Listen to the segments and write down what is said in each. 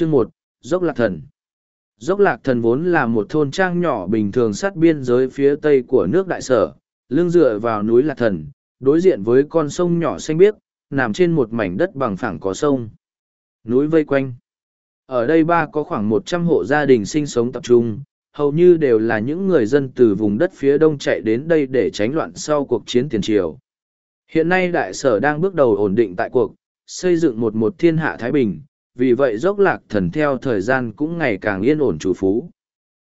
Chương một Dốc Lạc Thần Dốc Lạc Thần vốn là một thôn trang nhỏ bình thường sát biên giới phía tây của nước Đại Sở, lưng dựa vào núi Lạc Thần, đối diện với con sông nhỏ xanh biếc, nằm trên một mảnh đất bằng phẳng có sông. Núi vây quanh. Ở đây ba có khoảng một trăm hộ gia đình sinh sống tập trung, hầu như đều là những người dân từ vùng đất phía đông chạy đến đây để tránh loạn sau cuộc chiến tiền triều. Hiện nay đại sở đang bước đầu ổn định tại cuộc, xây dựng một một thiên hạ Thái Bình, vì vậy dốc lạc thần theo thời gian cũng ngày càng yên ổn chủ phú.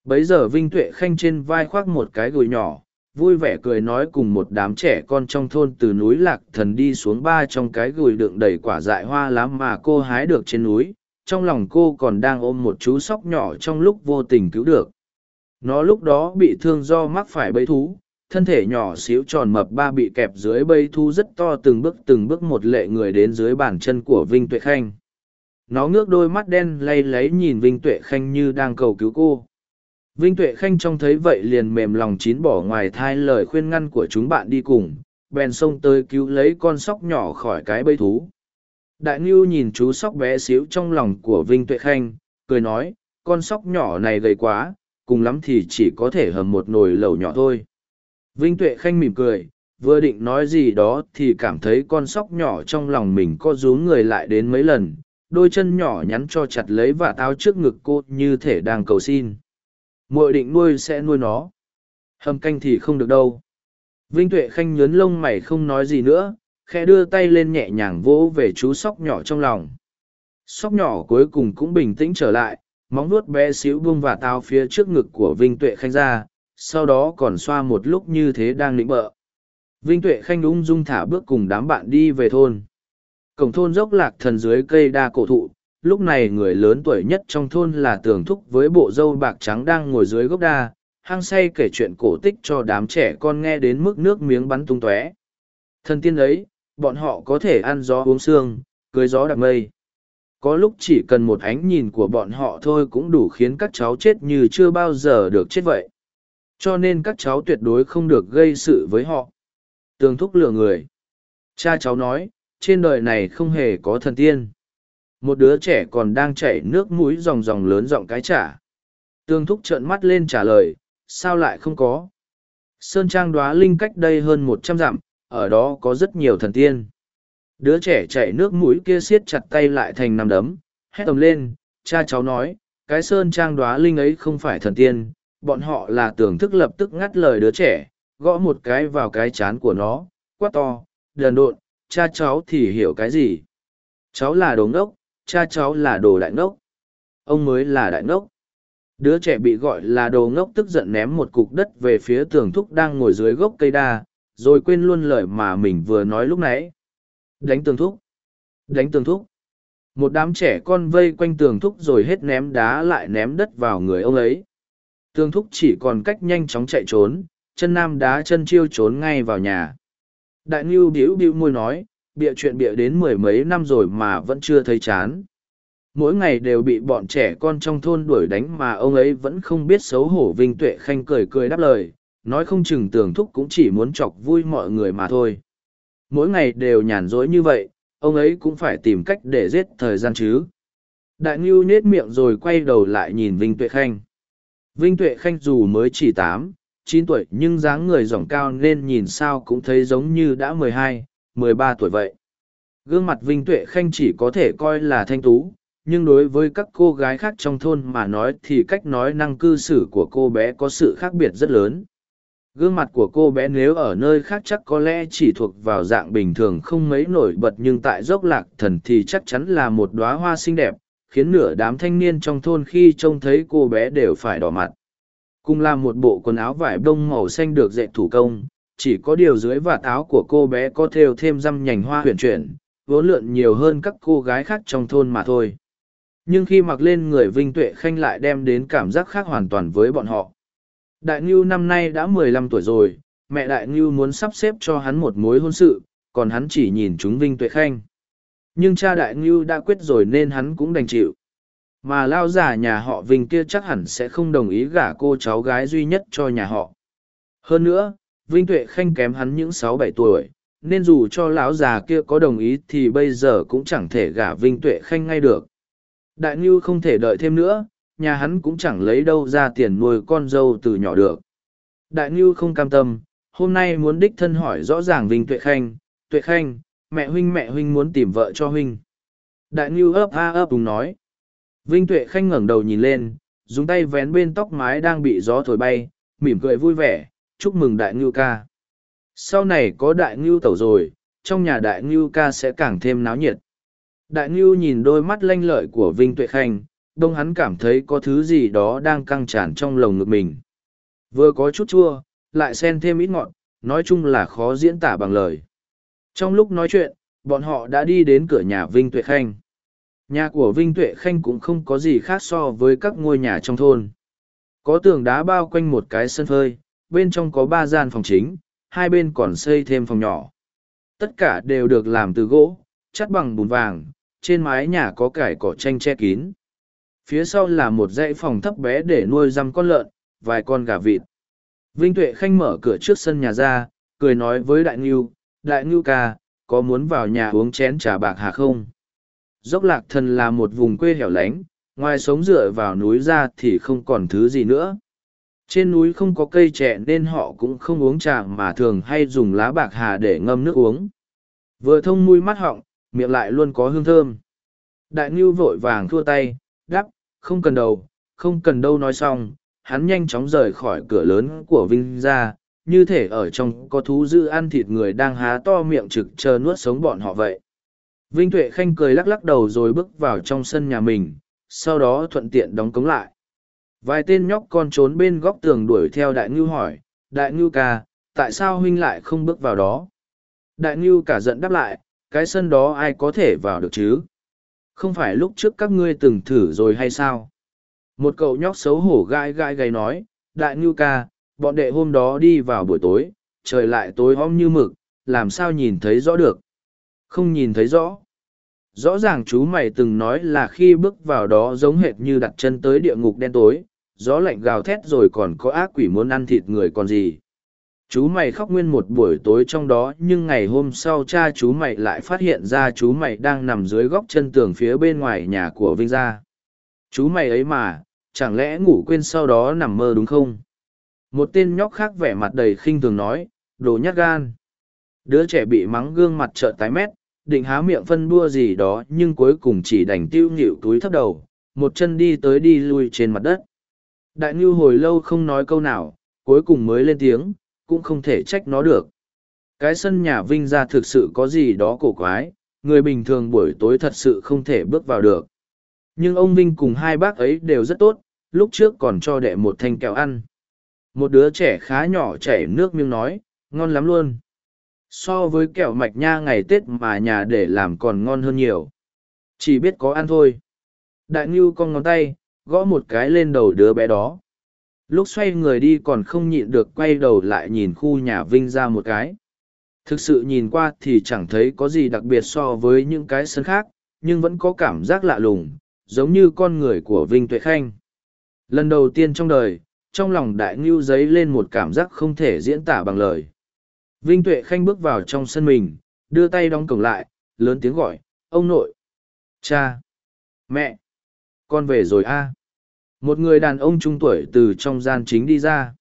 Bấy giờ Vinh Tuệ Khanh trên vai khoác một cái gùi nhỏ, vui vẻ cười nói cùng một đám trẻ con trong thôn từ núi lạc thần đi xuống ba trong cái gùi đựng đầy quả dại hoa lá mà cô hái được trên núi trong lòng cô còn đang ôm một chú sóc nhỏ trong lúc vô tình cứu được nó lúc đó bị thương do mắc phải bẫy thú thân thể nhỏ xíu tròn mập ba bị kẹp dưới bẫy thú rất to từng bước từng bước một lệ người đến dưới bàn chân của vinh tuệ khanh nó ngước đôi mắt đen lay lấy nhìn vinh tuệ khanh như đang cầu cứu cô Vinh Tuệ Khanh trông thấy vậy liền mềm lòng chín bỏ ngoài thai lời khuyên ngăn của chúng bạn đi cùng, bèn xông tới cứu lấy con sóc nhỏ khỏi cái bây thú. Đại Ngưu nhìn chú sóc bé xíu trong lòng của Vinh Tuệ Khanh, cười nói, con sóc nhỏ này gầy quá, cùng lắm thì chỉ có thể hầm một nồi lẩu nhỏ thôi. Vinh Tuệ Khanh mỉm cười, vừa định nói gì đó thì cảm thấy con sóc nhỏ trong lòng mình có rú người lại đến mấy lần, đôi chân nhỏ nhắn cho chặt lấy và táo trước ngực cô như thể đang cầu xin. Muội định nuôi sẽ nuôi nó. Hầm canh thì không được đâu. Vinh tuệ khanh nhớn lông mày không nói gì nữa khe đưa tay lên nhẹ nhàng vỗ về chú sóc nhỏ trong lòng. Sóc nhỏ cuối cùng cũng bình tĩnh trở lại, móng nuốt bé xíu buông và tao phía trước ngực của vinh tuệ khanh ra, sau đó còn xoa một lúc như thế đang nịnh bợ. Vinh tuệ khanh ung dung thả bước cùng đám bạn đi về thôn cổng thôn dốc lạc thần dưới cây đa cổ thụ, lúc này người lớn tuổi nhất trong thôn là tường thúc với bộ râu bạc trắng đang ngồi dưới gốc đa, hăng say kể chuyện cổ tích cho đám trẻ con nghe đến mức nước miếng bắn tung tóe. Thần tiên ấy, bọn họ có thể ăn gió uống xương cưới gió đặc mây. Có lúc chỉ cần một ánh nhìn của bọn họ thôi cũng đủ khiến các cháu chết như chưa bao giờ được chết vậy. Cho nên các cháu tuyệt đối không được gây sự với họ. Tường thúc lừa người. Cha cháu nói trên đời này không hề có thần tiên. Một đứa trẻ còn đang chảy nước mũi ròng ròng lớn giọng cái trả. Tương thúc trợn mắt lên trả lời, sao lại không có? Sơn trang đoá linh cách đây hơn một trăm dặm, ở đó có rất nhiều thần tiên. Đứa trẻ chạy nước mũi kia siết chặt tay lại thành nằm đấm, hét tầm lên, cha cháu nói, cái sơn trang đoá linh ấy không phải thần tiên, bọn họ là tưởng thức lập tức ngắt lời đứa trẻ, gõ một cái vào cái chán của nó, quát to, đần độn cha cháu thì hiểu cái gì cháu là đồ ngốc, cha cháu là đồ đại ngốc. Ông mới là đại ngốc. Đứa trẻ bị gọi là đồ ngốc tức giận ném một cục đất về phía tường thúc đang ngồi dưới gốc cây đa, rồi quên luôn lời mà mình vừa nói lúc nãy. Đánh tường thúc. Đánh tường thúc. Một đám trẻ con vây quanh tường thúc rồi hết ném đá lại ném đất vào người ông ấy. Tường thúc chỉ còn cách nhanh chóng chạy trốn, chân nam đá chân chiêu trốn ngay vào nhà. Đại Ngưu biểu biểu môi nói, bịa chuyện bịa đến mười mấy năm rồi mà vẫn chưa thấy chán. Mỗi ngày đều bị bọn trẻ con trong thôn đuổi đánh mà ông ấy vẫn không biết xấu hổ Vinh Tuệ Khanh cười cười đáp lời, nói không chừng tưởng thúc cũng chỉ muốn chọc vui mọi người mà thôi. Mỗi ngày đều nhàn rỗi như vậy, ông ấy cũng phải tìm cách để giết thời gian chứ. Đại Ngưu nết miệng rồi quay đầu lại nhìn Vinh Tuệ Khanh. Vinh Tuệ Khanh dù mới chỉ tám, chín tuổi nhưng dáng người rỏng cao nên nhìn sao cũng thấy giống như đã mười hai, mười ba tuổi vậy. Gương mặt Vinh Tuệ Khanh chỉ có thể coi là thanh tú, nhưng đối với các cô gái khác trong thôn mà nói thì cách nói năng cư xử của cô bé có sự khác biệt rất lớn. Gương mặt của cô bé nếu ở nơi khác chắc có lẽ chỉ thuộc vào dạng bình thường không mấy nổi bật nhưng tại dốc lạc thần thì chắc chắn là một đóa hoa xinh đẹp, khiến nửa đám thanh niên trong thôn khi trông thấy cô bé đều phải đỏ mặt. Cùng là một bộ quần áo vải bông màu xanh được dệt thủ công, chỉ có điều dưới vạt áo của cô bé có thêu thêm răm nhành hoa huyền chuyển, vốn lượn nhiều hơn các cô gái khác trong thôn mà thôi. Nhưng khi mặc lên người Vinh Tuệ Khanh lại đem đến cảm giác khác hoàn toàn với bọn họ. Đại Ngưu năm nay đã mười lăm tuổi rồi, mẹ Đại Ngưu muốn sắp xếp cho hắn một mối hôn sự, còn hắn chỉ nhìn chúng Vinh Tuệ Khanh. Nhưng cha Đại Ngưu đã quyết rồi nên hắn cũng đành chịu. Mà lao giả nhà họ Vinh kia chắc hẳn sẽ không đồng ý gả cô cháu gái duy nhất cho nhà họ. Hơn nữa, Vinh Tuệ Khanh kém hắn những sáu bảy tuổi, nên dù cho lão già kia có đồng ý thì bây giờ cũng chẳng thể gả Vinh Tuệ Khanh ngay được. Đại Ngưu không thể đợi thêm nữa, nhà hắn cũng chẳng lấy đâu ra tiền nuôi con dâu từ nhỏ được. Đại Ngưu không cam tâm, hôm nay muốn đích thân hỏi rõ ràng Vinh Tuệ Khanh, Tuệ Khanh, mẹ huynh mẹ huynh muốn tìm vợ cho huynh. Đại Ngưu ấp a ấp đúng nói. Vinh Tuệ Khanh ngẩng đầu nhìn lên, dùng tay vén bên tóc mái đang bị gió thổi bay, mỉm cười vui vẻ, chúc mừng Đại Ngưu ca. Sau này có Đại Ngưu tẩu rồi, trong nhà Đại Ngưu ca sẽ càng thêm náo nhiệt. Đại Ngưu nhìn đôi mắt lanh lợi của Vinh Tuệ Khanh, đông hắn cảm thấy có thứ gì đó đang căng tràn trong lồng ngực mình. Vừa có chút chua, lại xen thêm ít ngọt, nói chung là khó diễn tả bằng lời. Trong lúc nói chuyện, bọn họ đã đi đến cửa nhà Vinh Tuệ Khanh. Nhà của Vinh Tuệ Khanh cũng không có gì khác so với các ngôi nhà trong thôn. Có tường đá bao quanh một cái sân phơi, bên trong có ba gian phòng chính, hai bên còn xây thêm phòng nhỏ. Tất cả đều được làm từ gỗ, chắt bằng bùn vàng, trên mái nhà có cải cỏ tranh che kín. Phía sau là một dãy phòng thấp bé để nuôi răm con lợn, vài con gà vịt. Vinh Tuệ Khanh mở cửa trước sân nhà ra, cười nói với Đại Ngưu, Đại Ngưu ca, có muốn vào nhà uống chén trà bạc hà không? Dốc lạc thần là một vùng quê hẻo lánh, ngoài sống dựa vào núi ra thì không còn thứ gì nữa. Trên núi không có cây trẻ nên họ cũng không uống trà mà thường hay dùng lá bạc hà để ngâm nước uống. Vừa thông mũi mắt họng, miệng lại luôn có hương thơm. Đại Ngưu vội vàng thua tay, đắp, không cần đầu, không cần đâu nói xong, hắn nhanh chóng rời khỏi cửa lớn của Vinh ra, như thể ở trong có thú dữ ăn thịt người đang há to miệng trực chờ nuốt sống bọn họ vậy. Vinh Tuệ Khanh cười lắc lắc đầu rồi bước vào trong sân nhà mình, sau đó thuận tiện đóng cống lại. Vài tên nhóc con trốn bên góc tường đuổi theo Đại Ngưu hỏi, Đại Ngưu ca, tại sao huynh lại không bước vào đó? Đại Ngưu cả giận đáp lại, cái sân đó ai có thể vào được chứ? Không phải lúc trước các ngươi từng thử rồi hay sao? Một cậu nhóc xấu hổ gai gai gai nói, Đại Ngưu ca, bọn đệ hôm đó đi vào buổi tối, trời lại tối om như mực, làm sao nhìn thấy rõ được? Không nhìn thấy rõ. Rõ ràng chú mày từng nói là khi bước vào đó giống hệt như đặt chân tới địa ngục đen tối, gió lạnh gào thét rồi còn có ác quỷ muốn ăn thịt người còn gì. Chú mày khóc nguyên một buổi tối trong đó nhưng ngày hôm sau cha chú mày lại phát hiện ra chú mày đang nằm dưới góc chân tường phía bên ngoài nhà của Vinh Gia. Chú mày ấy mà, chẳng lẽ ngủ quên sau đó nằm mơ đúng không? Một tên nhóc khác vẻ mặt đầy khinh thường nói, đồ nhát gan. Đứa trẻ bị mắng gương mặt trợn tái mét, định há miệng phân đua gì đó nhưng cuối cùng chỉ đành tiêu nghịu túi thấp đầu, một chân đi tới đi lui trên mặt đất. Đại Ngưu hồi lâu không nói câu nào, cuối cùng mới lên tiếng, cũng không thể trách nó được. Cái sân nhà Vinh ra thực sự có gì đó cổ quái, người bình thường buổi tối thật sự không thể bước vào được. Nhưng ông Vinh cùng hai bác ấy đều rất tốt, lúc trước còn cho đệ một thanh kẹo ăn. Một đứa trẻ khá nhỏ chảy nước miếng nói, ngon lắm luôn. So với kẹo mạch nha ngày Tết mà nhà để làm còn ngon hơn nhiều. Chỉ biết có ăn thôi. Đại Ngưu con ngón tay, gõ một cái lên đầu đứa bé đó. Lúc xoay người đi còn không nhịn được quay đầu lại nhìn khu nhà Vinh ra một cái. Thực sự nhìn qua thì chẳng thấy có gì đặc biệt so với những cái sân khác, nhưng vẫn có cảm giác lạ lùng, giống như con người của Vinh Tuệ Khanh. Lần đầu tiên trong đời, trong lòng đại ngưu dấy lên một cảm giác không thể diễn tả bằng lời. Vinh Tuệ Khanh bước vào trong sân mình, đưa tay đóng cổng lại, lớn tiếng gọi, ông nội, cha, mẹ, con về rồi a. Một người đàn ông trung tuổi từ trong gian chính đi ra.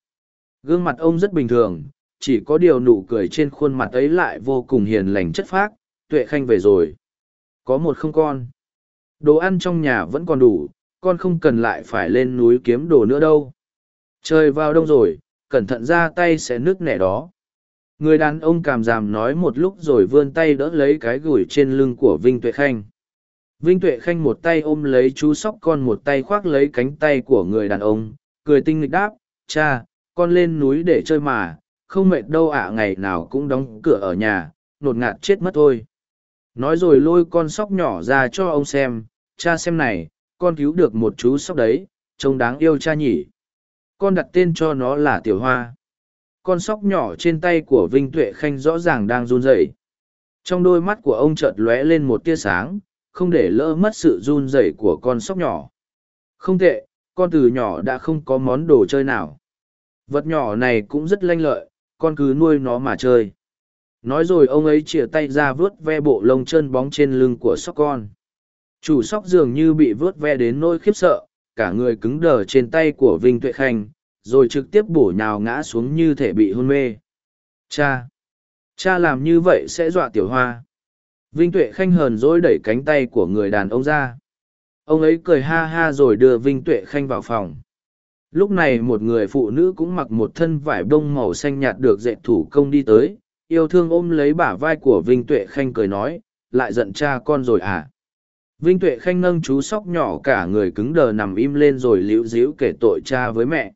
Gương mặt ông rất bình thường, chỉ có điều nụ cười trên khuôn mặt ấy lại vô cùng hiền lành chất phác, Tuệ Khanh về rồi. Có một không con. Đồ ăn trong nhà vẫn còn đủ, con không cần lại phải lên núi kiếm đồ nữa đâu. Trời vào đông rồi, cẩn thận ra tay sẽ nứt nẻ đó. Người đàn ông cảm giảm nói một lúc rồi vươn tay đỡ lấy cái gửi trên lưng của Vinh Tuệ Khanh. Vinh Tuệ Khanh một tay ôm lấy chú sóc con một tay khoác lấy cánh tay của người đàn ông, cười tinh nghịch đáp, cha, con lên núi để chơi mà, không mệt đâu ạ ngày nào cũng đóng cửa ở nhà, nột ngạt chết mất thôi. Nói rồi lôi con sóc nhỏ ra cho ông xem, cha xem này, con cứu được một chú sóc đấy, trông đáng yêu cha nhỉ. Con đặt tên cho nó là Tiểu Hoa. Con sóc nhỏ trên tay của Vinh Tuệ Khanh rõ ràng đang run rẩy. Trong đôi mắt của ông chợt lóe lên một tia sáng, không để lỡ mất sự run rẩy của con sóc nhỏ. Không tệ, con từ nhỏ đã không có món đồ chơi nào. Vật nhỏ này cũng rất lanh lợi, con cứ nuôi nó mà chơi. Nói rồi ông ấy chìa tay ra vướt ve bộ lông chân bóng trên lưng của sóc con. chủ sóc dường như bị vớt ve đến nỗi khiếp sợ cả người cứng đờ trên tay của vinh tuệ khanh rồi trực tiếp bổ nhào ngã xuống như thể bị hôn mê. Cha! Cha làm như vậy sẽ dọa tiểu hoa. Vinh tuệ khanh hờn dỗi đẩy cánh tay của người đàn ông ra. Ông ấy cười ha ha rồi đưa vinh tuệ khanh vào phòng. Lúc này một người phụ nữ cũng mặc một thân vải bông màu xanh nhạt được dệt thủ công đi tới. Yêu thương ôm lấy bả vai của vinh tuệ khanh cười nói, lại giận cha con rồi à? Vinh tuệ khanh nâng chú sóc nhỏ cả người cứng đờ nằm im lên rồi liễu díu kể tội cha với mẹ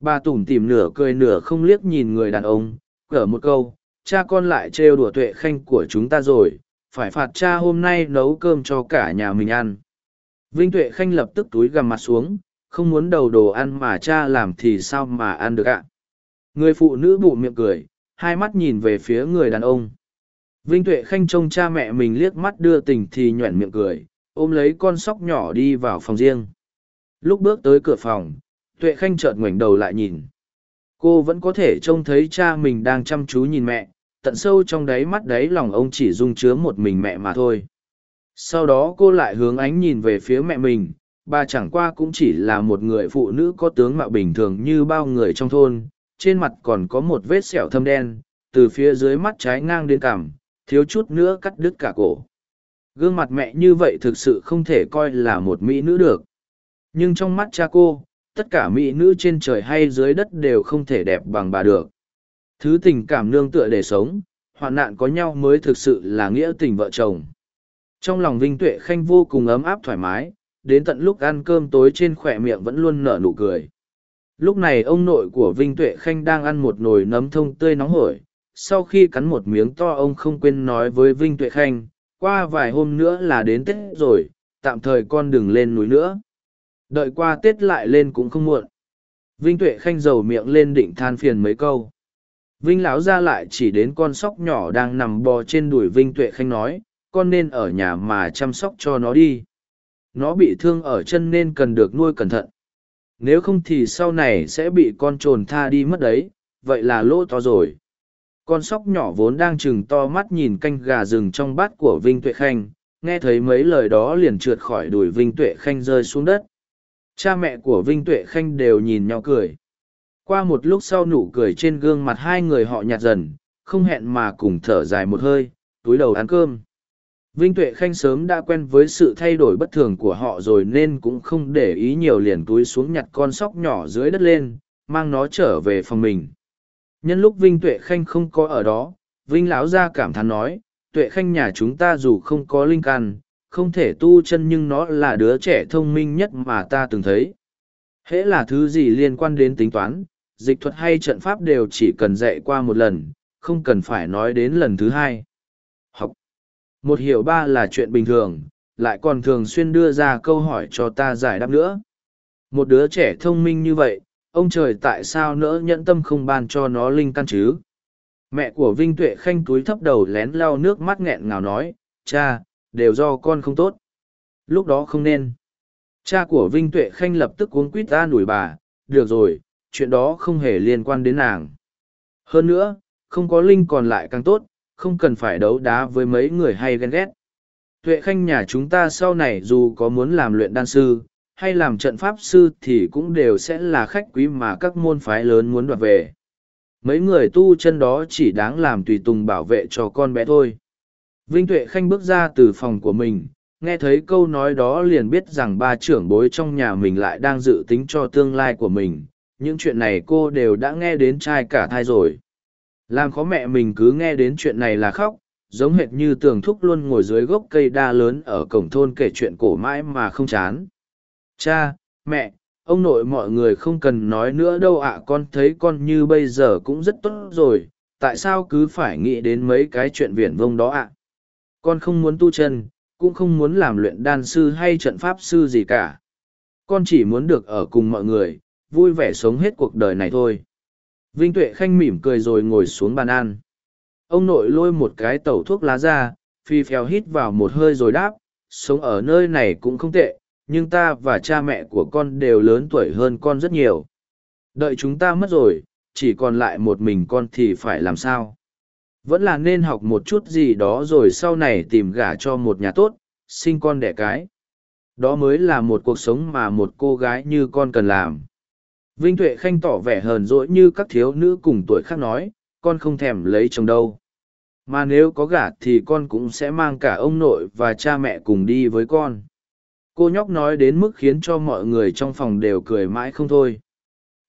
bà tủm tỉm nửa cười nửa không liếc nhìn người đàn ông cở một câu, cha con lại trêu đùa tuệ khanh của chúng ta rồi, phải phạt cha hôm nay nấu cơm cho cả nhà mình ăn. Vinh tuệ khanh lập tức túi gằm mặt xuống, không muốn đầu đồ ăn mà cha làm thì sao mà ăn được ạ? Người phụ nữ bụ miệng cười, hai mắt nhìn về phía người đàn ông. Vinh tuệ khanh trông cha mẹ mình liếc mắt đưa tình thì nhoẻn miệng cười, ôm lấy con sóc nhỏ đi vào phòng riêng. Lúc bước tới cửa phòng tuệ khanh chợt ngoảnh đầu lại nhìn. Cô vẫn có thể trông thấy cha mình đang chăm chú nhìn mẹ, tận sâu trong đáy mắt đáy lòng ông chỉ dung chứa một mình mẹ mà thôi. Sau đó cô lại hướng ánh nhìn về phía mẹ mình, bà chẳng qua cũng chỉ là một người phụ nữ có tướng mạo bình thường như bao người trong thôn, trên mặt còn có một vết sẹo thâm đen, từ phía dưới mắt trái ngang đến cằm, thiếu chút nữa cắt đứt cả cổ. Gương mặt mẹ như vậy thực sự không thể coi là một mỹ nữ được. Nhưng trong mắt cha cô tất cả mỹ nữ trên trời hay dưới đất đều không thể đẹp bằng bà được. Thứ tình cảm nương tựa để sống, hoạn nạn có nhau mới thực sự là nghĩa tình vợ chồng. Trong lòng vinh tuệ khanh vô cùng ấm áp thoải mái, đến tận lúc ăn cơm tối trên khỏe miệng vẫn luôn nở nụ cười. Lúc này ông nội của vinh tuệ khanh đang ăn một nồi nấm thông tươi nóng hổi, sau khi cắn một miếng to ông không quên nói với vinh tuệ khanh, qua vài hôm nữa là đến tết rồi, tạm thời con đừng lên núi nữa đợi qua tết lại lên cũng không muộn. Vinh tuệ khanh dầu miệng lên định than phiền mấy câu. Vinh lão ra lại chỉ đến con sóc nhỏ đang nằm bò trên đùi vinh tuệ khanh nói, con nên ở nhà mà chăm sóc cho nó đi. Nó bị thương ở chân nên cần được nuôi cẩn thận. Nếu không thì sau này sẽ bị con t r ồ n tha đi mất đấy, vậy là lỗ to rồi. Con sóc nhỏ vốn đang chừng to mắt nhìn canh gà rừng trong bát của vinh tuệ khanh, nghe thấy mấy lời đó liền trượt khỏi đùi vinh tuệ khanh rơi xuống đất cha mẹ của vinh tuệ khanh đều nhìn nhau cười qua một lúc sau nụ cười trên gương mặt hai người họ nhạt dần không hẹn mà cùng thở dài một hơi túi đầu ăn cơm Vinh Tuệ Khanh sớm đã quen với sự thay đổi bất thường của họ rồi nên cũng không để ý nhiều liền túi xuống nhặt con sóc nhỏ dưới đất lên, mang nó trở về phòng mình. Nhân lúc Vinh Tuệ Khanh không có ở đó, Vinh Lão ra cảm thán nói, Tuệ Khanh nhà chúng ta dù không có linh căn, không thể tu chân nhưng nó là đứa trẻ thông minh nhất mà ta từng thấy. Hễ là thứ gì liên quan đến tính toán, dịch thuật hay trận pháp đều chỉ cần dạy qua một lần, không cần phải nói đến lần thứ hai. Học một hiểu ba là chuyện bình thường, lại còn thường xuyên đưa ra câu hỏi cho ta giải đáp nữa. Một đứa trẻ thông minh như vậy, ông trời tại sao nỡ nhẫn tâm không ban cho nó linh căn chứ? Mẹ của Vinh Tuệ Khanh túi thấp đầu lén lau nước mắt nghẹn ngào nói, cha, đều do con không tốt. Lúc đó không nên. Cha của Vinh Tuệ Khanh lập tức cuống quýt ta đuổi bà, được rồi, chuyện đó không hề liên quan đến nàng. Hơn nữa, không có linh còn lại càng tốt, không cần phải đấu đá với mấy người hay ghen ghét. Tuệ khanh nhà chúng ta sau này dù có muốn làm luyện đan sư, hay làm trận pháp sư thì cũng đều sẽ là khách quý mà các môn phái lớn muốn đoạt về. Mấy người tu chân đó chỉ đáng làm tùy tùng bảo vệ cho con bé thôi. Vinh Tuệ Khanh bước ra từ phòng của mình, nghe thấy câu nói đó liền biết rằng ba trưởng bối trong nhà mình lại đang dự tính cho tương lai của mình. Những chuyện này cô đều đã nghe đến trai cả thai rồi. Làm khó mẹ mình cứ nghe đến chuyện này là khóc, giống hệt như tường thúc luôn ngồi dưới gốc cây đa lớn ở cổng thôn kể chuyện cổ mãi mà không chán. Cha, mẹ, ông nội mọi người không cần nói nữa đâu ạ con thấy con như bây giờ cũng rất tốt rồi, tại sao cứ phải nghĩ đến mấy cái chuyện viển vông đó ạ? Con không muốn tu chân, cũng không muốn làm luyện đan sư hay trận pháp sư gì cả. Con chỉ muốn được ở cùng mọi người, vui vẻ sống hết cuộc đời này thôi. Vinh Tuệ Khanh mỉm cười rồi ngồi xuống bàn ăn. Ông nội lôi một cái tẩu thuốc lá ra, phi phèo hít vào một hơi rồi đáp, sống ở nơi này cũng không tệ, nhưng ta và cha mẹ của con đều lớn tuổi hơn con rất nhiều. Đợi chúng ta mất rồi, chỉ còn lại một mình con thì phải làm sao? Vẫn là nên học một chút gì đó rồi sau này tìm gả cho một nhà tốt, sinh con đẻ cái. Đó mới là một cuộc sống mà một cô gái như con cần làm. Vinh Tuệ Khanh tỏ vẻ hờn dỗi như các thiếu nữ cùng tuổi khác nói, con không thèm lấy chồng đâu. Mà nếu có gả thì con cũng sẽ mang cả ông nội và cha mẹ cùng đi với con. Cô nhóc nói đến mức khiến cho mọi người trong phòng đều cười mãi không thôi.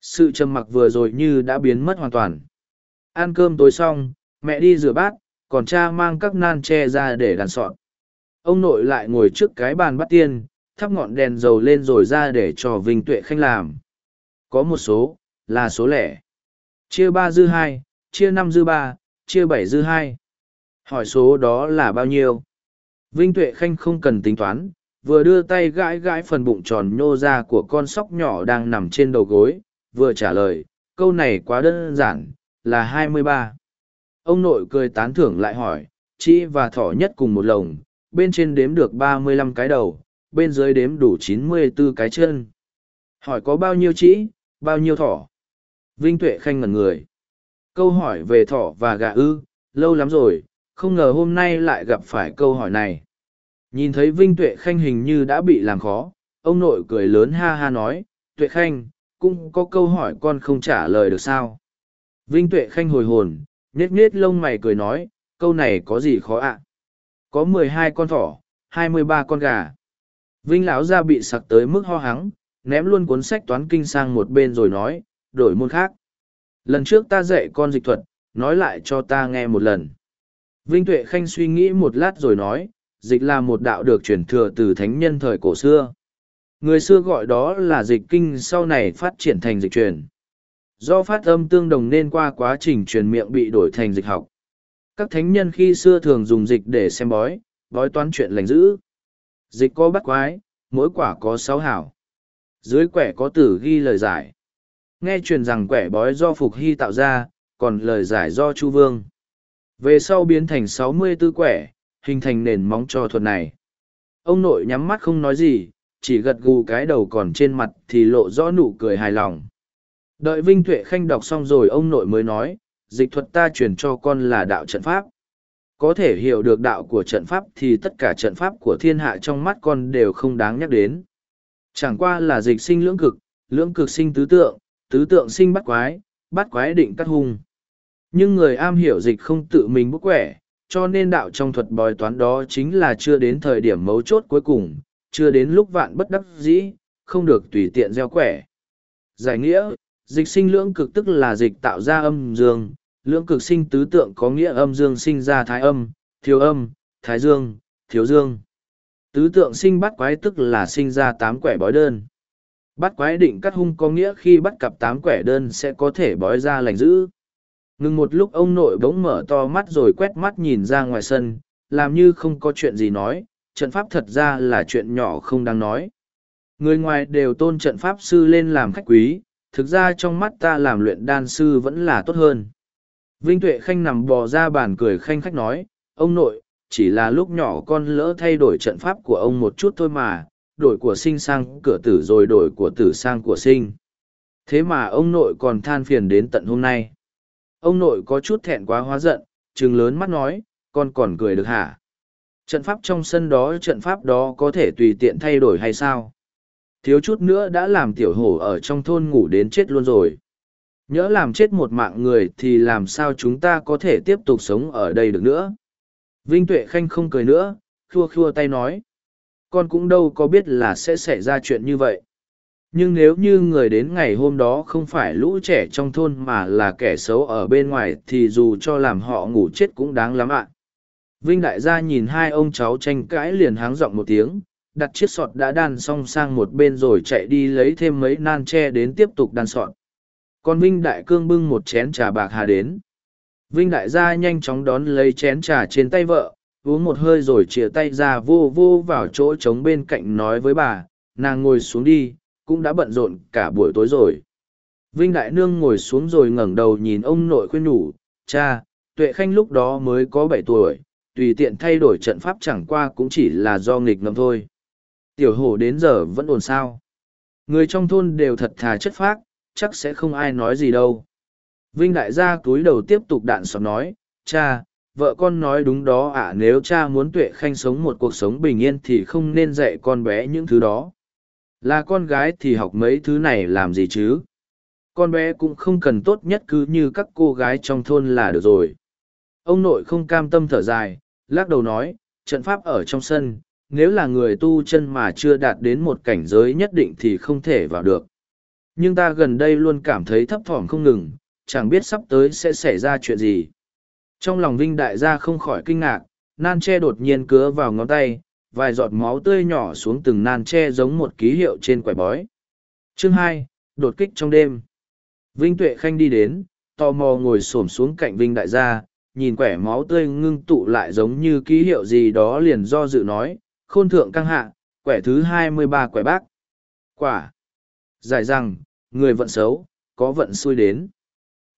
Sự trầm mặc vừa rồi như đã biến mất hoàn toàn. Ăn cơm tối xong, mẹ đi rửa bát, còn cha mang các nan tre ra để đàn sọn. Ông nội lại ngồi trước cái bàn bắt tiên, thắp ngọn đèn dầu lên rồi ra để cho Vinh Tuệ Khanh làm. Có một số, là số lẻ. Chia ba dư hai, chia năm dư ba, chia bảy dư hai. Hỏi số đó là bao nhiêu? Vinh Tuệ Khanh không cần tính toán, vừa đưa tay gãi gãi phần bụng tròn nhô ra của con sóc nhỏ đang nằm trên đầu gối, vừa trả lời, câu này quá đơn giản, là hai mươi ba. Ông nội cười tán thưởng lại hỏi, chị và thỏ nhất cùng một lồng, bên trên đếm được ba mươi lăm cái đầu, bên dưới đếm đủ chín mươi 94 cái chân. Hỏi có bao nhiêu chị, bao nhiêu thỏ? Vinh Tuệ Khanh ngẩn người. Câu hỏi về thỏ và gà ư, lâu lắm rồi, không ngờ hôm nay lại gặp phải câu hỏi này. Nhìn thấy Vinh Tuệ Khanh hình như đã bị làm khó, ông nội cười lớn ha ha nói, Tuệ Khanh, cũng có câu hỏi con không trả lời được sao. Vinh Tuệ Khanh hồi hồn, nết nết lông mày cười nói, câu này có gì khó ạ? Có mười hai con thỏ, hai mươi ba con gà. Vinh lão ra bị sặc tới mức ho hắng, ném luôn cuốn sách toán kinh sang một bên rồi nói, đổi môn khác. Lần trước ta dạy con dịch thuật, nói lại cho ta nghe một lần. Vinh Tuệ Khanh suy nghĩ một lát rồi nói, dịch là một đạo được truyền thừa từ thánh nhân thời cổ xưa. Người xưa gọi đó là dịch kinh sau này phát triển thành dịch truyền. Do phát âm tương đồng nên qua quá trình truyền miệng bị đổi thành dịch học. Các thánh nhân khi xưa thường dùng dịch để xem bói, bói toán chuyện lành dữ. Dịch có bắt quái, mỗi quả có sáu hảo. Dưới quẻ có tử ghi lời giải. Nghe truyền rằng quẻ bói do Phục Hy tạo ra, còn lời giải do Chu Vương. Về sau biến thành sáu mươi tư quẻ, hình thành nền móng cho thuật này. Ông nội nhắm mắt không nói gì, chỉ gật gù cái đầu còn trên mặt thì lộ rõ nụ cười hài lòng. Đợi Vinh Tuệ Khanh đọc xong rồi ông nội mới nói, dịch thuật ta truyền cho con là đạo trận pháp. Có thể hiểu được đạo của trận pháp thì tất cả trận pháp của thiên hạ trong mắt con đều không đáng nhắc đến. Chẳng qua là dịch sinh lưỡng cực, lưỡng cực sinh tứ tượng, tứ tượng sinh bắt quái, bắt quái định cắt hung. Nhưng người am hiểu dịch không tự mình bức quẻ, cho nên đạo trong thuật bói toán đó chính là chưa đến thời điểm mấu chốt cuối cùng, chưa đến lúc vạn bất đắc dĩ, không được tùy tiện gieo quẻ. Giải nghĩa, dịch sinh lưỡng cực tức là dịch tạo ra âm dương, lưỡng cực sinh tứ tượng có nghĩa âm dương sinh ra thái âm, thiếu âm, thái dương, thiếu dương. Tứ tượng sinh bắt quái tức là sinh ra tám quẻ bói đơn. Bắt quái định cắt hung có nghĩa khi bắt cặp tám quẻ đơn sẽ có thể bói ra lành dữ. Ngừng một lúc ông nội bỗng mở to mắt rồi quét mắt nhìn ra ngoài sân, làm như không có chuyện gì nói, trận pháp thật ra là chuyện nhỏ không đáng nói. Người ngoài đều tôn trận pháp sư lên làm khách quý, thực ra trong mắt ta làm luyện đan sư vẫn là tốt hơn. Vinh Tuệ Khanh nằm bò ra bàn cười khanh khách nói, ông nội, chỉ là lúc nhỏ con lỡ thay đổi trận pháp của ông một chút thôi mà, đổi của sinh sang cửa tử rồi đổi của tử sang của sinh. Thế mà ông nội còn than phiền đến tận hôm nay. Ông nội có chút thẹn quá hóa giận, trừng lớn mắt nói, con còn cười được hả? Trận pháp trong sân đó trận pháp đó có thể tùy tiện thay đổi hay sao? Thiếu chút nữa đã làm tiểu hổ ở trong thôn ngủ đến chết luôn rồi. Nhỡ làm chết một mạng người thì làm sao chúng ta có thể tiếp tục sống ở đây được nữa? Vinh Tuệ Khanh không cười nữa, khua khua tay nói. Con cũng đâu có biết là sẽ xảy ra chuyện như vậy. Nhưng nếu như người đến ngày hôm đó không phải lũ trẻ trong thôn mà là kẻ xấu ở bên ngoài thì dù cho làm họ ngủ chết cũng đáng lắm ạ. Vinh đại gia nhìn hai ông cháu tranh cãi liền háng giọng một tiếng, đặt chiếc sọt đã đan xong sang một bên rồi chạy đi lấy thêm mấy nan tre đến tiếp tục đan sọt. Còn Vinh đại cương bưng một chén trà bạc hà đến. Vinh đại gia nhanh chóng đón lấy chén trà trên tay vợ, uống một hơi rồi chìa tay ra vô vô vào chỗ trống bên cạnh nói với bà, nàng ngồi xuống đi, cũng đã bận rộn cả buổi tối rồi. Vinh Đại Nương ngồi xuống rồi ngẩng đầu nhìn ông nội khuyên nhủ, cha, Tuệ Khanh lúc đó mới có bảy tuổi, tùy tiện thay đổi trận pháp chẳng qua cũng chỉ là do nghịch ngầm thôi. Tiểu hổ đến giờ vẫn ổn sao. Người trong thôn đều thật thà chất phác, chắc sẽ không ai nói gì đâu. Vinh Đại gia túi đầu tiếp tục đạn sọt nói, cha, vợ con nói đúng đó ạ nếu cha muốn tuệ khanh sống một cuộc sống bình yên thì không nên dạy con bé những thứ đó là con gái thì học mấy thứ này làm gì chứ con bé cũng không cần tốt nhất cứ như các cô gái trong thôn là được rồi ông nội không cam tâm thở dài lắc đầu nói trận pháp ở trong sân nếu là người tu chân mà chưa đạt đến một cảnh giới nhất định thì không thể vào được. Nhưng ta gần đây luôn cảm thấy thấp thỏm không ngừng, chẳng biết sắp tới sẽ xảy ra chuyện gì. Trong lòng vinh đại gia không khỏi kinh ngạc, nan tre đột nhiên cứa vào ngón tay, vài giọt máu tươi nhỏ xuống từng nan tre giống một ký hiệu trên quẻ bói. Chương hai, đột kích trong đêm. Vinh tuệ khanh đi đến, tò mò ngồi xổm xuống cạnh vinh đại gia, nhìn quẻ máu tươi ngưng tụ lại giống như ký hiệu gì đó liền do dự nói khôn thượng căng hạ, quẻ thứ hai mươi ba quẻ bác. Quả. Giải rằng, người vận xấu, có vận xui đến.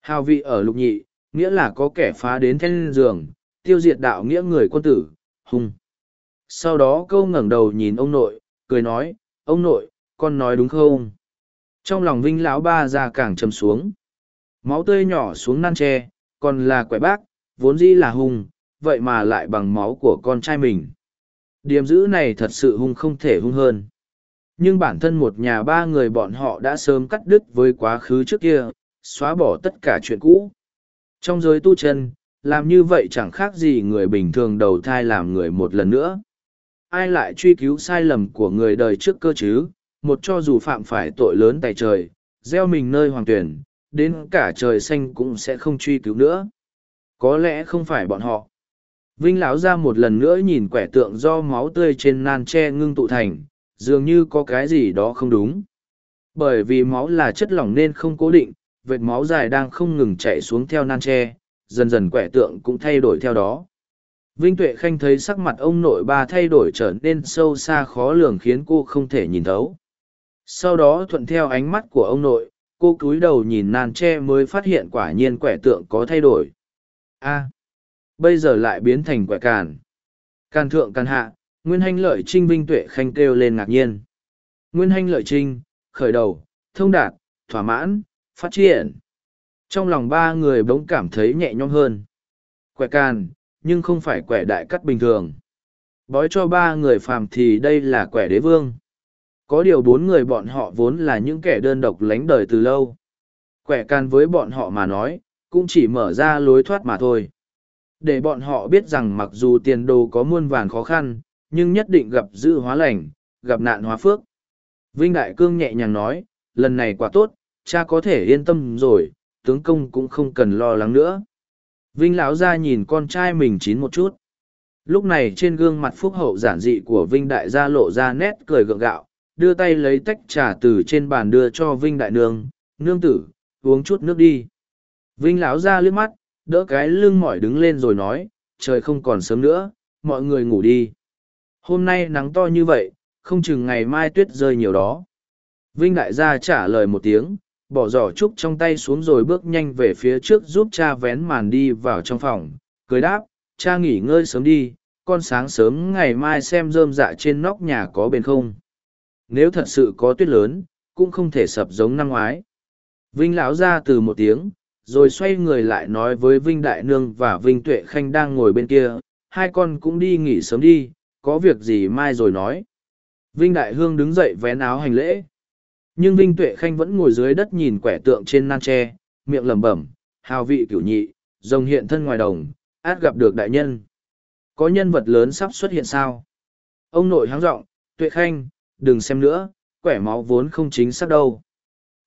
Hào vị ở lục nhị, nghĩa là có kẻ phá đến then giường, tiêu diệt đạo nghĩa người quân tử, hung. Sau đó câu ngẩng đầu nhìn ông nội, cười nói, ông nội, con nói đúng không? Trong lòng vinh lão ba ra càng trầm xuống. Máu tươi nhỏ xuống nan tre, còn là quẻ bác, vốn dĩ là hung, vậy mà lại bằng máu của con trai mình điềm dữ này thật sự hung không thể hung hơn. Nhưng bản thân một nhà ba người bọn họ đã sớm cắt đứt với quá khứ trước kia, xóa bỏ tất cả chuyện cũ. Trong giới tu chân, làm như vậy chẳng khác gì người bình thường đầu thai làm người một lần nữa. Ai lại truy cứu sai lầm của người đời trước cơ chứ? Một cho dù phạm phải tội lớn tại trời, gieo mình nơi hoàng tuyển, đến cả trời xanh cũng sẽ không truy cứu nữa. Có lẽ không phải bọn họ vinh lão ra một lần nữa nhìn quẻ tượng do máu tươi trên nan tre ngưng tụ thành, dường như có cái gì đó không đúng. Bởi vì máu là chất lỏng nên không cố định, vệt máu dài đang không ngừng chạy xuống theo nan tre, dần dần quẻ tượng cũng thay đổi theo đó. Vinh tuệ khanh thấy sắc mặt ông nội ba thay đổi trở nên sâu xa khó lường khiến cô không thể nhìn thấu. Sau đó thuận theo ánh mắt của ông nội, cô cúi đầu nhìn nan tre mới phát hiện quả nhiên quẻ tượng có thay đổi. A bây giờ lại biến thành quẻ càn. Càn thượng càn hạ, nguyên hanh lợi trinh vinh tuệ khanh kêu lên ngạc nhiên. Nguyên hanh lợi trinh, khởi đầu, thông đạt, thỏa mãn, phát triển. Trong lòng ba người bỗng cảm thấy nhẹ nhõm hơn. Quẻ càn, nhưng không phải quẻ đại cắt bình thường. Bói cho ba người phàm thì đây là quẻ đế vương. Có điều bốn người bọn họ vốn là những kẻ đơn độc lánh đời từ lâu. Quẻ can với bọn họ mà nói, cũng chỉ mở ra lối thoát mà thôi để bọn họ biết rằng mặc dù tiền đồ có muôn vàn khó khăn, nhưng nhất định gặp dữ hóa lành, gặp nạn hóa phước. Vinh đại cương nhẹ nhàng nói, lần này quả tốt, cha có thể yên tâm rồi, tướng công cũng không cần lo lắng nữa. Vinh lão ra nhìn con trai mình chín một chút. Lúc này trên gương mặt phúc hậu giản dị của vinh đại gia lộ ra nét cười gượng gạo, đưa tay lấy tách trà từ trên bàn đưa cho vinh đại nương nương tử, uống chút nước đi. Vinh lão ra liếc mắt đỡ cái lưng mỏi đứng lên rồi nói, trời không còn sớm nữa, mọi người ngủ đi. Hôm nay nắng to như vậy, không chừng ngày mai tuyết rơi nhiều đó. Vinh đại gia trả lời một tiếng, bỏ giỏ trúc trong tay xuống rồi bước nhanh về phía trước giúp cha vén màn đi vào trong phòng, cười đáp, cha nghỉ ngơi sớm đi, con sáng sớm ngày mai xem rơm dạ trên nóc nhà có bền không? Nếu thật sự có tuyết lớn, cũng không thể sập giống năm ngoái. Vinh lão ra từ một tiếng rồi xoay người lại nói với vinh đại nương và vinh tuệ khanh đang ngồi bên kia hai con cũng đi nghỉ sớm đi có việc gì mai rồi nói. Vinh đại hương đứng dậy vén áo hành lễ. Nhưng vinh tuệ khanh vẫn ngồi dưới đất nhìn quẻ tượng trên nan tre miệng lẩm bẩm hào vị cửu nhị rồng hiện thân ngoài đồng át gặp được đại nhân. Có nhân vật lớn sắp xuất hiện sao? Ông nội háng giọng, tuệ khanh đừng xem nữa, quẻ máu vốn không chính xác đâu.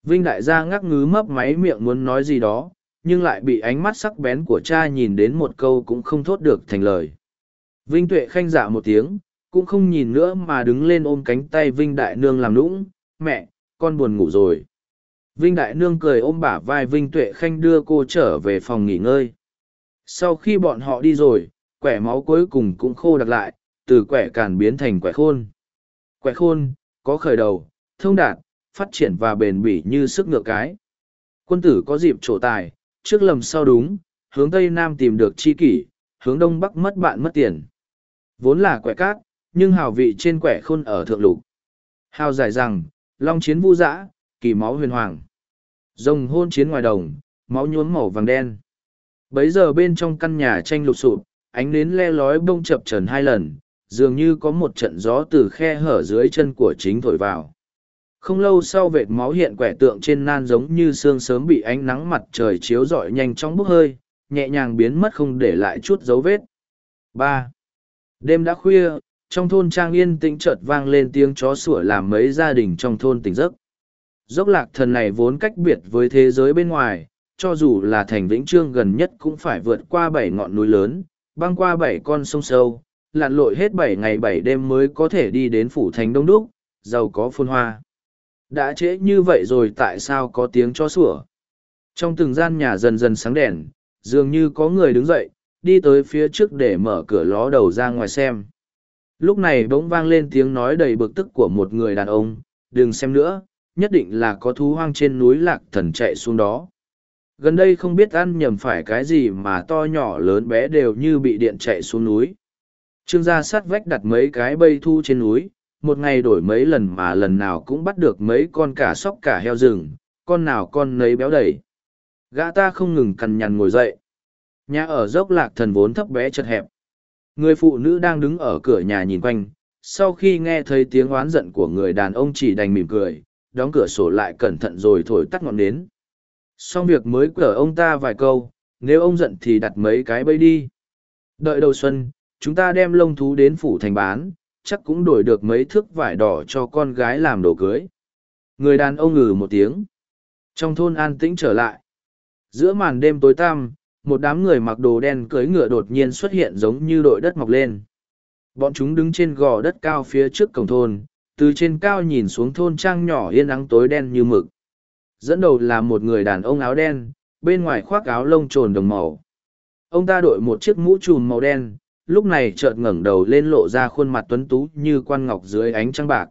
Vinh đại gia ngắc ngứ mấp máy miệng muốn nói gì đó, nhưng lại bị ánh mắt sắc bén của cha nhìn đến một câu cũng không thốt được thành lời. Vinh tuệ khanh dạ một tiếng, cũng không nhìn nữa mà đứng lên ôm cánh tay Vinh đại nương làm nũng, mẹ, con buồn ngủ rồi. Vinh đại nương cười ôm bả vai Vinh tuệ khanh đưa cô trở về phòng nghỉ ngơi. Sau khi bọn họ đi rồi, quẻ máu cuối cùng cũng khô đặc lại, từ quẻ càn biến thành quẻ khôn quẻ khôn, có khởi đầu, thông đạt, phát triển và bền bỉ như sức ngựa cái. Quân tử có dịp trổ tài, trước lầm sau đúng, hướng Tây Nam tìm được chi kỷ, hướng Đông Bắc mất bạn mất tiền. Vốn là quẻ cát, nhưng hào vị trên quẻ khôn ở thượng lục. Hào giải rằng, long chiến vu dã, kỳ máu huyền hoàng. Rồng hôn chiến ngoài đồng, máu nhuốm màu vàng đen. bấy giờ bên trong căn nhà tranh lụp sụp ánh nến le lói bông chập trần hai lần dường như có một trận gió từ khe hở dưới chân của chính thổi vào không lâu sau vệt máu hiện quẻ tượng trên nan giống như xương sớm bị ánh nắng mặt trời chiếu rọi nhanh chóng bốc hơi, nhẹ nhàng biến mất không để lại chút dấu vết. Ba. Đêm đã khuya, trong thôn trang yên tĩnh chợt vang lên tiếng chó sủa làm mấy gia đình trong thôn tỉnh giấc. Dốc lạc thần này vốn cách biệt với thế giới bên ngoài, cho dù là thành vĩnh trương gần nhất cũng phải vượt qua bảy ngọn núi lớn, băng qua bảy con sông sâu, lặn lội hết bảy ngày bảy đêm mới có thể đi đến phủ thành đông đúc, giàu có phôn hoa đã trễ như vậy rồi tại sao có tiếng chó sủa? Trong từng gian nhà dần dần sáng đèn, dường như có người đứng dậy, đi tới phía trước để mở cửa ló đầu ra ngoài xem. Lúc này bỗng vang lên tiếng nói đầy bực tức của một người đàn ông, đừng xem nữa, nhất định là có thú hoang trên núi lạc thần chạy xuống đó. Gần đây không biết ăn nhầm phải cái gì mà to nhỏ lớn bé đều như bị điện chạy xuống núi. Trương gia sát vách đặt mấy cái bây thu trên núi một ngày đổi mấy lần mà lần nào cũng bắt được mấy con cả sóc cả heo rừng, con nào con nấy béo đầy. Gã ta không ngừng cằn nhằn ngồi dậy. Nhà ở dốc lạc thần vốn thấp bé chật hẹp. Người phụ nữ đang đứng ở cửa nhà nhìn quanh, sau khi nghe thấy tiếng oán giận của người đàn ông chỉ đành mỉm cười, đóng cửa sổ lại cẩn thận rồi thổi tắt ngọn nến. Xong việc mới cở ông ta vài câu, nếu ông giận thì đặt mấy cái bẫy đi. Đợi đầu xuân, chúng ta đem lông thú đến phủ thành bán chắc cũng đổi được mấy thước vải đỏ cho con gái làm đồ cưới. Người đàn ông ngừ một tiếng. Trong thôn an tĩnh trở lại. Giữa màn đêm tối tăm, một đám người mặc đồ đen cưỡi ngựa đột nhiên xuất hiện giống như đội đất mọc lên. Bọn chúng đứng trên gò đất cao phía trước cổng thôn, từ trên cao nhìn xuống thôn trang nhỏ yên ắng tối đen như mực. Dẫn đầu là một người đàn ông áo đen, bên ngoài khoác áo lông trồn đồng màu. Ông ta đội một chiếc mũ trùm màu đen lúc này chợt ngẩng đầu lên lộ ra khuôn mặt tuấn tú như quan ngọc dưới ánh trăng bạc.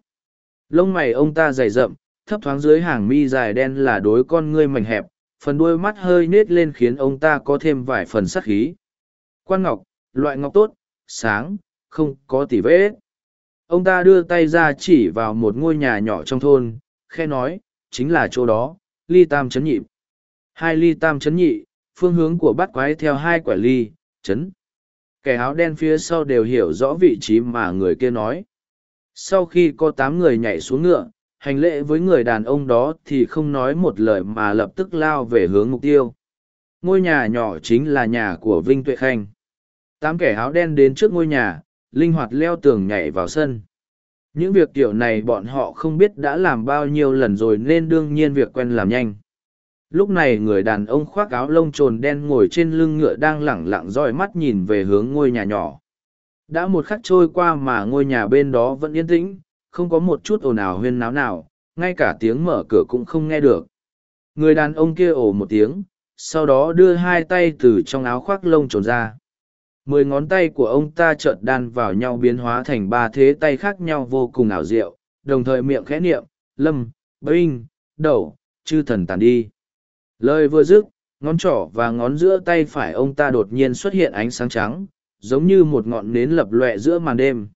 Lông mày ông ta dày rậm, thấp thoáng dưới hàng mi dài đen là đối con ngươi mảnh hẹp, phần đuôi mắt hơi nết lên khiến ông ta có thêm vài phần sắc khí. Quan ngọc, loại ngọc tốt, sáng, không có tỉ vết. Ông ta đưa tay ra chỉ vào một ngôi nhà nhỏ trong thôn, khe nói, chính là chỗ đó, ly tam chấn nhị. Hai ly tam chấn nhị, phương hướng của bát quái theo hai quả ly, chấn kẻ áo đen phía sau đều hiểu rõ vị trí mà người kia nói. Sau khi có tám người nhảy xuống ngựa, hành lễ với người đàn ông đó thì không nói một lời mà lập tức lao về hướng mục tiêu. Ngôi nhà nhỏ chính là nhà của vinh tuệ khanh. Tám kẻ áo đen đến trước ngôi nhà, linh hoạt leo tường nhảy vào sân. Những việc kiểu này bọn họ không biết đã làm bao nhiêu lần rồi nên đương nhiên việc quen làm nhanh lúc này người đàn ông khoác áo lông trồn đen ngồi trên lưng ngựa đang lẳng lặng roi mắt nhìn về hướng ngôi nhà nhỏ. Đã một khắc trôi qua mà ngôi nhà bên đó vẫn yên tĩnh, không có một chút ồn ào huyên náo nào, ngay cả tiếng mở cửa cũng không nghe được. Người đàn ông kia ồ một tiếng, sau đó đưa hai tay từ trong áo khoác lông trồn ra. Mười ngón tay của ông ta chợt đan vào nhau biến hóa thành ba thế tay khác nhau vô cùng ảo diệu, đồng thời miệng khẽ niệm, lâm, binh, đậu, chư thần tàn đi lời vừa dứt, ngón trỏ và ngón giữa tay phải ông ta đột nhiên xuất hiện ánh sáng trắng, giống như một ngọn nến lập lọe giữa màn đêm.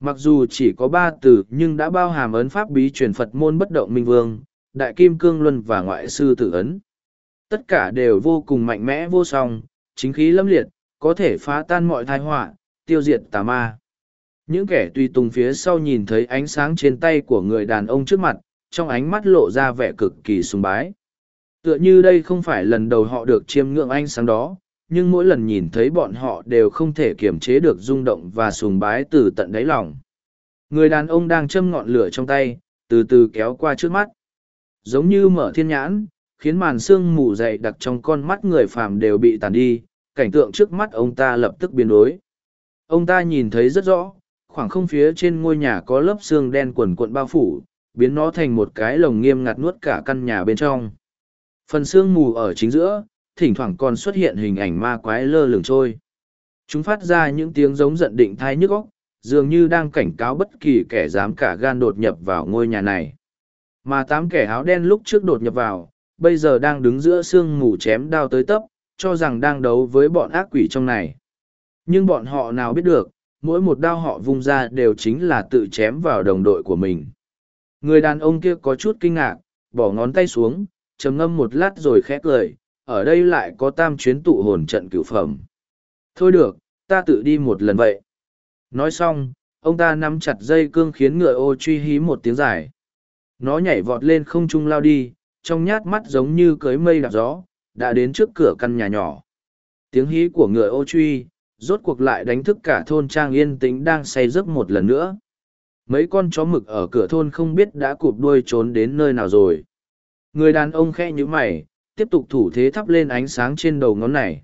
Mặc dù chỉ có ba từ nhưng đã bao hàm ấn pháp bí truyền phật môn bất động minh vương, đại kim cương luân và ngoại sư tử ấn. Tất cả đều vô cùng mạnh mẽ vô song, chính khí lâm liệt, có thể phá tan mọi thai họa, tiêu diệt tà ma. Những kẻ tùy tùng phía sau nhìn thấy ánh sáng trên tay của người đàn ông trước mặt, trong ánh mắt lộ ra vẻ cực kỳ sùng bái tựa như đây không phải lần đầu họ được chiêm ngưỡng ánh sáng đó, nhưng mỗi lần nhìn thấy bọn họ đều không thể kiềm chế được rung động và sùng bái từ tận đáy lòng. Người đàn ông đang châm ngọn lửa trong tay, từ từ kéo qua trước mắt. Giống như mở thiên nhãn, khiến màn sương mù dày đặc trong con mắt người phàm đều bị tàn đi, cảnh tượng trước mắt ông ta lập tức biến đổi. ông ta nhìn thấy rất rõ, khoảng không phía trên ngôi nhà có lớp xương đen quần quận bao phủ, biến nó thành một cái lồng nghiêm ngặt nuốt cả căn nhà bên trong phần xương mù ở chính giữa thỉnh thoảng còn xuất hiện hình ảnh ma quái lơ lửng trôi chúng phát ra những tiếng giống giận định thai nhức óc dường như đang cảnh cáo bất kỳ kẻ dám cả gan đột nhập vào ngôi nhà này mà tám kẻ áo đen lúc trước đột nhập vào bây giờ đang đứng giữa sương mù chém đao tới tấp cho rằng đang đấu với bọn ác quỷ trong này. Nhưng bọn họ nào biết được, mỗi một đao họ vung ra đều chính là tự chém vào đồng đội của mình. Người đàn ông kia có chút kinh ngạc, bỏ ngón tay xuống, trầm ngâm một lát rồi khẽ cười, ở đây lại có tam chuyến tụ hồn trận cửu phẩm. Thôi được, ta tự đi một lần vậy. Nói xong, ông ta nắm chặt dây cương khiến ngựa ô truy hí một tiếng dài. Nó nhảy vọt lên không trung lao đi, trong nhát mắt giống như cưới mây đạp gió, đã đến trước cửa căn nhà nhỏ. Tiếng hí của ngựa ô truy, rốt cuộc lại đánh thức cả thôn trang yên tĩnh đang say giấc một lần nữa. Mấy con chó mực ở cửa thôn không biết đã cụp đuôi trốn đến nơi nào rồi. Người đàn ông khẽ như mày, tiếp tục thủ thế thắp lên ánh sáng trên đầu ngón này.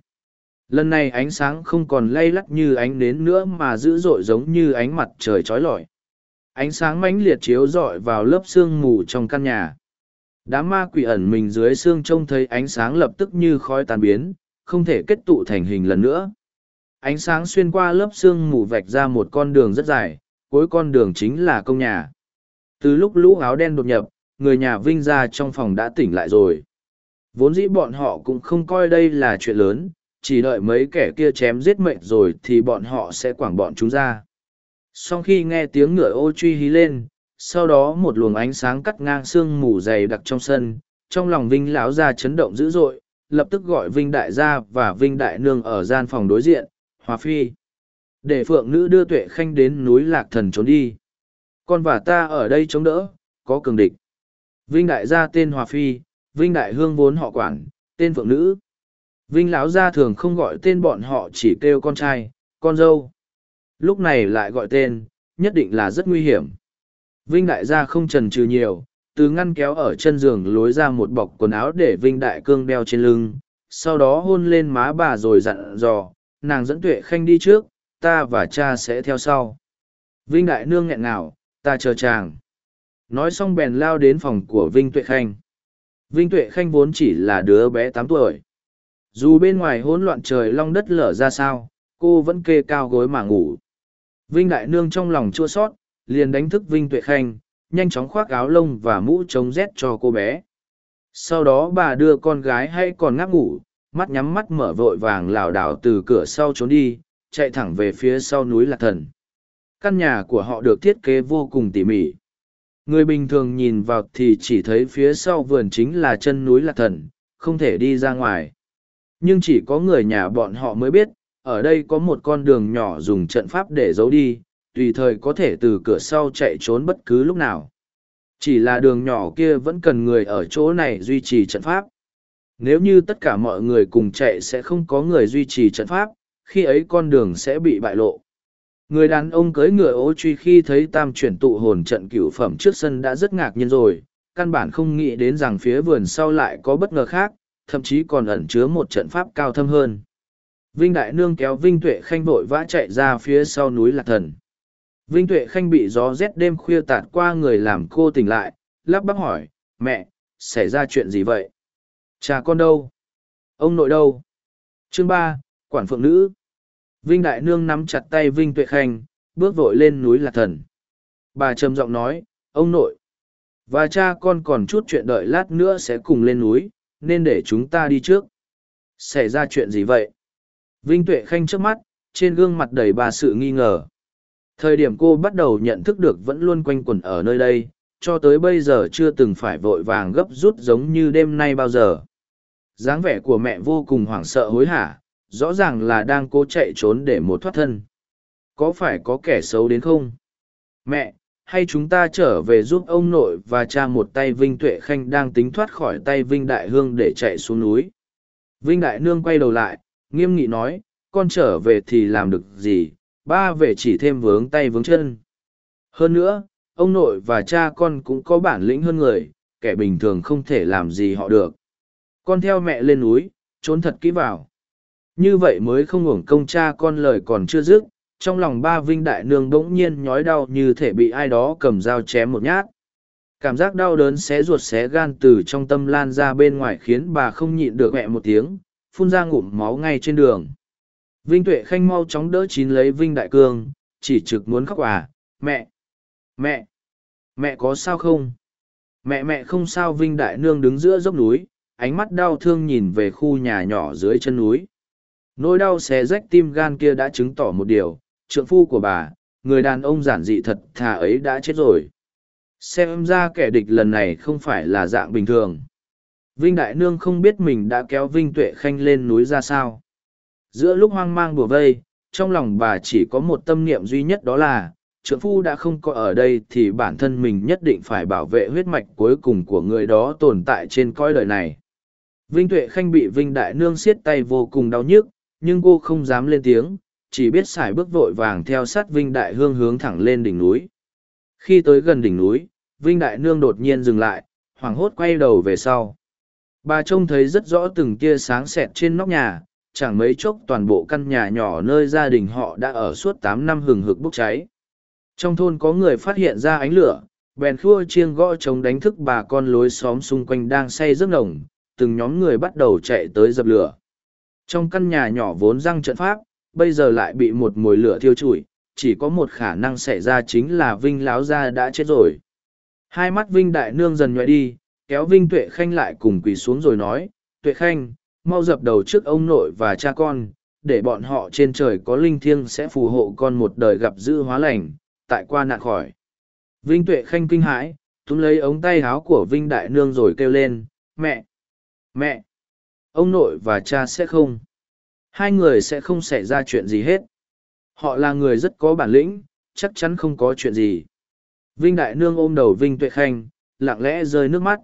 Lần này ánh sáng không còn lay lắt như ánh nến nữa mà dữ dội giống như ánh mặt trời trói lọi. Ánh sáng mãnh liệt chiếu rọi vào lớp sương mù trong căn nhà. Đám ma quỷ ẩn mình dưới xương trông thấy ánh sáng lập tức như khói tàn biến, không thể kết tụ thành hình lần nữa. Ánh sáng xuyên qua lớp sương mù vạch ra một con đường rất dài, cuối con đường chính là công nhà. Từ lúc lũ áo đen đột nhập, người nhà Vinh ra trong phòng đã tỉnh lại rồi. Vốn dĩ bọn họ cũng không coi đây là chuyện lớn, chỉ đợi mấy kẻ kia chém giết mệnh rồi thì bọn họ sẽ quảng bọn chúng ra. Sau khi nghe tiếng ngựa ô truy hí lên, sau đó một luồng ánh sáng cắt ngang sương mù dày đặc trong sân, trong lòng Vinh lão ra chấn động dữ dội, lập tức gọi Vinh đại gia và Vinh đại nương ở gian phòng đối diện, Hòa Phi. Để phượng nữ đưa tuệ khanh đến núi lạc thần trốn đi. Con và ta ở đây chống đỡ, có cường địch. Vinh đại gia tên Hòa Phi, Vinh đại hương vốn họ quản, tên phượng nữ. Vinh lão gia thường không gọi tên bọn họ chỉ kêu con trai, con dâu. Lúc này lại gọi tên, nhất định là rất nguy hiểm. Vinh đại gia không trần trừ nhiều, từ ngăn kéo ở chân giường lối ra một bọc quần áo để Vinh đại cương đeo trên lưng, sau đó hôn lên má bà rồi dặn dò, nàng dẫn tuệ khanh đi trước, ta và cha sẽ theo sau. Vinh đại nương nghẹn ngào, ta chờ chàng. Nói xong bèn lao đến phòng của Vinh tuệ khanh. Vinh tuệ khanh vốn chỉ là đứa bé tám tuổi. Dù bên ngoài hỗn loạn trời long đất lở ra sao, cô vẫn kê cao gối mà ngủ. Vinh đại nương trong lòng chua sót, liền đánh thức Vinh tuệ khanh, nhanh chóng khoác áo lông và mũ chống rét cho cô bé. Sau đó bà đưa con gái hay còn ngáp ngủ, mắt nhắm mắt mở vội vàng lảo đảo từ cửa sau trốn đi, chạy thẳng về phía sau núi Lạc Thần. Căn nhà của họ được thiết kế vô cùng tỉ mỉ. Người bình thường nhìn vào thì chỉ thấy phía sau vườn chính là chân núi Lạc Thần, không thể đi ra ngoài. Nhưng chỉ có người nhà bọn họ mới biết, ở đây có một con đường nhỏ dùng trận pháp để giấu đi, tùy thời có thể từ cửa sau chạy trốn bất cứ lúc nào. Chỉ là đường nhỏ kia vẫn cần người ở chỗ này duy trì trận pháp. Nếu như tất cả mọi người cùng chạy sẽ không có người duy trì trận pháp, khi ấy con đường sẽ bị bại lộ. Người đàn ông cưới ngựa ô truy khi thấy tam chuyển tụ hồn trận cửu phẩm trước sân đã rất ngạc nhiên rồi, căn bản không nghĩ đến rằng phía vườn sau lại có bất ngờ khác, thậm chí còn ẩn chứa một trận pháp cao thâm hơn. Vinh Đại Nương kéo Vinh Tuệ Khanh vội vã chạy ra phía sau núi Lạc Thần. Vinh Tuệ Khanh bị gió rét đêm khuya tạt qua người làm cô tỉnh lại, lắp bắp hỏi, mẹ, xảy ra chuyện gì vậy? Cha con đâu? Ông nội đâu? Chương ba, Quản Phượng Nữ. Vinh Đại Nương nắm chặt tay Vinh Tuệ Khanh, bước vội lên núi Lạc Thần. Bà trầm giọng nói, ông nội. Và cha con còn chút chuyện đợi lát nữa sẽ cùng lên núi, nên để chúng ta đi trước. Xảy ra chuyện gì vậy? Vinh Tuệ Khanh trước mắt, trên gương mặt đầy bà sự nghi ngờ. Thời điểm cô bắt đầu nhận thức được vẫn luôn quanh quẩn ở nơi đây, cho tới bây giờ chưa từng phải vội vàng gấp rút giống như đêm nay bao giờ. dáng vẻ của mẹ vô cùng hoảng sợ hối hả, rõ ràng là đang cố chạy trốn để một thoát thân. Có phải có kẻ xấu đến không? Mẹ, hay chúng ta trở về giúp ông nội và cha một tay Vinh Tuệ Khanh đang tính thoát khỏi tay Vinh Đại Hương để chạy xuống núi. Vinh Đại Nương quay đầu lại, nghiêm nghị nói, con trở về thì làm được gì, ba về chỉ thêm vướng tay vướng chân. Hơn nữa, ông nội và cha con cũng có bản lĩnh hơn người, kẻ bình thường không thể làm gì họ được. Con theo mẹ lên núi, trốn thật kỹ vào. Như vậy mới không hưởng công cha con lời còn chưa dứt, trong lòng ba vinh đại nương bỗng nhiên nhói đau như thể bị ai đó cầm dao chém một nhát. Cảm giác đau đớn xé ruột xé gan từ trong tâm lan ra bên ngoài khiến bà không nhịn được mẹ một tiếng, phun ra ngụm máu ngay trên đường. Vinh Tuệ Khanh mau chóng đỡ chín lấy Vinh Đại Cương, chỉ trực muốn khóc à, mẹ, mẹ, mẹ có sao không? Mẹ mẹ không sao Vinh Đại Nương đứng giữa dốc núi, ánh mắt đau thương nhìn về khu nhà nhỏ dưới chân núi. Nỗi đau xé rách tim gan kia đã chứng tỏ một điều, trượng phu của bà, người đàn ông giản dị thật thà ấy đã chết rồi. Xem ra kẻ địch lần này không phải là dạng bình thường. Vinh Đại Nương không biết mình đã kéo Vinh Tuệ Khanh lên núi ra sao. Giữa lúc hoang mang bùa vây, trong lòng bà chỉ có một tâm niệm duy nhất đó là, trượng phu đã không có ở đây thì bản thân mình nhất định phải bảo vệ huyết mạch cuối cùng của người đó tồn tại trên cõi đời này. Vinh Tuệ Khanh bị Vinh Đại Nương siết tay vô cùng đau nhức, nhưng cô không dám lên tiếng, chỉ biết xài bước vội vàng theo sát Vinh Đại Hương hướng thẳng lên đỉnh núi. Khi tới gần đỉnh núi, Vinh Đại Nương đột nhiên dừng lại, hoảng hốt quay đầu về sau. Bà trông thấy rất rõ từng tia sáng xẹt trên nóc nhà, chẳng mấy chốc toàn bộ căn nhà nhỏ nơi gia đình họ đã ở suốt tám năm hừng hực bốc cháy. Trong thôn có người phát hiện ra ánh lửa, bèn khua chiêng gõ chống đánh thức bà con lối xóm xung quanh đang say giấc nồng, từng nhóm người bắt đầu chạy tới dập lửa. Trong căn nhà nhỏ vốn răng trận pháp, bây giờ lại bị một mồi lửa thiêu trụi, chỉ có một khả năng xảy ra chính là Vinh láo gia đã chết rồi. Hai mắt Vinh đại nương dần nhòe đi, kéo Vinh Tuệ Khanh lại cùng quỳ xuống rồi nói, Tuệ Khanh, mau dập đầu trước ông nội và cha con, để bọn họ trên trời có linh thiêng sẽ phù hộ con một đời gặp dữ hóa lành, tại qua nạn khỏi. Vinh Tuệ Khanh kinh hãi, túm lấy ống tay áo của Vinh Đại Nương rồi kêu lên, mẹ, mẹ, ông nội và cha sẽ không. Hai người sẽ không xảy ra chuyện gì hết. Họ là người rất có bản lĩnh, chắc chắn không có chuyện gì. Vinh Đại Nương ôm đầu Vinh Tuệ Khanh, lặng lẽ rơi nước mắt.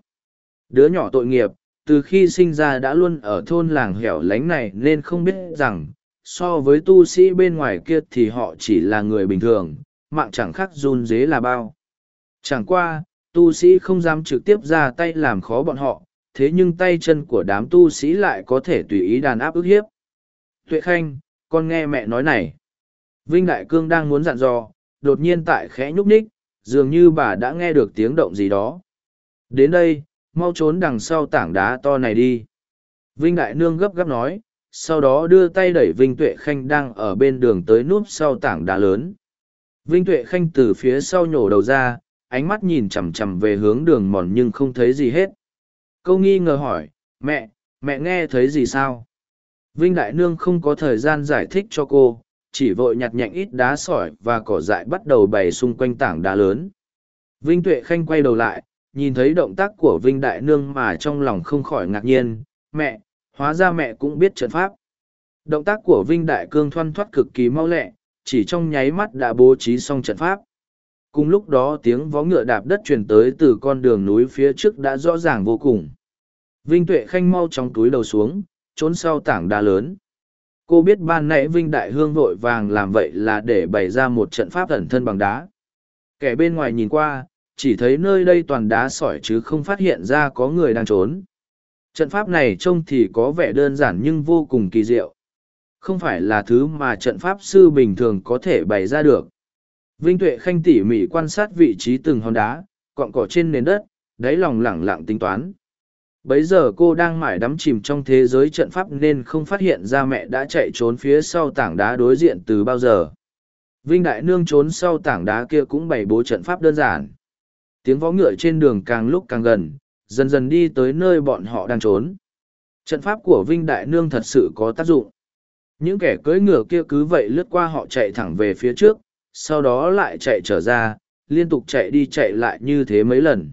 Đứa nhỏ tội nghiệp, từ khi sinh ra đã luôn ở thôn làng hẻo lánh này nên không biết rằng, so với tu sĩ bên ngoài kia thì họ chỉ là người bình thường, mạng chẳng khác run dế là bao. Chẳng qua, tu sĩ không dám trực tiếp ra tay làm khó bọn họ, thế nhưng tay chân của đám tu sĩ lại có thể tùy ý đàn áp ức hiếp. Tuệ Khanh, con nghe mẹ nói này. Vinh Đại Cương đang muốn dặn dò, đột nhiên tại khẽ nhúc nhích, dường như bà đã nghe được tiếng động gì đó. Đến đây, mau trốn đằng sau tảng đá to này đi. Vinh Đại Nương gấp gáp nói, sau đó đưa tay đẩy Vinh Tuệ Khanh đang ở bên đường tới núp sau tảng đá lớn. Vinh Tuệ Khanh từ phía sau nhổ đầu ra, ánh mắt nhìn chằm chằm về hướng đường mòn nhưng không thấy gì hết. Câu nghi ngờ hỏi, mẹ, mẹ nghe thấy gì sao? Vinh Đại Nương không có thời gian giải thích cho cô, chỉ vội nhặt nhạnh ít đá sỏi và cỏ dại bắt đầu bày xung quanh tảng đá lớn. Vinh Tuệ Khanh quay đầu lại, nhìn thấy động tác của Vinh Đại Nương mà trong lòng không khỏi ngạc nhiên, mẹ, hóa ra mẹ cũng biết trận pháp. Động tác của Vinh Đại Cương thoăn thoắt cực kỳ mau lẹ, chỉ trong nháy mắt đã bố trí xong trận pháp. Cùng lúc đó tiếng vó ngựa đạp đất truyền tới từ con đường núi phía trước đã rõ ràng vô cùng. Vinh Tuệ Khanh mau trong túi đầu xuống, trốn sau tảng đá lớn. Cô biết ban nãy Vinh Đại Hương vội vàng làm vậy là để bày ra một trận pháp ẩn thân bằng đá. Kẻ bên ngoài nhìn qua, chỉ thấy nơi đây toàn đá sỏi chứ không phát hiện ra có người đang trốn. Trận pháp này trông thì có vẻ đơn giản nhưng vô cùng kỳ diệu. Không phải là thứ mà trận pháp sư bình thường có thể bày ra được. Vinh Tuệ Khanh tỉ mỉ quan sát vị trí từng hòn đá, cọng cỏ trên nền đất, đáy lòng lẳng lặng tính toán. Bấy giờ cô đang mải đắm chìm trong thế giới trận pháp nên không phát hiện ra mẹ đã chạy trốn phía sau tảng đá đối diện từ bao giờ. Vinh Đại Nương trốn sau tảng đá kia cũng bày bố trận pháp đơn giản tiếng vó ngựa trên đường càng lúc càng gần dần dần đi tới nơi bọn họ đang trốn trận pháp của vinh đại nương thật sự có tác dụng những kẻ cưỡi ngựa kia cứ vậy lướt qua họ chạy thẳng về phía trước sau đó lại chạy trở ra liên tục chạy đi chạy lại như thế mấy lần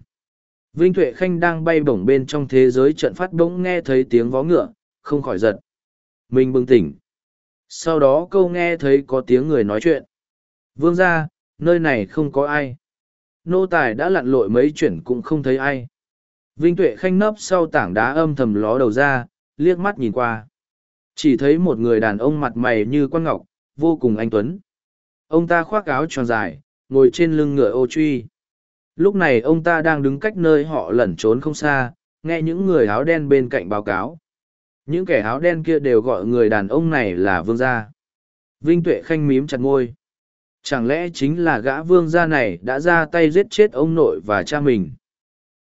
vinh tuệ khanh đang bay bổng bên trong thế giới trận phát bỗng nghe thấy tiếng vó ngựa không khỏi giật mình bừng tỉnh sau đó câu nghe thấy có tiếng người nói chuyện vương ra nơi này không có ai nô tài đã lặn lội mấy chuyển cũng không thấy ai. Vinh Tuệ khanh nấp sau tảng đá âm thầm ló đầu ra, liếc mắt nhìn qua. Chỉ thấy một người đàn ông mặt mày như quan ngọc, vô cùng anh tuấn. Ông ta khoác áo tròn dài, ngồi trên lưng ngựa ô truy. Lúc này ông ta đang đứng cách nơi họ lẩn trốn không xa, nghe những người áo đen bên cạnh báo cáo. Những kẻ áo đen kia đều gọi người đàn ông này là vương gia. Vinh Tuệ khanh mím chặt ngôi. Chẳng lẽ chính là gã vương gia này đã ra tay giết chết ông nội và cha mình?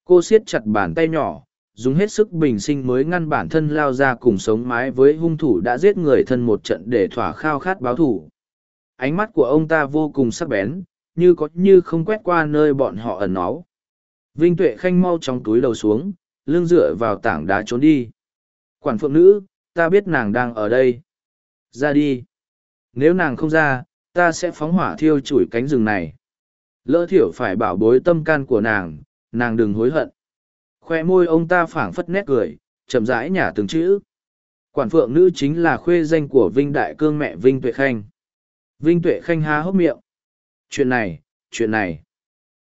Cô siết chặt bàn tay nhỏ, dùng hết sức bình sinh mới ngăn bản thân lao ra cùng sống mái với hung thủ đã giết người thân một trận để thỏa khao khát báo thủ. Ánh mắt của ông ta vô cùng sắc bén, như có như không quét qua nơi bọn họ ẩn náu. Vinh Tuệ Khanh mau trong túi đầu xuống, lưng dựa vào tảng đá trốn đi. Quản phượng nữ, ta biết nàng đang ở đây. Ra đi. Nếu nàng không ra, ta sẽ phóng hỏa thiêu chủi cánh rừng này lỡ thiểu phải bảo bối tâm can của nàng nàng đừng hối hận khoe môi ông ta phảng phất nét cười chậm rãi nhả từng chữ quản phượng nữ chính là khuê danh của vinh đại cương mẹ vinh tuệ khanh vinh tuệ khanh há hốc miệng. Chuyện này chuyện này.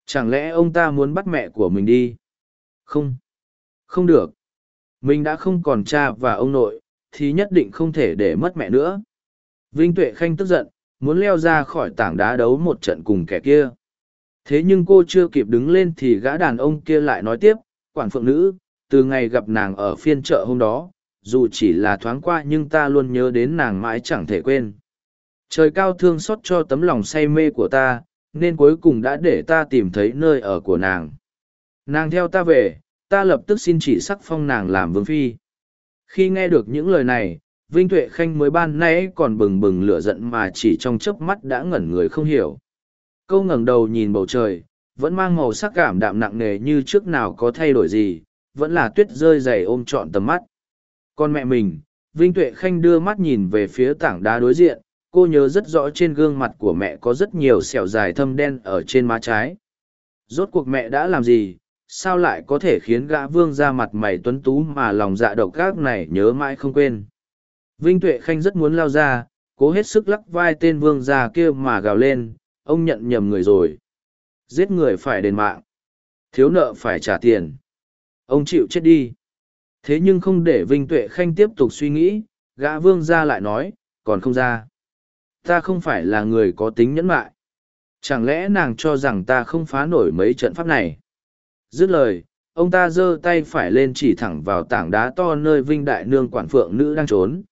Chẳng lẽ ông ta muốn bắt mẹ của mình đi? Không. Không được. Mình đã không còn cha và ông nội, thì nhất định không thể để mất mẹ nữa. Vinh tuệ khanh tức giận, muốn leo ra khỏi tảng đá đấu một trận cùng kẻ kia. Thế nhưng cô chưa kịp đứng lên thì gã đàn ông kia lại nói tiếp, quản phượng nữ, từ ngày gặp nàng ở phiên chợ hôm đó, dù chỉ là thoáng qua nhưng ta luôn nhớ đến nàng mãi chẳng thể quên trời cao thương xót cho tấm lòng say mê của ta, nên cuối cùng đã để ta tìm thấy nơi ở của nàng. Nàng theo ta về, ta lập tức xin chỉ sắc phong nàng làm vương phi. Khi nghe được những lời này, vinh tuệ khanh mới ban nãy còn bừng bừng lửa giận mà chỉ trong chớp mắt đã ngẩn người không hiểu. Câu ngẩng đầu nhìn bầu trời, vẫn mang màu sắc cảm đạm nặng nề như trước nào có thay đổi gì, vẫn là tuyết rơi dày ôm trọn tầm mắt. Con mẹ mình, vinh tuệ khanh đưa mắt nhìn về phía tảng đá đối diện cô nhớ rất rõ trên gương mặt của mẹ có rất nhiều sẹo dài thâm đen ở trên má trái. Rốt cuộc mẹ đã làm gì? Sao lại có thể khiến gã vương ra mặt mày tuấn tú mà lòng dạ độc gác này nhớ mãi không quên? Vinh tuệ khanh rất muốn lao ra, cố hết sức lắc vai tên vương già kia mà gào lên, ông nhận nhầm người rồi. Giết người phải đền mạng. Thiếu nợ phải trả tiền. Ông chịu chết đi. Thế nhưng không để vinh tuệ khanh tiếp tục suy nghĩ, gã vương ra lại nói, còn không ra ta không phải là người có tính nhẫn mại. Chẳng lẽ nàng cho rằng ta không phá nổi mấy trận pháp này? Dứt lời, ông ta giơ tay phải lên chỉ thẳng vào tảng đá to nơi vinh đại nương quản phượng nữ đang trốn.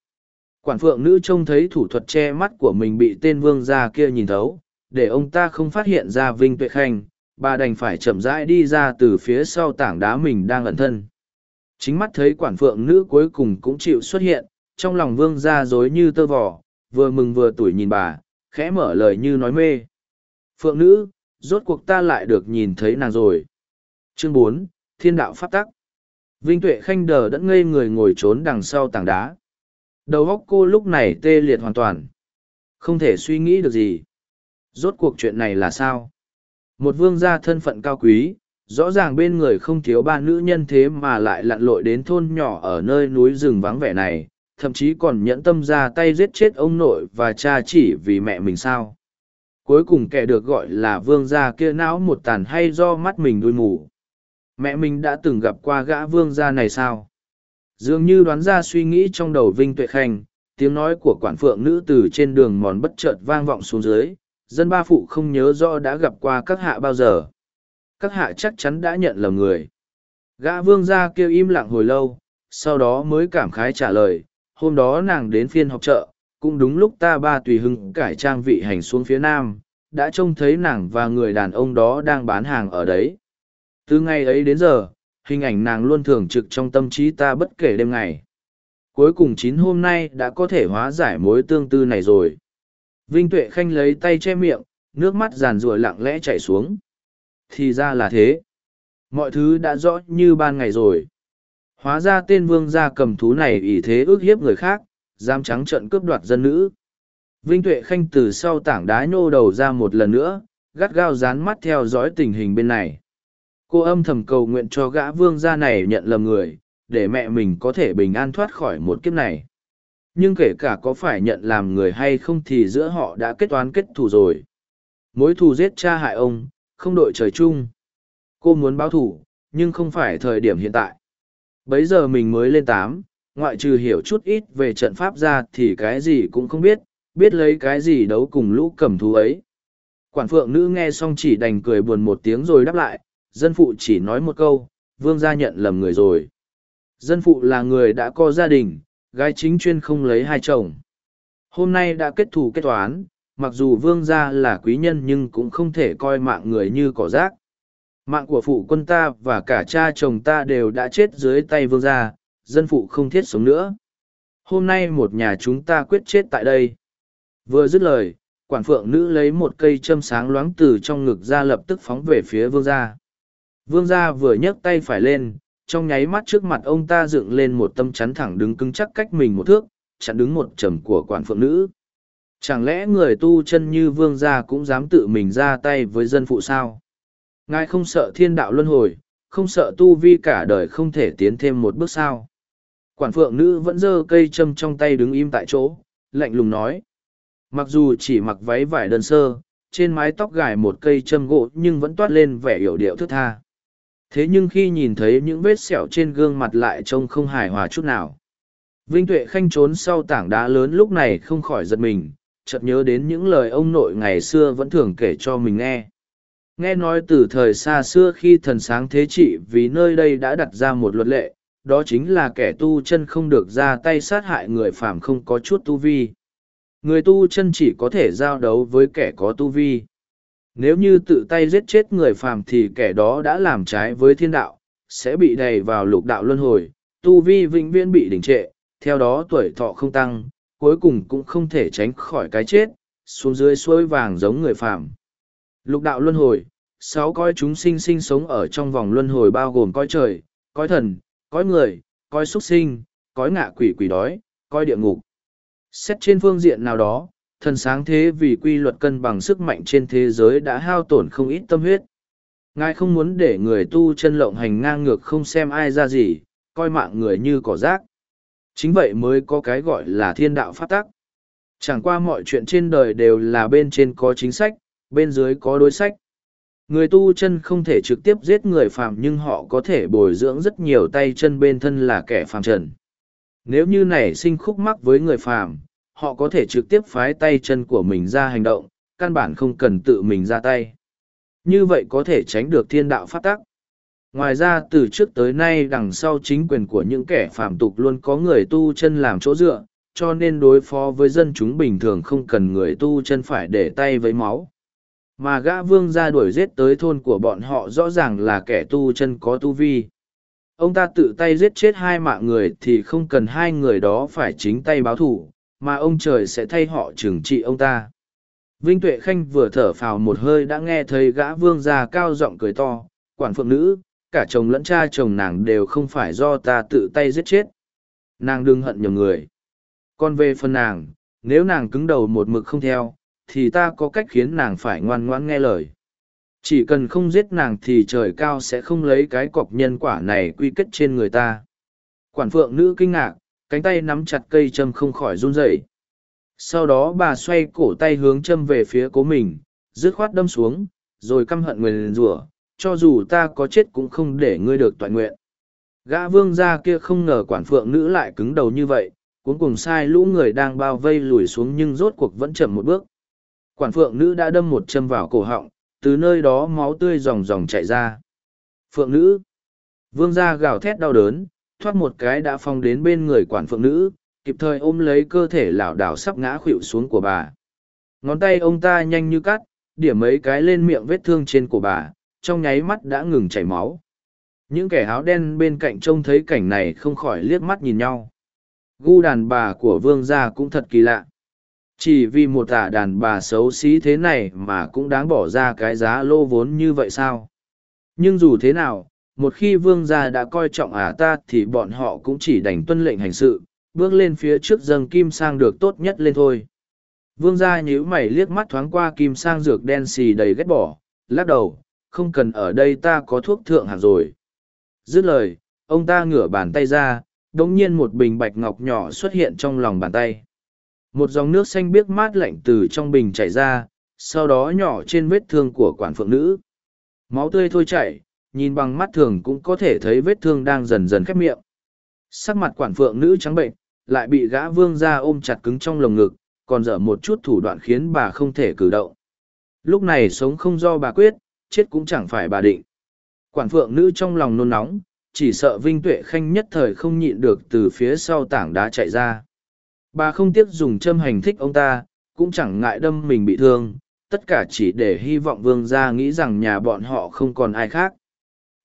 Quản phượng nữ trông thấy thủ thuật che mắt của mình bị tên vương gia kia nhìn thấu, để ông ta không phát hiện ra vinh tuệ khanh, bà đành phải chậm rãi đi ra từ phía sau tảng đá mình đang ẩn thân. Chính mắt thấy quản phượng nữ cuối cùng cũng chịu xuất hiện, trong lòng vương gia dối như tơ vò vừa mừng vừa tuổi nhìn bà, khẽ mở lời như nói mê. Phượng nữ, rốt cuộc ta lại được nhìn thấy nàng rồi. Chương bốn, thiên đạo pháp tắc. Vinh tuệ khanh đờ đẫn ngây người ngồi trốn đằng sau tảng đá. Đầu óc cô lúc này tê liệt hoàn toàn. Không thể suy nghĩ được gì. Rốt cuộc chuyện này là sao? Một vương gia thân phận cao quý, rõ ràng bên người không thiếu ba nữ nhân thế mà lại lặn lội đến thôn nhỏ ở nơi núi rừng vắng vẻ này thậm chí còn nhẫn tâm ra tay giết chết ông nội và cha chỉ vì mẹ mình sao. Cuối cùng kẻ được gọi là vương gia kia não một tàn hay do mắt mình đuôi mù. Mẹ mình đã từng gặp qua gã vương gia này sao? Dường như đoán ra suy nghĩ trong đầu vinh tuệ khanh, tiếng nói của quản phượng nữ từ trên đường mòn bất chợt vang vọng xuống dưới, dân ba phụ không nhớ rõ đã gặp qua các hạ bao giờ. Các hạ chắc chắn đã nhận lầm người. Gã vương gia kêu im lặng hồi lâu, sau đó mới cảm khái trả lời hôm đó nàng đến phiên học chợ, cũng đúng lúc ta ba tùy hưng cải trang vị hành xuống phía nam, đã trông thấy nàng và người đàn ông đó đang bán hàng ở đấy. Từ ngày ấy đến giờ, hình ảnh nàng luôn thường trực trong tâm trí ta bất kể đêm ngày. Cuối cùng chín hôm nay đã có thể hóa giải mối tương tư này rồi. Vinh tuệ khanh lấy tay che miệng, nước mắt giàn rùa lặng lẽ chảy xuống. Thì ra là thế. Mọi thứ đã rõ như ban ngày rồi hóa ra tên vương gia cầm thú này ỷ thế ước hiếp người khác, dám trắng trận cướp đoạt dân nữ. Vinh tuệ khanh từ sau tảng đá nhô đầu ra một lần nữa, gắt gao dán mắt theo dõi tình hình bên này. Cô âm thầm cầu nguyện cho gã vương gia này nhận lầm người, để mẹ mình có thể bình an thoát khỏi một kiếp này. Nhưng kể cả có phải nhận làm người hay không thì giữa họ đã kết toán kết thù rồi. Mối thù giết cha hại ông, không đội trời chung. Cô muốn báo thù, nhưng không phải thời điểm hiện tại bấy giờ mình mới lên tám, ngoại trừ hiểu chút ít về trận pháp ra thì cái gì cũng không biết biết lấy cái gì đấu cùng lũ cầm thú ấy. Quản phượng nữ nghe xong chỉ đành cười buồn một tiếng rồi đáp lại, dân phụ chỉ nói một câu, vương gia nhận lầm người rồi. Dân phụ là người đã có gia đình, gái chính chuyên không lấy hai chồng. Hôm nay đã kết thù kết toán, mặc dù vương gia là quý nhân nhưng cũng không thể coi mạng người như cỏ rác mạng của phụ quân ta và cả cha chồng ta đều đã chết dưới tay vương gia, dân phụ không thiết sống nữa. Hôm nay một nhà chúng ta quyết chết tại đây. Vừa dứt lời, quản phượng nữ lấy một cây châm sáng loáng từ trong ngực ra lập tức phóng về phía vương gia. Vương gia vừa nhấc tay phải lên, trong nháy mắt trước mặt ông ta dựng lên một tâm chắn thẳng đứng cứng chắc cách mình một thước, chặn đứng một trầm của quản phượng nữ. Chẳng lẽ người tu chân như vương gia cũng dám tự mình ra tay với dân phụ sao? Ngài không sợ thiên đạo luân hồi không sợ tu vi cả đời không thể tiến thêm một bước sao. Quản phượng nữ vẫn giơ cây châm trong tay đứng im tại chỗ, lạnh lùng nói. Mặc dù chỉ mặc váy vải đơn sơ, trên mái tóc gài một cây châm gỗ nhưng vẫn toát lên vẻ hiểu điệu thức tha. Thế nhưng khi nhìn thấy những vết sẹo trên gương mặt lại trông không hài hòa chút nào. Vinh Tuệ Khanh trốn sau tảng đá lớn lúc này không khỏi giật mình, chợt nhớ đến những lời ông nội ngày xưa vẫn thường kể cho mình nghe. Nghe nói từ thời xa xưa khi thần sáng thế trị vì nơi đây đã đặt ra một luật lệ, đó chính là kẻ tu chân không được ra tay sát hại người phàm không có chút tu vi. Người tu chân chỉ có thể giao đấu với kẻ có tu vi. Nếu như tự tay giết chết người phàm thì kẻ đó đã làm trái với thiên đạo, sẽ bị đẩy vào lục đạo luân hồi, tu vi vĩnh viễn bị đình trệ, theo đó tuổi thọ không tăng, cuối cùng cũng không thể tránh khỏi cái chết, xuống dưới suối vàng giống người phàm. Lục đạo luân hồi, sáu coi chúng sinh sinh sống ở trong vòng luân hồi bao gồm coi trời, coi thần, coi người, coi xuất sinh, coi ngạ quỷ quỷ đói, coi địa ngục. Xét trên phương diện nào đó, thần sáng thế vì quy luật cân bằng sức mạnh trên thế giới đã hao tổn không ít tâm huyết. Ngài không muốn để người tu chân lộng hành ngang ngược không xem ai ra gì, coi mạng người như cỏ rác. Chính vậy mới có cái gọi là thiên đạo phát tắc. Chẳng qua mọi chuyện trên đời đều là bên trên có chính sách, bên dưới có đối sách. Người tu chân không thể trực tiếp giết người phàm nhưng họ có thể bồi dưỡng rất nhiều tay chân bên thân là kẻ phàm trần. Nếu như nảy sinh khúc mắc với người phàm, họ có thể trực tiếp phái tay chân của mình ra hành động, căn bản không cần tự mình ra tay. Như vậy có thể tránh được thiên đạo phát tắc. Ngoài ra từ trước tới nay đằng sau chính quyền của những kẻ phạm tục luôn có người tu chân làm chỗ dựa, cho nên đối phó với dân chúng bình thường không cần người tu chân phải để tay với máu. Mà gã vương ra đuổi giết tới thôn của bọn họ rõ ràng là kẻ tu chân có tu vi. Ông ta tự tay giết chết hai mạng người thì không cần hai người đó phải chính tay báo thủ, mà ông trời sẽ thay họ trừng trị ông ta. Vinh Tuệ Khanh vừa thở phào một hơi đã nghe thấy gã vương già cao giọng cười to, quản phượng nữ, cả chồng lẫn cha chồng nàng đều không phải do ta tự tay giết chết. Nàng đừng hận nhiều người. Còn về phần nàng, nếu nàng cứng đầu một mực không theo, thì ta có cách khiến nàng phải ngoan ngoãn nghe lời. Chỉ cần không giết nàng thì trời cao sẽ không lấy cái cọc nhân quả này quy kết trên người ta. Quản phượng nữ kinh ngạc, cánh tay nắm chặt cây châm không khỏi run rẩy. Sau đó bà xoay cổ tay hướng châm về phía cố mình, dứt khoát đâm xuống, rồi căm hận nguyền rủa, cho dù ta có chết cũng không để ngươi được toàn nguyện. Gã vương gia kia không ngờ quản phượng nữ lại cứng đầu như vậy, cuốn cùng sai lũ người đang bao vây lùi xuống nhưng rốt cuộc vẫn chậm một bước. Quản phượng nữ đã đâm một châm vào cổ họng, từ nơi đó máu tươi ròng ròng chạy ra. Phượng nữ. Vương gia gào thét đau đớn, thoát một cái đã phong đến bên người quản phượng nữ, kịp thời ôm lấy cơ thể lảo đảo sắp ngã khuỵu xuống của bà. Ngón tay ông ta nhanh như cắt, điểm mấy cái lên miệng vết thương trên cổ bà, trong nháy mắt đã ngừng chảy máu. Những kẻ áo đen bên cạnh trông thấy cảnh này không khỏi liếc mắt nhìn nhau. Gu đàn bà của vương gia cũng thật kỳ lạ. Chỉ vì một tả đàn bà xấu xí thế này mà cũng đáng bỏ ra cái giá lô vốn như vậy sao? Nhưng dù thế nào, một khi vương gia đã coi trọng ả ta thì bọn họ cũng chỉ đành tuân lệnh hành sự, bước lên phía trước dâng kim sang được tốt nhất lên thôi. Vương gia nhíu mày liếc mắt thoáng qua kim sang dược đen xì đầy ghét bỏ, lắc đầu, không cần ở đây ta có thuốc thượng hạng rồi. Dứt lời, ông ta ngửa bàn tay ra, đống nhiên một bình bạch ngọc nhỏ xuất hiện trong lòng bàn tay. Một dòng nước xanh biếc mát lạnh từ trong bình chảy ra, sau đó nhỏ trên vết thương của quản phượng nữ. Máu tươi thôi chảy, nhìn bằng mắt thường cũng có thể thấy vết thương đang dần dần khép miệng. Sắc mặt quản phượng nữ trắng bệnh, lại bị gã vương ra ôm chặt cứng trong lồng ngực, còn dở một chút thủ đoạn khiến bà không thể cử động. Lúc này sống không do bà quyết, chết cũng chẳng phải bà định. Quản phượng nữ trong lòng nôn nóng, chỉ sợ Vinh Tuệ Khanh nhất thời không nhịn được từ phía sau tảng đá chạy ra. Bà không tiếc dùng châm hành thích ông ta, cũng chẳng ngại đâm mình bị thương, tất cả chỉ để hy vọng vương gia nghĩ rằng nhà bọn họ không còn ai khác.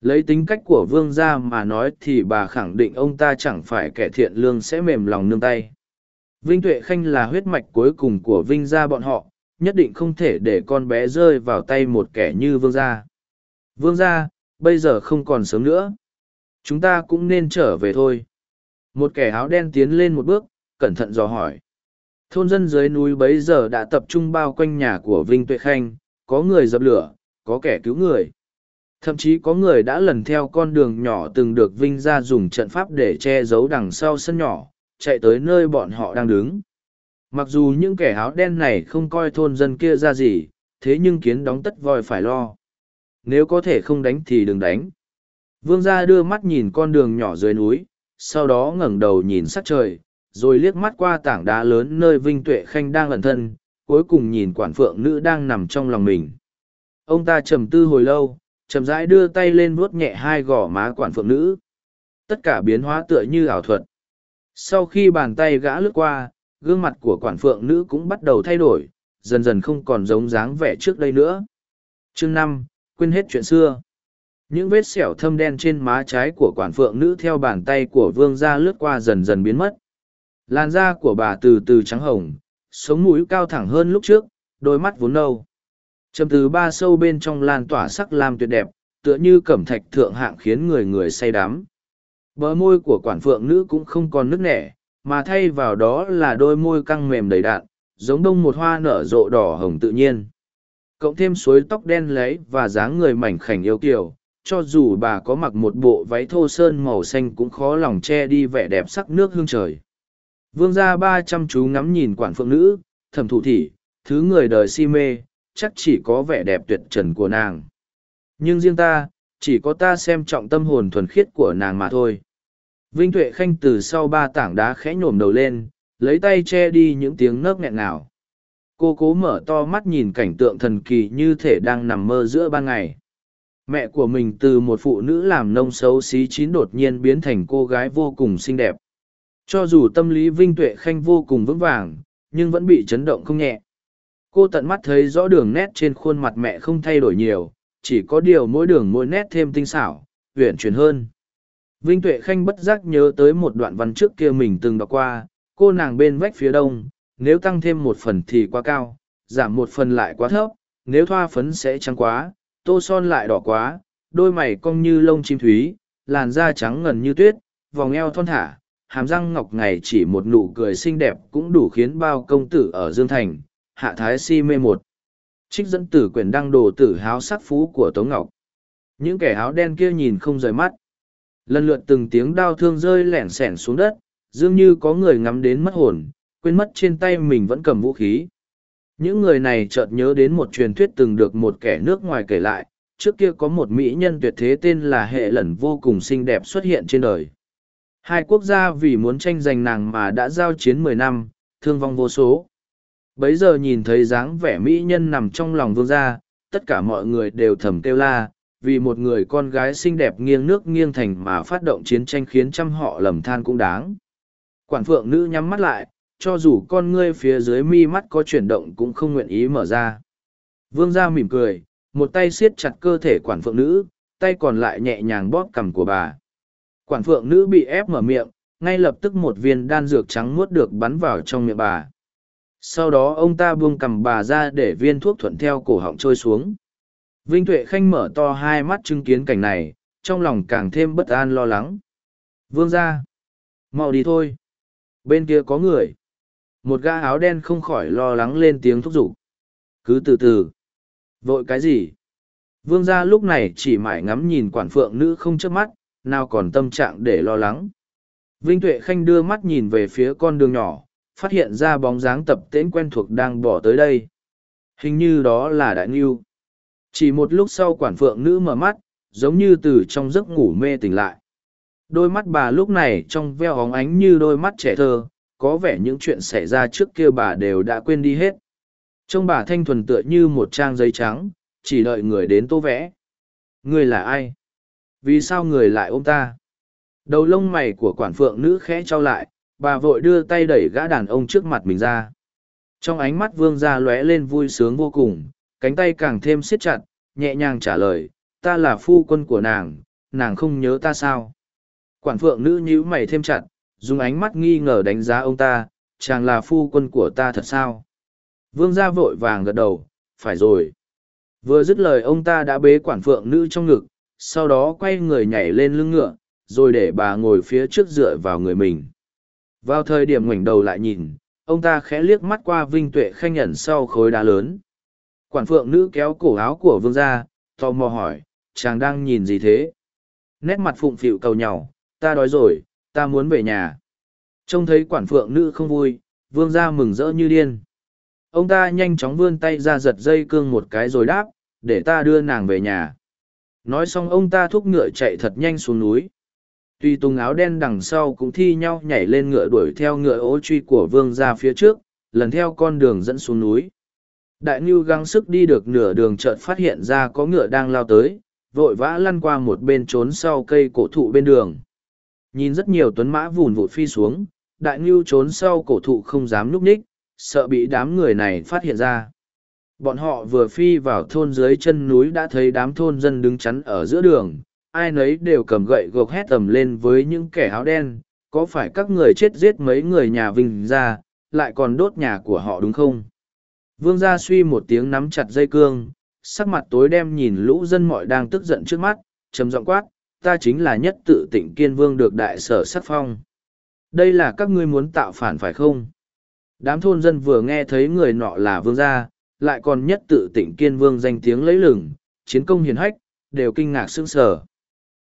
Lấy tính cách của vương gia mà nói thì bà khẳng định ông ta chẳng phải kẻ thiện lương sẽ mềm lòng nương tay. Vinh Tuệ Khanh là huyết mạch cuối cùng của Vinh gia bọn họ, nhất định không thể để con bé rơi vào tay một kẻ như vương gia. Vương gia, bây giờ không còn sớm nữa. Chúng ta cũng nên trở về thôi. Một kẻ áo đen tiến lên một bước, cẩn thận dò hỏi. Thôn dân dưới núi bấy giờ đã tập trung bao quanh nhà của Vinh Tuệ Khanh, có người dập lửa, có kẻ cứu người. Thậm chí có người đã lần theo con đường nhỏ từng được Vinh ra dùng trận pháp để che giấu đằng sau sân nhỏ, chạy tới nơi bọn họ đang đứng. Mặc dù những kẻ áo đen này không coi thôn dân kia ra gì, thế nhưng kiến đóng tất voi phải lo. Nếu có thể không đánh thì đừng đánh. Vương gia đưa mắt nhìn con đường nhỏ dưới núi, sau đó ngẩng đầu nhìn sắc trời, rồi liếc mắt qua tảng đá lớn nơi Vinh Tuệ Khanh đang ẩn thân, cuối cùng nhìn quản phượng nữ đang nằm trong lòng mình. Ông ta trầm tư hồi lâu, chậm rãi đưa tay lên vuốt nhẹ hai gò má quản phượng nữ. Tất cả biến hóa tựa như ảo thuật. Sau khi bàn tay gã lướt qua, gương mặt của quản phượng nữ cũng bắt đầu thay đổi, dần dần không còn giống dáng vẻ trước đây nữa. Chương năm quên hết chuyện xưa. Những vết sẹo thâm đen trên má trái của quản phượng nữ theo bàn tay của vương gia lướt qua dần dần biến mất. Làn da của bà từ từ trắng hồng, sống mũi cao thẳng hơn lúc trước, đôi mắt vốn nâu. Trầm từ ba sâu bên trong lan tỏa sắc lam tuyệt đẹp, tựa như cẩm thạch thượng hạng khiến người người say đắm. Bờ môi của quản phượng nữ cũng không còn nước nẻ, mà thay vào đó là đôi môi căng mềm đầy đạn, giống đông một hoa nở rộ đỏ hồng tự nhiên. Cộng thêm suối tóc đen lấy và dáng người mảnh khảnh yêu kiều, cho dù bà có mặc một bộ váy thô sơn màu xanh cũng khó lòng che đi vẻ đẹp sắc nước hương trời. Vương gia ba chăm chú ngắm nhìn quản phượng nữ, thẩm thủ thỉ, thứ người đời si mê, chắc chỉ có vẻ đẹp tuyệt trần của nàng. Nhưng riêng ta, chỉ có ta xem trọng tâm hồn thuần khiết của nàng mà thôi. Vinh Tuệ Khanh từ sau ba tảng đá khẽ nhổm đầu lên, lấy tay che đi những tiếng nấc nghẹn nào. Cô cố mở to mắt nhìn cảnh tượng thần kỳ như thể đang nằm mơ giữa ban ngày. Mẹ của mình từ một phụ nữ làm nông xấu xí chín đột nhiên biến thành cô gái vô cùng xinh đẹp. Cho dù tâm lý Vinh Tuệ Khanh vô cùng vững vàng, nhưng vẫn bị chấn động không nhẹ. Cô tận mắt thấy rõ đường nét trên khuôn mặt mẹ không thay đổi nhiều, chỉ có điều mỗi đường mỗi nét thêm tinh xảo, uyển chuyển hơn. Vinh Tuệ Khanh bất giác nhớ tới một đoạn văn trước kia mình từng đọc qua, cô nàng bên vách phía đông, nếu tăng thêm một phần thì quá cao, giảm một phần lại quá thấp, nếu thoa phấn sẽ trắng quá, tô son lại đỏ quá, đôi mày cong như lông chim thúy, làn da trắng ngần như tuyết, vòng eo thon thả, hàm răng ngọc ngày chỉ một nụ cười xinh đẹp cũng đủ khiến bao công tử ở Dương Thành, hạ thái si mê một. Trích dẫn tử quyển đăng đồ tử háo sắc phú của Tống Ngọc. Những kẻ áo đen kia nhìn không rời mắt. Lần lượt từng tiếng đao thương rơi lẻn sẻn xuống đất, dường như có người ngắm đến mất hồn, quên mất trên tay mình vẫn cầm vũ khí. Những người này chợt nhớ đến một truyền thuyết từng được một kẻ nước ngoài kể lại, trước kia có một mỹ nhân tuyệt thế tên là hệ lẩn vô cùng xinh đẹp xuất hiện trên đời. Hai quốc gia vì muốn tranh giành nàng mà đã giao chiến mười năm, thương vong vô số. Bấy giờ nhìn thấy dáng vẻ mỹ nhân nằm trong lòng vương gia, tất cả mọi người đều thầm kêu la, vì một người con gái xinh đẹp nghiêng nước nghiêng thành mà phát động chiến tranh khiến trăm họ lầm than cũng đáng. Quản phượng nữ nhắm mắt lại, cho dù con ngươi phía dưới mi mắt có chuyển động cũng không nguyện ý mở ra. Vương gia mỉm cười, một tay siết chặt cơ thể quản phượng nữ, tay còn lại nhẹ nhàng bóp cằm của bà. Quản phượng nữ bị ép mở miệng, ngay lập tức một viên đan dược trắng nuốt được bắn vào trong miệng bà. Sau đó ông ta buông cằm bà ra để viên thuốc thuận theo cổ họng trôi xuống. Vinh Tuệ Khanh mở to hai mắt chứng kiến cảnh này, trong lòng càng thêm bất an lo lắng. Vương ra. mau đi thôi. Bên kia có người. Một gã áo đen không khỏi lo lắng lên tiếng thúc giục. Cứ từ từ. Vội cái gì? Vương gia lúc này chỉ mãi ngắm nhìn quản phượng nữ không chớp mắt, nào còn tâm trạng để lo lắng. Vinh Tuệ Khanh đưa mắt nhìn về phía con đường nhỏ, phát hiện ra bóng dáng tập tễnh quen thuộc đang bỏ tới đây. Hình như đó là Đại Ngưu. Chỉ một lúc sau quản phượng nữ mở mắt, giống như từ trong giấc ngủ mê tỉnh lại. Đôi mắt bà lúc này trong veo hóng ánh như đôi mắt trẻ thơ, có vẻ những chuyện xảy ra trước kia bà đều đã quên đi hết. Trông bà thanh thuần tựa như một trang giấy trắng, chỉ đợi người đến tô vẽ. Người là ai? Vì sao người lại ôm ta? Đầu lông mày của quản phượng nữ khẽ trao lại, bà vội đưa tay đẩy gã đàn ông trước mặt mình ra. Trong ánh mắt vương gia lóe lên vui sướng vô cùng, cánh tay càng thêm siết chặt, nhẹ nhàng trả lời, ta là phu quân của nàng, nàng không nhớ ta sao? Quản phượng nữ nhíu mày thêm chặt, dùng ánh mắt nghi ngờ đánh giá ông ta, chàng là phu quân của ta thật sao? Vương gia vội vàng gật đầu, phải rồi. Vừa dứt lời ông ta đã bế quản phượng nữ trong ngực, sau đó quay người nhảy lên lưng ngựa, rồi để bà ngồi phía trước dựa vào người mình. Vào thời điểm ngoảnh đầu lại nhìn, ông ta khẽ liếc mắt qua Vinh Tuệ khanh nhận sau khối đá lớn. Quản phượng nữ kéo cổ áo của vương gia, tò mò hỏi, chàng đang nhìn gì thế? Nét mặt phụng phịu cầu nhỏ, ta đói rồi, ta muốn về nhà. Trông thấy quản phượng nữ không vui, vương gia mừng rỡ như điên. Ông ta nhanh chóng vươn tay ra giật dây cương một cái rồi đáp, để ta đưa nàng về nhà. Nói xong ông ta thúc ngựa chạy thật nhanh xuống núi. Tuy tùng áo đen đằng sau cũng thi nhau nhảy lên ngựa đuổi theo ngựa ô truy của vương ra phía trước, lần theo con đường dẫn xuống núi. Đại Ngưu gắng sức đi được nửa đường chợt phát hiện ra có ngựa đang lao tới, vội vã lăn qua một bên trốn sau cây cổ thụ bên đường. Nhìn rất nhiều tuấn mã vùn vụt phi xuống, đại ngưu trốn sau cổ thụ không dám núp ních, sợ bị đám người này phát hiện ra. Bọn họ vừa phi vào thôn dưới chân núi đã thấy đám thôn dân đứng chắn ở giữa đường, ai nấy đều cầm gậy gộc hét tầm lên với những kẻ áo đen, có phải các người chết giết mấy người nhà Vinh ra, lại còn đốt nhà của họ đúng không? Vương gia suy một tiếng nắm chặt dây cương, sắc mặt tối đem nhìn lũ dân mọi đang tức giận trước mắt, trầm giọng quát, ta chính là nhất tự tỉnh kiên vương được đại sở sắc phong. Đây là các ngươi muốn tạo phản phải không? Đám thôn dân vừa nghe thấy người nọ là vương gia, lại còn nhất tự tỉnh kiên vương danh tiếng lấy lừng, chiến công hiền hách, đều kinh ngạc sững sờ.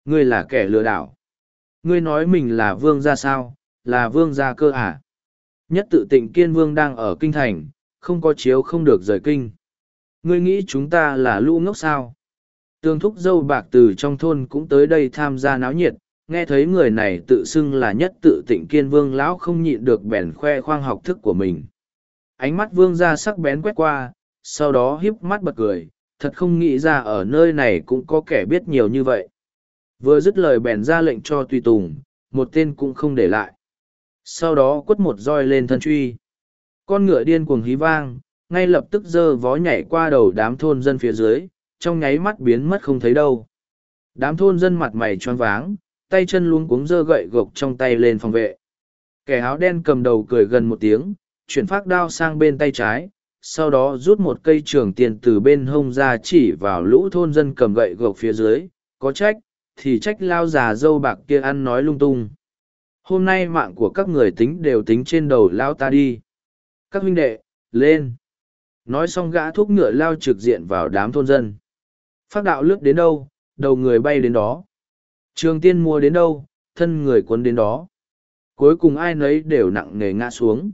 Ngươi là kẻ lừa đảo. Ngươi nói mình là vương gia sao, là vương gia cơ à? Nhất tự tỉnh kiên vương đang ở kinh thành, không có chiếu không được rời kinh. Ngươi nghĩ chúng ta là lũ ngốc sao? Tương thúc dâu bạc từ trong thôn cũng tới đây tham gia náo nhiệt, nghe thấy người này tự xưng là nhất tự tịnh kiên vương lão không nhịn được bèn khoe khoang học thức của mình. Ánh mắt vương ra sắc bén quét qua, sau đó híp mắt bật cười, thật không nghĩ ra ở nơi này cũng có kẻ biết nhiều như vậy. Vừa dứt lời bèn ra lệnh cho tùy tùng, một tên cũng không để lại. Sau đó quất một roi lên thân truy. Con ngựa điên cuồng hí vang, ngay lập tức giơ vó nhảy qua đầu đám thôn dân phía dưới, trong nháy mắt biến mất không thấy đâu. Đám thôn dân mặt mày choáng váng, tay chân luôn cuống giơ gậy gộc trong tay lên phòng vệ. Kẻ áo đen cầm đầu cười gần một tiếng, chuyển phát đao sang bên tay trái, sau đó rút một cây trường tiền từ bên hông ra chỉ vào lũ thôn dân cầm gậy gộc phía dưới, có trách, thì trách lao già dâu bạc kia ăn nói lung tung. Hôm nay mạng của các người tính đều tính trên đầu lao ta đi. Các huynh đệ, lên! Nói xong gã thúc ngựa lao trực diện vào đám thôn dân. Phát đạo lướt đến đâu, đầu người bay đến đó. Trường tiên mua đến đâu, thân người cuốn đến đó. Cuối cùng ai nấy đều nặng nề ngã xuống.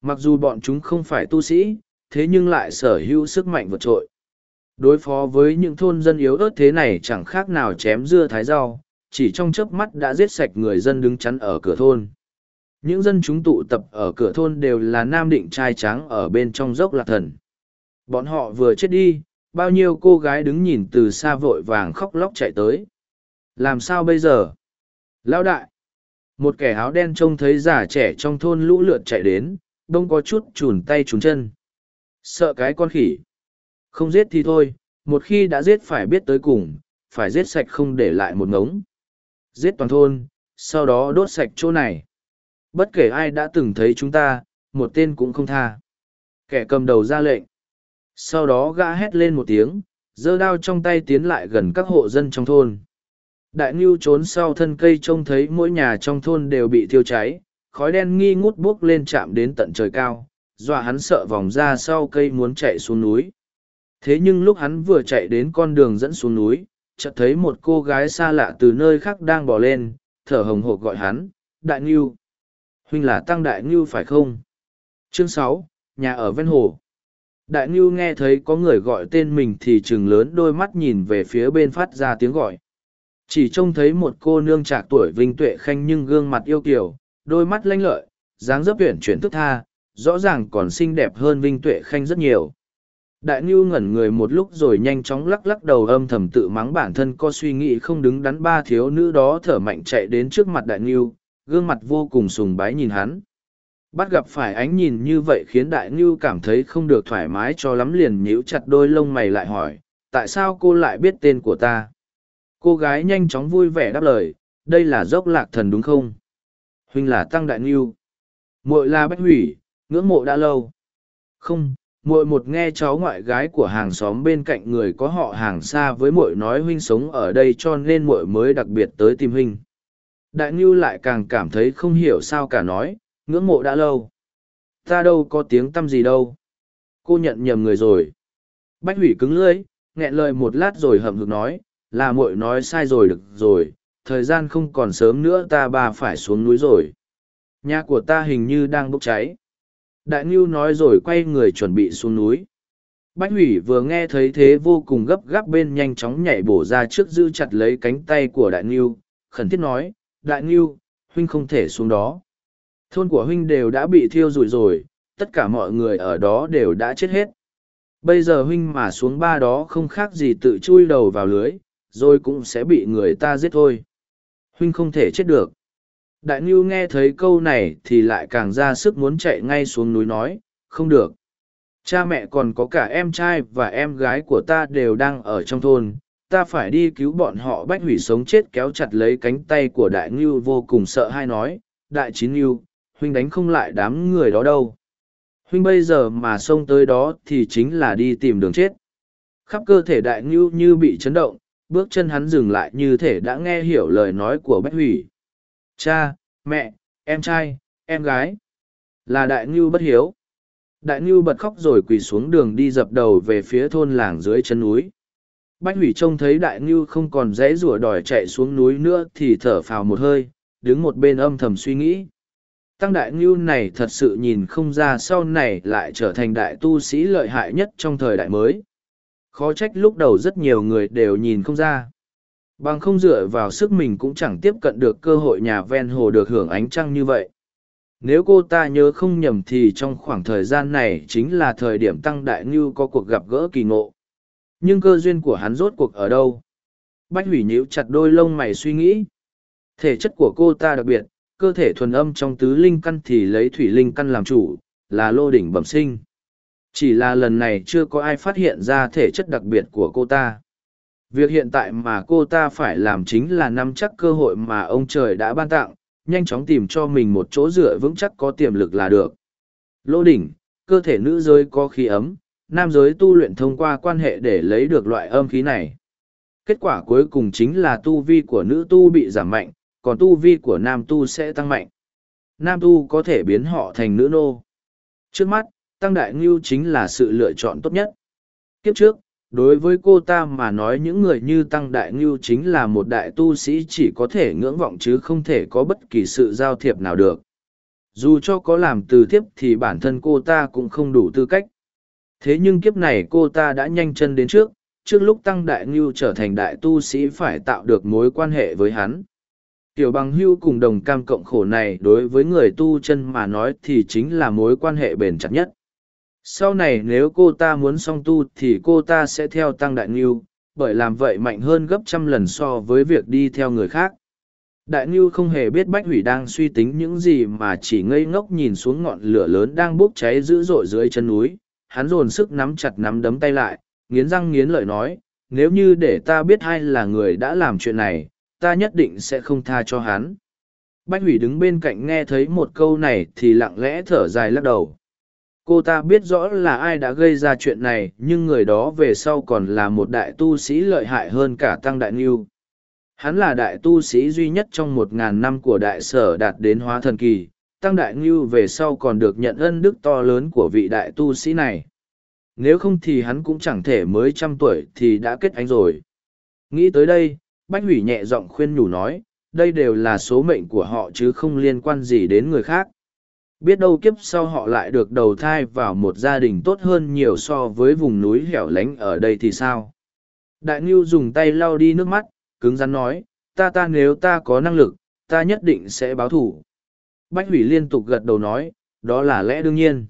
Mặc dù bọn chúng không phải tu sĩ, thế nhưng lại sở hữu sức mạnh vượt trội. Đối phó với những thôn dân yếu ớt thế này chẳng khác nào chém dưa thái rau, chỉ trong chớp mắt đã giết sạch người dân đứng chắn ở cửa thôn. Những dân chúng tụ tập ở cửa thôn đều là nam định trai trắng ở bên trong dốc lạc thần. Bọn họ vừa chết đi, bao nhiêu cô gái đứng nhìn từ xa vội vàng khóc lóc chạy tới. Làm sao bây giờ? Lão đại! Một kẻ áo đen trông thấy già trẻ trong thôn lũ lượt chạy đến, đông có chút chùn tay chùn chân. Sợ cái con khỉ. Không giết thì thôi, một khi đã giết phải biết tới cùng, phải giết sạch không để lại một ngống. Giết toàn thôn, sau đó đốt sạch chỗ này. Bất kể ai đã từng thấy chúng ta, một tên cũng không tha. Kẻ cầm đầu ra lệnh. Sau đó gã hét lên một tiếng, giơ đao trong tay tiến lại gần các hộ dân trong thôn. Đại Ngưu trốn sau thân cây trông thấy mỗi nhà trong thôn đều bị thiêu cháy, khói đen nghi ngút buốc lên chạm đến tận trời cao, dọa hắn sợ vòng ra sau cây muốn chạy xuống núi. Thế nhưng lúc hắn vừa chạy đến con đường dẫn xuống núi, chợt thấy một cô gái xa lạ từ nơi khác đang bỏ lên, thở hồng hộc gọi hắn, Đại Ngưu. Huynh là Tăng Đại Ngưu phải không? Chương sáu, nhà ở ven hồ. Đại Ngưu nghe thấy có người gọi tên mình thì trừng lớn đôi mắt nhìn về phía bên phát ra tiếng gọi. Chỉ trông thấy một cô nương trạc tuổi vinh tuệ khanh nhưng gương mặt yêu kiều, đôi mắt lanh lợi, dáng dấp uyển chuyển thức tha, rõ ràng còn xinh đẹp hơn vinh tuệ khanh rất nhiều. Đại Ngưu ngẩn người một lúc rồi nhanh chóng lắc lắc đầu âm thầm tự mắng bản thân có suy nghĩ không đứng đắn ba thiếu nữ đó thở mạnh chạy đến trước mặt Đại Ngưu, gương mặt vô cùng sùng bái nhìn hắn. Bắt gặp phải ánh nhìn như vậy khiến Đại Ngưu cảm thấy không được thoải mái cho lắm liền nhíu chặt đôi lông mày lại hỏi, tại sao cô lại biết tên của ta? Cô gái nhanh chóng vui vẻ đáp lời, đây là dốc lạc thần đúng không? Huynh là Tăng Đại Ngưu. muội là Bách Hủy, ngưỡng mộ đã lâu. Không, muội một nghe cháu ngoại gái của hàng xóm bên cạnh người có họ hàng xa với muội nói huynh sống ở đây cho nên muội mới đặc biệt tới tìm huynh. Đại Ngưu lại càng cảm thấy không hiểu sao cả nói, ngưỡng mộ đã lâu. Ta đâu có tiếng tâm gì đâu. Cô nhận nhầm người rồi. Bách hủy cứng lưỡi, nghẹn lời một lát rồi hậm hực nói, là muội nói sai rồi được rồi, thời gian không còn sớm nữa ta ba phải xuống núi rồi. Nhà của ta hình như đang bốc cháy. Đại Ngưu nói rồi quay người chuẩn bị xuống núi. Bách hủy vừa nghe thấy thế vô cùng gấp gáp bên nhanh chóng nhảy bổ ra trước giữ chặt lấy cánh tay của Đại Ngưu, khẩn thiết nói, Đại Ngưu, huynh không thể xuống đó. Thôn của huynh đều đã bị thiêu rụi rồi, tất cả mọi người ở đó đều đã chết hết. Bây giờ huynh mà xuống ba đó không khác gì tự chui đầu vào lưới, rồi cũng sẽ bị người ta giết thôi. Huynh không thể chết được. Đại Ngưu nghe thấy câu này thì lại càng ra sức muốn chạy ngay xuống núi nói, không được. Cha mẹ còn có cả em trai và em gái của ta đều đang ở trong thôn, ta phải đi cứu bọn họ bách hủy sống chết kéo chặt lấy cánh tay của đại ngưu vô cùng sợ hay nói, đại chín ngưu, huynh đánh không lại đám người đó đâu. Huynh bây giờ mà xông tới đó thì chính là đi tìm đường chết. Khắp cơ thể đại ngưu như bị chấn động, bước chân hắn dừng lại như thể đã nghe hiểu lời nói của bách hủy. Cha, mẹ, em trai, em gái. Là đại ngưu bất hiếu. Đại ngưu bật khóc rồi quỳ xuống đường đi dập đầu về phía thôn làng dưới chân núi. Bách hủy trông thấy đại ngưu không còn dãy rủa đòi chạy xuống núi nữa thì thở phào một hơi, đứng một bên âm thầm suy nghĩ. Tăng đại ngưu này thật sự nhìn không ra sau này lại trở thành đại tu sĩ lợi hại nhất trong thời đại mới. Khó trách lúc đầu rất nhiều người đều nhìn không ra. Bằng không dựa vào sức mình cũng chẳng tiếp cận được cơ hội nhà ven hồ được hưởng ánh trăng như vậy. Nếu cô ta nhớ không nhầm thì trong khoảng thời gian này chính là thời điểm Tăng Đại Ngưu có cuộc gặp gỡ kỳ ngộ. Nhưng cơ duyên của hắn rốt cuộc ở đâu? Bách hủy nhíu chặt đôi lông mày suy nghĩ. Thể chất của cô ta đặc biệt, cơ thể thuần âm trong tứ linh căn thì lấy thủy linh căn làm chủ, là lô đỉnh bẩm sinh. Chỉ là lần này chưa có ai phát hiện ra thể chất đặc biệt của cô ta. Việc hiện tại mà cô ta phải làm chính là nắm chắc cơ hội mà ông trời đã ban tặng, nhanh chóng tìm cho mình một chỗ dựa vững chắc có tiềm lực là được. Lô đỉnh, cơ thể nữ giới có khí ấm, nam giới tu luyện thông qua quan hệ để lấy được loại âm khí này. Kết quả cuối cùng chính là tu vi của nữ tu bị giảm mạnh, còn tu vi của nam tu sẽ tăng mạnh. Nam tu có thể biến họ thành nữ nô. Trước mắt, Tăng Đại Ngưu chính là sự lựa chọn tốt nhất. Kiếp trước, đối với cô ta mà nói những người như Tăng Đại Ngưu chính là một đại tu sĩ chỉ có thể ngưỡng vọng chứ không thể có bất kỳ sự giao thiệp nào được. Dù cho có làm từ thiếp thì bản thân cô ta cũng không đủ tư cách. Thế nhưng kiếp này cô ta đã nhanh chân đến trước, trước lúc Tăng Đại Ngưu trở thành đại tu sĩ phải tạo được mối quan hệ với hắn. Tiểu bằng hưu cùng đồng cam cộng khổ này đối với người tu chân mà nói thì chính là mối quan hệ bền chặt nhất. Sau này nếu cô ta muốn song tu thì cô ta sẽ theo Tăng Đại Ngưu, bởi làm vậy mạnh hơn gấp trăm lần so với việc đi theo người khác. Đại Ngưu không hề biết Bách Hủy đang suy tính những gì mà chỉ ngây ngốc nhìn xuống ngọn lửa lớn đang bốc cháy dữ dội dưới chân núi. Hắn dồn sức nắm chặt nắm đấm tay lại, nghiến răng nghiến lợi nói, nếu như để ta biết ai là người đã làm chuyện này, ta nhất định sẽ không tha cho hắn. Bách Hủy đứng bên cạnh nghe thấy một câu này thì lặng lẽ thở dài lắc đầu cô ta biết rõ là ai đã gây ra chuyện này, nhưng người đó về sau còn là một đại tu sĩ lợi hại hơn cả tăng đại ngưu. Hắn là đại tu sĩ duy nhất trong một ngàn năm của đại sở đạt đến hóa thần kỳ. Tăng đại ngưu về sau còn được nhận ân đức to lớn của vị đại tu sĩ này. Nếu không thì hắn cũng chẳng thể mới trăm tuổi thì đã kết anh rồi. Nghĩ tới đây, bách hủy nhẹ giọng khuyên nhủ nói, đây đều là số mệnh của họ chứ không liên quan gì đến người khác biết đâu kiếp sau họ lại được đầu thai vào một gia đình tốt hơn nhiều so với vùng núi hẻo lánh ở đây thì sao? Đại ngưu dùng tay lau đi nước mắt, cứng rắn nói, ta ta nếu ta có năng lực, ta nhất định sẽ báo thủ bách hủy liên tục gật đầu nói, đó là lẽ đương nhiên.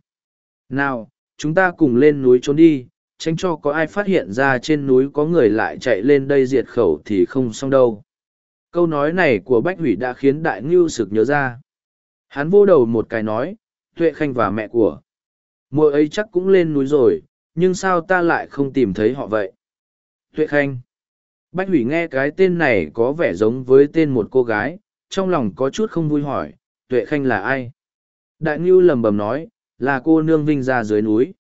Nào, chúng ta cùng lên núi trốn đi, tránh cho có ai phát hiện ra trên núi có người lại chạy lên đây diệt khẩu thì không xong đâu. Câu nói này của bách hủy đã khiến đại ngưu sực nhớ ra. Hắn vô đầu một cái nói, Tuệ Khanh và mẹ của. Mội ấy chắc cũng lên núi rồi, nhưng sao ta lại không tìm thấy họ vậy? Tuệ Khanh. Bách hủy nghe cái tên này có vẻ giống với tên một cô gái, trong lòng có chút không vui hỏi, Tuệ Khanh là ai? Đại Ngưu lầm bầm nói, là cô nương vinh ra dưới núi.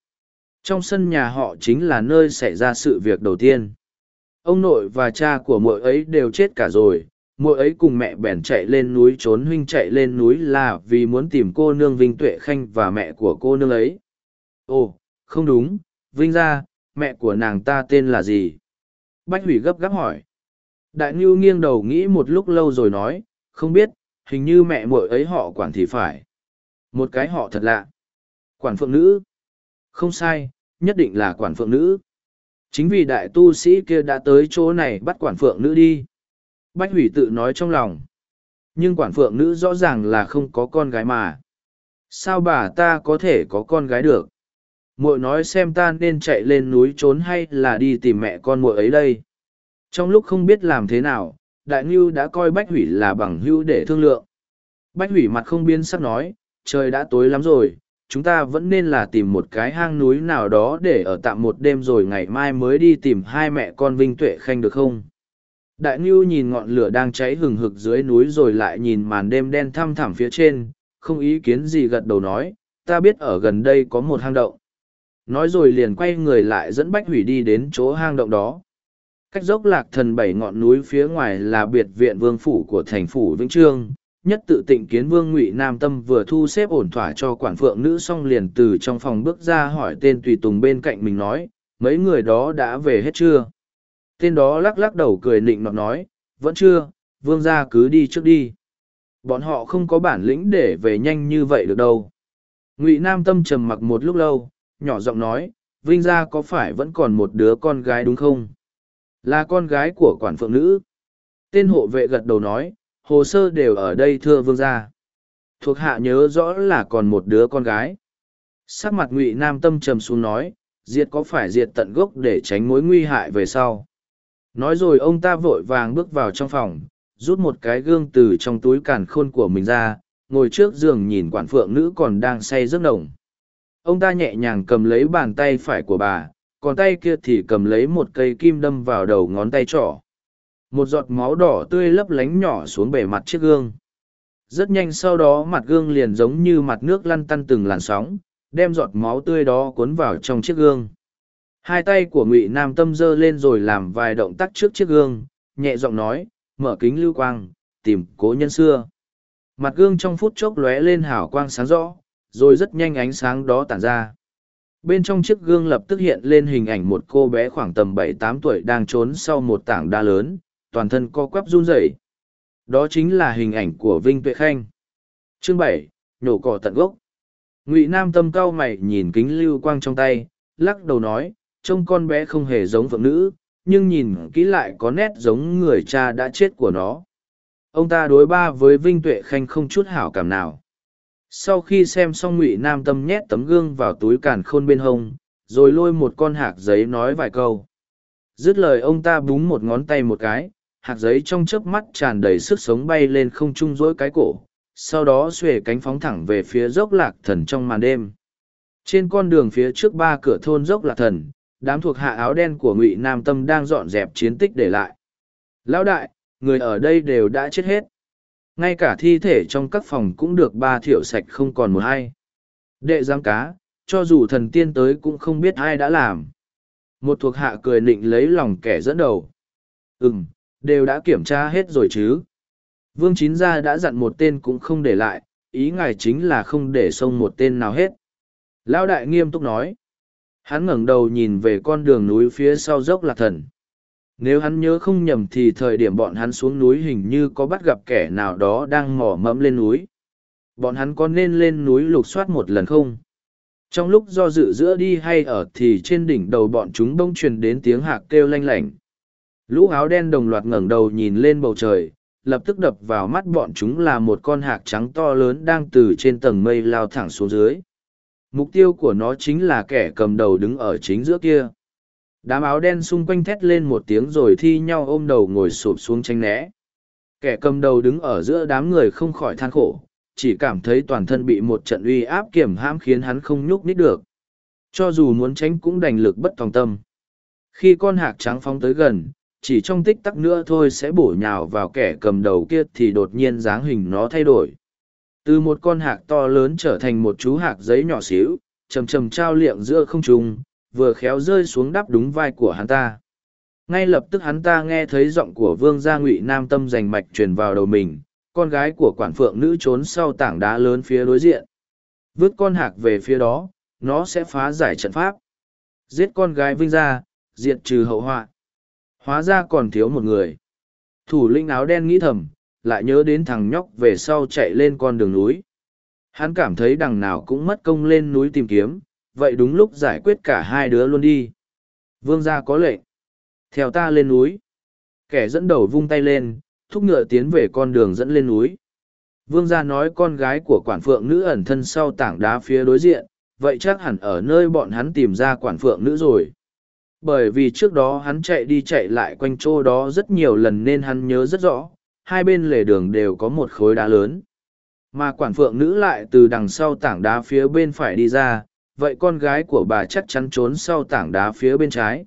Trong sân nhà họ chính là nơi xảy ra sự việc đầu tiên. Ông nội và cha của mỗi ấy đều chết cả rồi, mỗi ấy cùng mẹ bèn chạy lên núi trốn huynh chạy lên núi là vì muốn tìm cô nương Vinh Tuệ Khanh và mẹ của cô nương ấy. Ồ, không đúng, Vinh ra, mẹ của nàng ta tên là gì? Bách hủy gấp gáp hỏi. Đại Ngưu nghiêng đầu nghĩ một lúc lâu rồi nói, không biết, hình như mẹ mỗi ấy họ quản thì phải. Một cái họ thật lạ. Quản phượng nữ. Không sai, nhất định là quản phượng nữ. Chính vì đại tu sĩ kia đã tới chỗ này bắt quản phượng nữ đi. Bách hủy tự nói trong lòng. Nhưng quản phượng nữ rõ ràng là không có con gái mà. Sao bà ta có thể có con gái được? muội nói xem ta nên chạy lên núi trốn hay là đi tìm mẹ con muội ấy đây trong lúc không biết làm thế nào, đại ngưu đã coi bách hủy là bằng hữu để thương lượng bách hủy mặt không biến sắc nói, trời đã tối lắm rồi, chúng ta vẫn nên là tìm một cái hang núi nào đó để ở tạm một đêm rồi ngày mai mới đi tìm hai mẹ con vinh tuệ khanh được không đại ngưu nhìn ngọn lửa đang cháy hừng hực dưới núi rồi lại nhìn màn đêm đen thăm thẳm phía trên, không ý kiến gì gật đầu nói, ta biết ở gần đây có một hang động. Nói rồi liền quay người lại dẫn bách hủy đi đến chỗ hang động đó. Cách dốc lạc thần bảy ngọn núi phía ngoài là biệt viện vương phủ của thành phủ vĩnh trương, nhất tự tịnh kiến vương ngụy nam tâm vừa thu xếp ổn thỏa cho quản phượng nữ xong liền từ trong phòng bước ra hỏi tên tùy tùng bên cạnh mình nói, mấy người đó đã về hết chưa? Tên đó lắc lắc đầu cười nịnh nọt nói vẫn chưa vương gia cứ đi trước đi bọn họ không có bản lĩnh để về nhanh như vậy được đâu ngụy nam tâm trầm mặc một lúc lâu nhỏ giọng nói, Vinh gia có phải vẫn còn một đứa con gái đúng không? Là con gái của quản phượng nữ. Tên hộ vệ gật đầu nói, hồ sơ đều ở đây thưa vương gia. Thuộc hạ nhớ rõ là còn một đứa con gái. Sắc mặt ngụy nam tâm trầm xuống nói, diệt có phải diệt tận gốc để tránh mối nguy hại về sau. Nói rồi ông ta vội vàng bước vào trong phòng, rút một cái gương từ trong túi càn khôn của mình ra, ngồi trước giường nhìn quản phượng nữ còn đang say giấc nồng. Ông ta nhẹ nhàng cầm lấy bàn tay phải của bà còn tay kia thì cầm lấy một cây kim đâm vào đầu ngón tay trỏ. Một giọt máu đỏ tươi lấp lánh nhỏ xuống bề mặt chiếc gương. Rất nhanh sau đó mặt gương liền giống như mặt nước lăn tăn từng làn sóng đem giọt máu tươi đó cuốn vào trong chiếc gương hai tay của ngụy nam tâm giơ lên rồi làm vài động tác trước chiếc gương nhẹ giọng nói mở kính lưu quang tìm cố nhân xưa mặt gương trong phút chốc lóe lên hào quang sáng rõ rồi rất nhanh ánh sáng đó tản ra. Bên trong chiếc gương lập tức hiện lên hình ảnh một cô bé khoảng tầm bảy tám tuổi đang trốn sau một tảng đa lớn, toàn thân co quắp run rẩy. Đó chính là hình ảnh của Vinh Tuệ Khanh. Chương bảy nhổ cỏ tận gốc. Ngụy Nam tâm cao mày nhìn kính lưu quang trong tay, lắc đầu nói, trông con bé không hề giống phượng nữ, nhưng nhìn kỹ lại có nét giống người cha đã chết của nó. Ông ta đối ba với Vinh Tuệ Khanh không chút hảo cảm nào. Sau khi xem xong ngụy nam tâm nhét tấm gương vào túi càn khôn bên hông rồi lôi một con hạc giấy nói vài câu. Dứt lời ông ta búng một ngón tay một cái hạt giấy trong chớp mắt tràn đầy sức sống bay lên không trung rỗi cái cổ sau đó xuề cánh phóng thẳng về phía dốc lạc thần trong màn đêm. Trên con đường phía trước ba cửa thôn dốc lạc thần đám thuộc hạ áo đen của ngụy nam tâm đang dọn dẹp chiến tích để lại. Lão đại, người ở đây đều đã chết hết. Ngay cả thi thể trong các phòng cũng được ba thiểu sạch không còn một ai. Đệ giám cá, cho dù thần tiên tới cũng không biết ai đã làm. Một thuộc hạ cười nịnh lấy lòng kẻ dẫn đầu. Ừ m đều đã kiểm tra hết rồi chứ. Vương chín gia đã dặn một tên cũng không để lại, ý ngài chính là không để xông một tên nào hết. Lão đại nghiêm túc nói hắn ngẩng đầu nhìn về con đường núi phía sau dốc lạc thần. Nếu hắn nhớ không nhầm thì thời điểm bọn hắn xuống núi hình như có bắt gặp kẻ nào đó đang mỏ mẫm lên núi. Bọn hắn có nên lên núi lục soát một lần không? Trong lúc do dự giữa đi hay ở thì trên đỉnh đầu bọn chúng bông truyền đến tiếng hạc kêu lanh lảnh. Lũ áo đen đồng loạt ngẩng đầu nhìn lên bầu trời, lập tức đập vào mắt bọn chúng là một con hạc trắng to lớn đang từ trên tầng mây lao thẳng xuống dưới mục tiêu của nó chính là kẻ cầm đầu đứng ở chính giữa kia. Đám áo đen xung quanh thét lên một tiếng rồi thi nhau ôm đầu ngồi sụp xuống tranh né. Kẻ cầm đầu đứng ở giữa đám người không khỏi than khổ, chỉ cảm thấy toàn thân bị một trận uy áp kiểm hãm khiến hắn không nhúc nít được. Cho dù muốn tránh cũng đành lực bất tòng tâm. Khi con hạc trắng phóng tới gần, chỉ trong tích tắc nữa thôi sẽ bổ nhào vào kẻ cầm đầu kia thì đột nhiên dáng hình nó thay đổi từ một con hạc to lớn trở thành một chú hạc giấy nhỏ xíu chầm chầm trao liệng giữa không trung vừa khéo rơi xuống đắp đúng vai của hắn ta. Ngay lập tức hắn ta nghe thấy giọng của vương gia ngụy nam tâm rành mạch truyền vào đầu mình con gái của quản phượng nữ trốn sau tảng đá lớn phía đối diện. Vứt con hạc về phía đó nó sẽ phá giải trận pháp. Giết con gái vinh gia diệt trừ hậu họa. Hóa ra còn thiếu một người. Thủ lĩnh áo đen nghĩ thầm, lại nhớ đến thằng nhóc về sau chạy lên con đường núi. Hắn cảm thấy đằng nào cũng mất công lên núi tìm kiếm, vậy đúng lúc giải quyết cả hai đứa luôn đi. Vương gia có lệnh. Theo ta lên núi. Kẻ dẫn đầu vung tay lên, thúc ngựa tiến về con đường dẫn lên núi. Vương gia nói con gái của quản phượng nữ ẩn thân sau tảng đá phía đối diện, vậy chắc hẳn ở nơi bọn hắn tìm ra quản phượng nữ rồi. Bởi vì trước đó hắn chạy đi chạy lại quanh chỗ đó rất nhiều lần nên hắn nhớ rất rõ, hai bên lề đường đều có một khối đá lớn. Mà quản phượng nữ lại từ đằng sau tảng đá phía bên phải đi ra, vậy con gái của bà chắc chắn trốn sau tảng đá phía bên trái.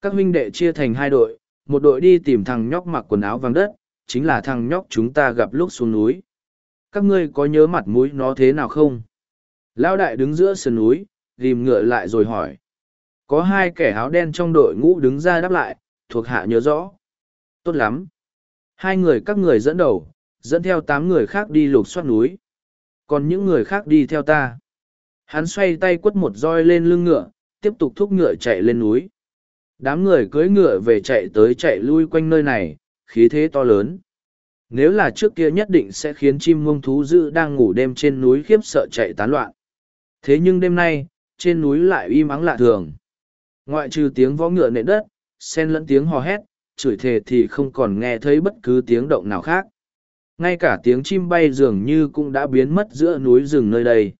Các huynh đệ chia thành hai đội, một đội đi tìm thằng nhóc mặc quần áo vàng đất, chính là thằng nhóc chúng ta gặp lúc xuống núi. Các ngươi có nhớ mặt mũi nó thế nào không? Lão đại đứng giữa sườn núi, rìm ngựa lại rồi hỏi. Có hai kẻ áo đen trong đội ngũ đứng ra đáp lại, thuộc hạ nhớ rõ. Tốt lắm. Hai người các người dẫn đầu, dẫn theo tám người khác đi lục soát núi. Còn những người khác đi theo ta. Hắn xoay tay quất một roi lên lưng ngựa, tiếp tục thúc ngựa chạy lên núi. Đám người cưỡi ngựa về chạy tới chạy lui quanh nơi này, khí thế to lớn. Nếu là trước kia nhất định sẽ khiến chim ngông thú dữ đang ngủ đêm trên núi khiếp sợ chạy tán loạn. Thế nhưng đêm nay, trên núi lại im ắng lạ thường. Ngoại trừ tiếng võ ngựa nệ đất, xen lẫn tiếng hò hét, chửi thề thì không còn nghe thấy bất cứ tiếng động nào khác. Ngay cả tiếng chim bay dường như cũng đã biến mất giữa núi rừng nơi đây.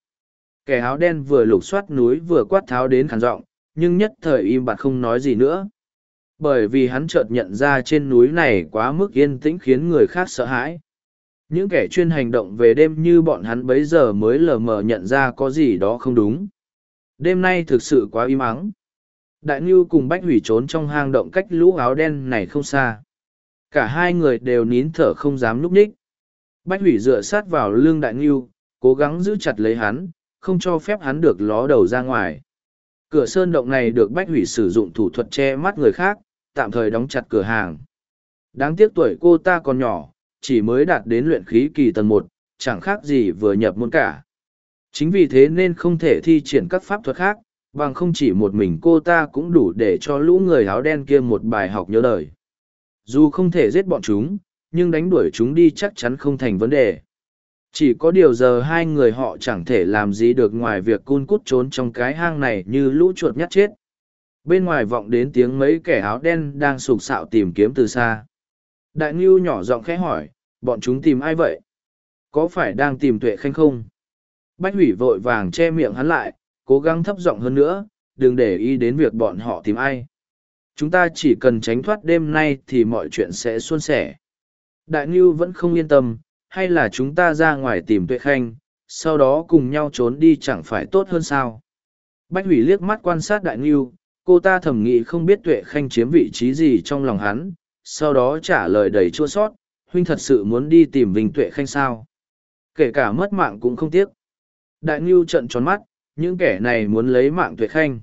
Kẻ áo đen vừa lục soát núi vừa quát tháo đến khản giọng, nhưng nhất thời im bặt không nói gì nữa. Bởi vì hắn chợt nhận ra trên núi này quá mức yên tĩnh khiến người khác sợ hãi. Những kẻ chuyên hành động về đêm như bọn hắn bấy giờ mới lờ mờ nhận ra có gì đó không đúng. Đêm nay thực sự quá im ắng. Đại Ngưu cùng Bách Hủy trốn trong hang động cách lũ áo đen này không xa. Cả hai người đều nín thở không dám núp ních. Bách Hủy dựa sát vào lưng Đại Ngưu, cố gắng giữ chặt lấy hắn, không cho phép hắn được ló đầu ra ngoài. Cửa sơn động này được Bách Hủy sử dụng thủ thuật che mắt người khác, tạm thời đóng chặt cửa hàng. Đáng tiếc tuổi cô ta còn nhỏ, chỉ mới đạt đến luyện khí kỳ tầng một, chẳng khác gì vừa nhập môn cả. Chính vì thế nên không thể thi triển các pháp thuật khác, bằng không chỉ một mình cô ta cũng đủ để cho lũ người áo đen kia một bài học nhớ đời. Dù không thể giết bọn chúng, nhưng đánh đuổi chúng đi chắc chắn không thành vấn đề. Chỉ có điều giờ hai người họ chẳng thể làm gì được ngoài việc cun cút trốn trong cái hang này như lũ chuột nhắt chết. Bên ngoài vọng đến tiếng mấy kẻ áo đen đang sục sạo tìm kiếm từ xa. Đại Ngưu nhỏ giọng khẽ hỏi, bọn chúng tìm ai vậy? Có phải đang tìm tuệ khanh không? Bách hủy vội vàng che miệng hắn lại, cố gắng thấp giọng hơn nữa, đừng để ý đến việc bọn họ tìm ai. Chúng ta chỉ cần tránh thoát đêm nay thì mọi chuyện sẽ suôn sẻ. Đại Ngưu vẫn không yên tâm, hay là chúng ta ra ngoài tìm tuệ khanh, sau đó cùng nhau trốn đi chẳng phải tốt hơn sao? Bách hủy liếc mắt quan sát Đại Ngưu, cô ta thầm nghĩ không biết tuệ khanh chiếm vị trí gì trong lòng hắn, sau đó trả lời đầy chua sót, huynh thật sự muốn đi tìm Vinh tuệ khanh sao? Kể cả mất mạng cũng không tiếc. Đại Ngưu trận tròn mắt, những kẻ này muốn lấy mạng tuệ khanh.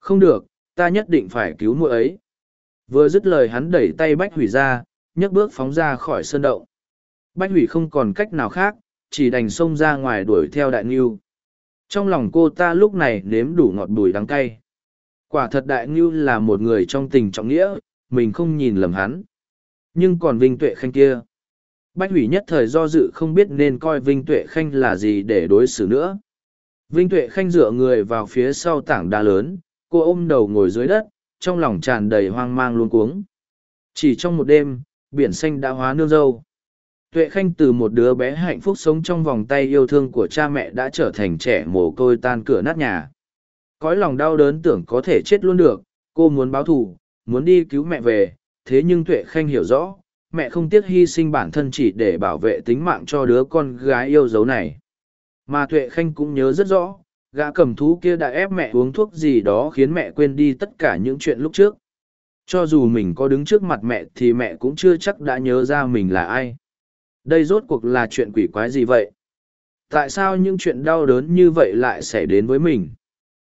Không được, ta nhất định phải cứu muội ấy. Vừa dứt lời hắn đẩy tay Bách Hủy ra, nhấc bước phóng ra khỏi sơn động. Bách Hủy không còn cách nào khác, chỉ đành xông ra ngoài đuổi theo Đại Ngưu. Trong lòng cô ta lúc này nếm đủ ngọt bùi đắng cay. Quả thật Đại Ngưu là một người trong tình trọng nghĩa, mình không nhìn lầm hắn. Nhưng còn Vinh Tuệ Khanh kia. Bách Hủy nhất thời do dự không biết nên coi Vinh Tuệ Khanh là gì để đối xử nữa. Vinh Tuệ Khanh dựa người vào phía sau tảng đá lớn, cô ôm đầu ngồi dưới đất, trong lòng tràn đầy hoang mang luôn cuống. Chỉ trong một đêm, biển xanh đã hóa nương dâu. Tuệ Khanh từ một đứa bé hạnh phúc sống trong vòng tay yêu thương của cha mẹ đã trở thành trẻ mồ côi tan cửa nát nhà. Cõi lòng đau đớn tưởng có thể chết luôn được, cô muốn báo thù, muốn đi cứu mẹ về, thế nhưng Tuệ Khanh hiểu rõ, mẹ không tiếc hy sinh bản thân chỉ để bảo vệ tính mạng cho đứa con gái yêu dấu này. Mà Tuệ Khanh cũng nhớ rất rõ, gã cầm thú kia đã ép mẹ uống thuốc gì đó khiến mẹ quên đi tất cả những chuyện lúc trước. Cho dù mình có đứng trước mặt mẹ thì mẹ cũng chưa chắc đã nhớ ra mình là ai. Đây rốt cuộc là chuyện quỷ quái gì vậy? Tại sao những chuyện đau đớn như vậy lại xảy đến với mình?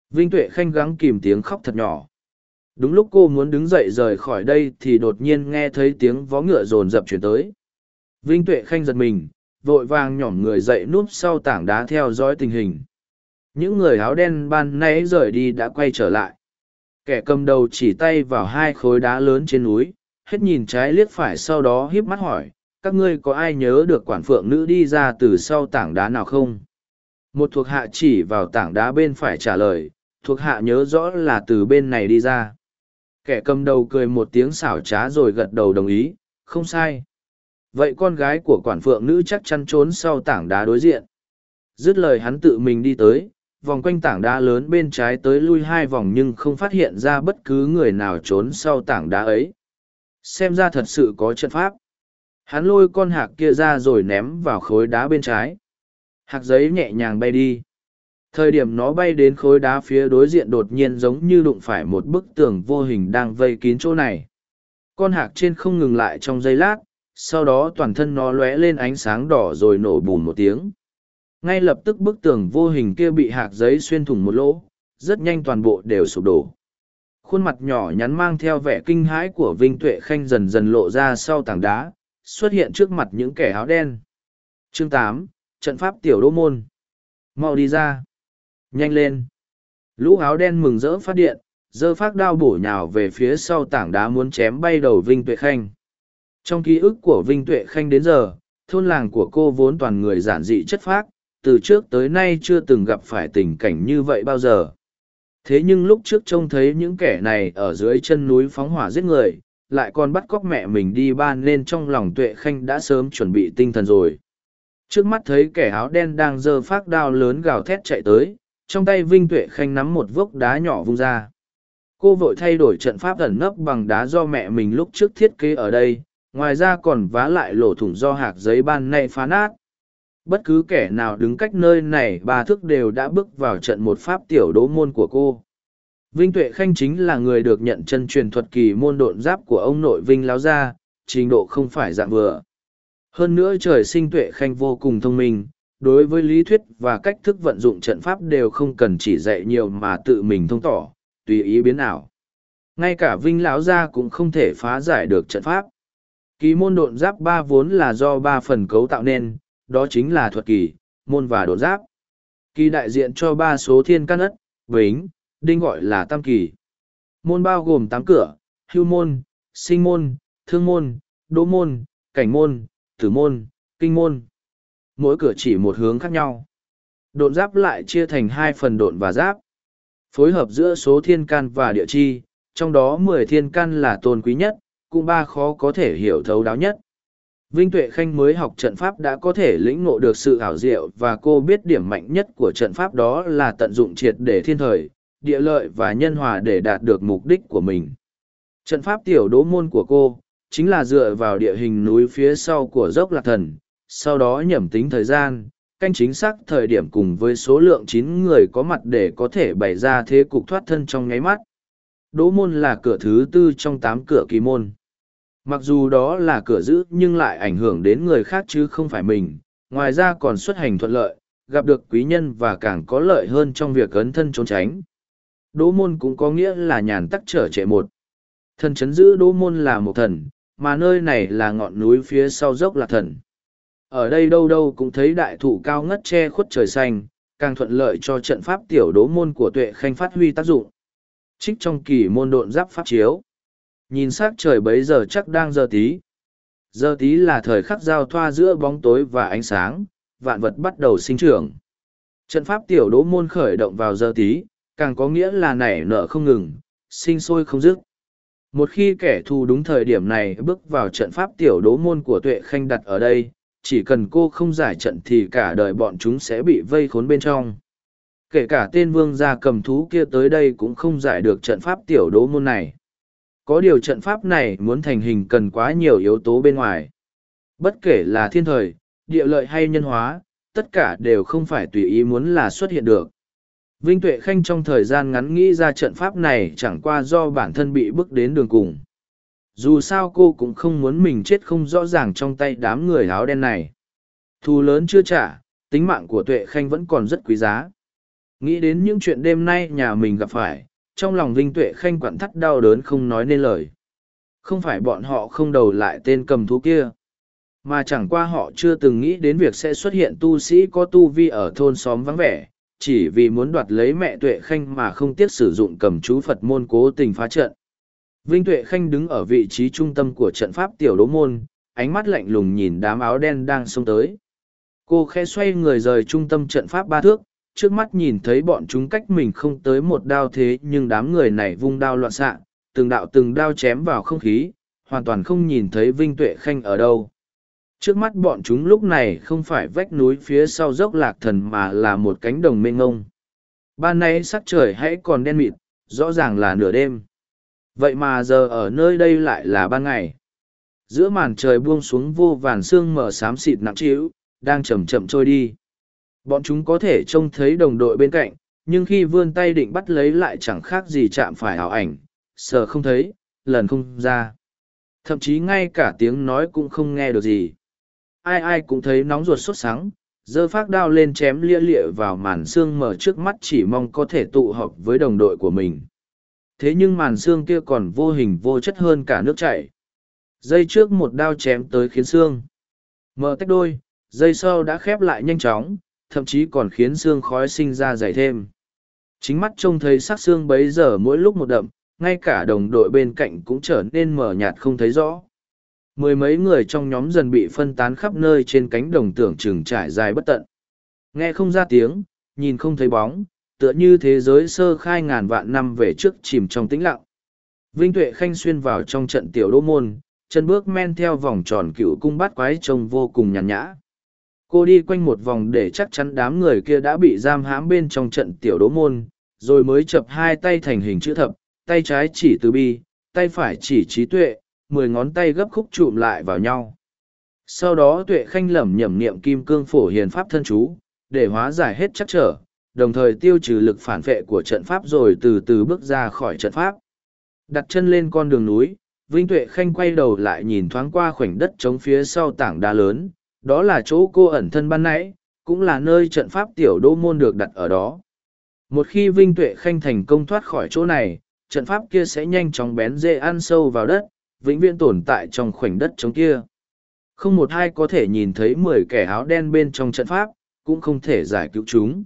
Vinh Tuệ Khanh gắng kìm tiếng khóc thật nhỏ. Đúng lúc cô muốn đứng dậy rời khỏi đây thì đột nhiên nghe thấy tiếng vó ngựa rồn rập chuyển tới. Vinh Tuệ Khanh giật mình, vội vàng nhỏm người dậy núp sau tảng đá theo dõi tình hình. Những người áo đen ban nãy rời đi đã quay trở lại. Kẻ cầm đầu chỉ tay vào hai khối đá lớn trên núi, hết nhìn trái liếc phải sau đó híp mắt hỏi, các ngươi có ai nhớ được quản phượng nữ đi ra từ sau tảng đá nào không? Một thuộc hạ chỉ vào tảng đá bên phải trả lời, thuộc hạ nhớ rõ là từ bên này đi ra. Kẻ cầm đầu cười một tiếng xảo trá rồi gật đầu đồng ý, không sai. Vậy con gái của quản phượng nữ chắc chắn trốn sau tảng đá đối diện. Dứt lời hắn tự mình đi tới, vòng quanh tảng đá lớn bên trái tới lui hai vòng nhưng không phát hiện ra bất cứ người nào trốn sau tảng đá ấy. Xem ra thật sự có trận pháp. Hắn lôi con hạc kia ra rồi ném vào khối đá bên trái. Hạc giấy nhẹ nhàng bay đi. Thời điểm nó bay đến khối đá phía đối diện đột nhiên giống như đụng phải một bức tường vô hình đang vây kín chỗ này. Con hạc trên không ngừng lại trong giây lát, sau đó toàn thân nó lóe lên ánh sáng đỏ rồi nổ bùn một tiếng. Ngay lập tức bức tường vô hình kia bị hạc giấy xuyên thủng một lỗ, rất nhanh toàn bộ đều sụp đổ. Khuôn mặt nhỏ nhắn mang theo vẻ kinh hãi của Vinh Tuệ Khanh dần dần lộ ra sau tảng đá, xuất hiện trước mặt những kẻ áo đen. Chương tám Trận pháp tiểu đô môn. Mau đi ra. Nhanh lên. Lũ áo đen mừng rỡ phát điện, dơ phát đao bổ nhào về phía sau tảng đá muốn chém bay đầu Vinh Tuệ Khanh. Trong ký ức của Vinh Tuệ Khanh đến giờ, thôn làng của cô vốn toàn người giản dị chất phác, từ trước tới nay chưa từng gặp phải tình cảnh như vậy bao giờ. Thế nhưng lúc trước trông thấy những kẻ này ở dưới chân núi phóng hỏa giết người, lại còn bắt cóc mẹ mình đi ban nên trong lòng Tuệ Khanh đã sớm chuẩn bị tinh thần rồi. Trước mắt thấy kẻ áo đen đang giơ phát đao lớn gào thét chạy tới, trong tay Vinh Tuệ Khanh nắm một vốc đá nhỏ vung ra. Cô vội thay đổi trận pháp ẩn nấp bằng đá do mẹ mình lúc trước thiết kế ở đây, ngoài ra còn vá lại lỗ thủng do hạt giấy ban nay phá nát. Bất cứ kẻ nào đứng cách nơi này ba thước đều đã bước vào trận một pháp tiểu đố môn của cô. Vinh Tuệ Khanh chính là người được nhận chân truyền thuật kỳ môn độn giáp của ông nội Vinh Láo Gia, trình độ không phải dạng vừa. Hơn nữa trời sinh Tuệ Khanh vô cùng thông minh, đối với lý thuyết và cách thức vận dụng trận pháp đều không cần chỉ dạy nhiều mà tự mình thông tỏ, tùy ý biến ảo. Ngay cả Vinh Lão Gia cũng không thể phá giải được trận pháp. Kỳ môn độn giáp ba vốn là do ba phần cấu tạo nên, đó chính là thuật kỳ, môn và độn giáp. Kỳ đại diện cho ba số thiên căn ất, vĩnh, đinh gọi là tam kỳ. Môn bao gồm tám cửa, hưu môn, sinh môn, thương môn, đỗ môn, cảnh môn, tử môn, kinh môn. Mỗi cửa chỉ một hướng khác nhau. Độn giáp lại chia thành hai phần độn và giáp. Phối hợp giữa số thiên can và địa chi, trong đó mười thiên can là tôn quý nhất, cũng ba khó có thể hiểu thấu đáo nhất. Vinh Tuệ Khanh mới học trận pháp đã có thể lĩnh ngộ được sự ảo diệu và cô biết điểm mạnh nhất của trận pháp đó là tận dụng triệt để thiên thời, địa lợi và nhân hòa để đạt được mục đích của mình. Trận pháp tiểu đố môn của cô, chính là dựa vào địa hình núi phía sau của dốc lạc thần, sau đó nhẩm tính thời gian, canh chính xác thời điểm cùng với số lượng chín người có mặt để có thể bày ra thế cục thoát thân trong nháy mắt. Đỗ môn là cửa thứ tư trong tám cửa kỳ môn. Mặc dù đó là cửa giữ nhưng lại ảnh hưởng đến người khác chứ không phải mình, ngoài ra còn xuất hành thuận lợi, gặp được quý nhân và càng có lợi hơn trong việc ấn thân trốn tránh. Đỗ môn cũng có nghĩa là nhàn tắc trở trệ một. Thần chấn giữ đỗ môn là một thần, mà nơi này là ngọn núi phía sau dốc là thần. Ở đây đâu đâu cũng thấy đại thụ cao ngất che khuất trời xanh, càng thuận lợi cho trận pháp tiểu đố môn của tuệ khanh phát huy tác dụng. Trích trong kỳ môn độn giáp pháp chiếu. Nhìn s trời bấy giờ chắc đang giờ tí. Giờ tí là thời khắc giao thoa giữa bóng tối và ánh sáng, vạn vật bắt đầu sinh trưởng. Trận pháp tiểu đỗ môn khởi động vào giờ tí, càng có nghĩa là nảy nở không ngừng, sinh sôi không dứt. Một khi kẻ thù đúng thời điểm này bước vào trận pháp tiểu đố môn của tuệ khanh đặt ở đây, chỉ cần cô không giải trận thì cả đời bọn chúng sẽ bị vây khốn bên trong. Kể cả tên vương gia cầm thú kia tới đây cũng không giải được trận pháp tiểu đố môn này. Có điều trận pháp này muốn thành hình cần quá nhiều yếu tố bên ngoài. Bất kể là thiên thời, địa lợi hay nhân hóa, tất cả đều không phải tùy ý muốn là xuất hiện được. Vinh Tuệ Khanh trong thời gian ngắn nghĩ ra trận pháp này chẳng qua do bản thân bị bước đến đường cùng. Dù sao cô cũng không muốn mình chết không rõ ràng trong tay đám người áo đen này. Thù lớn chưa trả, tính mạng của Tuệ Khanh vẫn còn rất quý giá. Nghĩ đến những chuyện đêm nay nhà mình gặp phải, trong lòng Vinh Tuệ Khanh quặn thắt đau đớn không nói nên lời. Không phải bọn họ không đầu lại tên cầm thú kia, mà chẳng qua họ chưa từng nghĩ đến việc sẽ xuất hiện tu sĩ có tu vi ở thôn xóm vắng vẻ, chỉ vì muốn đoạt lấy mẹ Tuệ Khanh mà không tiếc sử dụng cầm chú Phật môn cố tình phá trận. Vinh Tuệ Khanh đứng ở vị trí trung tâm của trận pháp tiểu đố môn, ánh mắt lạnh lùng nhìn đám áo đen đang xông tới. Cô khẽ xoay người rời trung tâm trận pháp ba thước, trước mắt nhìn thấy bọn chúng cách mình không tới một đao thế nhưng đám người này vung đao loạn xạ, từng đạo từng đao chém vào không khí, hoàn toàn không nhìn thấy Vinh Tuệ Khanh ở đâu. Trước mắt bọn chúng lúc này không phải vách núi phía sau dốc lạc thần mà là một cánh đồng mênh ngông. Ban nay sắc trời hãy còn đen mịt, rõ ràng là nửa đêm. Vậy mà giờ ở nơi đây lại là ban ngày. Giữa màn trời buông xuống vô vàn sương mờ xám xịt nặng trĩu, đang chậm chậm trôi đi. Bọn chúng có thể trông thấy đồng đội bên cạnh, nhưng khi vươn tay định bắt lấy lại chẳng khác gì chạm phải ảo ảnh, sờ không thấy, lần không ra. Thậm chí ngay cả tiếng nói cũng không nghe được gì. Ai ai cũng thấy nóng ruột sốt sắng, giơ phát đao lên chém lia lịa vào màn xương mở trước mắt chỉ mong có thể tụ họp với đồng đội của mình. Thế nhưng màn xương kia còn vô hình vô chất hơn cả nước chảy. Dây trước một đao chém tới khiến xương. Mở tách đôi, dây sau đã khép lại nhanh chóng, thậm chí còn khiến xương khói sinh ra dày thêm. Chính mắt trông thấy sắc xương bấy giờ mỗi lúc một đậm, ngay cả đồng đội bên cạnh cũng trở nên mờ nhạt không thấy rõ. Mười mấy người trong nhóm dần bị phân tán khắp nơi trên cánh đồng tưởng chừng trải dài bất tận. Nghe không ra tiếng, nhìn không thấy bóng, tựa như thế giới sơ khai ngàn vạn năm về trước chìm trong tĩnh lặng. Vinh Tuệ Khanh xuyên vào trong trận tiểu đô môn, chân bước men theo vòng tròn cựu cung bát quái trông vô cùng nhàn nhã. Cô đi quanh một vòng để chắc chắn đám người kia đã bị giam hãm bên trong trận tiểu đố môn, rồi mới chập hai tay thành hình chữ thập, tay trái chỉ từ bi, tay phải chỉ trí tuệ, mười ngón tay gấp khúc trụm lại vào nhau. Sau đó tuệ khanh lẩm nhẩm niệm kim cương phổ hiền pháp thân chú, để hóa giải hết chắc trở, đồng thời tiêu trừ lực phản vệ của trận pháp rồi từ từ bước ra khỏi trận pháp. Đặt chân lên con đường núi, Vinh Tuệ Khanh quay đầu lại nhìn thoáng qua khoảnh đất trống phía sau tảng đá lớn, đó là chỗ cô ẩn thân ban nãy, cũng là nơi trận pháp tiểu đô môn được đặt ở đó. Một khi Vinh Tuệ Khanh thành công thoát khỏi chỗ này, trận pháp kia sẽ nhanh chóng bén dễ ăn sâu vào đất, vĩnh viễn tồn tại trong khoảnh đất trống kia. Không một ai có thể nhìn thấy mười kẻ áo đen bên trong trận pháp, cũng không thể giải cứu chúng.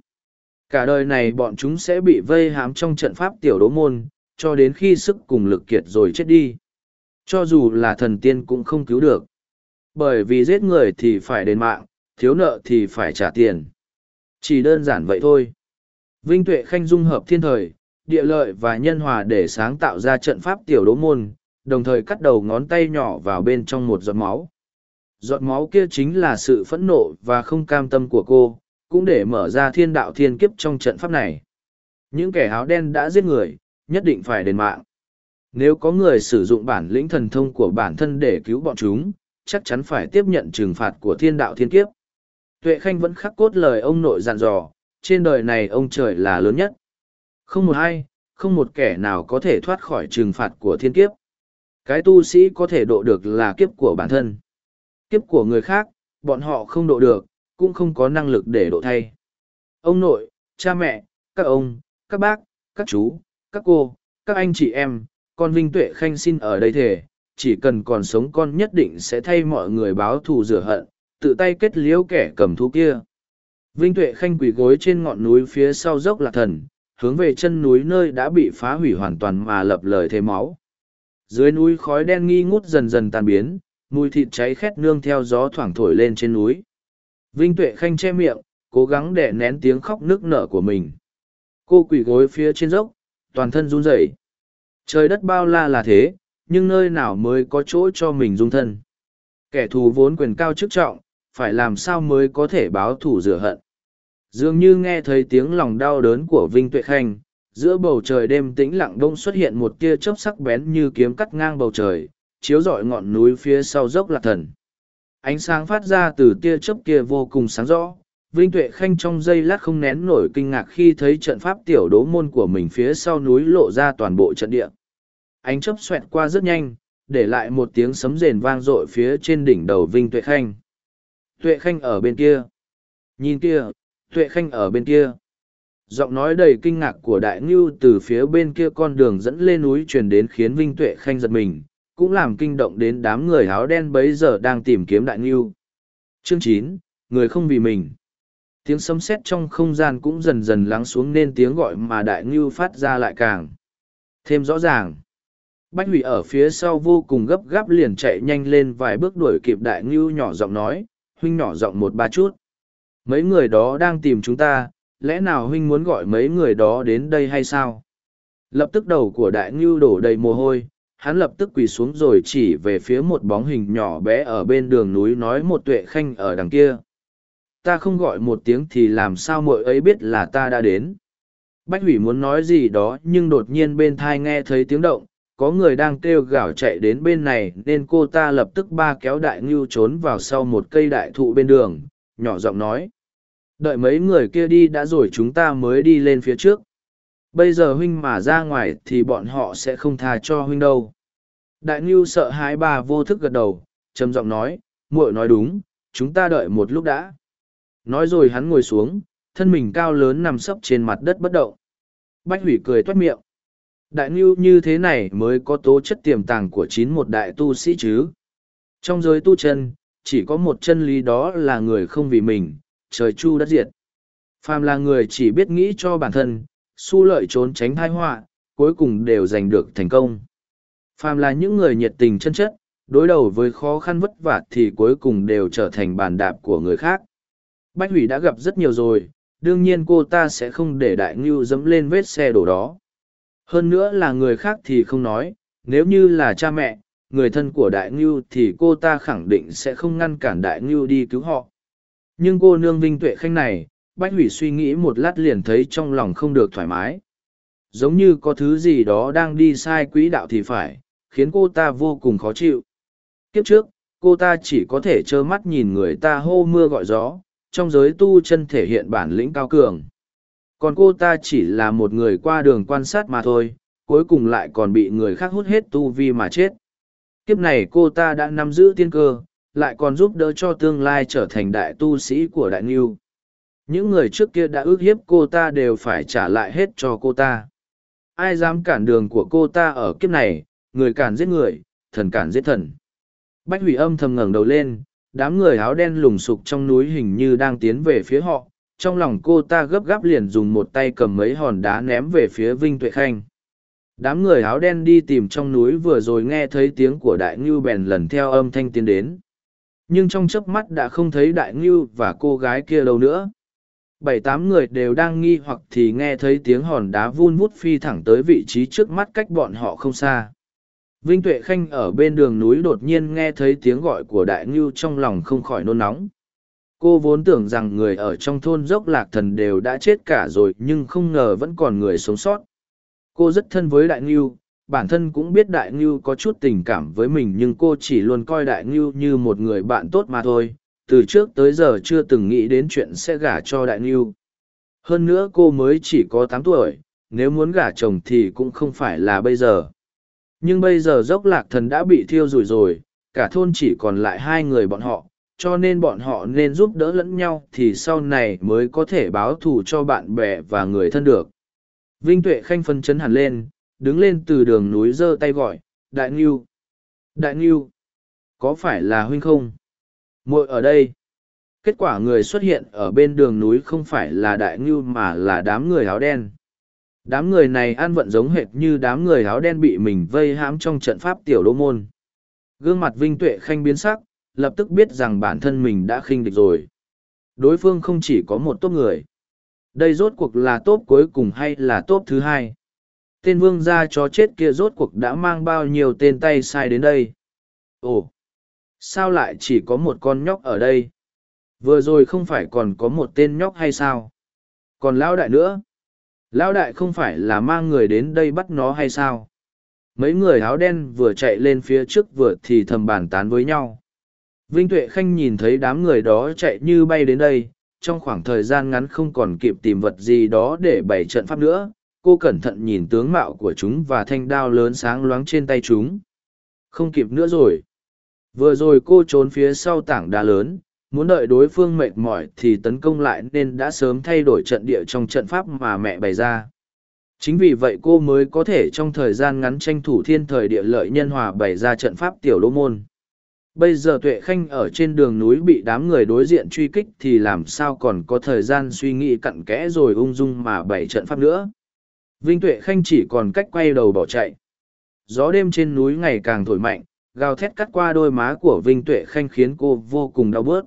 Cả đời này bọn chúng sẽ bị vây hãm trong trận pháp tiểu đố môn, cho đến khi sức cùng lực kiệt rồi chết đi. Cho dù là thần tiên cũng không cứu được. Bởi vì giết người thì phải đền mạng, thiếu nợ thì phải trả tiền. Chỉ đơn giản vậy thôi. Vinh Tuệ Khanh dung hợp thiên thời, địa lợi và nhân hòa để sáng tạo ra trận pháp tiểu đố môn, đồng thời cắt đầu ngón tay nhỏ vào bên trong một giọt máu. Giọt máu kia chính là sự phẫn nộ và không cam tâm của cô, cũng để mở ra thiên đạo thiên kiếp trong trận pháp này. Những kẻ áo đen đã giết người, nhất định phải đền mạng. Nếu có người sử dụng bản lĩnh thần thông của bản thân để cứu bọn chúng, chắc chắn phải tiếp nhận trừng phạt của thiên đạo thiên kiếp. Tuệ Khanh vẫn khắc cốt lời ông nội dặn dò, trên đời này ông trời là lớn nhất. Không một ai, không một kẻ nào có thể thoát khỏi trừng phạt của thiên kiếp. Cái tu sĩ có thể độ được là kiếp của bản thân. Kiếp của người khác, bọn họ không độ được, cũng không có năng lực để độ thay. Ông nội, cha mẹ, các ông, các bác, các chú, các cô, các anh chị em, con Vinh Tuệ Khanh xin ở đây thể, chỉ cần còn sống con nhất định sẽ thay mọi người báo thù rửa hận, tự tay kết liễu kẻ cầm thú kia. Vinh Tuệ Khanh quỳ gối trên ngọn núi phía sau dốc lạc thần, hướng về chân núi nơi đã bị phá hủy hoàn toàn mà lập lời thế máu. Dưới núi khói đen nghi ngút dần dần tan biến, mùi thịt cháy khét nương theo gió thoảng thổi lên trên núi. Vinh Tuệ Khanh che miệng, cố gắng để nén tiếng khóc nức nở của mình. Cô quỳ gối phía trên dốc, toàn thân run rẩy. Trời đất bao la là thế, nhưng nơi nào mới có chỗ cho mình dung thân. Kẻ thù vốn quyền cao chức trọng, phải làm sao mới có thể báo thù rửa hận. Dường như nghe thấy tiếng lòng đau đớn của Vinh Tuệ Khanh, giữa bầu trời đêm tĩnh lặng đông xuất hiện một tia chớp sắc bén như kiếm cắt ngang bầu trời, chiếu rọi ngọn núi phía sau dốc lạc thần. Ánh sáng phát ra từ tia chớp kia vô cùng sáng rõ. Vinh Tuệ Khanh trong giây lát không nén nổi kinh ngạc khi thấy trận pháp tiểu đố môn của mình phía sau núi lộ ra toàn bộ trận địa ánh chớp xoẹt qua rất nhanh, để lại một tiếng sấm rền vang dội phía trên đỉnh đầu Vinh Tuệ Khanh. Tuệ Khanh ở bên kia. Nhìn kia, Tuệ Khanh ở bên kia. Giọng nói đầy kinh ngạc của Đại Ngưu từ phía bên kia con đường dẫn lên núi truyền đến khiến Vinh Tuệ Khanh giật mình, cũng làm kinh động đến đám người áo đen bấy giờ đang tìm kiếm Đại Ngưu. Chương chín, Người không vì mình. Tiếng sấm sét trong không gian cũng dần dần lắng xuống nên tiếng gọi mà Đại Ngưu phát ra lại càng thêm rõ ràng Bách hủy ở phía sau vô cùng gấp gáp liền chạy nhanh lên vài bước đuổi kịp đại ngưu nhỏ giọng nói, huynh nhỏ giọng một ba chút. Mấy người đó đang tìm chúng ta, lẽ nào huynh muốn gọi mấy người đó đến đây hay sao? Lập tức đầu của đại ngưu đổ đầy mồ hôi, hắn lập tức quỳ xuống rồi chỉ về phía một bóng hình nhỏ bé ở bên đường núi nói một tuệ khanh ở đằng kia. Ta không gọi một tiếng thì làm sao mọi ấy biết là ta đã đến. Bách hủy muốn nói gì đó nhưng đột nhiên bên thai nghe thấy tiếng động, có người đang kêu gào chạy đến bên này nên cô ta lập tức ba kéo đại ngưu trốn vào sau một cây đại thụ bên đường, nhỏ giọng nói. Đợi mấy người kia đi đã rồi chúng ta mới đi lên phía trước. Bây giờ huynh mà ra ngoài thì bọn họ sẽ không tha cho huynh đâu. Đại ngưu sợ hãi bà vô thức gật đầu, trầm giọng nói, muội nói đúng, chúng ta đợi một lúc đã. Nói rồi hắn ngồi xuống, thân mình cao lớn nằm sấp trên mặt đất bất động. Bách hủy cười toét miệng. Đại ngưu như thế này mới có tố chất tiềm tàng của chín một đại tu sĩ chứ. Trong giới tu chân, chỉ có một chân lý đó là người không vì mình, trời chu đất diệt. Phàm là người chỉ biết nghĩ cho bản thân, su lợi trốn tránh thai họa, cuối cùng đều giành được thành công. Phàm là những người nhiệt tình chân chất, đối đầu với khó khăn vất vả thì cuối cùng đều trở thành bàn đạp của người khác. Bách hủy đã gặp rất nhiều rồi, đương nhiên cô ta sẽ không để đại ngưu dẫm lên vết xe đổ đó. Hơn nữa là người khác thì không nói, nếu như là cha mẹ, người thân của đại ngưu thì cô ta khẳng định sẽ không ngăn cản đại ngưu đi cứu họ. Nhưng cô nương vinh tuệ khanh này, Bách hủy suy nghĩ một lát liền thấy trong lòng không được thoải mái. Giống như có thứ gì đó đang đi sai quỹ đạo thì phải, khiến cô ta vô cùng khó chịu. Kiếp trước, cô ta chỉ có thể trơ mắt nhìn người ta hô mưa gọi gió, trong giới tu chân thể hiện bản lĩnh cao cường. Còn cô ta chỉ là một người qua đường quan sát mà thôi, cuối cùng lại còn bị người khác hút hết tu vi mà chết. Kiếp này cô ta đã nắm giữ tiên cơ, lại còn giúp đỡ cho tương lai trở thành đại tu sĩ của đại niu. Những người trước kia đã ước hiếp cô ta đều phải trả lại hết cho cô ta. Ai dám cản đường của cô ta ở kiếp này, người cản giết người, thần cản giết thần. Bách hủy âm thầm ngẩng đầu lên, đám người áo đen lùng sục trong núi hình như đang tiến về phía họ. Trong lòng cô ta gấp gáp liền dùng một tay cầm mấy hòn đá ném về phía Vinh Tuệ Khanh. Đám người áo đen đi tìm trong núi vừa rồi nghe thấy tiếng của đại ngưu bèn lần theo âm thanh tiến đến. Nhưng trong chớp mắt đã không thấy đại ngưu và cô gái kia đâu nữa bảy tám người đều đang nghi hoặc thì nghe thấy tiếng hòn đá vun vút phi thẳng tới vị trí trước mắt cách bọn họ không xa vinh tuệ khanh ở bên đường núi đột nhiên nghe thấy tiếng gọi của đại ngưu trong lòng không khỏi nôn nóng cô vốn tưởng rằng người ở trong thôn dốc lạc thần đều đã chết cả rồi, nhưng không ngờ vẫn còn người sống sót. Cô rất thân với đại ngưu, bản thân cũng biết đại ngưu có chút tình cảm với mình, nhưng cô chỉ luôn coi đại ngưu như một người bạn tốt mà thôi. Từ trước tới giờ chưa từng nghĩ đến chuyện sẽ gả cho đại ngưu. Hơn nữa cô mới chỉ có tám tuổi, nếu muốn gả chồng thì cũng không phải là bây giờ. Nhưng bây giờ dốc lạc thần đã bị thiêu rủi rồi, cả thôn chỉ còn lại hai người bọn họ cho nên bọn họ nên giúp đỡ lẫn nhau thì sau này mới có thể báo thù cho bạn bè và người thân được. Vinh tuệ khanh phân chấn hẳn lên, đứng lên từ đường núi giơ tay gọi, đại ngưu! Đại ngưu! Có phải là huynh không? Muội ở đây. Kết quả người xuất hiện ở bên đường núi không phải là đại ngưu mà là đám người áo đen. Đám người này ăn vận giống hệt như đám người áo đen bị mình vây hãm trong trận pháp tiểu đô môn. Gương mặt vinh tuệ khanh biến sắc lập tức biết rằng bản thân mình đã khinh địch rồi. Đối phương không chỉ có một tốt người. Đây rốt cuộc là tốt cuối cùng hay là tốt thứ hai? Tên vương gia chó chết kia rốt cuộc đã mang bao nhiêu tên tay sai đến đây? Ồ, sao lại chỉ có một con nhóc ở đây? Vừa rồi không phải còn có một tên nhóc hay sao? Còn lão đại nữa? Lão đại không phải là mang người đến đây bắt nó hay sao? Mấy người áo đen vừa chạy lên phía trước vừa thì thầm bàn tán với nhau vinh tuệ khanh nhìn thấy đám người đó chạy như bay đến đây trong khoảng thời gian ngắn không còn kịp tìm vật gì đó để bày trận pháp nữa cô cẩn thận nhìn tướng mạo của chúng và thanh đao lớn sáng loáng trên tay chúng không kịp nữa rồi Vừa rồi cô trốn phía sau tảng đá lớn, muốn đợi đối phương mệt mỏi thì tấn công lại nên đã sớm thay đổi trận địa trong trận pháp mà mẹ bày ra. Chính vì vậy cô mới có thể trong thời gian ngắn tranh thủ thiên thời địa lợi nhân hòa bày ra trận pháp tiểu lô môn. Bây giờ Tuệ Khanh ở trên đường núi bị đám người đối diện truy kích thì làm sao còn có thời gian suy nghĩ cặn kẽ rồi ung dung mà bày trận pháp nữa. Vinh Tuệ Khanh chỉ còn cách quay đầu bỏ chạy. gió đêm trên núi ngày càng thổi mạnh, gào thét cắt qua đôi má của Vinh Tuệ Khanh khiến cô vô cùng đau bớt.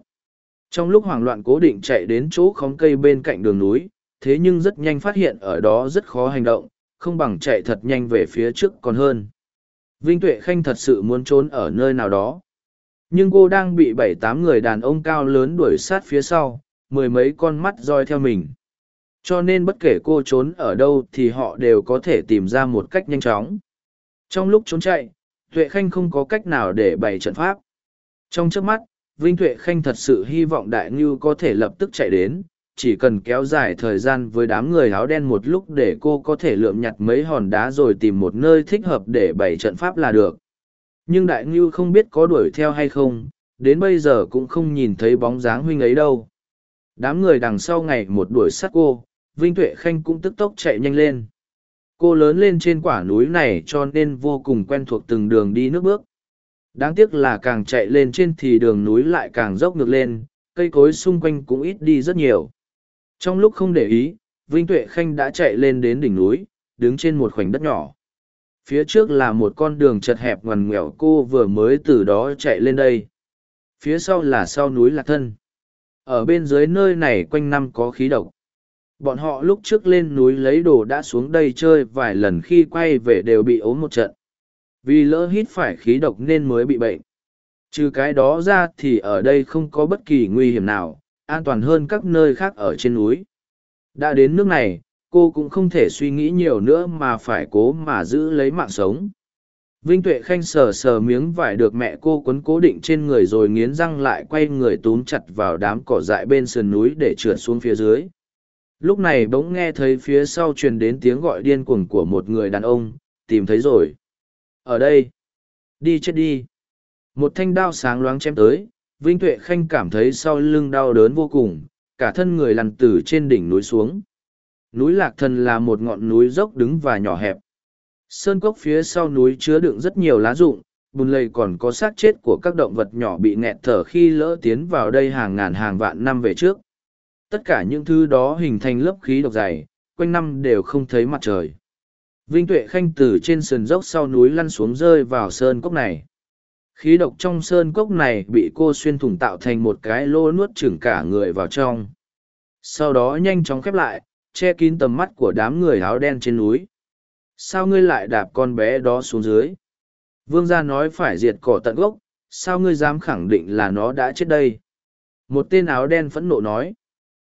Trong lúc hoảng loạn cố định chạy đến chỗ khóm cây bên cạnh đường núi, thế nhưng rất nhanh phát hiện ở đó rất khó hành động, không bằng chạy thật nhanh về phía trước còn hơn. Vinh Tuệ Khanh thật sự muốn trốn ở nơi nào đó. Nhưng cô đang bị bảy tám người đàn ông cao lớn đuổi sát phía sau, mười mấy con mắt roi theo mình. Cho nên bất kể cô trốn ở đâu thì họ đều có thể tìm ra một cách nhanh chóng. Trong lúc trốn chạy, Tuệ Khanh không có cách nào để bày trận pháp. Trong trước mắt, Vinh Tuệ Khanh thật sự hy vọng Đại Ngưu có thể lập tức chạy đến, chỉ cần kéo dài thời gian với đám người áo đen một lúc để cô có thể lượm nhặt mấy hòn đá rồi tìm một nơi thích hợp để bày trận pháp là được. Nhưng Đại Ngưu không biết có đuổi theo hay không, đến bây giờ cũng không nhìn thấy bóng dáng huynh ấy đâu. Đám người đằng sau ngày một đuổi sát cô, Vinh Tuệ Khanh cũng tức tốc chạy nhanh lên. Cô lớn lên trên quả núi này cho nên vô cùng quen thuộc từng đường đi nước bước. Đáng tiếc là càng chạy lên trên thì đường núi lại càng dốc ngược lên, cây cối xung quanh cũng ít đi rất nhiều. Trong lúc không để ý, Vinh Tuệ Khanh đã chạy lên đến đỉnh núi, đứng trên một khoảnh đất nhỏ. Phía trước là một con đường chật hẹp ngoằn ngoèo cô vừa mới từ đó chạy lên đây. Phía sau là sau núi Lạc Thân. Ở bên dưới nơi này quanh năm có khí độc. Bọn họ lúc trước lên núi lấy đồ đã xuống đây chơi vài lần khi quay về đều bị ốm một trận. Vì lỡ hít phải khí độc nên mới bị bệnh. Trừ cái đó ra thì ở đây không có bất kỳ nguy hiểm nào, an toàn hơn các nơi khác ở trên núi. Đã đến nước này, cô cũng không thể suy nghĩ nhiều nữa mà phải cố mà giữ lấy mạng sống. Vinh Tuệ Khanh sờ sờ miếng vải được mẹ cô quấn cố định trên người rồi nghiến răng lại quay người túm chặt vào đám cỏ dại bên sườn núi để trượt xuống phía dưới. Lúc này bỗng nghe thấy phía sau truyền đến tiếng gọi điên cuồng của một người đàn ông, tìm thấy rồi. Ở đây. Đi chết đi. Một thanh đao sáng loáng chém tới, Vinh Tuệ Khanh cảm thấy sau lưng đau đớn vô cùng, cả thân người lăn từ trên đỉnh núi xuống. Núi Lạc Thần là một ngọn núi dốc đứng và nhỏ hẹp. Sơn cốc phía sau núi chứa đựng rất nhiều lá rụng, bùn lầy còn có xác chết của các động vật nhỏ bị nghẹt thở khi lỡ tiến vào đây hàng ngàn hàng vạn năm về trước. Tất cả những thứ đó hình thành lớp khí độc dày, quanh năm đều không thấy mặt trời. Vinh Tuệ Khanh từ trên sườn dốc sau núi lăn xuống rơi vào sơn cốc này. Khí độc trong sơn cốc này bị cô xuyên thủng tạo thành một cái lô nuốt chửng cả người vào trong. Sau đó nhanh chóng khép lại, che kín tầm mắt của đám người áo đen trên núi. Sao ngươi lại đạp con bé đó xuống dưới? Vương gia nói phải diệt cỏ tận gốc, sao ngươi dám khẳng định là nó đã chết đây? Một tên áo đen phẫn nộ nói.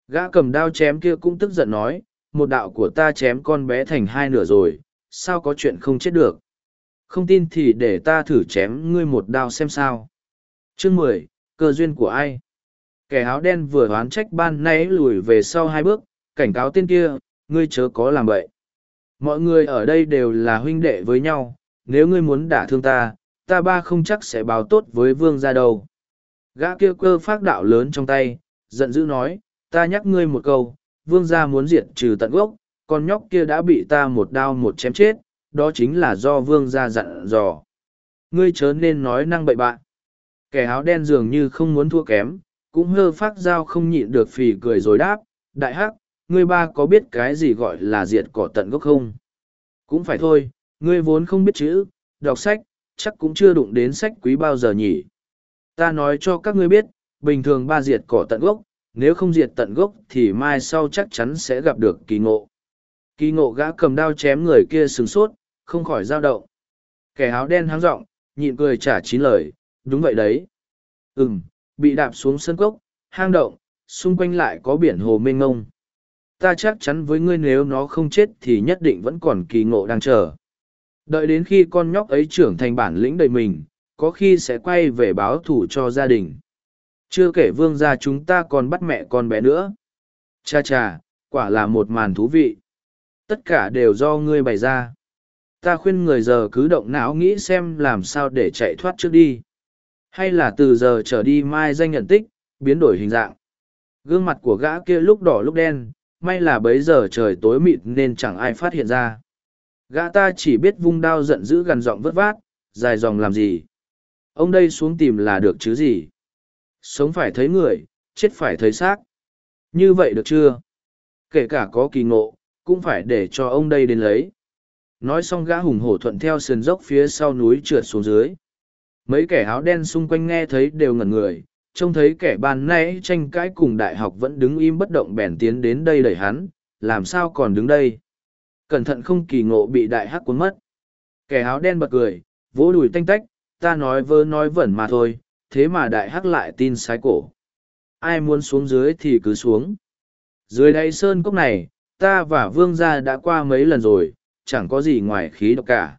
Gã cầm đao chém kia cũng tức giận nói, một đạo của ta chém con bé thành hai nửa rồi, sao có chuyện không chết được? Không tin thì để ta thử chém ngươi một đao xem sao. Chương mười, cơ duyên của ai? Kẻ áo đen vừa oán trách ban nãy lùi về sau hai bước, cảnh cáo tên kia, ngươi chớ có làm vậy. Mọi người ở đây đều là huynh đệ với nhau, nếu ngươi muốn đả thương ta, ta ba không chắc sẽ báo tốt với vương ra đâu. Gã kia cơ phát đạo lớn trong tay, giận dữ nói, ta nhắc ngươi một câu, vương gia muốn diệt trừ tận gốc, con nhóc kia đã bị ta một đao một chém chết, đó chính là do vương gia dặn dò. Ngươi chớ nên nói năng bậy bạn. Kẻ áo đen dường như không muốn thua kém, cũng hơ phát dao không nhịn được phì cười rồi đáp, đại hắc, ngươi ba có biết cái gì gọi là diệt cỏ tận gốc không? Cũng phải thôi, ngươi vốn không biết chữ, đọc sách, chắc cũng chưa đụng đến sách quý bao giờ nhỉ. Ta nói cho các ngươi biết, bình thường ba diệt cỏ tận gốc, nếu không diệt tận gốc thì mai sau chắc chắn sẽ gặp được kỳ ngộ. Kỳ ngộ gã cầm đao chém người kia sừng sốt, không khỏi dao động. Kẻ áo đen háng rộng, nhịn cười trả chín lời, đúng vậy đấy. Ừm, bị đạp xuống sân cốc, hang động, xung quanh lại có biển hồ mênh ngông. Ta chắc chắn với ngươi nếu nó không chết thì nhất định vẫn còn kỳ ngộ đang chờ. Đợi đến khi con nhóc ấy trưởng thành bản lĩnh đầy mình, có khi sẽ quay về báo thủ cho gia đình. Chưa kể vương gia chúng ta còn bắt mẹ con bé nữa. Cha cha, quả là một màn thú vị. Tất cả đều do ngươi bày ra. Ta khuyên người giờ cứ động não nghĩ xem làm sao để chạy thoát trước đi. Hay là từ giờ trở đi mai danh nhận tích, biến đổi hình dạng. Gương mặt của gã kia lúc đỏ lúc đen, may là bấy giờ trời tối mịt nên chẳng ai phát hiện ra. Gã ta chỉ biết vung đao giận dữ gần giọng vất vát, dài dòng làm gì. Ông đây xuống tìm là được chứ gì. Sống phải thấy người, chết phải thấy xác. Như vậy được chưa? Kể cả có kỳ ngộ, cũng phải để cho ông đây đến lấy. nói xong gã hùng hổ thuận theo sườn dốc phía sau núi trượt xuống dưới mấy kẻ áo đen xung quanh nghe thấy đều ngẩn người trông thấy kẻ ban nãy tranh cãi cùng đại học vẫn đứng im bất động bèn tiến đến đây đẩy hắn, làm sao còn đứng đây? Cẩn thận không kỳ ngộ bị đại hắc cuốn mất. Kẻ áo đen bật cười, vỗ đùi tanh tách, ta nói vơ nói vẩn mà thôi, thế mà đại hắc lại tin sái cổ. Ai muốn xuống dưới thì cứ xuống. Dưới đáy sơn cốc này, ta và vương gia đã qua mấy lần rồi, chẳng có gì ngoài khí độc cả.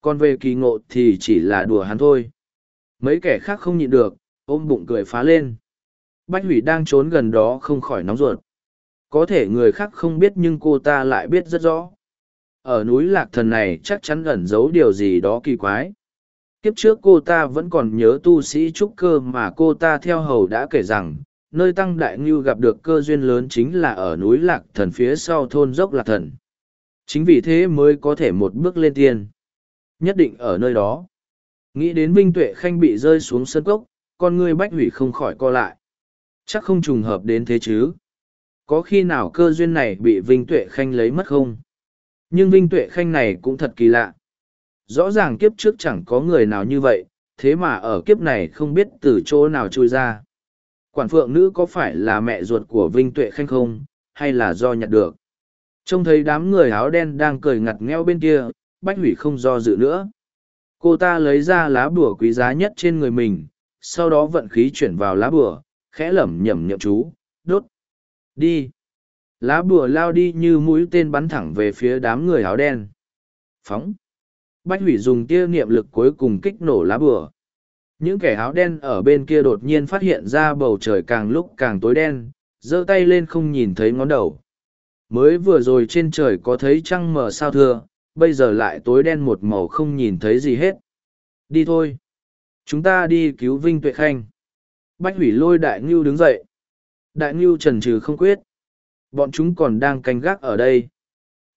Còn về kỳ ngộ thì chỉ là đùa hắn thôi. Mấy kẻ khác không nhịn được ôm bụng cười phá lên. Bách hủy đang trốn gần đó không khỏi nóng ruột. Có thể người khác không biết nhưng cô ta lại biết rất rõ. Ở núi lạc thần này chắc chắn ẩn giấu điều gì đó kỳ quái. Kiếp trước cô ta vẫn còn nhớ tu sĩ trúc cơ mà cô ta theo hầu đã kể rằng, nơi tăng đại ngưu gặp được cơ duyên lớn chính là ở núi lạc thần phía sau thôn dốc lạc thần. Chính vì thế mới có thể một bước lên tiên. Nhất định ở nơi đó. Nghĩ đến vinh tuệ khanh bị rơi xuống sân cốc con ngươi bách hủy không khỏi co lại. Chắc không trùng hợp đến thế chứ? Có khi nào cơ duyên này bị vinh tuệ khanh lấy mất không? Nhưng vinh tuệ khanh này cũng thật kỳ lạ. Rõ ràng kiếp trước chẳng có người nào như vậy, thế mà ở kiếp này không biết từ chỗ nào trôi ra. Quản phượng nữ có phải là mẹ ruột của vinh tuệ khanh không? Hay là do nhặt được? Trông thấy đám người áo đen đang cười ngặt ngheo bên kia, bách hủy không do dự nữa. Cô ta lấy ra lá bùa quý giá nhất trên người mình sau đó vận khí chuyển vào lá bùa, khẽ lẩm nhẩm nhậm chú, đốt. Đi. Lá bùa lao đi như mũi tên bắn thẳng về phía đám người áo đen. Phóng. Bách hủy dùng tia niệm lực cuối cùng kích nổ lá bùa. Những kẻ áo đen ở bên kia đột nhiên phát hiện ra bầu trời càng lúc càng tối đen, giơ tay lên không nhìn thấy ngón đầu. Mới vừa rồi trên trời có thấy trăng mờ sao thưa, bây giờ lại tối đen một màu không nhìn thấy gì hết. Đi thôi chúng ta đi cứu vinh tuệ khanh. Bách hủy lôi đại ngưu đứng dậy. Đại ngưu trần trừ không quyết. Bọn chúng còn đang canh gác ở đây.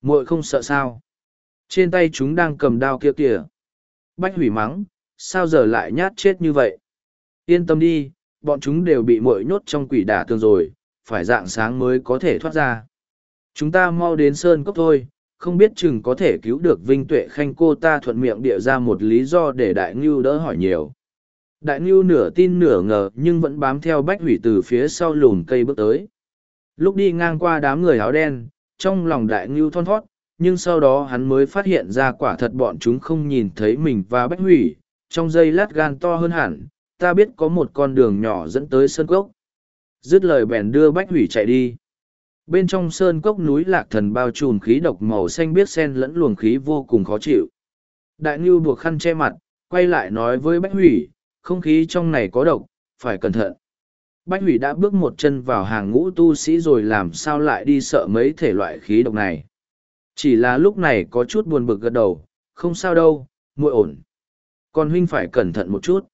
Muội không sợ sao? Trên tay chúng đang cầm đao kia kìa. Bách hủy mắng, sao giờ lại nhát chết như vậy? Yên tâm đi, bọn chúng đều bị muội nhốt trong quỷ đả tường rồi, phải dạng sáng mới có thể thoát ra. Chúng ta mau đến sơn cốc thôi, không biết chừng có thể cứu được vinh tuệ khanh. Cô ta thuận miệng địa ra một lý do để đại ngưu đỡ hỏi nhiều đại ngưu nửa tin nửa ngờ nhưng vẫn bám theo bách hủy từ phía sau lùn cây bước tới. Lúc đi ngang qua đám người áo đen, trong lòng đại ngưu thon thót, nhưng sau đó hắn mới phát hiện ra quả thật bọn chúng không nhìn thấy mình và bách hủy, trong giây lát gan to hơn hẳn, ta biết có một con đường nhỏ dẫn tới sơn cốc. Dứt lời bèn đưa bách hủy chạy đi. Bên trong sơn cốc núi lạc thần bao trùm khí độc màu xanh biếc sen lẫn luồng khí vô cùng khó chịu. Đại ngưu buộc khăn che mặt, quay lại nói với bách hủy không khí trong này có độc phải cẩn thận. Bách hủy đã bước một chân vào hàng ngũ tu sĩ rồi làm sao lại đi sợ mấy thể loại khí độc này? Chỉ là lúc này có chút buồn bực gật đầu không sao đâu muội ổn. Còn huynh phải cẩn thận một chút.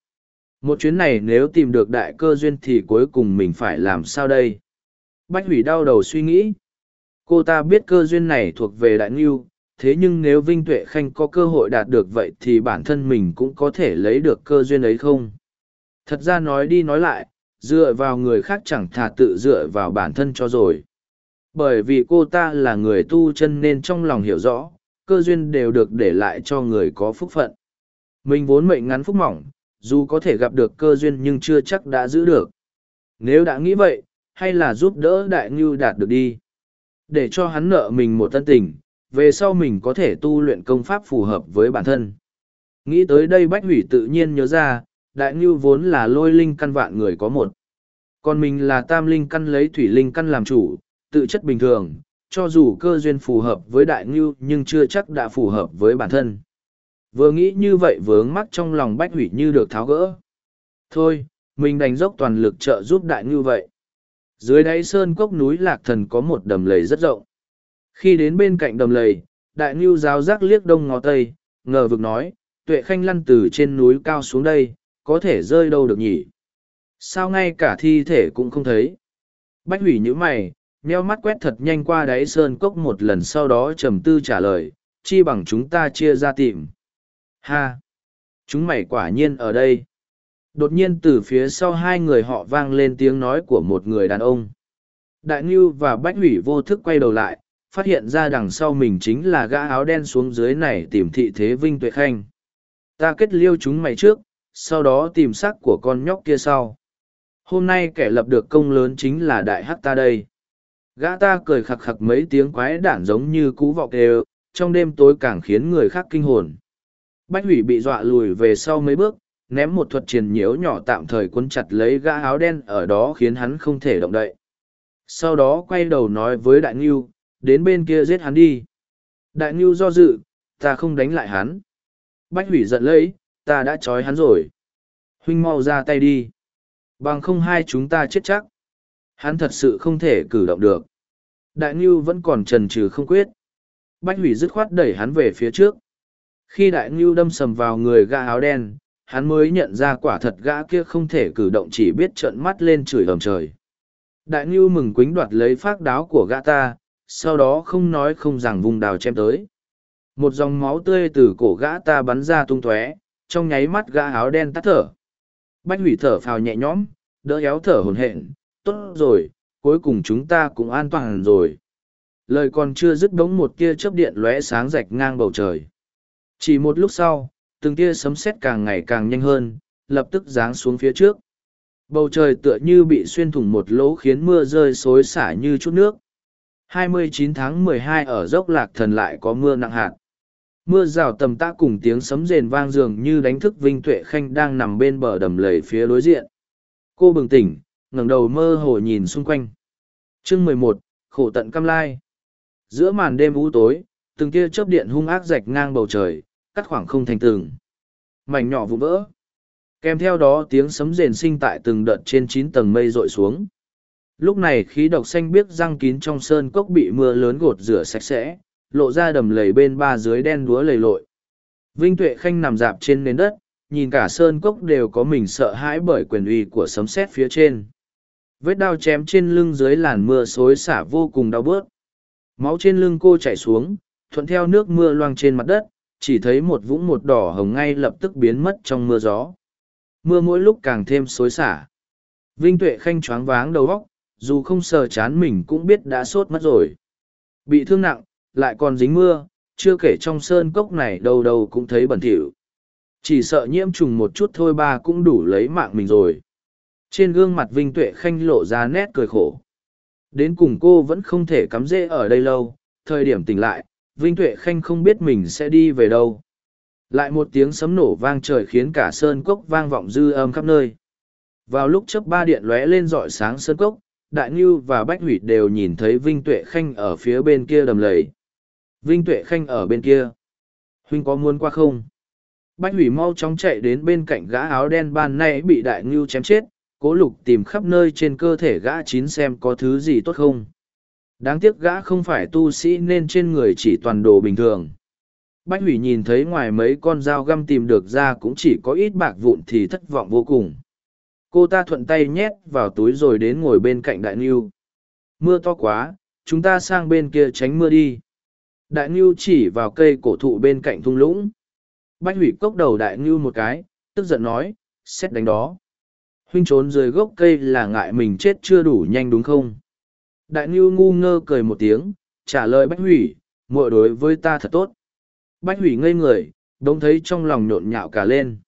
Một chuyến này nếu tìm được đại cơ duyên thì cuối cùng mình phải làm sao đây? Bách hủy đau đầu suy nghĩ. Cô ta biết cơ duyên này thuộc về đại nghiêu, thế nhưng nếu Vinh Tuệ Khanh có cơ hội đạt được vậy thì bản thân mình cũng có thể lấy được cơ duyên ấy không? Thật ra nói đi nói lại, dựa vào người khác chẳng thà tự dựa vào bản thân cho rồi. Bởi vì cô ta là người tu chân nên trong lòng hiểu rõ, cơ duyên đều được để lại cho người có phúc phận. Mình vốn mệnh ngắn phúc mỏng, dù có thể gặp được cơ duyên nhưng chưa chắc đã giữ được. Nếu đã nghĩ vậy, hay là giúp đỡ đại ngưu đạt được đi. Để cho hắn nợ mình một tân tình, về sau mình có thể tu luyện công pháp phù hợp với bản thân. Nghĩ tới đây Bách Hủy tự nhiên nhớ ra, đại ngưu vốn là lôi linh căn vạn người có một. Còn mình là tam linh căn lấy thủy linh căn làm chủ, tự chất bình thường, cho dù cơ duyên phù hợp với đại ngưu nhưng chưa chắc đã phù hợp với bản thân. Vừa nghĩ như vậy vướng mắc trong lòng Bách Hủy như được tháo gỡ. Thôi, mình đành dốc toàn lực trợ giúp đại ngưu vậy. Dưới đáy sơn cốc núi Lạc Thần có một đầm lầy rất rộng. Khi đến bên cạnh đầm lầy, đại ngưu giáo giác liếc đông ngó tây, ngờ vực nói, tuệ khanh lăn từ trên núi cao xuống đây, có thể rơi đâu được nhỉ? Sao ngay cả thi thể cũng không thấy? Bách hủy như mày, meo mắt quét thật nhanh qua đáy sơn cốc một lần sau đó trầm tư trả lời, chi bằng chúng ta chia ra tìm. Ha! Chúng mày quả nhiên ở đây đột nhiên từ phía sau hai người họ vang lên tiếng nói của một người đàn ông đại ngưu và bách hủy vô thức quay đầu lại phát hiện ra đằng sau mình chính là gã áo đen xuống dưới này tìm thị thế Vinh Tuệ Khanh. Ta kết liêu chúng mày trước, sau đó tìm xác của con nhóc kia sau. Hôm nay kẻ lập được công lớn chính là đại hắc ta đây. Gã ta cười khặc khặc mấy tiếng quái đản giống như cú vọc đều, trong đêm tối càng khiến người khác kinh hồn. Bách hủy bị dọa lùi về sau mấy bước, ném một thuật triền nhiễu nhỏ tạm thời cuốn chặt lấy gã áo đen ở đó khiến hắn không thể động đậy. Sau đó quay đầu nói với Đại Ngưu, đến bên kia giết hắn đi. Đại Ngưu do dự, ta không đánh lại hắn. Bách hủy giận lấy, ta đã trói hắn rồi. Huynh mau ra tay đi. Bằng không hai chúng ta chết chắc. Hắn thật sự không thể cử động được. Đại Ngưu vẫn còn trần trừ không quyết. Bách hủy dứt khoát đẩy hắn về phía trước. Khi đại ngưu đâm sầm vào người gã áo đen, hắn mới nhận ra quả thật gã kia không thể cử động chỉ biết trợn mắt lên chửi ầm trời. Đại ngưu mừng quính đoạt lấy phác đáo của gã ta, sau đó không nói không rằng vùng đào chém tới. Một dòng máu tươi từ cổ gã ta bắn ra tung tóe, trong nháy mắt gã áo đen tắt thở. Bách hủy thở phào nhẹ nhõm, đỡ éo thở hồn hện, tốt rồi, cuối cùng chúng ta cũng an toàn rồi. Lời còn chưa dứt bỗng một tia chớp điện lóe sáng rạch ngang bầu trời. Chỉ một lúc sau, từng tia sấm sét càng ngày càng nhanh hơn, lập tức giáng xuống phía trước. Bầu trời tựa như bị xuyên thủng một lỗ khiến mưa rơi xối xả như chút nước. 29 tháng 12 ở dốc lạc thần lại có mưa nặng hạt. Mưa rào tầm tã cùng tiếng sấm rền vang dường như đánh thức Vinh Tuệ Khanh đang nằm bên bờ đầm lầy phía đối diện. Cô bừng tỉnh, ngẩng đầu mơ hồ nhìn xung quanh. chương 11, khổ tận cam lai. Giữa màn đêm u tối, từng tia chớp điện hung ác rạch ngang bầu trời, cắt khoảng không thành tường. Mảnh nhỏ vụn vỡ. Kèm theo đó tiếng sấm rền sinh tại từng đợt trên chín tầng mây rội xuống. Lúc này khí độc xanh biếc răng kín trong sơn cốc bị mưa lớn gột rửa sạch sẽ, lộ ra đầm lầy bên ba dưới đen đúa lầy lội. Vinh Tuệ Khanh nằm dạp trên nền đất, nhìn cả sơn cốc đều có mình sợ hãi bởi quyền uy của sấm sét phía trên. Vết đao chém trên lưng dưới làn mưa xối xả vô cùng đau bớt. Máu trên lưng cô chảy xuống, thuận theo nước mưa loang trên mặt đất, chỉ thấy một vũng một đỏ hồng ngay lập tức biến mất trong mưa gió. Mưa mỗi lúc càng thêm xối xả. Vinh Tuệ Khanh choáng váng đầu óc, dù không sờ chán mình cũng biết đã sốt mất rồi. Bị thương nặng, lại còn dính mưa, chưa kể trong sơn cốc này đâu đâu cũng thấy bẩn thỉu. Chỉ sợ nhiễm trùng một chút thôi ba cũng đủ lấy mạng mình rồi. Trên gương mặt Vinh Tuệ Khanh lộ ra nét cười khổ. Đến cùng cô vẫn không thể cắm rễ ở đây lâu, thời điểm tỉnh lại, Vinh Tuệ Khanh không biết mình sẽ đi về đâu. Lại một tiếng sấm nổ vang trời khiến cả sơn cốc vang vọng dư âm khắp nơi. Vào lúc chớp ba điện lóe lên rọi sáng sơn cốc, Đại Ngưu và Bách Hủy đều nhìn thấy Vinh Tuệ Khanh ở phía bên kia đầm lầy. Vinh Tuệ Khanh ở bên kia. Huynh có muốn qua không? Bách Hủy mau chóng chạy đến bên cạnh gã áo đen ban nay bị Đại Ngưu chém chết, cố lục tìm khắp nơi trên cơ thể gã chín xem có thứ gì tốt không. Đáng tiếc gã không phải tu sĩ nên trên người chỉ toàn đồ bình thường. Bách hủy nhìn thấy ngoài mấy con dao găm tìm được ra cũng chỉ có ít bạc vụn thì thất vọng vô cùng. Cô ta thuận tay nhét vào túi rồi đến ngồi bên cạnh đại niu. Mưa to quá, chúng ta sang bên kia tránh mưa đi. Đại niu chỉ vào cây cổ thụ bên cạnh thung lũng. Bách hủy cốc đầu đại niu một cái, tức giận nói, xét đánh đó. Huynh trốn dưới gốc cây là ngại mình chết chưa đủ nhanh đúng không? Đại Ngưu ngu ngơ cười một tiếng, trả lời Bách Hủy, muội đối với ta thật tốt. Bách Hủy ngây người, đống thấy trong lòng nhộn nhạo cả lên.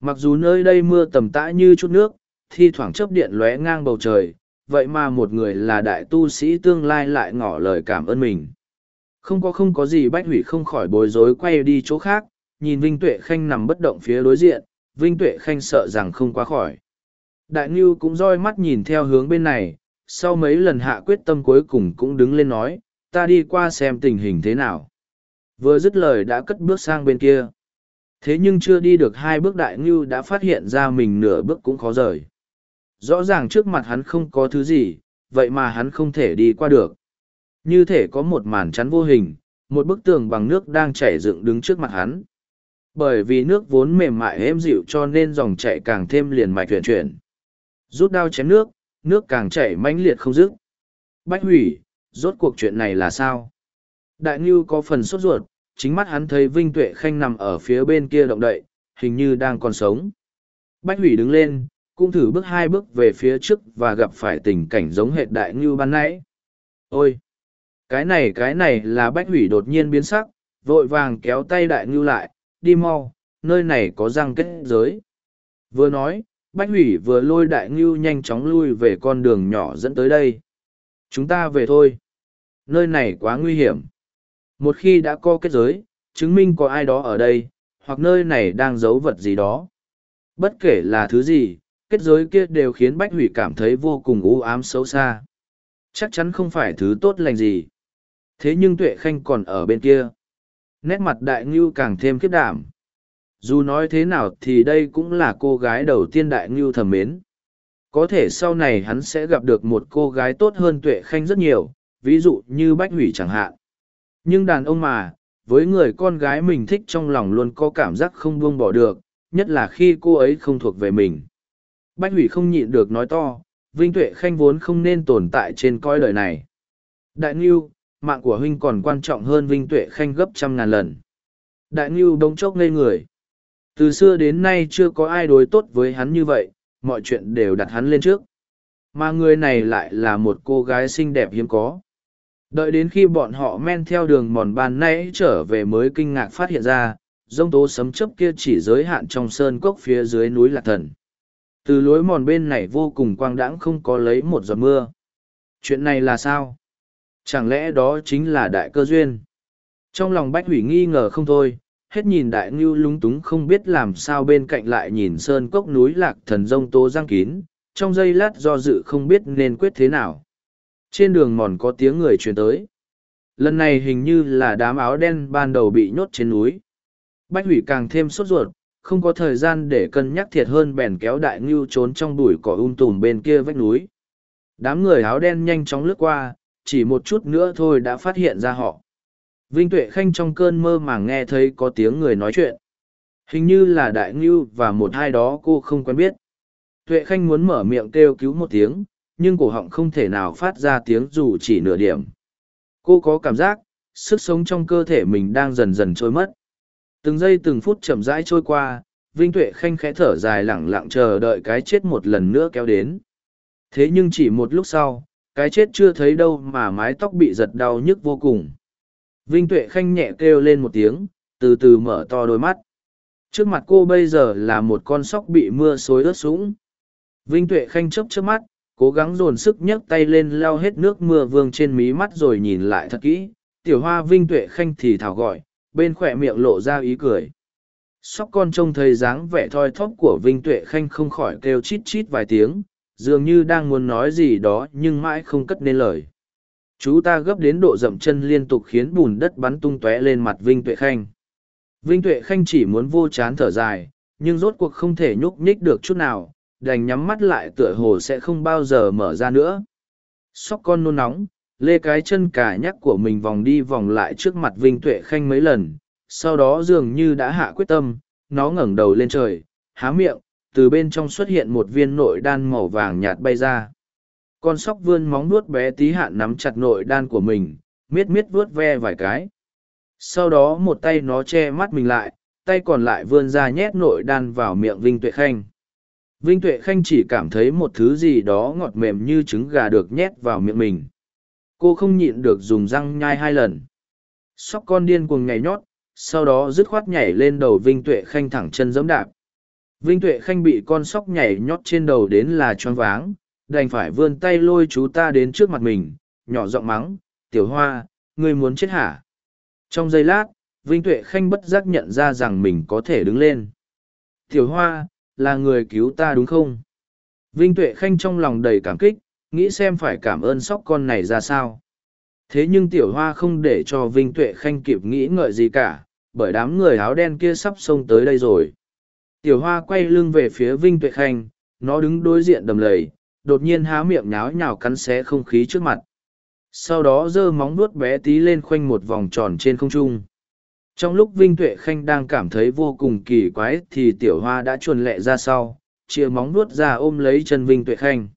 Mặc dù nơi đây mưa tầm tã như chút nước, thi thoảng chớp điện lóe ngang bầu trời, vậy mà một người là đại tu sĩ tương lai lại ngỏ lời cảm ơn mình. Không có không có gì Bách Hủy không khỏi bối rối quay đi chỗ khác, nhìn Vinh Tuệ Khanh nằm bất động phía đối diện, Vinh Tuệ Khanh sợ rằng không quá khỏi. Đại Ngưu cũng roi mắt nhìn theo hướng bên này, sau mấy lần hạ quyết tâm cuối cùng cũng đứng lên nói, ta đi qua xem tình hình thế nào. Vừa dứt lời đã cất bước sang bên kia. Thế nhưng chưa đi được hai bước đại ngưu đã phát hiện ra mình nửa bước cũng khó rời. Rõ ràng trước mặt hắn không có thứ gì, vậy mà hắn không thể đi qua được. Như thể có một màn chắn vô hình, một bức tường bằng nước đang chảy dựng đứng trước mặt hắn. Bởi vì nước vốn mềm mại êm dịu cho nên dòng chảy càng thêm liền mạch chuyển chuyển. Rút đao chém nước, nước càng chảy mãnh liệt không dứt. Bách hủy, rốt cuộc chuyện này là sao? Đại Ngưu có phần sốt ruột, chính mắt hắn thấy Vinh Tuệ Khanh nằm ở phía bên kia động đậy, hình như đang còn sống. Bách hủy đứng lên, cũng thử bước hai bước về phía trước và gặp phải tình cảnh giống hệt Đại Ngưu ban nãy. Ôi! Cái này cái này là bách hủy đột nhiên biến sắc, vội vàng kéo tay đại ngưu lại, đi mau, nơi này có răng kết giới. Vừa nói, bách hủy vừa lôi đại ngưu nhanh chóng lui về con đường nhỏ dẫn tới đây. Chúng ta về thôi. Nơi này quá nguy hiểm. Một khi đã co kết giới, chứng minh có ai đó ở đây, hoặc nơi này đang giấu vật gì đó. Bất kể là thứ gì, kết giới kia đều khiến Bách Hủy cảm thấy vô cùng u ám xấu xa. Chắc chắn không phải thứ tốt lành gì. Thế nhưng Tuệ Khanh còn ở bên kia. Nét mặt đại ngưu càng thêm khiếp đảm. Dù nói thế nào thì đây cũng là cô gái đầu tiên đại ngưu thầm mến. Có thể sau này hắn sẽ gặp được một cô gái tốt hơn Tuệ Khanh rất nhiều, ví dụ như Bách Hủy chẳng hạn. Nhưng đàn ông mà, với người con gái mình thích trong lòng luôn có cảm giác không buông bỏ được, nhất là khi cô ấy không thuộc về mình. Bách hủy không nhịn được nói to, Vinh Tuệ Khanh vốn không nên tồn tại trên coi đời này. Đại Ngưu, mạng của huynh còn quan trọng hơn Vinh Tuệ Khanh gấp trăm ngàn lần. Đại Ngưu bỗng chốc ngây người. Từ xưa đến nay chưa có ai đối tốt với hắn như vậy, mọi chuyện đều đặt hắn lên trước. Mà người này lại là một cô gái xinh đẹp hiếm có. Đợi đến khi bọn họ men theo đường mòn ban nãy trở về mới kinh ngạc phát hiện ra, dông tố sấm chấp kia chỉ giới hạn trong sơn cốc phía dưới núi lạc thần. Từ lối mòn bên này vô cùng quang đãng không có lấy một giọt mưa. Chuyện này là sao? Chẳng lẽ đó chính là đại cơ duyên? Trong lòng bách hủy nghi ngờ không thôi hết nhìn đại ngưu lúng túng không biết làm sao bên cạnh lại nhìn sơn cốc núi lạc thần rông tố giang kín trong giây lát do dự không biết nên quyết thế nào trên đường mòn có tiếng người truyền tới. Lần này hình như là đám áo đen ban đầu bị nhốt trên núi. Bách hủy càng thêm sốt ruột, không có thời gian để cân nhắc thiệt hơn bèn kéo đại ngưu trốn trong bụi cỏ um tùm bên kia vách núi. Đám người áo đen nhanh chóng lướt qua, chỉ một chút nữa thôi đã phát hiện ra họ. Vinh tuệ khanh trong cơn mơ màng nghe thấy có tiếng người nói chuyện. Hình như là đại ngưu và một hai đó cô không quen biết. Tuệ khanh muốn mở miệng kêu cứu một tiếng nhưng cổ họng không thể nào phát ra tiếng dù chỉ nửa điểm. Cô có cảm giác, sức sống trong cơ thể mình đang dần dần trôi mất. Từng giây từng phút chậm rãi trôi qua, vinh tuệ khanh khẽ thở dài lẳng lặng chờ đợi cái chết một lần nữa kéo đến. Thế nhưng chỉ một lúc sau, cái chết chưa thấy đâu mà mái tóc bị giật đau nhức vô cùng. Vinh tuệ khanh nhẹ kêu lên một tiếng, từ từ mở to đôi mắt. Trước mặt cô bây giờ là một con sóc bị mưa xối ướt sũng. Vinh tuệ khanh chớp chớp mắt cố gắng dồn sức nhấc tay lên lao hết nước mưa vương trên mí mắt rồi nhìn lại thật kỹ. Tiểu hoa vinh tuệ khanh thì thảo gọi, bên khỏe miệng lộ ra ý cười. Sóc con trông thấy dáng vẻ thoi thóp của vinh tuệ khanh không khỏi kêu chít chít vài tiếng, dường như đang muốn nói gì đó nhưng mãi không cất nên lời. Chú ta gấp đến độ dậm chân liên tục khiến bùn đất bắn tung tóe lên mặt vinh tuệ khanh. Vinh tuệ khanh chỉ muốn vô chán thở dài, nhưng rốt cuộc không thể nhúc nhích được chút nào đành nhắm mắt lại tựa hồ sẽ không bao giờ mở ra nữa sóc con nôn nóng lê cái chân cả nhắc của mình vòng đi vòng lại trước mặt Vinh Tuệ Khanh mấy lần, sau đó dường như đã hạ quyết tâm, nó ngẩng đầu lên trời, há miệng, từ bên trong xuất hiện một viên nội đan màu vàng nhạt bay ra. Con sóc vươn móng nuốt bé tí hạn nắm chặt nội đan của mình, miết miết vuốt ve vài cái. Sau đó một tay nó che mắt mình lại, tay còn lại vươn ra nhét nội đan vào miệng Vinh Tuệ Khanh. Vinh Tuệ Khanh chỉ cảm thấy một thứ gì đó ngọt mềm như trứng gà được nhét vào miệng mình. Cô không nhịn được dùng răng nhai hai lần. Sóc con điên cuồng nhảy nhót, sau đó dứt khoát nhảy lên đầu vinh tuệ khanh thẳng chân giẫm đạp. Vinh tuệ khanh bị con sóc nhảy nhót trên đầu đến là choáng váng, đành phải vươn tay lôi chú ta đến trước mặt mình, nhỏ giọng mắng, tiểu hoa, ngươi muốn chết hả? Trong giây lát, vinh tuệ khanh bất giác nhận ra rằng mình có thể đứng lên. Tiểu hoa là người cứu ta đúng không vinh tuệ khanh trong lòng đầy cảm kích nghĩ xem phải cảm ơn sóc con này ra sao. Thế nhưng tiểu hoa không để cho Vinh Tuệ Khanh kịp nghĩ ngợi gì cả, bởi đám người áo đen kia sắp xông tới đây rồi. Tiểu hoa quay lưng về phía Vinh Tuệ Khanh, nó đứng đối diện đầm lầy, đột nhiên há miệng nháo nhào cắn xé không khí trước mặt. Sau đó giơ móng nuốt bé tí lên khoanh một vòng tròn trên không trung. Trong lúc Vinh Tuệ Khanh đang cảm thấy vô cùng kỳ quái thì tiểu hoa đã chuồn lẹ ra sau, chia móng nuốt ra ôm lấy chân Vinh Tuệ Khanh.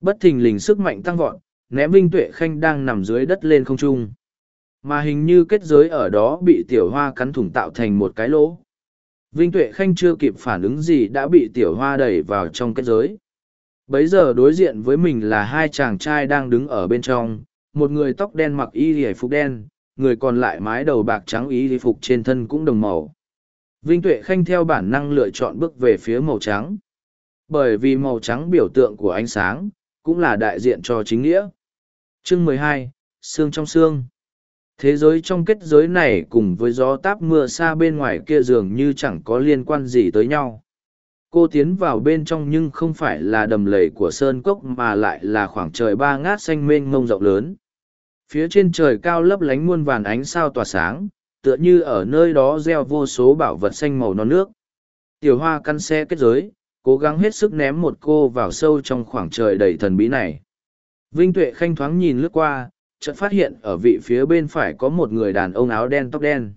Bất thình lình sức mạnh tăng vọt ném vinh tuệ khanh đang nằm dưới đất lên không trung. Mà hình như kết giới ở đó bị tiểu hoa cắn thủng tạo thành một cái lỗ. Vinh tuệ khanh chưa kịp phản ứng gì đã bị tiểu hoa đẩy vào trong kết giới. Bấy giờ đối diện với mình là hai chàng trai đang đứng ở bên trong một người tóc đen mặc y hề phục đen, người còn lại mái đầu bạc trắng y phục trên thân cũng đồng màu. Vinh Tuệ Khanh theo bản năng lựa chọn bước về phía màu trắng. Bởi vì màu trắng biểu tượng của ánh sáng, cũng là đại diện cho chính nghĩa. Chương mười hai, Sương trong xương. Thế giới trong kết giới này cùng với gió táp mưa xa bên ngoài kia dường như chẳng có liên quan gì tới nhau. Cô tiến vào bên trong nhưng không phải là đầm lầy của sơn cốc mà lại là khoảng trời ba ngát xanh mênh mông rộng lớn. Phía trên trời cao lấp lánh muôn vàn ánh sao tỏa sáng, tựa như ở nơi đó gieo vô số bảo vật xanh màu non nước. Tiểu hoa căn xe kết giới, cố gắng hết sức ném một cô vào sâu trong khoảng trời đầy thần bí này. Vinh Tuệ khanh thoáng nhìn lướt qua, chợt phát hiện ở vị phía bên phải có một người đàn ông áo đen tóc đen.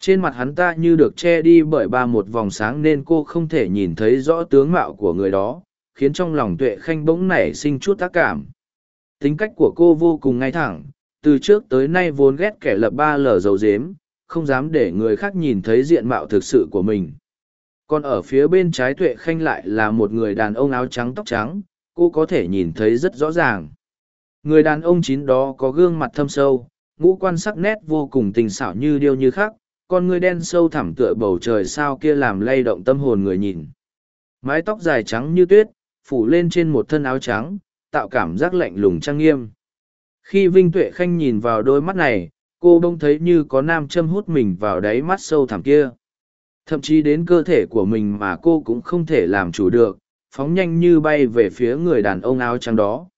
Trên mặt hắn ta như được che đi bởi ba một vòng sáng nên cô không thể nhìn thấy rõ tướng mạo của người đó, khiến trong lòng Tuệ khanh bỗng nảy sinh chút tác cảm. Tính cách của cô vô cùng ngay thẳng, từ trước tới nay vốn ghét kẻ lập ba lở dầu dếm, không dám để người khác nhìn thấy diện mạo thực sự của mình. Còn ở phía bên trái tuệ khanh lại là một người đàn ông áo trắng tóc trắng cô có thể nhìn thấy rất rõ ràng. Người đàn ông chín đó có gương mặt thâm sâu ngũ quan sắc nét vô cùng tình xảo như điêu như khắc, con người đen sâu thẳm tựa bầu trời sao kia làm lay động tâm hồn người nhìn. Mái tóc dài trắng như tuyết phủ lên trên một thân áo trắng tạo cảm giác lạnh lùng trang nghiêm. Khi vinh tuệ khanh nhìn vào đôi mắt này, cô bông thấy như có nam châm hút mình vào đáy mắt sâu thẳm kia. Thậm chí đến cơ thể của mình mà cô cũng không thể làm chủ được, phóng nhanh như bay về phía người đàn ông áo trắng đó.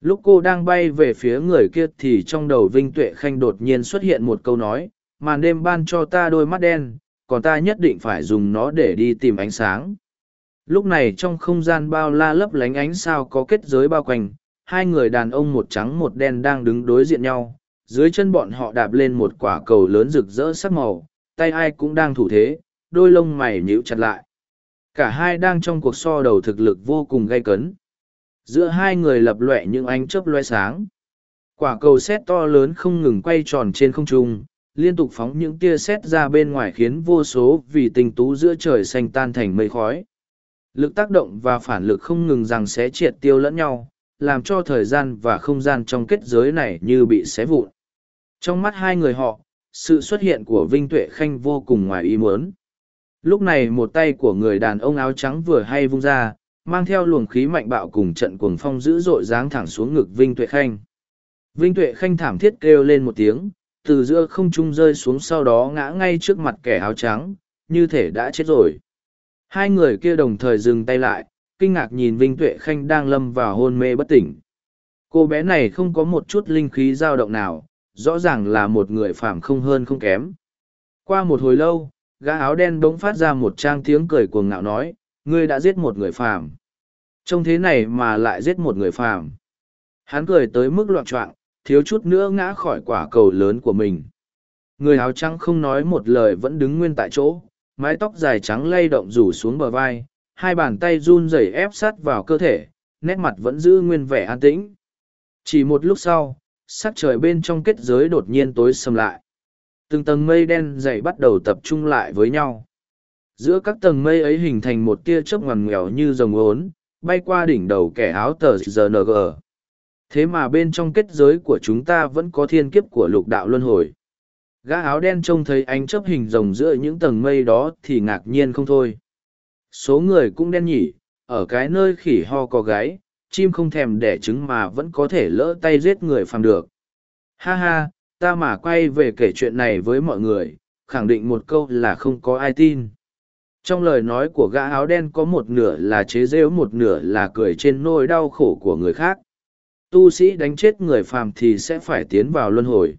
Lúc cô đang bay về phía người kia thì trong đầu vinh tuệ khanh đột nhiên xuất hiện một câu nói, màn đêm ban cho ta đôi mắt đen, còn ta nhất định phải dùng nó để đi tìm ánh sáng lúc này trong không gian bao la lấp lánh ánh sao có kết giới bao quanh hai người đàn ông một trắng một đen đang đứng đối diện nhau dưới chân bọn họ đạp lên một quả cầu lớn rực rỡ sắc màu tay ai cũng đang thủ thế đôi lông mày nhíu chặt lại. Cả hai đang trong cuộc so đầu thực lực vô cùng gay cấn. Giữa hai người lập lệ những ánh chớp loe sáng. Quả cầu xét to lớn không ngừng quay tròn trên không trung, liên tục phóng những tia xét ra bên ngoài khiến vô số vì tình tú giữa trời xanh tan thành mây khói. Lực tác động và phản lực không ngừng rằng sẽ triệt tiêu lẫn nhau, làm cho thời gian và không gian trong kết giới này như bị xé vụn. Trong mắt hai người họ, sự xuất hiện của Vinh Tuệ Khanh vô cùng ngoài ý muốn. Lúc này một tay của người đàn ông áo trắng vừa hay vung ra, mang theo luồng khí mạnh bạo cùng trận cuồng phong dữ dội giáng thẳng xuống ngực Vinh Tuệ Khanh. Vinh Tuệ Khanh thảm thiết kêu lên một tiếng, từ giữa không trung rơi xuống sau đó ngã ngay trước mặt kẻ áo trắng, như thể đã chết rồi. Hai người kia đồng thời dừng tay lại, kinh ngạc nhìn Vinh Tuệ Khanh đang lâm vào hôn mê bất tỉnh. Cô bé này không có một chút linh khí dao động nào, rõ ràng là một người phàm không hơn không kém. Qua một hồi lâu, gã áo đen bỗng phát ra một trang tiếng cười cuồng ngạo nói ngươi đã giết một người phàm trông thế này mà lại giết một người phàm hắn cười tới mức loạn trọng thiếu chút nữa ngã khỏi quả cầu lớn của mình người áo trắng không nói một lời vẫn đứng nguyên tại chỗ mái tóc dài trắng lay động rủ xuống bờ vai, hai bàn tay run rẩy ép sát vào cơ thể, nét mặt vẫn giữ nguyên vẻ an tĩnh. Chỉ một lúc sau, sắc trời bên trong kết giới đột nhiên tối sầm lại. Từng tầng mây đen dày bắt đầu tập trung lại với nhau. Giữa các tầng mây ấy hình thành một tia chớp ngoằn ngoèo như rồng ốn, bay qua đỉnh đầu kẻ áo tờ rng thế mà bên trong kết giới của chúng ta vẫn có thiên kiếp của lục đạo luân hồi gã áo đen trông thấy ánh chớp hình rồng giữa những tầng mây đó thì ngạc nhiên không thôi. Số người cũng đen nhỉ, ở cái nơi khỉ ho có gáy chim không thèm đẻ trứng mà vẫn có thể lỡ tay giết người phàm được. Ha ha, ta mà quay về kể chuyện này với mọi người, khẳng định một câu là không có ai tin. Trong lời nói của gã áo đen có một nửa là chế rêu một nửa là cười trên nỗi đau khổ của người khác. Tu sĩ đánh chết người phàm thì sẽ phải tiến vào luân hồi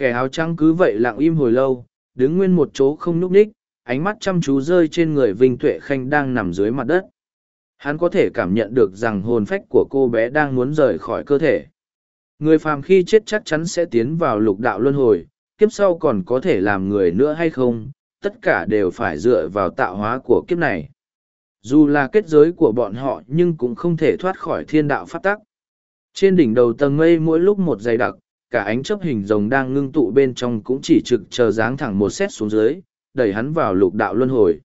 kẻ áo trắng cứ vậy lặng im hồi lâu đứng nguyên một chỗ không nhúc nhích, ánh mắt chăm chú rơi trên người vinh tuệ khanh đang nằm dưới mặt đất hắn có thể cảm nhận được rằng hồn phách của cô bé đang muốn rời khỏi cơ thể Người phàm khi chết chắc chắn sẽ tiến vào lục đạo luân hồi, kiếp sau còn có thể làm người nữa hay không, tất cả đều phải dựa vào tạo hóa của kiếp này. Dù là kết giới của bọn họ nhưng cũng không thể thoát khỏi thiên đạo phát tắc. Trên đỉnh đầu tầng mây mỗi lúc một dày đặc, cả ánh chấp hình rồng đang ngưng tụ bên trong cũng chỉ trực chờ dáng thẳng một xét xuống dưới, đẩy hắn vào lục đạo luân hồi.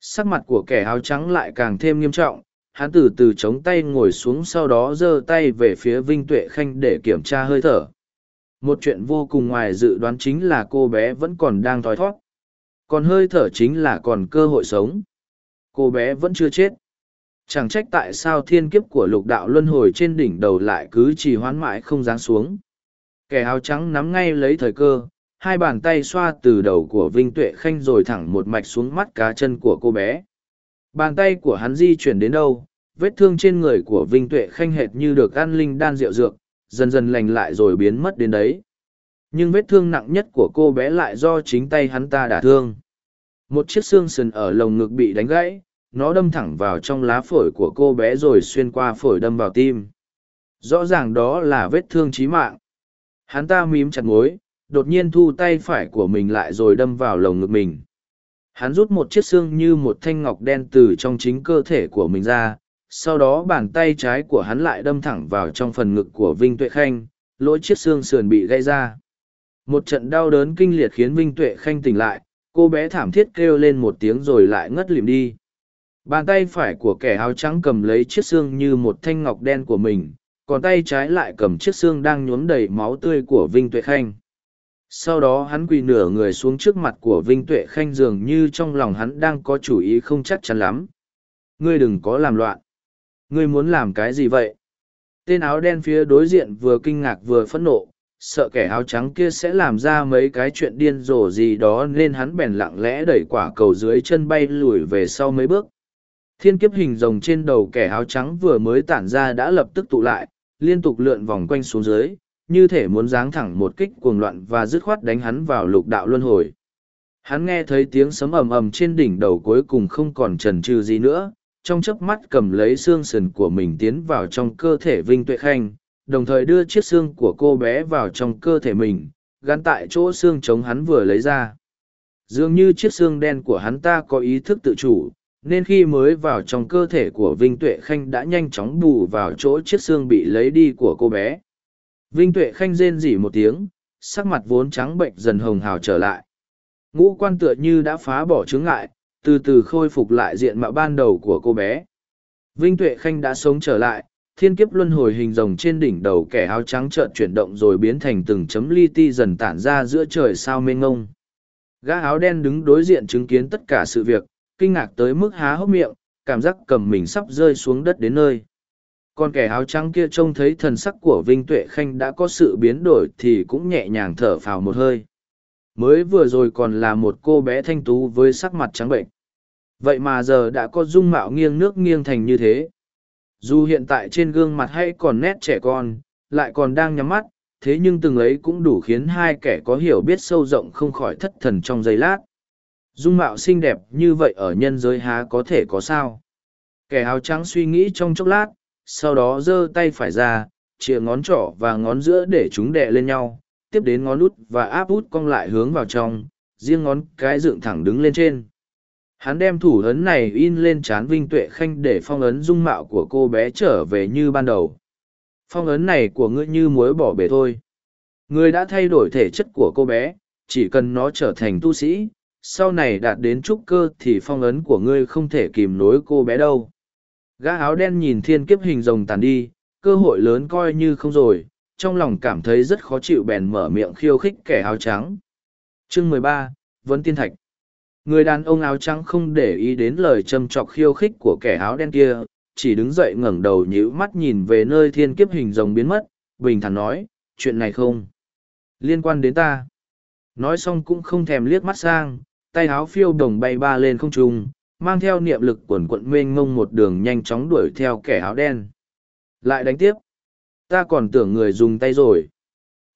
Sắc mặt của kẻ áo trắng lại càng thêm nghiêm trọng, hắn từ từ chống tay ngồi xuống sau đó giơ tay về phía Vinh Tuệ Khanh để kiểm tra hơi thở. Một chuyện vô cùng ngoài dự đoán chính là cô bé vẫn còn đang thoi thoát. Còn hơi thở chính là còn cơ hội sống. Cô bé vẫn chưa chết. Chẳng trách tại sao thiên kiếp của lục đạo luân hồi trên đỉnh đầu lại cứ trì hoãn mãi không dáng xuống. Kẻ áo trắng nắm ngay lấy thời cơ, hai bàn tay xoa từ đầu của Vinh Tuệ Khanh rồi thẳng một mạch xuống mắt cá chân của cô bé. Bàn tay của hắn di chuyển đến đâu, vết thương trên người của Vinh Tuệ Khanh hệt như được ăn linh đan rượu dược, dần dần lành lại rồi biến mất đến đấy. Nhưng vết thương nặng nhất của cô bé lại do chính tay hắn ta đả thương. Một chiếc xương sườn ở lồng ngực bị đánh gãy, nó đâm thẳng vào trong lá phổi của cô bé rồi xuyên qua phổi đâm vào tim. Rõ ràng đó là vết thương chí mạng. Hắn ta mím chặt mối, đột nhiên thu tay phải của mình lại rồi đâm vào lồng ngực mình. Hắn rút một chiếc xương như một thanh ngọc đen từ trong chính cơ thể của mình ra, sau đó bàn tay trái của hắn lại đâm thẳng vào trong phần ngực của Vinh Tuệ Khanh, lỗi chiếc xương sườn bị gãy ra. Một trận đau đớn kinh liệt khiến Vinh Tuệ Khanh tỉnh lại, cô bé thảm thiết kêu lên một tiếng rồi lại ngất lịm đi. Bàn tay phải của kẻ áo trắng cầm lấy chiếc xương như một thanh ngọc đen của mình, còn tay trái lại cầm chiếc xương đang nhuốm đầy máu tươi của Vinh Tuệ Khanh. Sau đó hắn quỳ nửa người xuống trước mặt của Vinh Tuệ Khanh dường như trong lòng hắn đang có chủ ý không chắc chắn lắm. Ngươi đừng có làm loạn. Ngươi muốn làm cái gì vậy? Tên áo đen phía đối diện vừa kinh ngạc vừa phẫn nộ, sợ kẻ áo trắng kia sẽ làm ra mấy cái chuyện điên rồ gì đó nên hắn bèn lặng lẽ đẩy quả cầu dưới chân bay lùi về sau mấy bước. Thiên kiếp hình rồng trên đầu kẻ áo trắng vừa mới tản ra đã lập tức tụ lại, liên tục lượn vòng quanh xuống dưới, như thể muốn giáng thẳng một kích cuồng loạn và dứt khoát đánh hắn vào lục đạo luân hồi. Hắn nghe thấy tiếng sấm ầm ầm trên đỉnh đầu cuối cùng không còn chần chừ gì nữa, trong chớp mắt cầm lấy xương sườn của mình tiến vào trong cơ thể Vinh Tuệ Khanh, đồng thời đưa chiếc xương của cô bé vào trong cơ thể mình, gắn tại chỗ xương chống hắn vừa lấy ra. Dường như chiếc xương đen của hắn ta có ý thức tự chủ, nên khi mới vào trong cơ thể của Vinh Tuệ Khanh đã nhanh chóng bù vào chỗ chiếc xương bị lấy đi của cô bé. Vinh Tuệ Khanh rên rỉ một tiếng, sắc mặt vốn trắng bệnh dần hồng hào trở lại. Ngũ quan tựa như đã phá bỏ chướng ngại, từ từ khôi phục lại diện mạo ban đầu của cô bé. Vinh Tuệ Khanh đã sống trở lại, thiên kiếp luân hồi hình rồng trên đỉnh đầu kẻ áo trắng trợn chuyển động rồi biến thành từng chấm li ti dần tản ra giữa trời sao mênh ngông. Gã áo đen đứng đối diện chứng kiến tất cả sự việc, kinh ngạc tới mức há hốc miệng, cảm giác cầm mình sắp rơi xuống đất đến nơi. Còn kẻ áo trắng kia trông thấy thần sắc của Vinh Tuệ Khanh đã có sự biến đổi thì cũng nhẹ nhàng thở phào một hơi. Mới vừa rồi còn là một cô bé thanh tú với sắc mặt trắng bệnh. Vậy mà giờ đã có dung mạo nghiêng nước nghiêng thành như thế. Dù hiện tại trên gương mặt hay còn nét trẻ con, lại còn đang nhắm mắt, thế nhưng từng ấy cũng đủ khiến hai kẻ có hiểu biết sâu rộng không khỏi thất thần trong giây lát. Dung mạo xinh đẹp như vậy ở nhân giới há có thể có sao? Kẻ áo trắng suy nghĩ trong chốc lát, sau đó giơ tay phải ra, chia ngón trỏ và ngón giữa để chúng đè lên nhau, tiếp đến ngón út và áp út cong lại hướng vào trong, riêng ngón cái dựng thẳng đứng lên trên. Hắn đem thủ ấn này in lên trán Vinh Tuệ Khanh để phong ấn dung mạo của cô bé trở về như ban đầu. Phong ấn này của ngươi như muối bỏ bể thôi. Ngươi đã thay đổi thể chất của cô bé, chỉ cần nó trở thành tu sĩ, sau này đạt đến trúc cơ thì phong ấn của ngươi không thể kìm nối cô bé đâu. Gã áo đen nhìn thiên kiếp hình rồng tàn đi, cơ hội lớn coi như không rồi, trong lòng cảm thấy rất khó chịu bèn mở miệng khiêu khích kẻ áo trắng. Chương mười ba Vấn Tiên Thạch Người đàn ông áo trắng không để ý đến lời châm chọc khiêu khích của kẻ áo đen kia, chỉ đứng dậy ngẩng đầu nhíu mắt nhìn về nơi thiên kiếp hình rồng biến mất, bình thản nói, chuyện này không liên quan đến ta. Nói xong cũng không thèm liếc mắt sang, tay áo phiêu đồng bay ba lên không trung, mang theo niệm lực quần quận mênh ngông một đường nhanh chóng đuổi theo kẻ áo đen. Lại đánh tiếp. Ta còn tưởng người dùng tay rồi.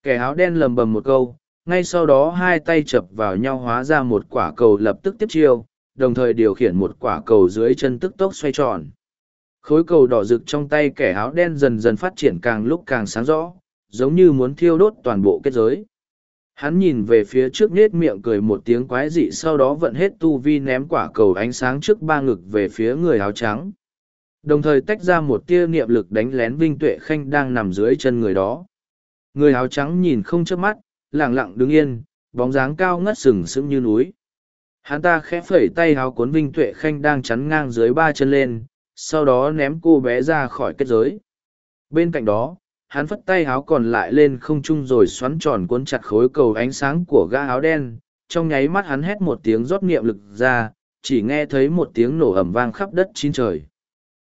Kẻ áo đen lầm bầm một câu, ngay sau đó hai tay chập vào nhau hóa ra một quả cầu lập tức tiếp chiêu, đồng thời điều khiển một quả cầu dưới chân tức tốc xoay tròn. Khối cầu đỏ rực trong tay kẻ áo đen dần dần phát triển càng lúc càng sáng rõ, giống như muốn thiêu đốt toàn bộ kết giới. Hắn nhìn về phía trước nết miệng cười một tiếng quái dị sau đó vận hết tu vi ném quả cầu ánh sáng trước ba ngực về phía người áo trắng. Đồng thời tách ra một tia niệm lực đánh lén Vinh Tuệ Khanh đang nằm dưới chân người đó. Người áo trắng nhìn không chớp mắt, lặng lặng đứng yên, bóng dáng cao ngất sừng sững như núi. Hắn ta khẽ phẩy tay áo cuốn Vinh Tuệ Khanh đang chắn ngang dưới ba chân lên, sau đó ném cô bé ra khỏi kết giới. Bên cạnh đó, hắn phất tay áo còn lại lên không trung rồi xoắn tròn cuốn chặt khối cầu ánh sáng của gã áo đen, trong nháy mắt hắn hét một tiếng rót niệm lực ra, chỉ nghe thấy một tiếng nổ ẩm vang khắp đất chín trời.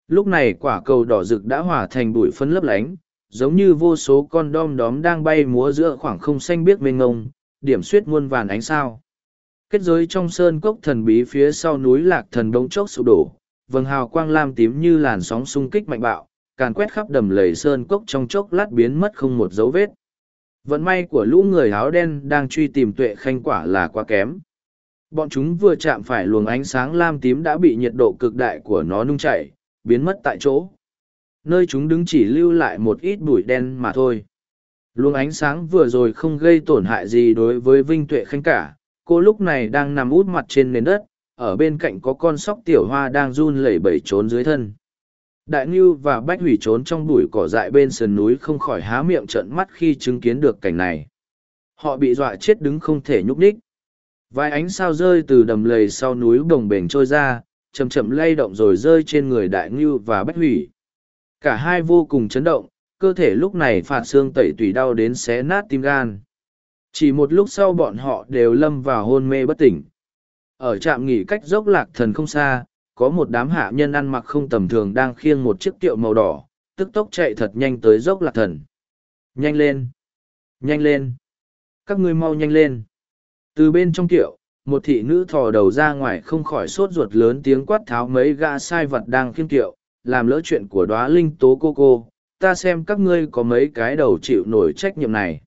Lúc này quả cầu đỏ rực đã hòa thành bụi phấn lấp lánh, giống như vô số con đom đóm đang bay múa giữa khoảng không xanh biếc mênh ngông, điểm suyết muôn vàn ánh sao. Kết giới trong sơn cốc thần bí phía sau núi lạc thần đống chốc sụp đổ, vầng hào quang lam tím như làn sóng xung kích mạnh bạo, càn quét khắp đầm lầy sơn cốc trong chốc lát biến mất không một dấu vết. Vận may của lũ người áo đen đang truy tìm tuệ khanh quả là quá kém. Bọn chúng vừa chạm phải luồng ánh sáng lam tím đã bị nhiệt độ cực đại của nó nung chảy, biến mất tại chỗ. Nơi chúng đứng chỉ lưu lại một ít bụi đen mà thôi. Luồng ánh sáng vừa rồi không gây tổn hại gì đối với Vinh Tuệ Khanh cả. Cô lúc này đang nằm út mặt trên nền đất, ở bên cạnh có con sóc tiểu hoa đang run lẩy bẩy trốn dưới thân. Đại Ngưu và Bách Hủy trốn trong bụi cỏ dại bên sườn núi không khỏi há miệng trợn mắt khi chứng kiến được cảnh này. Họ bị dọa chết đứng không thể nhúc nhích. Vài ánh sao rơi từ đầm lầy sau núi bồng bềnh trôi ra, chậm chậm lay động rồi rơi trên người Đại Ngưu và Bách Hủy. Cả hai vô cùng chấn động, cơ thể lúc này phạt xương tẩy tủy đau đến xé nát tim gan. Chỉ một lúc sau bọn họ đều lâm vào hôn mê bất tỉnh. Ở trạm nghỉ cách dốc lạc thần không xa, có một đám hạ nhân ăn mặc không tầm thường đang khiêng một chiếc kiệu màu đỏ, tức tốc chạy thật nhanh tới dốc lạc thần. Nhanh lên! Nhanh lên! Các ngươi mau nhanh lên! Từ bên trong kiệu, một thị nữ thò đầu ra ngoài không khỏi sốt ruột lớn tiếng quát tháo mấy gã sai vật đang khiêng kiệu, làm lỡ chuyện của đóa linh tố cô cô, ta xem các ngươi có mấy cái đầu chịu nổi trách nhiệm này.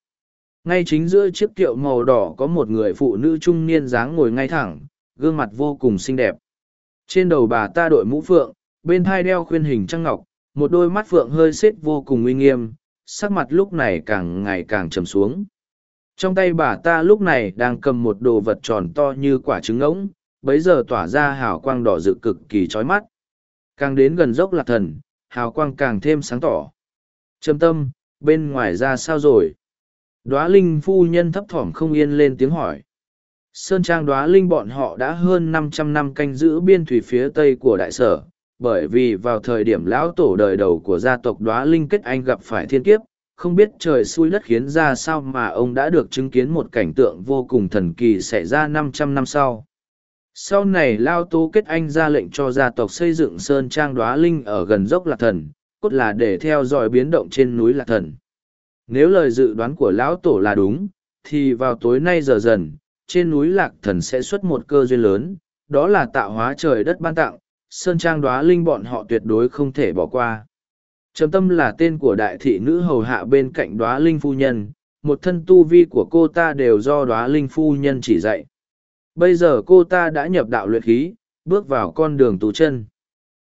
Ngay chính giữa chiếc kiệu màu đỏ có một người phụ nữ trung niên dáng ngồi ngay thẳng, gương mặt vô cùng xinh đẹp. Trên đầu bà ta đội mũ phượng, bên thai đeo khuyên hình trăng ngọc, một đôi mắt phượng hơi xếp vô cùng uy nghiêm, sắc mặt lúc này càng ngày càng trầm xuống. Trong tay bà ta lúc này đang cầm một đồ vật tròn to như quả trứng ngỗng, bấy giờ tỏa ra hào quang đỏ rực cực kỳ chói mắt. Càng đến gần dốc lạc thần, hào quang càng thêm sáng tỏ. Trầm tâm, bên ngoài ra sao rồi? Đóa linh phu nhân thấp thỏm không yên lên tiếng hỏi. Sơn trang đóa linh bọn họ đã hơn năm trăm năm canh giữ biên thủy phía tây của đại sở, bởi vì vào thời điểm lão tổ đời đầu của gia tộc đóa linh kết anh gặp phải thiên kiếp, không biết trời xui đất khiến ra sao mà ông đã được chứng kiến một cảnh tượng vô cùng thần kỳ xảy ra năm trăm năm sau. Sau này Lao Tố Kết Anh ra lệnh cho gia tộc xây dựng Sơn Trang Đóa Linh ở gần dốc Lạc Thần, cốt là để theo dõi biến động trên núi Lạc Thần. Nếu lời dự đoán của Lão Tổ là đúng, thì vào tối nay giờ dần, trên núi Lạc Thần sẽ xuất một cơ duyên lớn, đó là tạo hóa trời đất ban tặng, Sơn Trang Đóa Linh bọn họ tuyệt đối không thể bỏ qua. Trầm tâm là tên của đại thị nữ hầu hạ bên cạnh Đóa Linh Phu Nhân, một thân tu vi của cô ta đều do Đóa Linh Phu Nhân chỉ dạy Bây giờ cô ta đã nhập đạo luyện khí, bước vào con đường tù chân.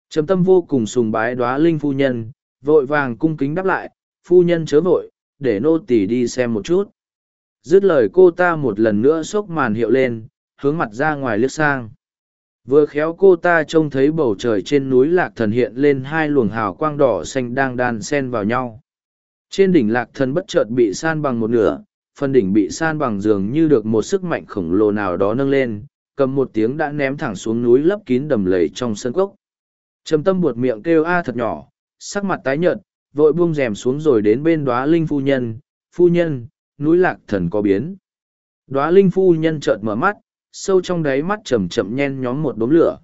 Trầm tâm vô cùng sùng bái đoá linh phu nhân, vội vàng cung kính đáp lại, phu nhân chớ vội, để nô tỳ đi xem một chút. Dứt lời cô ta một lần nữa xốc màn hiệu lên, hướng mặt ra ngoài liếc sang. Vừa khéo cô ta trông thấy bầu trời trên núi lạc thần hiện lên hai luồng hào quang đỏ xanh đang đan xen vào nhau. Trên đỉnh lạc thần bất chợt bị san bằng một nửa, phần đỉnh bị san bằng giường như được một sức mạnh khổng lồ nào đó nâng lên, cầm một tiếng đã ném thẳng xuống núi lấp kín đầm lầy trong sân cốc. Trầm tâm buột miệng kêu a thật nhỏ, sắc mặt tái nhợt, vội buông rèm xuống rồi đến bên đóa linh phu nhân, phu nhân, núi lạc thần có biến. Đóa linh phu nhân chợt mở mắt, sâu trong đáy mắt chậm chậm nhen nhóm một đốm lửa.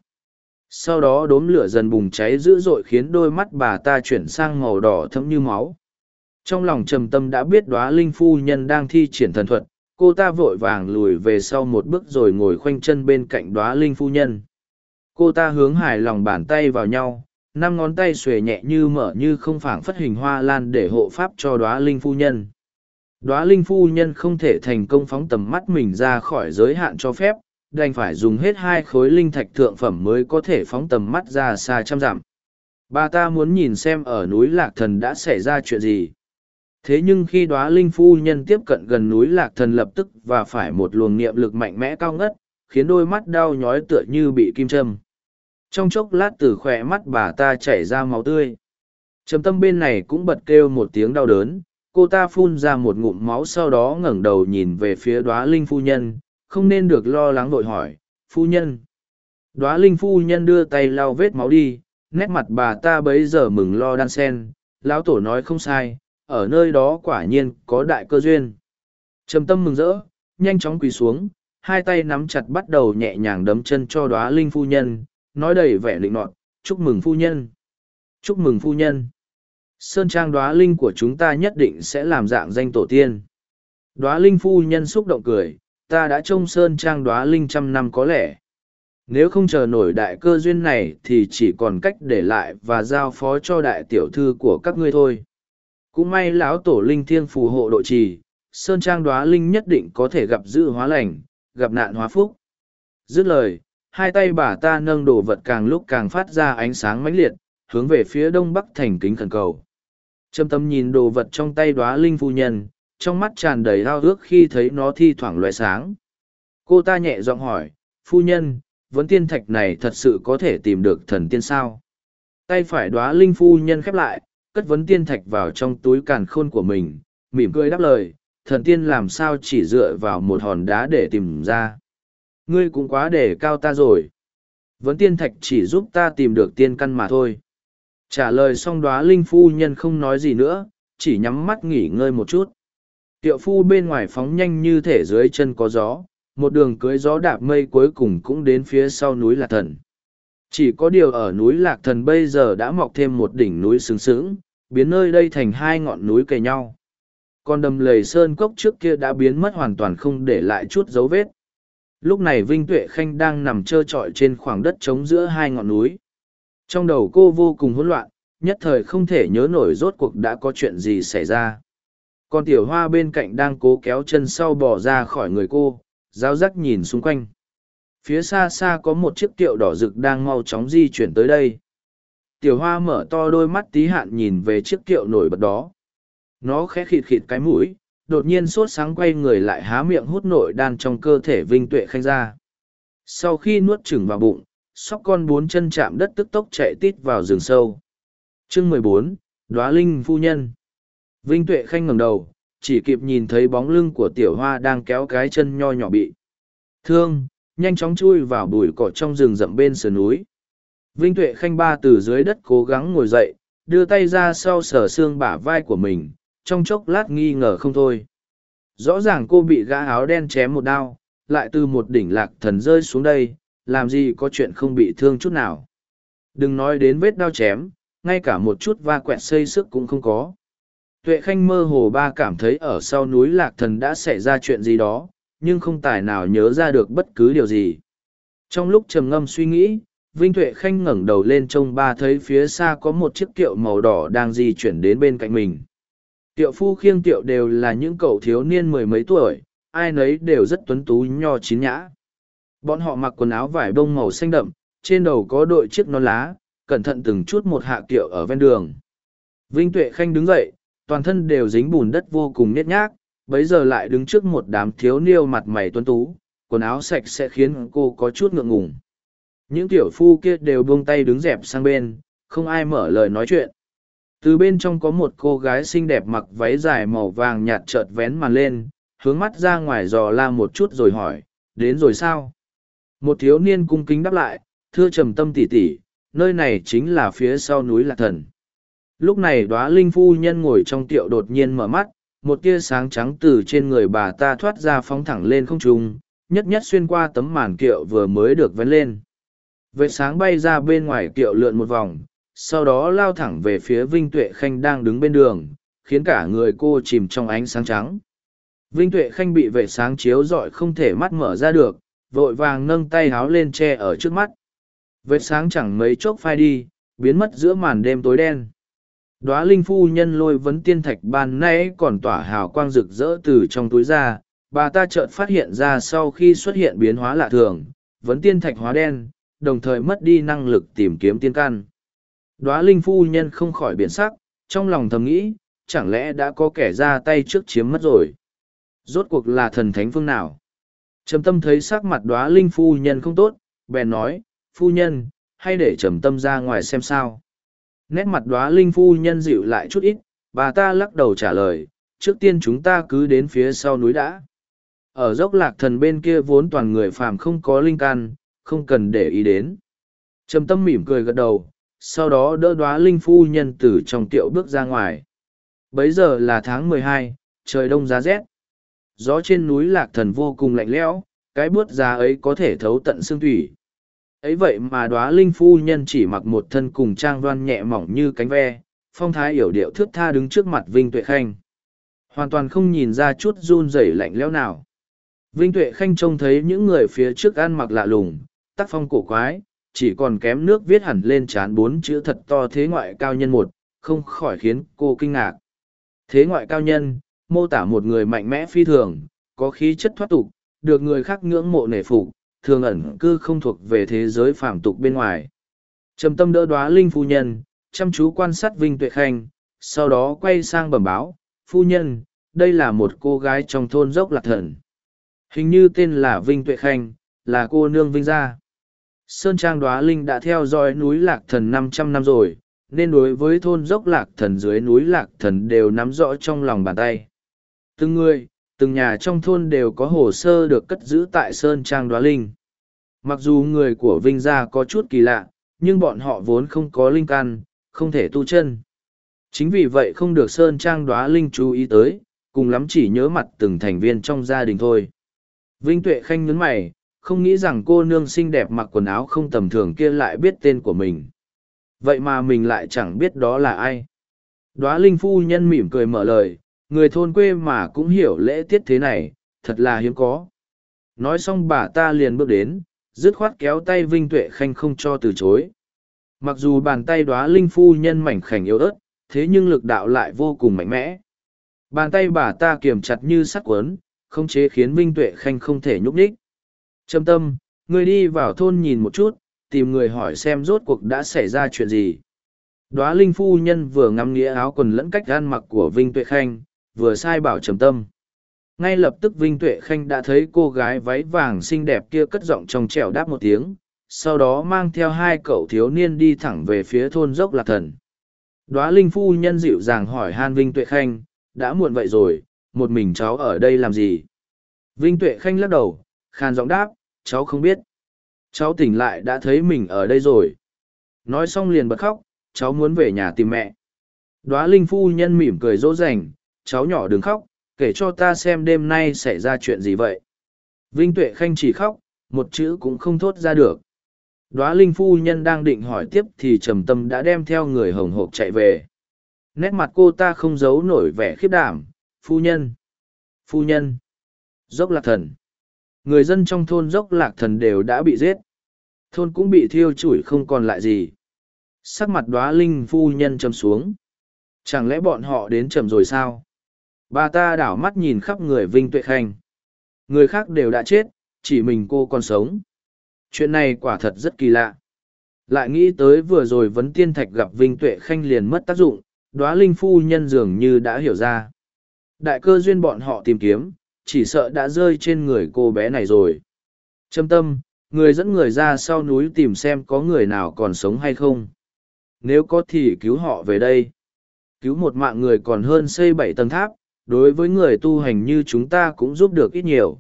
Sau đó đốm lửa dần bùng cháy dữ dội khiến đôi mắt bà ta chuyển sang màu đỏ thẫm như máu. Trong lòng trầm tâm đã biết đóa linh phu nhân đang thi triển thần thuật, cô ta vội vàng lùi về sau một bước rồi ngồi khoanh chân bên cạnh đóa linh phu nhân. Cô ta hướng hài lòng bàn tay vào nhau, năm ngón tay xuề nhẹ như mở như không phảng phất hình hoa lan để hộ pháp cho đóa linh phu nhân. Đóa linh phu nhân không thể thành công phóng tầm mắt mình ra khỏi giới hạn cho phép, đành phải dùng hết hai khối linh thạch thượng phẩm mới có thể phóng tầm mắt ra xa trăm dặm. Bà ta muốn nhìn xem ở núi Lạc Thần đã xảy ra chuyện gì. Thế nhưng khi đoá linh phu nhân tiếp cận gần núi lạc thần lập tức và phải một luồng niệm lực mạnh mẽ cao ngất khiến đôi mắt đau nhói tựa như bị kim châm. Trong chốc lát từ khỏe mắt bà ta chảy ra máu tươi. Trầm tâm bên này cũng bật kêu một tiếng đau đớn cô ta phun ra một ngụm máu sau đó ngẩng đầu nhìn về phía đoá linh phu nhân, không nên được lo lắng vội hỏi, phu nhân. Đoá linh phu nhân đưa tay lau vết máu đi, nét mặt bà ta bấy giờ mừng lo đan sen, lão tổ nói không sai, ở nơi đó quả nhiên có đại cơ duyên. Trầm tâm mừng rỡ, nhanh chóng quỳ xuống, hai tay nắm chặt bắt đầu nhẹ nhàng đấm chân cho đoá linh phu nhân, nói đầy vẻ định nọt, chúc mừng phu nhân. Chúc mừng phu nhân sơn trang đoá linh của chúng ta nhất định sẽ làm dạng danh tổ tiên. Đoá linh phu nhân xúc động cười, ta đã trông sơn trang đoá linh trăm năm có lẽ. Nếu không chờ nổi đại cơ duyên này thì chỉ còn cách để lại và giao phó cho đại tiểu thư của các ngươi thôi. Cũng may lão tổ linh thiên phù hộ độ trì, sơn trang đoá linh nhất định có thể gặp dự hóa lành, gặp nạn hóa phúc. Dứt lời, hai tay bà ta nâng đồ vật càng lúc càng phát ra ánh sáng mãnh liệt hướng về phía đông bắc thành kính khẩn cầu. Trâm tâm nhìn đồ vật trong tay đóa linh phu nhân, trong mắt tràn đầy ao ước khi thấy nó thi thoảng loé sáng. Cô ta nhẹ giọng hỏi, phu nhân, vấn tiên thạch này thật sự có thể tìm được thần tiên sao? Tay phải đóa linh phu nhân khép lại, cất vấn tiên thạch vào trong túi càn khôn của mình, mỉm cười đáp lời, thần tiên làm sao chỉ dựa vào một hòn đá để tìm ra? Ngươi cũng quá để cao ta rồi. Vấn tiên thạch chỉ giúp ta tìm được tiên căn mà thôi trả lời xong đoá linh phu nhân không nói gì nữa, chỉ nhắm mắt nghỉ ngơi một chút. Tiệu phu bên ngoài phóng nhanh như thể dưới chân có gió, một đường cưới gió đạp mây cuối cùng cũng đến phía sau núi lạc thần. Chỉ có điều ở núi lạc thần bây giờ đã mọc thêm một đỉnh núi sừng sững biến nơi đây thành hai ngọn núi kề nhau. Còn đầm lầy sơn cốc trước kia đã biến mất hoàn toàn không để lại chút dấu vết. Lúc này vinh tuệ khanh đang nằm trơ trọi trên khoảng đất trống giữa hai ngọn núi trong đầu cô vô cùng hỗn loạn, nhất thời không thể nhớ nổi rốt cuộc đã có chuyện gì xảy ra. Còn tiểu hoa bên cạnh đang cố kéo chân sau bỏ ra khỏi người cô giáo giác nhìn xung quanh. Phía xa xa có một chiếc kiệu đỏ rực đang mau chóng di chuyển tới đây. Tiểu hoa mở to đôi mắt tí hạn nhìn về chiếc kiệu nổi bật đó. Nó khẽ khịt khịt cái mũi, đột nhiên sốt sáng quay người lại há miệng hút nội đan trong cơ thể vinh tuệ khanh ra. Sau khi nuốt chừng vào bụng sóc con bốn chân chạm đất tức tốc chạy tít vào rừng sâu. Chương mười bốn Đóa linh phu nhân. Vinh tuệ khanh ngẩng đầu, chỉ kịp nhìn thấy bóng lưng của tiểu hoa đang kéo cái chân nho nhỏ bị. Thương, nhanh chóng chui vào bụi cỏ trong rừng rậm bên sườn núi. Vinh tuệ khanh ba từ dưới đất cố gắng ngồi dậy, đưa tay ra sau sở xương bả vai của mình, trong chốc lát nghi ngờ không thôi. Rõ ràng cô bị gã áo đen chém một đao, lại từ một đỉnh lạc thần rơi xuống đây làm gì có chuyện không bị thương chút nào. Đừng nói đến vết đau chém, ngay cả một chút va quẹt xây sức cũng không có. Tuệ khanh mơ hồ ba cảm thấy ở sau núi lạc thần đã xảy ra chuyện gì đó, nhưng không tài nào nhớ ra được bất cứ điều gì. Trong lúc trầm ngâm suy nghĩ, vinh tuệ khanh ngẩng đầu lên trông ba thấy phía xa có một chiếc kiệu màu đỏ đang di chuyển đến bên cạnh mình. Tiệu phu khiêng tiệu đều là những cậu thiếu niên mười mấy tuổi, ai nấy đều rất tuấn tú nho chín nhã bọn họ mặc quần áo vải bông màu xanh đậm, trên đầu có đội chiếc non lá, cẩn thận từng chút một hạ kiệu ở ven đường. Vinh tuệ khanh đứng dậy, toàn thân đều dính bùn đất vô cùng nhét nhác, bấy giờ lại đứng trước một đám thiếu niêu mặt mày tuấn tú, quần áo sạch sẽ khiến cô có chút ngượng ngùng. Những tiểu phu kia đều buông tay đứng dẹp sang bên, không ai mở lời nói chuyện. Từ bên trong có một cô gái xinh đẹp mặc váy dài màu vàng nhạt chợt vén màn lên, hướng mắt ra ngoài dò la một chút rồi hỏi, đến rồi sao? Một thiếu niên cung kính đáp lại, thưa trầm tâm tỉ tỉ nơi này chính là phía sau núi lạc thần. Lúc này đoá linh phu nhân ngồi trong tiệu đột nhiên mở mắt, một tia sáng trắng từ trên người bà ta thoát ra phóng thẳng lên không trung, nhất nhất xuyên qua tấm màn kiệu vừa mới được vén lên. Vệt sáng bay ra bên ngoài kiệu lượn một vòng, sau đó lao thẳng về phía vinh tuệ khanh đang đứng bên đường, khiến cả người cô chìm trong ánh sáng trắng. Vinh tuệ khanh bị vệt sáng chiếu rọi không thể mắt mở ra được vội vàng nâng tay háo lên che ở trước mắt vệt sáng chẳng mấy chốc phai đi biến mất giữa màn đêm tối đen Đóa linh phu nhân lôi vấn tiên thạch ban nãy còn tỏa hào quang rực rỡ từ trong túi ra, bà ta chợt phát hiện ra sau khi xuất hiện biến hóa lạ thường, vấn tiên thạch hóa đen, đồng thời mất đi năng lực tìm kiếm tiên căn. Đóa linh phu nhân không khỏi biển sắc, trong lòng thầm nghĩ, chẳng lẽ đã có kẻ ra tay trước chiếm mất rồi. Rốt cuộc là thần thánh phương nào? Trầm tâm thấy sắc mặt đóa linh phu nhân không tốt, bèn nói, phu nhân, hay để trầm tâm ra ngoài xem sao. Nét mặt đóa linh phu nhân dịu lại chút ít, bà ta lắc đầu trả lời, trước tiên chúng ta cứ đến phía sau núi đã. Ở dốc lạc thần bên kia vốn toàn người phàm không có linh can, không cần để ý đến. Trầm tâm mỉm cười gật đầu, sau đó đỡ đoá linh phu nhân từ trong tiệu bước ra ngoài bấy giờ là tháng mười hai trời đông giá rét gió trên núi lạc thần vô cùng lạnh lẽo, cái bước giá ấy có thể thấu tận xương thủy. Ấy vậy mà đoá linh phu nhân chỉ mặc một thân cùng trang đoan nhẹ mỏng như cánh ve, phong thái yểu điệu thước tha đứng trước mặt vinh tuệ khanh. Hoàn toàn không nhìn ra chút run rẩy lạnh lẽo nào. Vinh tuệ khanh trông thấy những người phía trước ăn mặc lạ lùng tác phong cổ quái, chỉ còn kém nước viết hẳn lên trán bốn chữ thật to thế ngoại cao nhân một, không khỏi khiến cô kinh ngạc. Thế ngoại cao nhân mô tả một người mạnh mẽ phi thường, có khí chất thoát tục, được người khác ngưỡng mộ nể phục, thường ẩn cư không thuộc về thế giới phàm tục bên ngoài. Trầm tâm đỡ đoá linh phu nhân, chăm chú quan sát vinh tuệ khanh, sau đó quay sang bẩm báo, phu nhân, đây là một cô gái trong thôn dốc lạc thần. Hình như tên là vinh tuệ khanh, là cô nương vinh gia. Sơn trang đoá linh đã theo dõi núi lạc thần năm trăm năm rồi, nên đối với thôn dốc lạc thần dưới núi lạc thần đều nắm rõ trong lòng bàn tay từng người, từng nhà trong thôn đều có hồ sơ được cất giữ tại sơn trang đoá linh. Mặc dù người của vinh gia có chút kỳ lạ, nhưng bọn họ vốn không có linh căn, không thể tu chân. Chính vì vậy không được sơn trang đoá linh chú ý tới, cùng lắm chỉ nhớ mặt từng thành viên trong gia đình thôi. Vinh tuệ khanh nhấn mày, không nghĩ rằng cô nương xinh đẹp mặc quần áo không tầm thường kia lại biết tên của mình. Vậy mà mình lại chẳng biết đó là ai. Đoá linh phu nhân mỉm cười mở lời người thôn quê mà cũng hiểu lễ tiết thế này, thật là hiếm có. Nói xong bà ta liền bước đến, dứt khoát kéo tay vinh tuệ khanh không cho từ chối. Mặc dù bàn tay đoá linh phu nhân mảnh khảnh yếu ớt, thế nhưng lực đạo lại vô cùng mạnh mẽ. Bàn tay bà ta kiềm chặt như sắt quấn không chế khiến vinh tuệ khanh không thể nhúc nhích. Trâm tâm, người đi vào thôn nhìn một chút, tìm người hỏi xem rốt cuộc đã xảy ra chuyện gì. Đoá linh phu nhân vừa ngắm nghĩa áo quần lẫn cách gan mặc của vinh tuệ khanh vừa sai bảo trầm tâm. Ngay lập tức vinh tuệ khanh đã thấy cô gái váy vàng xinh đẹp kia cất giọng trong trẻo đáp một tiếng, sau đó mang theo hai cậu thiếu niên đi thẳng về phía thôn dốc lạc thần. Đoá linh phu nhân dịu dàng hỏi han vinh tuệ khanh, đã muộn vậy rồi, một mình cháu ở đây làm gì? Vinh tuệ khanh lắc đầu, khàn giọng đáp, cháu không biết. Cháu tỉnh lại đã thấy mình ở đây rồi. Nói xong liền bật khóc, cháu muốn về nhà tìm mẹ. Đoá linh phu nhân mỉm cười dỗ dành cháu nhỏ đừng khóc, kể cho ta xem đêm nay xảy ra chuyện gì vậy. Vinh tuệ khanh chỉ khóc, một chữ cũng không thốt ra được. Đoá linh phu nhân đang định hỏi tiếp thì trầm tâm đã đem theo người hồng hộp chạy về. Nét mặt cô ta không giấu nổi vẻ khiếp đảm, phu nhân phu nhân, dốc lạc thần. Người dân trong thôn dốc lạc thần đều đã bị giết. Thôn cũng bị thiêu chủi không còn lại gì. Sắc mặt đoá linh phu nhân trầm xuống. Chẳng lẽ bọn họ đến trầm rồi sao? Bà ta đảo mắt nhìn khắp người vinh tuệ khanh. Người khác đều đã chết, chỉ mình cô còn sống. Chuyện này quả thật rất kỳ lạ. Lại nghĩ tới vừa rồi vấn tiên thạch gặp vinh tuệ khanh liền mất tác dụng đoá linh phu nhân dường như đã hiểu ra. Đại cơ duyên bọn họ tìm kiếm, chỉ sợ đã rơi trên người cô bé này rồi. Trâm tâm, người dẫn người ra sau núi tìm xem có người nào còn sống hay không. Nếu có thì cứu họ về đây. Cứu một mạng người còn hơn xây bảy tầng tháp đối với người tu hành như chúng ta cũng giúp được ít nhiều.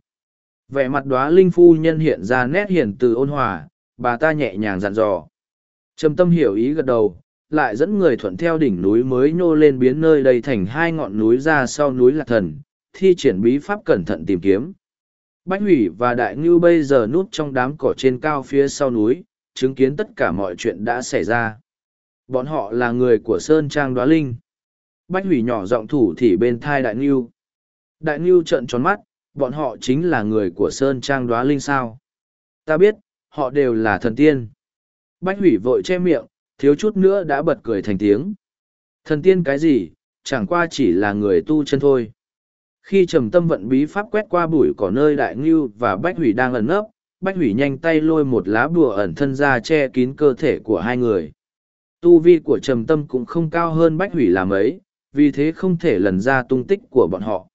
Vẻ mặt đoá linh phu nhân hiện ra nét hiền từ ôn hòa, bà ta nhẹ nhàng dặn dò. Trầm tâm hiểu ý gật đầu, lại dẫn người thuận theo đỉnh núi mới nhô lên biến nơi đây thành hai ngọn núi ra sau núi lạc thần, thi triển bí pháp cẩn thận tìm kiếm. Bách hủy và đại ngưu bây giờ núp trong đám cỏ trên cao phía sau núi, chứng kiến tất cả mọi chuyện đã xảy ra. Bọn họ là người của sơn trang đoá linh bách hủy nhỏ giọng thủ thì bên thai đại ngưu. Đại ngưu trợn tròn mắt, bọn họ chính là người của sơn trang đoá linh sao? Ta biết, họ đều là thần tiên. Bách hủy vội che miệng, thiếu chút nữa đã bật cười thành tiếng. Thần tiên cái gì? Chẳng qua chỉ là người tu chân thôi. Khi trầm tâm vận bí pháp quét qua bụi cỏ nơi đại ngưu và bách hủy đang ẩn nấp, bách hủy nhanh tay lôi một lá bùa ẩn thân ra che kín cơ thể của hai người. Tu vi của trầm tâm cũng không cao hơn bách hủy làm ấy vì thế không thể lần ra tung tích của bọn họ.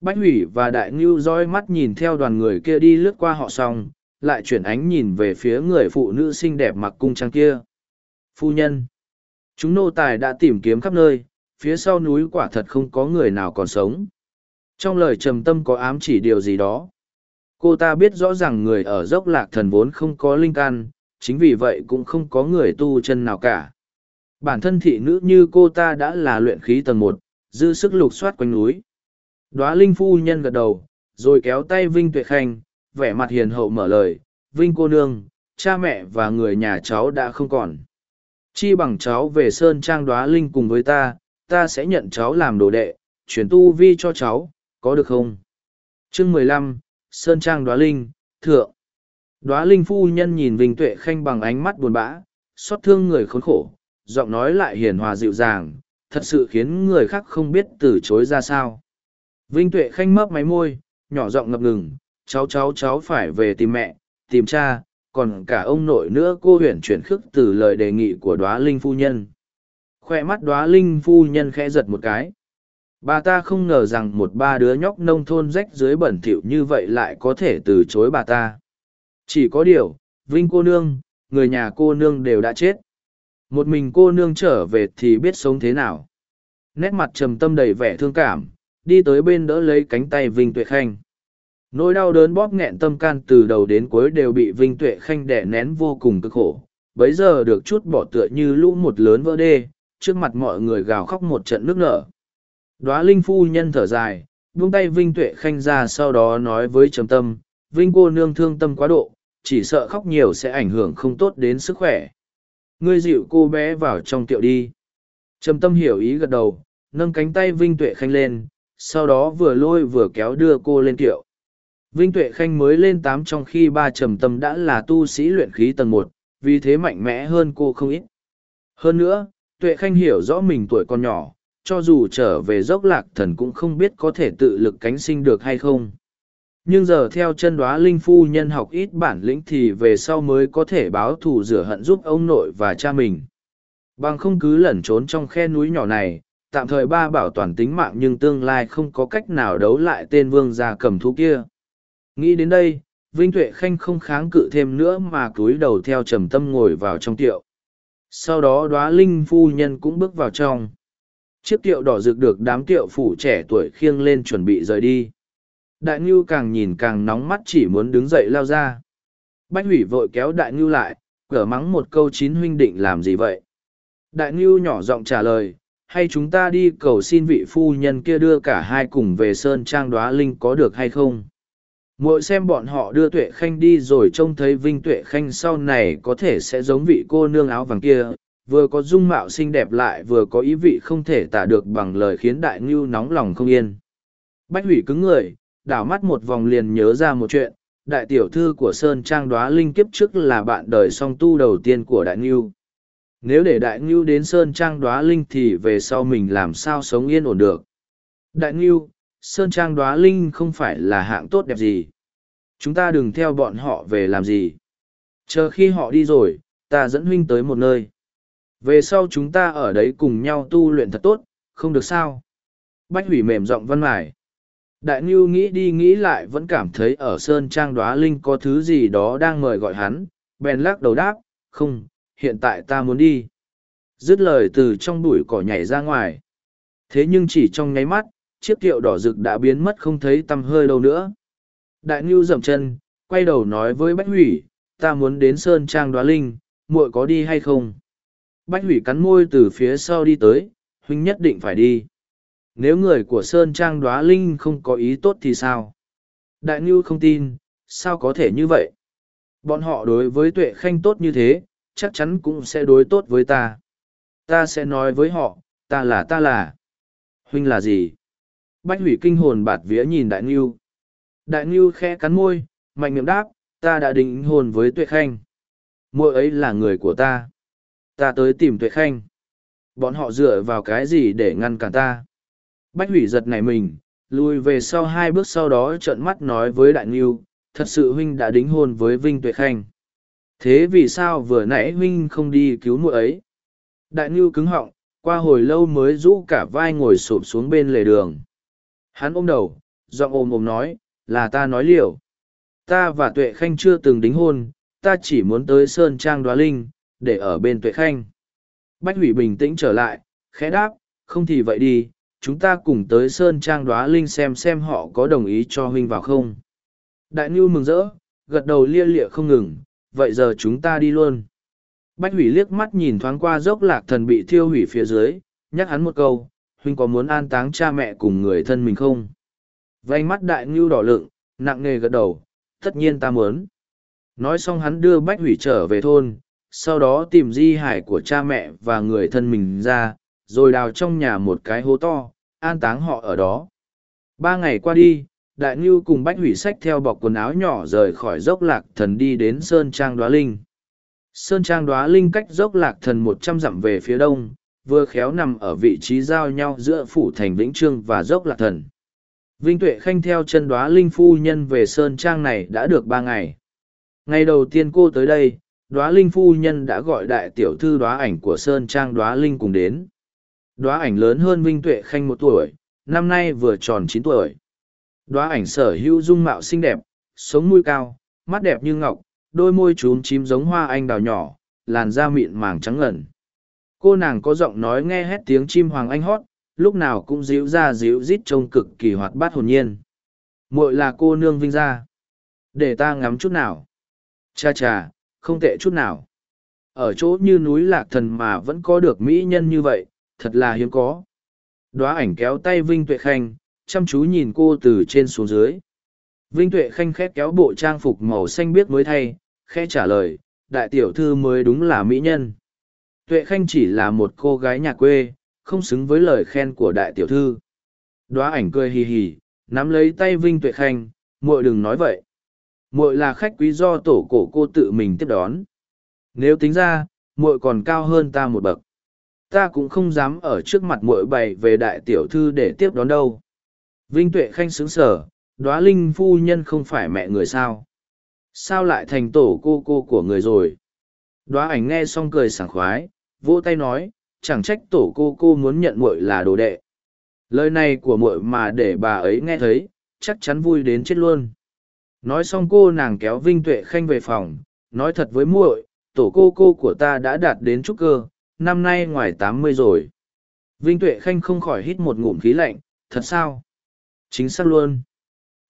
Bách hủy và đại ngưu roi mắt nhìn theo đoàn người kia đi lướt qua họ xong, lại chuyển ánh nhìn về phía người phụ nữ xinh đẹp mặc cung trang kia. Phu nhân, chúng nô tài đã tìm kiếm khắp nơi, phía sau núi quả thật không có người nào còn sống. Trong lời trầm tâm có ám chỉ điều gì đó. Cô ta biết rõ ràng người ở dốc lạc thần vốn không có linh căn chính vì vậy cũng không có người tu chân nào cả. Bản thân thị nữ như cô ta đã là luyện khí tầng một, dư sức lục soát quanh núi. Đóa Linh phu nhân gật đầu, rồi kéo tay Vinh Tuệ Khanh, vẻ mặt hiền hậu mở lời, Vinh cô nương, cha mẹ và người nhà cháu đã không còn. Chi bằng cháu về Sơn Trang Đóa Linh cùng với ta, ta sẽ nhận cháu làm đồ đệ, chuyển tu vi cho cháu, có được không? Chương mười lăm Sơn Trang Đóa Linh, Thượng. Đóa Linh phu nhân nhìn Vinh Tuệ Khanh bằng ánh mắt buồn bã, xót thương người khốn khổ, giọng nói lại hiền hòa dịu dàng, thật sự khiến người khác không biết từ chối ra sao. Vinh Tuệ Khanh mấp máy môi, nhỏ giọng ngập ngừng, cháu cháu cháu phải về tìm mẹ, tìm cha, còn cả ông nội nữa cô huyền chuyển khức từ lời đề nghị của đóa linh phu nhân. Khoe mắt đóa linh phu nhân khẽ giật một cái. Bà ta không ngờ rằng một ba đứa nhóc nông thôn rách dưới bẩn thỉu như vậy lại có thể từ chối bà ta. Chỉ có điều, Vinh cô nương, người nhà cô nương đều đã chết. Một mình cô nương trở về thì biết sống thế nào. Nét mặt trầm tâm đầy vẻ thương cảm, đi tới bên đỡ lấy cánh tay Vinh Tuệ Khanh. Nỗi đau đớn bóp nghẹn tâm can từ đầu đến cuối đều bị Vinh Tuệ Khanh đẻ nén vô cùng cực khổ. Bấy giờ được chút bỏ tựa như lũ một lớn vỡ đê, trước mặt mọi người gào khóc một trận nước nở. đoá Linh phu nhân thở dài, buông tay Vinh Tuệ Khanh ra sau đó nói với trầm tâm, Vinh cô nương thương tâm quá độ, chỉ sợ khóc nhiều sẽ ảnh hưởng không tốt đến sức khỏe. Ngươi dịu cô bé vào trong tiệu đi. Trầm tâm hiểu ý gật đầu, nâng cánh tay Vinh Tuệ Khanh lên, sau đó vừa lôi vừa kéo đưa cô lên tiệu. Vinh Tuệ Khanh mới lên tám trong khi ba trầm tâm đã là tu sĩ luyện khí tầng một, vì thế mạnh mẽ hơn cô không ít. Hơn nữa, Tuệ Khanh hiểu rõ mình tuổi còn nhỏ, cho dù trở về dốc lạc thần cũng không biết có thể tự lực cánh sinh được hay không. Nhưng giờ theo chân đoá linh phu nhân học ít bản lĩnh thì về sau mới có thể báo thù rửa hận giúp ông nội và cha mình. Bằng không cứ lẩn trốn trong khe núi nhỏ này, tạm thời ba bảo toàn tính mạng nhưng tương lai không có cách nào đấu lại tên vương gia cầm thú kia. Nghĩ đến đây, Vinh Tuệ Khanh không kháng cự thêm nữa mà cúi đầu theo trầm tâm ngồi vào trong tiệu. Sau đó đoá linh phu nhân cũng bước vào trong. Chiếc tiệu đỏ rực được đám tiệu phủ trẻ tuổi khiêng lên chuẩn bị rời đi. Đại Ngưu càng nhìn càng nóng mắt chỉ muốn đứng dậy lao ra. Bách hủy vội kéo Đại Ngưu lại, cửa mắng một câu chín huynh định làm gì vậy? Đại Ngưu nhỏ giọng trả lời, hay chúng ta đi cầu xin vị phu nhân kia đưa cả hai cùng về Sơn Trang đoá linh có được hay không? Mỗi xem bọn họ đưa Tuệ Khanh đi rồi trông thấy Vinh Tuệ Khanh sau này có thể sẽ giống vị cô nương áo vàng kia, vừa có dung mạo xinh đẹp lại vừa có ý vị không thể tả được bằng lời khiến Đại Ngưu nóng lòng không yên. Bách hủy cứng người, đảo mắt một vòng liền nhớ ra một chuyện, đại tiểu thư của Sơn Trang đoá linh kiếp trước là bạn đời song tu đầu tiên của Đại Ngưu. Nếu để Đại Ngưu đến Sơn Trang đoá linh thì về sau mình làm sao sống yên ổn được. Đại Ngưu, Sơn Trang đoá linh không phải là hạng tốt đẹp gì. Chúng ta đừng theo bọn họ về làm gì. Chờ khi họ đi rồi, ta dẫn huynh tới một nơi. Về sau chúng ta ở đấy cùng nhau tu luyện thật tốt, không được sao. Bách hủy mềm giọng văn mải. Đại Ngưu nghĩ đi nghĩ lại vẫn cảm thấy ở Sơn Trang Đóa Linh có thứ gì đó đang mời gọi hắn, bèn lắc đầu đáp, không, hiện tại ta muốn đi. Dứt lời từ trong bụi cỏ nhảy ra ngoài. Thế nhưng chỉ trong nháy mắt, chiếc kiệu đỏ rực đã biến mất không thấy tăm hơi đâu nữa. Đại Ngưu dậm chân, quay đầu nói với Bách Hủy, ta muốn đến Sơn Trang Đóa Linh, muội có đi hay không? Bách Hủy cắn môi từ phía sau đi tới, huynh nhất định phải đi nếu người của sơn trang đoá linh không có ý tốt thì sao? Đại ngưu không tin, sao có thể như vậy? Bọn họ đối với tuệ khanh tốt như thế, chắc chắn cũng sẽ đối tốt với ta. Ta sẽ nói với họ, ta là ta là. Huynh là gì? Bách hủy kinh hồn bạt vía nhìn đại ngưu. Đại ngưu khe cắn môi, mạnh miệng đáp, ta đã định hồn với tuệ khanh. Mỗi ấy là người của ta. Ta tới tìm tuệ khanh. Bọn họ dựa vào cái gì để ngăn cản ta? Bách hủy giật nảy mình, lùi về sau hai bước sau đó trợn mắt nói với đại Nghiêu: thật sự huynh đã đính hôn với Vinh Tuệ Khanh. Thế vì sao vừa nãy huynh không đi cứu muội ấy? Đại Nghiêu cứng họng, qua hồi lâu mới rũ cả vai ngồi sụp xuống bên lề đường. Hắn ôm đầu, giọng ôm ôm nói, là ta nói liều. Ta và Tuệ Khanh chưa từng đính hôn, ta chỉ muốn tới Sơn Trang Đoá Linh, để ở bên Tuệ Khanh. Bách hủy bình tĩnh trở lại, khẽ đáp, không thì vậy đi, chúng ta cùng tới Sơn Trang đoá linh xem xem họ có đồng ý cho huynh vào không. Đại Ngưu mừng rỡ, gật đầu lia lịa không ngừng, vậy giờ chúng ta đi luôn. Bách hủy liếc mắt nhìn thoáng qua dốc lạc thần bị thiêu hủy phía dưới, nhắc hắn một câu, huynh có muốn an táng cha mẹ cùng người thân mình không? Vành mắt đại ngưu đỏ lựng, nặng nề gật đầu, tất nhiên ta muốn. Nói xong hắn đưa Bách hủy trở về thôn, sau đó tìm di hải của cha mẹ và người thân mình ra, rồi đào trong nhà một cái hố to, an táng họ ở đó. Ba ngày qua đi, Đại Ngưu cùng Bách hủy sách theo bọc quần áo nhỏ rời khỏi dốc lạc thần đi đến Sơn Trang Đoá Linh. Sơn Trang Đoá Linh cách dốc lạc thần một trăm dặm về phía đông, vừa khéo nằm ở vị trí giao nhau giữa phủ thành Vĩnh Trương và dốc lạc thần. Vinh Tuệ Khanh theo chân Đoá Linh phu nhân về Sơn Trang này đã được ba ngày. Ngày đầu tiên cô tới đây, Đoá Linh phu nhân đã gọi đại tiểu thư Đoá ảnh của Sơn Trang Đoá Linh cùng đến. Đoá ảnh lớn hơn Vinh Tuệ Khanh một tuổi, năm nay vừa tròn chín tuổi. Đoá ảnh sở hữu dung mạo xinh đẹp, sống mũi cao, mắt đẹp như ngọc, đôi môi trún chím giống hoa anh đào nhỏ, làn da mịn màng trắng ngần. Cô nàng có giọng nói nghe hét tiếng chim hoàng anh hót, lúc nào cũng díu ra díu rít trông cực kỳ hoạt bát hồn nhiên. muội là cô nương vinh gia. Để ta ngắm chút nào. Cha cha, không tệ chút nào. Ở chỗ như núi lạc thần mà vẫn có được mỹ nhân như vậy, thật là hiếm có. Đóa ảnh kéo tay Vinh Tuệ Khanh, chăm chú nhìn cô từ trên xuống dưới. Vinh Tuệ Khanh khét kéo bộ trang phục màu xanh biếc mới thay, khẽ trả lời, đại tiểu thư mới đúng là mỹ nhân. Tuệ Khanh chỉ là một cô gái nhà quê, không xứng với lời khen của đại tiểu thư. Đóa ảnh cười hì hì, nắm lấy tay Vinh Tuệ Khanh, muội đừng nói vậy. Muội là khách quý do tổ cổ cô tự mình tiếp đón. Nếu tính ra, muội còn cao hơn ta một bậc. Ta cũng không dám ở trước mặt muội bày về đại tiểu thư để tiếp đón đâu. Vinh Tuệ Khanh sướng sở, đóa linh phu nhân không phải mẹ người sao. Sao lại thành tổ cô cô của người rồi? Đóa ảnh nghe xong cười sảng khoái, vỗ tay nói, chẳng trách tổ cô cô muốn nhận muội là đồ đệ. Lời này của muội mà để bà ấy nghe thấy, chắc chắn vui đến chết luôn. Nói xong cô nàng kéo Vinh Tuệ Khanh về phòng, nói thật với muội, tổ cô cô của ta đã đạt đến trúc cơ, năm nay ngoài tám mươi rồi. Vinh Tuệ Khanh không khỏi hít một ngụm khí lạnh, thật sao? Chính xác luôn.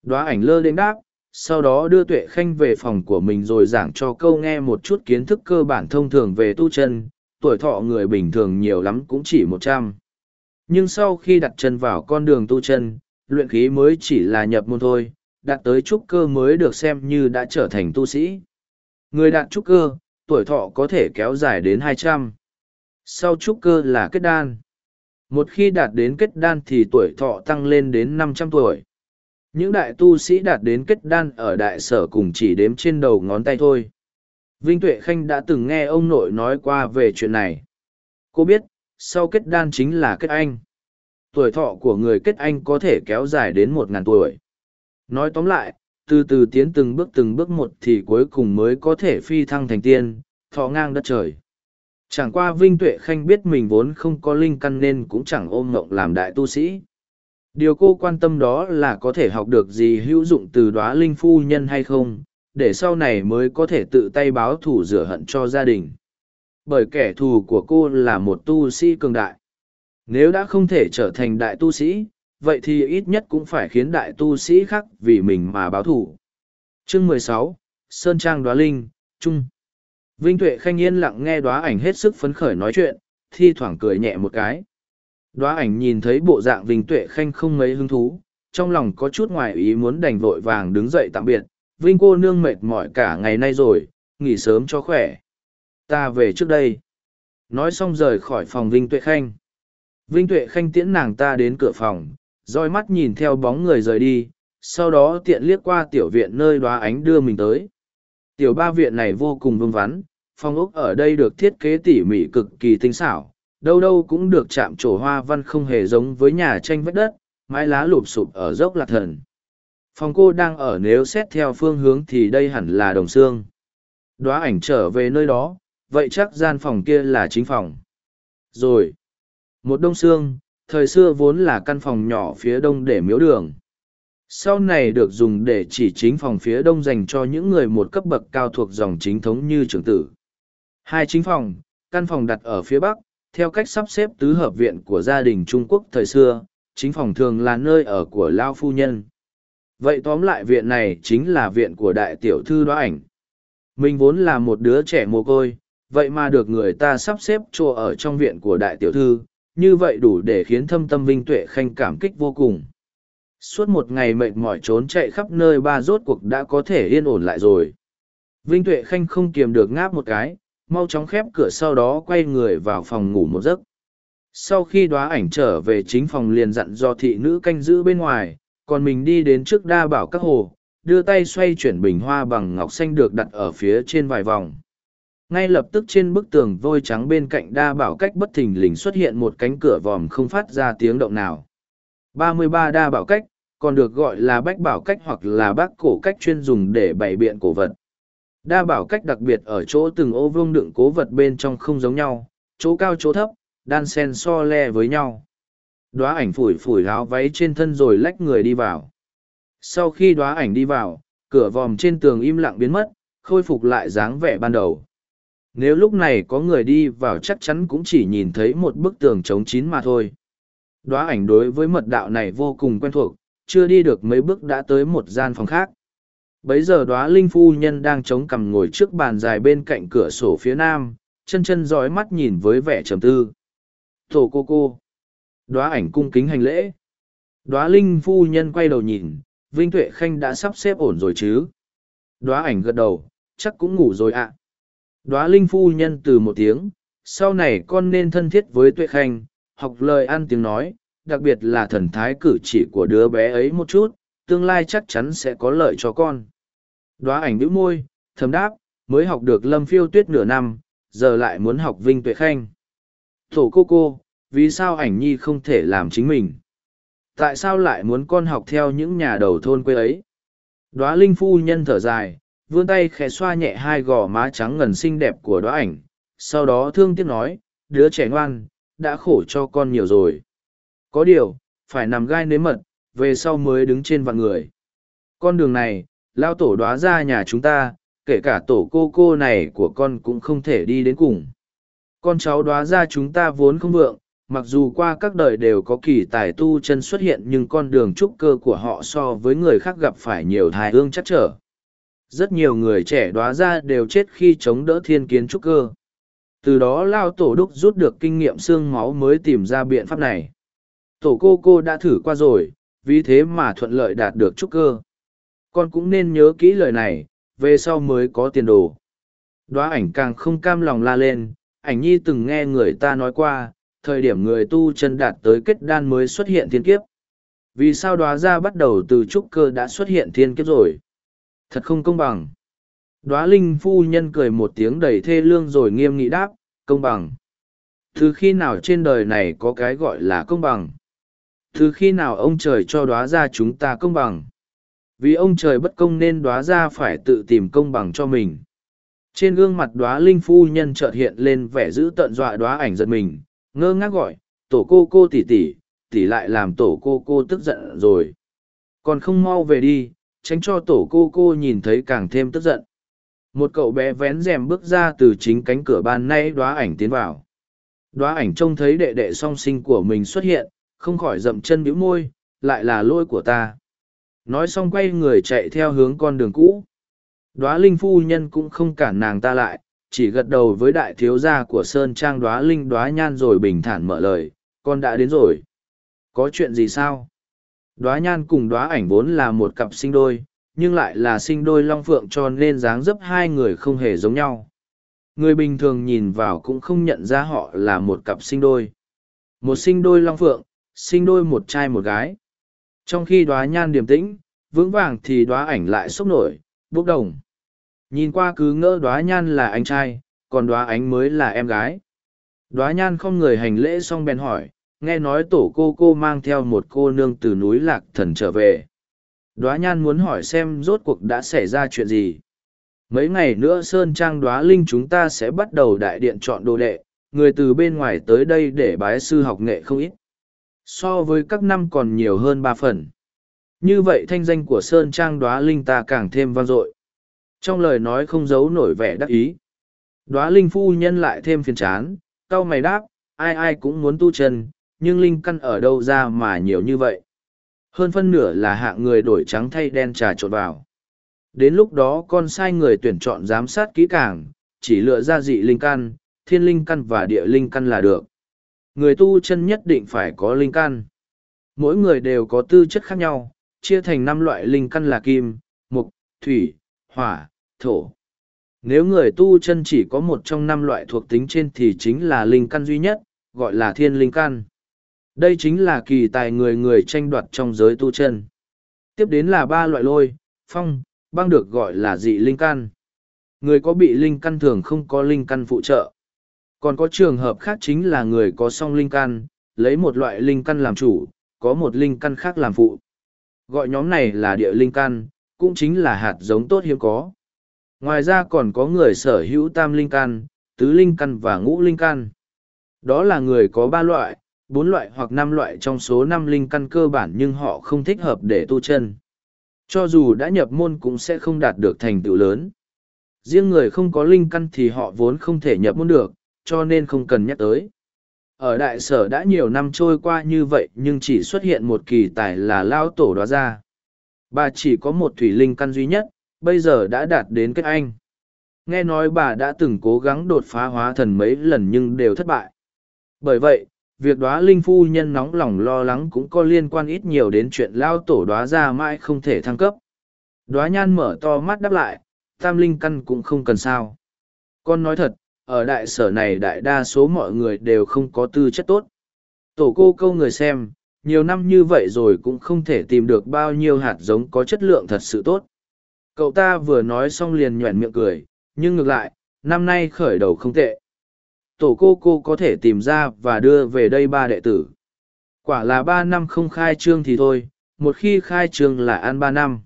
Đóa ảnh lơ đến đáp, sau đó đưa Tuệ Khanh về phòng của mình rồi giảng cho câu nghe một chút kiến thức cơ bản thông thường về tu chân, tuổi thọ người bình thường nhiều lắm cũng chỉ một trăm. Nhưng sau khi đặt chân vào con đường tu chân, luyện khí mới chỉ là nhập môn thôi, đạt tới trúc cơ mới được xem như đã trở thành tu sĩ. Người đạt trúc cơ, tuổi thọ có thể kéo dài đến hai trăm. Sau trúc cơ là kết đan. Một khi đạt đến kết đan thì tuổi thọ tăng lên đến năm trăm tuổi. Những đại tu sĩ đạt đến kết đan ở đại sở cùng chỉ đếm trên đầu ngón tay thôi. Vinh Tuệ Khanh đã từng nghe ông nội nói qua về chuyện này. Cô biết, sau kết đan chính là kết anh. Tuổi thọ của người kết anh có thể kéo dài đến một ngàn tuổi. Nói tóm lại, từ từ tiến từng bước từng bước một thì cuối cùng mới có thể phi thăng thành tiên, thọ ngang đất trời. Chẳng qua Vinh Tuệ Khanh biết mình vốn không có linh căn nên cũng chẳng ôm mộng làm đại tu sĩ. Điều cô quan tâm đó là có thể học được gì hữu dụng từ đóa linh phu nhân hay không, để sau này mới có thể tự tay báo thù rửa hận cho gia đình. Bởi kẻ thù của cô là một tu sĩ cường đại. Nếu đã không thể trở thành đại tu sĩ, vậy thì ít nhất cũng phải khiến đại tu sĩ khác vì mình mà báo thù. Chương mười sáu Sơn Trang đóa Linh, Trung Vinh Tuệ Khanh yên lặng nghe đoá ảnh hết sức phấn khởi nói chuyện, thi thoảng cười nhẹ một cái. Đoá ảnh nhìn thấy bộ dạng Vinh Tuệ Khanh không mấy hứng thú, trong lòng có chút ngoài ý muốn đành vội vàng đứng dậy tạm biệt. Vinh cô nương mệt mỏi cả ngày nay rồi, nghỉ sớm cho khỏe. Ta về trước đây. Nói xong rời khỏi phòng Vinh Tuệ Khanh. Vinh Tuệ Khanh tiễn nàng ta đến cửa phòng, roi mắt nhìn theo bóng người rời đi, sau đó tiện liếc qua tiểu viện nơi đoá ánh đưa mình tới. Tiểu ba viện này vô cùng vương vắn, phòng ốc ở đây được thiết kế tỉ mỉ cực kỳ tinh xảo, đâu đâu cũng được chạm trổ hoa văn không hề giống với nhà tranh vách đất, mái lá lụp sụp ở dốc lạc thần. Phòng cô đang ở nếu xét theo phương hướng thì đây hẳn là đồng xương. Đóa ảnh trở về nơi đó, vậy chắc gian phòng kia là chính phòng. Rồi, một đông xương, thời xưa vốn là căn phòng nhỏ phía đông để miếu đường. Sau này được dùng để chỉ chính phòng phía đông dành cho những người một cấp bậc cao thuộc dòng chính thống như trưởng tử. Hai chính phòng, căn phòng đặt ở phía bắc, theo cách sắp xếp tứ hợp viện của gia đình Trung Quốc thời xưa, chính phòng thường là nơi ở của Lao Phu Nhân. Vậy tóm lại viện này chính là viện của đại tiểu thư đoá ảnh. Mình vốn là một đứa trẻ mồ côi, vậy mà được người ta sắp xếp chỗ ở trong viện của đại tiểu thư, như vậy đủ để khiến thâm tâm Vinh Tuệ Khanh cảm kích vô cùng. Suốt một ngày mệt mỏi trốn chạy khắp nơi ba rốt cuộc đã có thể yên ổn lại rồi. Vinh Tuệ Khanh không kiềm được ngáp một cái, mau chóng khép cửa sau đó quay người vào phòng ngủ một giấc. Sau khi đoá ảnh trở về chính phòng liền dặn do thị nữ canh giữ bên ngoài, còn mình đi đến trước đa bảo các hồ, đưa tay xoay chuyển bình hoa bằng ngọc xanh được đặt ở phía trên vài vòng. Ngay lập tức trên bức tường vôi trắng bên cạnh đa bảo cách bất thình lình xuất hiện một cánh cửa vòm không phát ra tiếng động nào. 33 đa bảo cách, còn được gọi là bách bảo cách hoặc là bác cổ cách chuyên dùng để bày biện cổ vật. Đa bảo cách đặc biệt ở chỗ từng ô vương đựng cố vật bên trong không giống nhau, chỗ cao chỗ thấp, đan sen so le với nhau. Đóa ảnh phủi phủi áo váy trên thân rồi lách người đi vào. Sau khi đóa ảnh đi vào, cửa vòm trên tường im lặng biến mất, khôi phục lại dáng vẻ ban đầu. Nếu lúc này có người đi vào chắc chắn cũng chỉ nhìn thấy một bức tường trống chín mà thôi. Đóa ảnh đối với mật đạo này vô cùng quen thuộc, chưa đi được mấy bước đã tới một gian phòng khác. Bấy giờ đóa linh phu nhân đang chống cằm ngồi trước bàn dài bên cạnh cửa sổ phía nam, chân chân dõi mắt nhìn với vẻ trầm tư. Tổ cô cô. Đóa ảnh cung kính hành lễ. Đóa linh phu nhân quay đầu nhìn, Vinh Tuệ Khanh đã sắp xếp ổn rồi chứ. Đóa ảnh gật đầu, chắc cũng ngủ rồi ạ. À. Đóa linh phu nhân từ một tiếng, sau này con nên thân thiết với Tuệ Khanh, học lời ăn tiếng nói, đặc biệt là thần thái cử chỉ của đứa bé ấy một chút, tương lai chắc chắn sẽ có lợi cho con. Đóa ảnh bĩu môi, thầm đáp, mới học được lâm phiêu tuyết nửa năm, giờ lại muốn học Vinh Tuệ Khanh. Thổ cô cô, vì sao ảnh nhi không thể làm chính mình? Tại sao lại muốn con học theo những nhà đầu thôn quê ấy? Đóa linh phu nhân thở dài, vươn tay khẽ xoa nhẹ hai gò má trắng ngần xinh đẹp của đóa ảnh, sau đó thương tiếc nói, đứa trẻ ngoan, đã khổ cho con nhiều rồi. Có điều, phải nằm gai nếm mật, về sau mới đứng trên vạn người. Con đường này, lao tổ đoá ra nhà chúng ta, kể cả tổ cô cô này của con cũng không thể đi đến cùng. Con cháu đoá ra chúng ta vốn không vượng, mặc dù qua các đời đều có kỳ tài tu chân xuất hiện nhưng con đường trúc cơ của họ so với người khác gặp phải nhiều thai ương chắc trở. Rất nhiều người trẻ đoá ra đều chết khi chống đỡ thiên kiến trúc cơ. Từ đó lao tổ đúc rút được kinh nghiệm xương máu mới tìm ra biện pháp này. Tổ cô cô đã thử qua rồi, vì thế mà thuận lợi đạt được trúc cơ. Con cũng nên nhớ kỹ lời này, về sau mới có tiền đồ. Đóa ảnh càng không cam lòng la lên, ảnh nhi từng nghe người ta nói qua, thời điểm người tu chân đạt tới kết đan mới xuất hiện thiên kiếp. Vì sao đóa ra bắt đầu từ trúc cơ đã xuất hiện thiên kiếp rồi? Thật không công bằng. Đóa linh phu nhân cười một tiếng đầy thê lương rồi nghiêm nghị đáp, công bằng. Từ khi nào trên đời này có cái gọi là công bằng? Từ khi nào ông trời cho đoá ra chúng ta công bằng? Vì ông trời bất công nên đoá ra phải tự tìm công bằng cho mình. Trên gương mặt đoá linh phu nhân chợt hiện lên vẻ giữ tận dọa đoá ảnh giật mình, ngơ ngác gọi, tổ cô cô tỷ tỷ, tỷ lại làm tổ cô cô tức giận rồi. Còn không mau về đi, tránh cho tổ cô cô nhìn thấy càng thêm tức giận. Một cậu bé vén rèm bước ra từ chính cánh cửa ban nay đoá ảnh tiến vào. đoá ảnh trông thấy đệ đệ song sinh của mình xuất hiện, không khỏi dậm chân bĩu môi, lại là lỗi của ta. Nói xong quay người chạy theo hướng con đường cũ. Đóa linh phu nhân cũng không cản nàng ta lại, chỉ gật đầu với đại thiếu gia của Sơn Trang đóa linh đóa nhan rồi bình thản mở lời, con đã đến rồi. Có chuyện gì sao? Đóa nhan cùng đóa ảnh vốn là một cặp sinh đôi, nhưng lại là sinh đôi long phượng cho nên dáng dấp hai người không hề giống nhau. Người bình thường nhìn vào cũng không nhận ra họ là một cặp sinh đôi. Một sinh đôi long phượng, sinh đôi một trai một gái. Trong khi đoá nhan điềm tĩnh, vững vàng thì đoá ảnh lại sốc nổi, bốc đồng. Nhìn qua cứ ngỡ đoá nhan là anh trai, còn đoá ánh mới là em gái. Đoá nhan không người hành lễ xong bèn hỏi, nghe nói tổ cô cô mang theo một cô nương từ núi lạc thần trở về. Đoá nhan muốn hỏi xem rốt cuộc đã xảy ra chuyện gì. Mấy ngày nữa Sơn Trang đoá Linh chúng ta sẽ bắt đầu đại điện chọn đồ đệ, người từ bên ngoài tới đây để bái sư học nghệ không ít. So với các năm còn nhiều hơn ba phần. Như vậy thanh danh của Sơn Trang đoá Linh ta càng thêm vang dội. Trong lời nói không giấu nổi vẻ đắc ý. đoá Linh phu nhân lại thêm phiền chán, o mày đáp, ai ai cũng muốn tu chân, nhưng Linh căn ở đâu ra mà nhiều như vậy. Hơn phân nửa là hạng người đổi trắng thay đen trà trộn vào. Đến lúc đó con sai người tuyển chọn giám sát kỹ càng, chỉ lựa ra dị linh căn, thiên linh căn và địa linh căn là được. Người tu chân nhất định phải có linh căn. Mỗi người đều có tư chất khác nhau, chia thành năm loại linh căn là kim, mục, thủy, hỏa, thổ. Nếu người tu chân chỉ có một trong năm loại thuộc tính trên thì chính là linh căn duy nhất, gọi là thiên linh căn. Đây chính là kỳ tài người người tranh đoạt trong giới tu chân. Tiếp đến là ba loại lôi, phong, băng được gọi là dị linh căn. Người có bị linh căn thường không có linh căn phụ trợ. Còn có trường hợp khác chính là người có song linh căn, lấy một loại linh căn làm chủ, có một linh căn khác làm phụ. Gọi nhóm này là địa linh căn, cũng chính là hạt giống tốt hiếm có. Ngoài ra còn có người sở hữu tam linh căn, tứ linh căn và ngũ linh căn. Đó là người có ba loại, bốn loại hoặc năm loại trong số năm linh căn cơ bản nhưng họ không thích hợp để tu chân. Cho dù đã nhập môn cũng sẽ không đạt được thành tựu lớn. Riêng người không có linh căn thì họ vốn không thể nhập môn được, cho nên không cần nhắc tới. Ở đại sở đã nhiều năm trôi qua như vậy nhưng chỉ xuất hiện một kỳ tài là lao tổ đó ra. Bà chỉ có một thủy linh căn duy nhất, bây giờ đã đạt đến kết anh. Nghe nói bà đã từng cố gắng đột phá hóa thần mấy lần nhưng đều thất bại. Bởi vậy, việc đoá linh phu nhân nóng lòng lo lắng cũng có liên quan ít nhiều đến chuyện lao tổ đoá ra mãi không thể thăng cấp. Đoá nhan mở to mắt đáp lại, tam linh căn cũng không cần sao. Con nói thật, ở đại sở này đại đa số mọi người đều không có tư chất tốt. Tổ cô câu người xem, nhiều năm như vậy rồi cũng không thể tìm được bao nhiêu hạt giống có chất lượng thật sự tốt. Cậu ta vừa nói xong liền nhoẻn miệng cười, nhưng ngược lại, năm nay khởi đầu không tệ. Tổ cô cô có thể tìm ra và đưa về đây ba đệ tử. Quả là ba năm không khai trương thì thôi, một khi khai trương là ăn ba năm.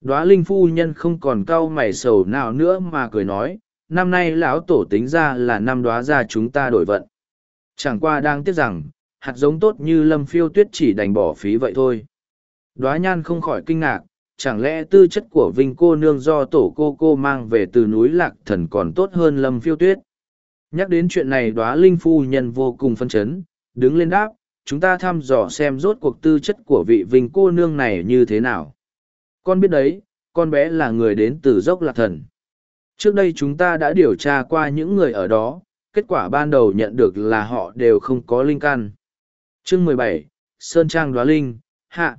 Đóa linh phu nhân không còn cau mày sầu nào nữa mà cười nói, năm nay lão tổ tính ra là năm đoá ra chúng ta đổi vận. Chẳng qua đang tiếc rằng, hạt giống tốt như lâm phiêu tuyết chỉ đành bỏ phí vậy thôi. Đoá nhan không khỏi kinh ngạc, chẳng lẽ tư chất của vinh cô nương do tổ cô cô mang về từ núi lạc thần còn tốt hơn lâm phiêu tuyết. Nhắc đến chuyện này đoá linh phu nhân vô cùng phân chấn, đứng lên đáp, chúng ta thăm dò xem rốt cuộc tư chất của vị vinh cô nương này như thế nào. Con biết đấy, con bé là người đến từ dốc lạc thần. Trước đây chúng ta đã điều tra qua những người ở đó, kết quả ban đầu nhận được là họ đều không có linh căn. Chương mười bảy Sơn Trang Đoá Linh, Hạ.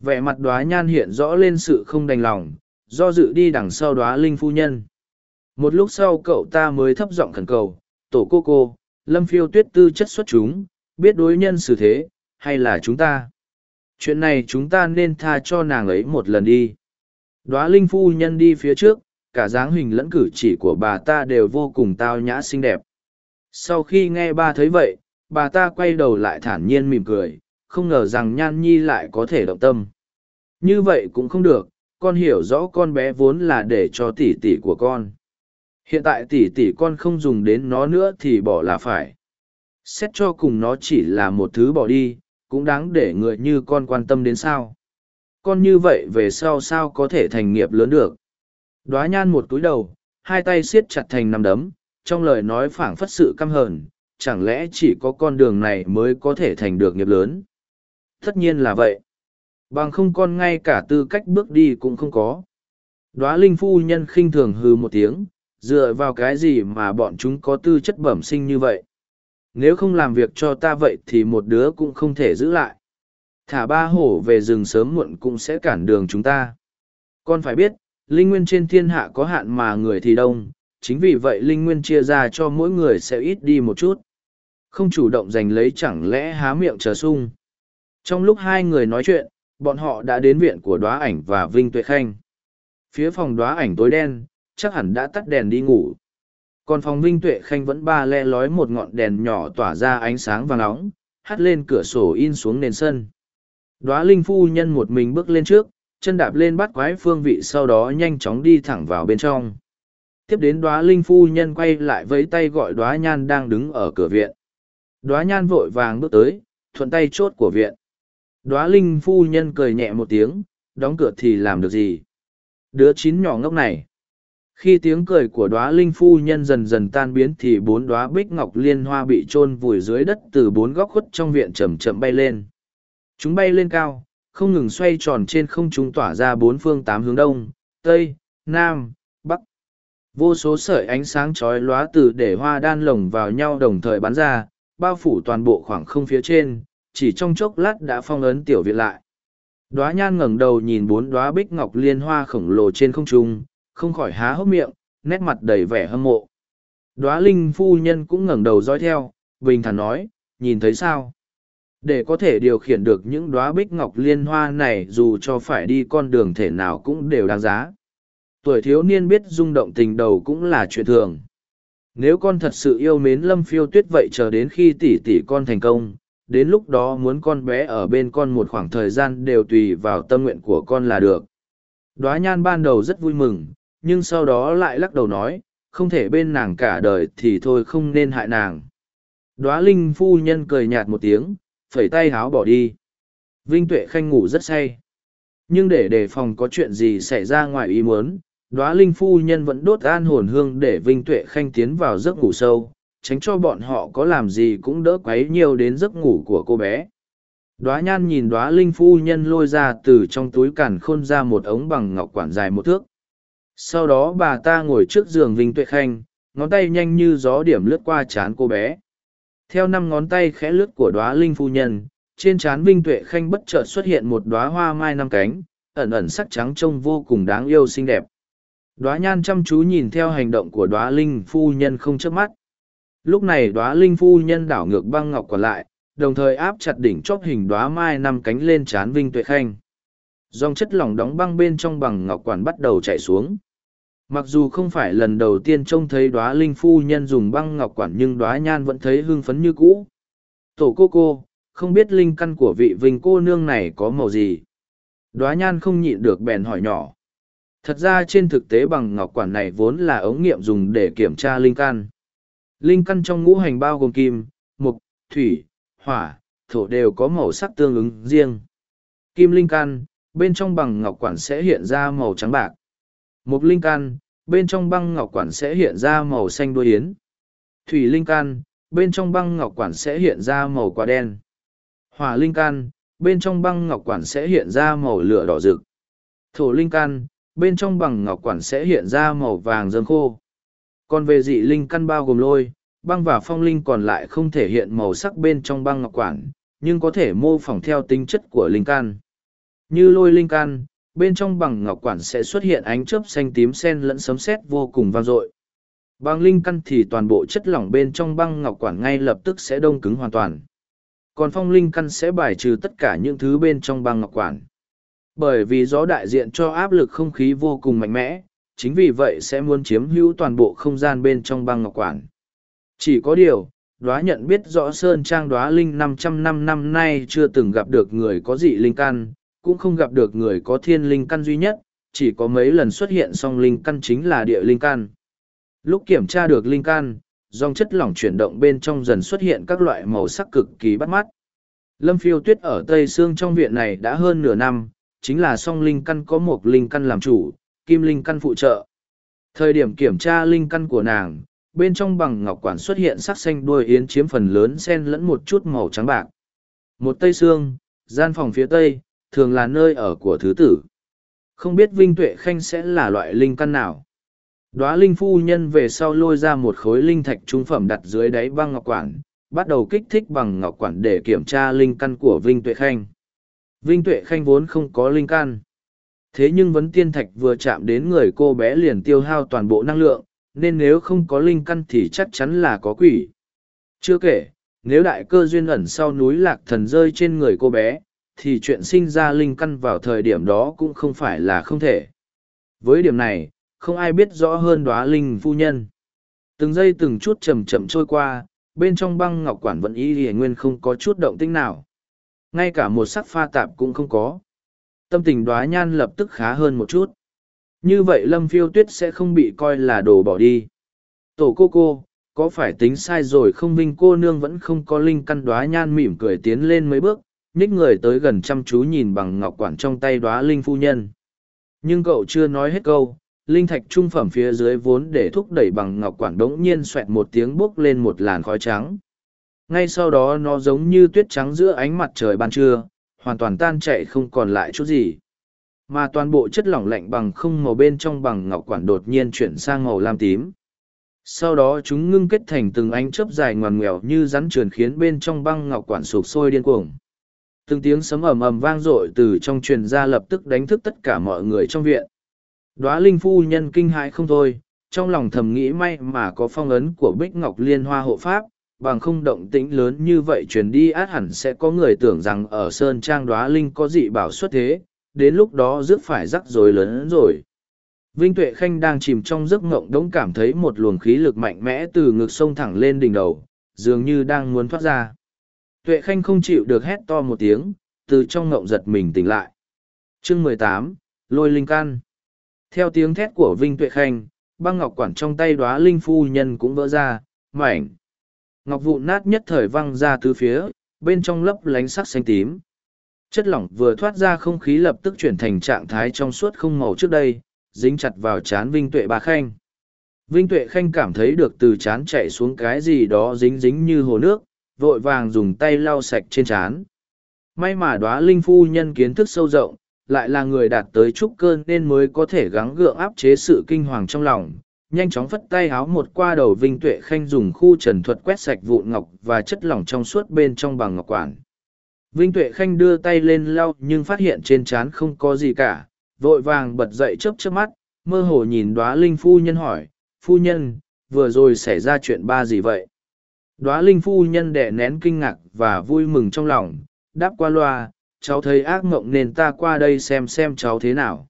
Vẻ mặt đoá nhan hiện rõ lên sự không đành lòng, do dự đi đằng sau đoá Linh phu nhân. Một lúc sau cậu ta mới thấp giọng khẩn cầu, tổ cô cô, lâm phiêu tuyết tư chất xuất chúng, biết đối nhân xử thế, hay là chúng ta? Chuyện này chúng ta nên tha cho nàng ấy một lần đi. Đóa linh phu nhân đi phía trước, cả dáng hình lẫn cử chỉ của bà ta đều vô cùng tao nhã xinh đẹp. Sau khi nghe ba thấy vậy, bà ta quay đầu lại thản nhiên mỉm cười, không ngờ rằng nhan nhi lại có thể động tâm. Như vậy cũng không được, con hiểu rõ con bé vốn là để cho tỷ tỷ của con. Hiện tại tỷ tỷ con không dùng đến nó nữa thì bỏ là phải. Xét cho cùng nó chỉ là một thứ bỏ đi, cũng đáng để người như con quan tâm đến sao. Con như vậy về sau sao có thể thành nghiệp lớn được. Đóa nhan một túi đầu, hai tay siết chặt thành nằm đấm, trong lời nói phảng phất sự căm hờn, chẳng lẽ chỉ có con đường này mới có thể thành được nghiệp lớn. Tất nhiên là vậy. Bằng không con ngay cả tư cách bước đi cũng không có. Đóa linh phu nhân khinh thường hư một tiếng, dựa vào cái gì mà bọn chúng có tư chất bẩm sinh như vậy nếu không làm việc cho ta vậy thì một đứa cũng không thể giữ lại thả ba hổ về rừng sớm muộn cũng sẽ cản đường chúng ta con phải biết linh nguyên trên thiên hạ có hạn mà người thì đông chính vì vậy linh nguyên chia ra cho mỗi người sẽ ít đi một chút không chủ động giành lấy chẳng lẽ há miệng chờ sung trong lúc hai người nói chuyện bọn họ đã đến viện của đoá ảnh và vinh tuệ khanh phía phòng đoá ảnh tối đen chắc hẳn đã tắt đèn đi ngủ. Còn phòng Vinh Tuệ Khanh vẫn ba le lói một ngọn đèn nhỏ tỏa ra ánh sáng vàng nóng, hắt lên cửa sổ in xuống nền sân. Đóa Linh phu nhân một mình bước lên trước, chân đạp lên bắt quái phương vị sau đó nhanh chóng đi thẳng vào bên trong. Tiếp đến đóa Linh phu nhân quay lại với tay gọi đóa nhan đang đứng ở cửa viện. Đóa nhan vội vàng bước tới, thuận tay chốt của viện. Đóa Linh phu nhân cười nhẹ một tiếng, đóng cửa thì làm được gì? Đứa chín nhỏ ngốc này khi tiếng cười của đoá linh phu nhân dần dần tan biến thì bốn đoá bích ngọc liên hoa bị chôn vùi dưới đất từ bốn góc khuất trong viện chậm chậm bay lên chúng bay lên cao không ngừng xoay tròn trên không trung tỏa ra bốn phương tám hướng đông tây nam bắc vô số sợi ánh sáng chói lóa từ để hoa đan lồng vào nhau đồng thời bắn ra bao phủ toàn bộ khoảng không phía trên chỉ trong chốc lát đã phong ấn tiểu viện lại Đóa nhan ngẩng đầu nhìn bốn đóa bích ngọc liên hoa khổng lồ trên không trung, không khỏi há hốc miệng, nét mặt đầy vẻ hâm mộ. Đóa linh phu nhân cũng ngẩng đầu dõi theo, bình thản nói, nhìn thấy sao? Để có thể điều khiển được những đóa bích ngọc liên hoa này dù cho phải đi con đường thể nào cũng đều đáng giá. Tuổi thiếu niên biết rung động tình đầu cũng là chuyện thường. Nếu con thật sự yêu mến lâm phiêu tuyết vậy chờ đến khi tỷ tỷ con thành công, đến lúc đó muốn con bé ở bên con một khoảng thời gian đều tùy vào tâm nguyện của con là được. Đóa nhan ban đầu rất vui mừng, nhưng sau đó lại lắc đầu nói, không thể bên nàng cả đời thì thôi không nên hại nàng. Đóa linh phu nhân cười nhạt một tiếng, phẩy tay háo bỏ đi. Vinh Tuệ Khanh ngủ rất say. Nhưng để đề phòng có chuyện gì xảy ra ngoài ý muốn, đóa linh phu nhân vẫn đốt an hồn hương để Vinh Tuệ Khanh tiến vào giấc ngủ sâu, tránh cho bọn họ có làm gì cũng đỡ quấy nhiều đến giấc ngủ của cô bé Đóa nhan nhìn Đóa linh phu nhân lôi ra từ trong túi cản khôn ra một ống bằng ngọc quản dài một thước sau đó bà ta ngồi trước giường vinh tuệ khanh ngón tay nhanh như gió điểm lướt qua trán cô bé theo năm ngón tay khẽ lướt của đoá linh phu nhân, trên trán vinh tuệ khanh bất chợt xuất hiện một đoá hoa mai năm cánh, ẩn ẩn sắc trắng trông vô cùng đáng yêu xinh đẹp. Đoá nhan chăm chú nhìn theo hành động của đoá linh phu nhân không chớp mắt. Lúc này đoá linh phu nhân đảo ngược băng ngọc còn lại, đồng thời áp chặt đỉnh chóp hình đoá mai năm cánh lên trán vinh tuệ khanh. Dòng chất lỏng đóng băng bên trong bằng ngọc quản bắt đầu chảy xuống mặc dù không phải lần đầu tiên trông thấy đoá linh phu nhân dùng băng ngọc quản nhưng đoá nhan vẫn thấy hưng phấn như cũ tổ cô cô không biết linh căn của vị vinh cô nương này có màu gì đoá nhan không nhịn được bèn hỏi nhỏ thật ra trên thực tế bằng ngọc quản này vốn là ống nghiệm dùng để kiểm tra linh căn Linh căn trong ngũ hành bao gồm kim, mục, thủy, hỏa, thổ đều có màu sắc tương ứng riêng. Kim linh căn, bên trong bằng ngọc quản sẽ hiện ra màu trắng bạc. Mộc linh căn, bên trong băng ngọc quản sẽ hiện ra màu xanh đuôi yến. Thủy linh căn, bên trong băng ngọc quản sẽ hiện ra màu quả đen. Hỏa linh căn, bên trong băng ngọc quản sẽ hiện ra màu lửa đỏ rực. Thổ linh căn, bên trong bằng ngọc quản sẽ hiện ra màu vàng dơm khô. Còn về dị linh căn bao gồm lôi, băng và phong linh còn lại không thể hiện màu sắc bên trong băng ngọc quản, nhưng có thể mô phỏng theo tính chất của linh căn. Như lôi linh căn, bên trong bằng ngọc quản sẽ xuất hiện ánh chớp xanh tím sen lẫn sấm sét vô cùng vang dội. Bằng linh căn thì toàn bộ chất lỏng bên trong băng ngọc quản ngay lập tức sẽ đông cứng hoàn toàn. Còn phong linh căn sẽ bài trừ tất cả những thứ bên trong băng ngọc quản. Bởi vì gió đại diện cho áp lực không khí vô cùng mạnh mẽ, chính vì vậy sẽ muốn chiếm hữu toàn bộ không gian bên trong băng ngọc quản. Chỉ có điều, đoá nhận biết rõ Sơn Trang đoá linh 500 năm năm nay chưa từng gặp được người có dị linh căn, cũng không gặp được người có thiên linh căn duy nhất, chỉ có mấy lần xuất hiện song linh căn chính là địa linh căn. Lúc kiểm tra được linh căn, dòng chất lỏng chuyển động bên trong dần xuất hiện các loại màu sắc cực kỳ bắt mắt. Lâm phiêu tuyết ở Tây Sương trong viện này đã hơn nửa năm, chính là song linh căn có một linh căn làm chủ, kim linh căn phụ trợ. Thời điểm kiểm tra linh căn của nàng, bên trong bằng ngọc quản xuất hiện sắc xanh đuôi yến chiếm phần lớn xen lẫn một chút màu trắng bạc. Một tây xương, gian phòng phía tây, thường là nơi ở của thứ tử. Không biết Vinh Tuệ Khanh sẽ là loại linh căn nào. Đóa linh phu nhân về sau lôi ra một khối linh thạch trung phẩm đặt dưới đáy băng ngọc quản, bắt đầu kích thích bằng ngọc quản để kiểm tra linh căn của Vinh Tuệ Khanh. Vinh Tuệ Khanh vốn không có linh căn thế nhưng vấn tiên thạch vừa chạm đến người cô bé liền tiêu hao toàn bộ năng lượng nên nếu không có linh căn thì chắc chắn là có quỷ chưa kể nếu đại cơ duyên ẩn sau núi lạc thần rơi trên người cô bé thì chuyện sinh ra linh căn vào thời điểm đó cũng không phải là không thể. Với điểm này không ai biết rõ hơn đoá linh phu nhân. Từng giây từng chút chậm chậm trôi qua bên trong băng ngọc quản vẫn y hiển nguyên không có chút động tĩnh nào. Ngay cả một sắc pha tạp cũng không có. Tâm tình đoá nhan lập tức khá hơn một chút. Như vậy lâm phiêu tuyết sẽ không bị coi là đồ bỏ đi. Tổ cô cô, có phải tính sai rồi không vinh cô nương vẫn không có linh căn đoá nhan mỉm cười tiến lên mấy bước, nhích người tới gần chăm chú nhìn bằng ngọc quản trong tay đoá linh phu nhân. Nhưng cậu chưa nói hết câu, linh thạch trung phẩm phía dưới vốn để thúc đẩy bằng ngọc quản đống nhiên xoẹt một tiếng bốc lên một làn khói trắng. Ngay sau đó nó giống như tuyết trắng giữa ánh mặt trời ban trưa, hoàn toàn tan chạy không còn lại chút gì. mà toàn bộ chất lỏng lạnh bằng không màu bên trong bằng ngọc quản đột nhiên chuyển sang màu lam tím sau đó chúng ngưng kết thành từng ánh chớp dài ngoằn ngoèo như rắn trườn khiến bên trong băng ngọc quản sụp sôi điên cuồng từng tiếng sấm ầm ầm vang dội từ trong truyền ra lập tức đánh thức tất cả mọi người trong viện. Đoá linh phu nhân kinh hãi không thôi, trong lòng thầm nghĩ may mà có phong ấn của bích ngọc liên hoa hộ pháp, bằng không động tĩnh lớn như vậy truyền đi át hẳn sẽ có người tưởng rằng ở sơn trang đoá linh có dị bảo xuất thế, đến lúc đó rước phải rắc rối lớn hơn rồi. Vinh tuệ khanh đang chìm trong giấc ngộng đống cảm thấy một luồng khí lực mạnh mẽ từ ngực sông thẳng lên đỉnh đầu, dường như đang muốn thoát ra tuệ khanh không chịu được hét to một tiếng, từ trong ngộng giật mình tỉnh lại. Chương mười tám, lôi linh căn. theo tiếng thét của vinh tuệ khanh, băng ngọc quản trong tay đoá linh phu nhân cũng vỡ ra, mảnh. Ngọc vụn nát nhất thời văng ra từ phía, bên trong lấp lánh sắc xanh tím. Chất lỏng vừa thoát ra không khí lập tức chuyển thành trạng thái trong suốt không màu trước đây, dính chặt vào chán vinh tuệ bà khanh. Vinh tuệ khanh cảm thấy được từ chán chạy xuống cái gì đó dính dính như hồ nước vội vàng dùng tay lau sạch trên chán may mà đoá linh phu nhân kiến thức sâu rộng, lại là người đạt tới trúc cơn nên mới có thể gắng gượng áp chế sự kinh hoàng trong lòng, nhanh chóng phất tay háo một qua đầu vinh tuệ khanh dùng khu trần thuật quét sạch vụn ngọc và chất lỏng trong suốt bên trong bằng ngọc quản. Vinh tuệ khanh đưa tay lên lau nhưng phát hiện trên trán không có gì cả, vội vàng bật dậy chớp chớp mắt, mơ hồ nhìn đoá linh phu nhân hỏi, phu nhân, vừa rồi xảy ra chuyện ba gì vậy? Đóa linh phu nhân đẻ nén kinh ngạc và vui mừng trong lòng, đáp qua loa, cháu thấy ác mộng nên ta qua đây xem xem cháu thế nào.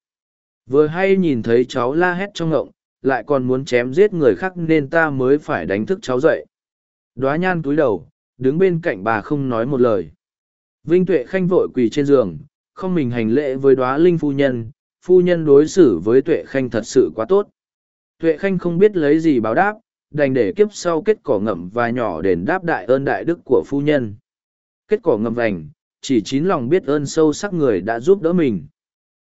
Vừa hay nhìn thấy cháu la hét trong ngộng, lại còn muốn chém giết người khác nên ta mới phải đánh thức cháu dậy. Đóa nhan túi đầu, đứng bên cạnh bà không nói một lời. Vinh tuệ khanh vội quỳ trên giường, không mình hành lễ với Đóa linh phu nhân phu nhân đối xử với tuệ khanh thật sự quá tốt. Tuệ khanh không biết lấy gì báo đáp đành để kiếp sau kết cỏ ngậm và nhỏ đền đáp đại ơn đại đức của phu nhân. Kết cỏ ngậm vành, chỉ chín lòng biết ơn sâu sắc người đã giúp đỡ mình.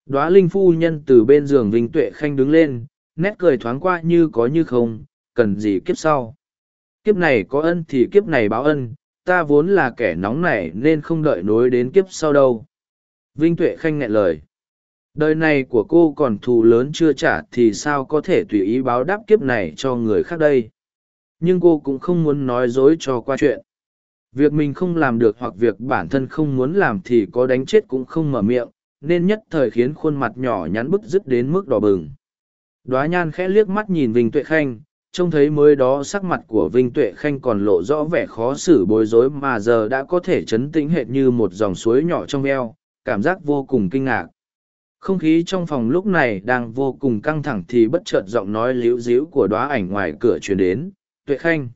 Đoá linh phu nhân từ bên giường vinh tuệ khanh đứng lên, nét cười thoáng qua như có như không, cần gì kiếp sau. Kiếp này có ân thì kiếp này báo ân, ta vốn là kẻ nóng nảy nên không đợi nối đến kiếp sau đâu. Vinh tuệ khanh ngại lời đời này của cô còn thù lớn chưa trả thì sao có thể tùy ý báo đáp kiếp này cho người khác đây? Nhưng cô cũng không muốn nói dối cho qua chuyện. Việc mình không làm được hoặc việc bản thân không muốn làm thì có đánh chết cũng không mở miệng, nên nhất thời khiến khuôn mặt nhỏ nhắn bức dứt đến mức đỏ bừng. Đoá nhan khẽ liếc mắt nhìn vinh tuệ khanh, trông thấy mới đó sắc mặt của vinh tuệ khanh còn lộ rõ vẻ khó xử bối rối mà giờ đã có thể chấn tĩnh hệt như một dòng suối nhỏ trong eo, cảm giác vô cùng kinh ngạc không khí trong phòng lúc này đang vô cùng căng thẳng thì bất chợt giọng nói líu díu của đoá ảnh ngoài cửa truyền đến. Tuệ khanh!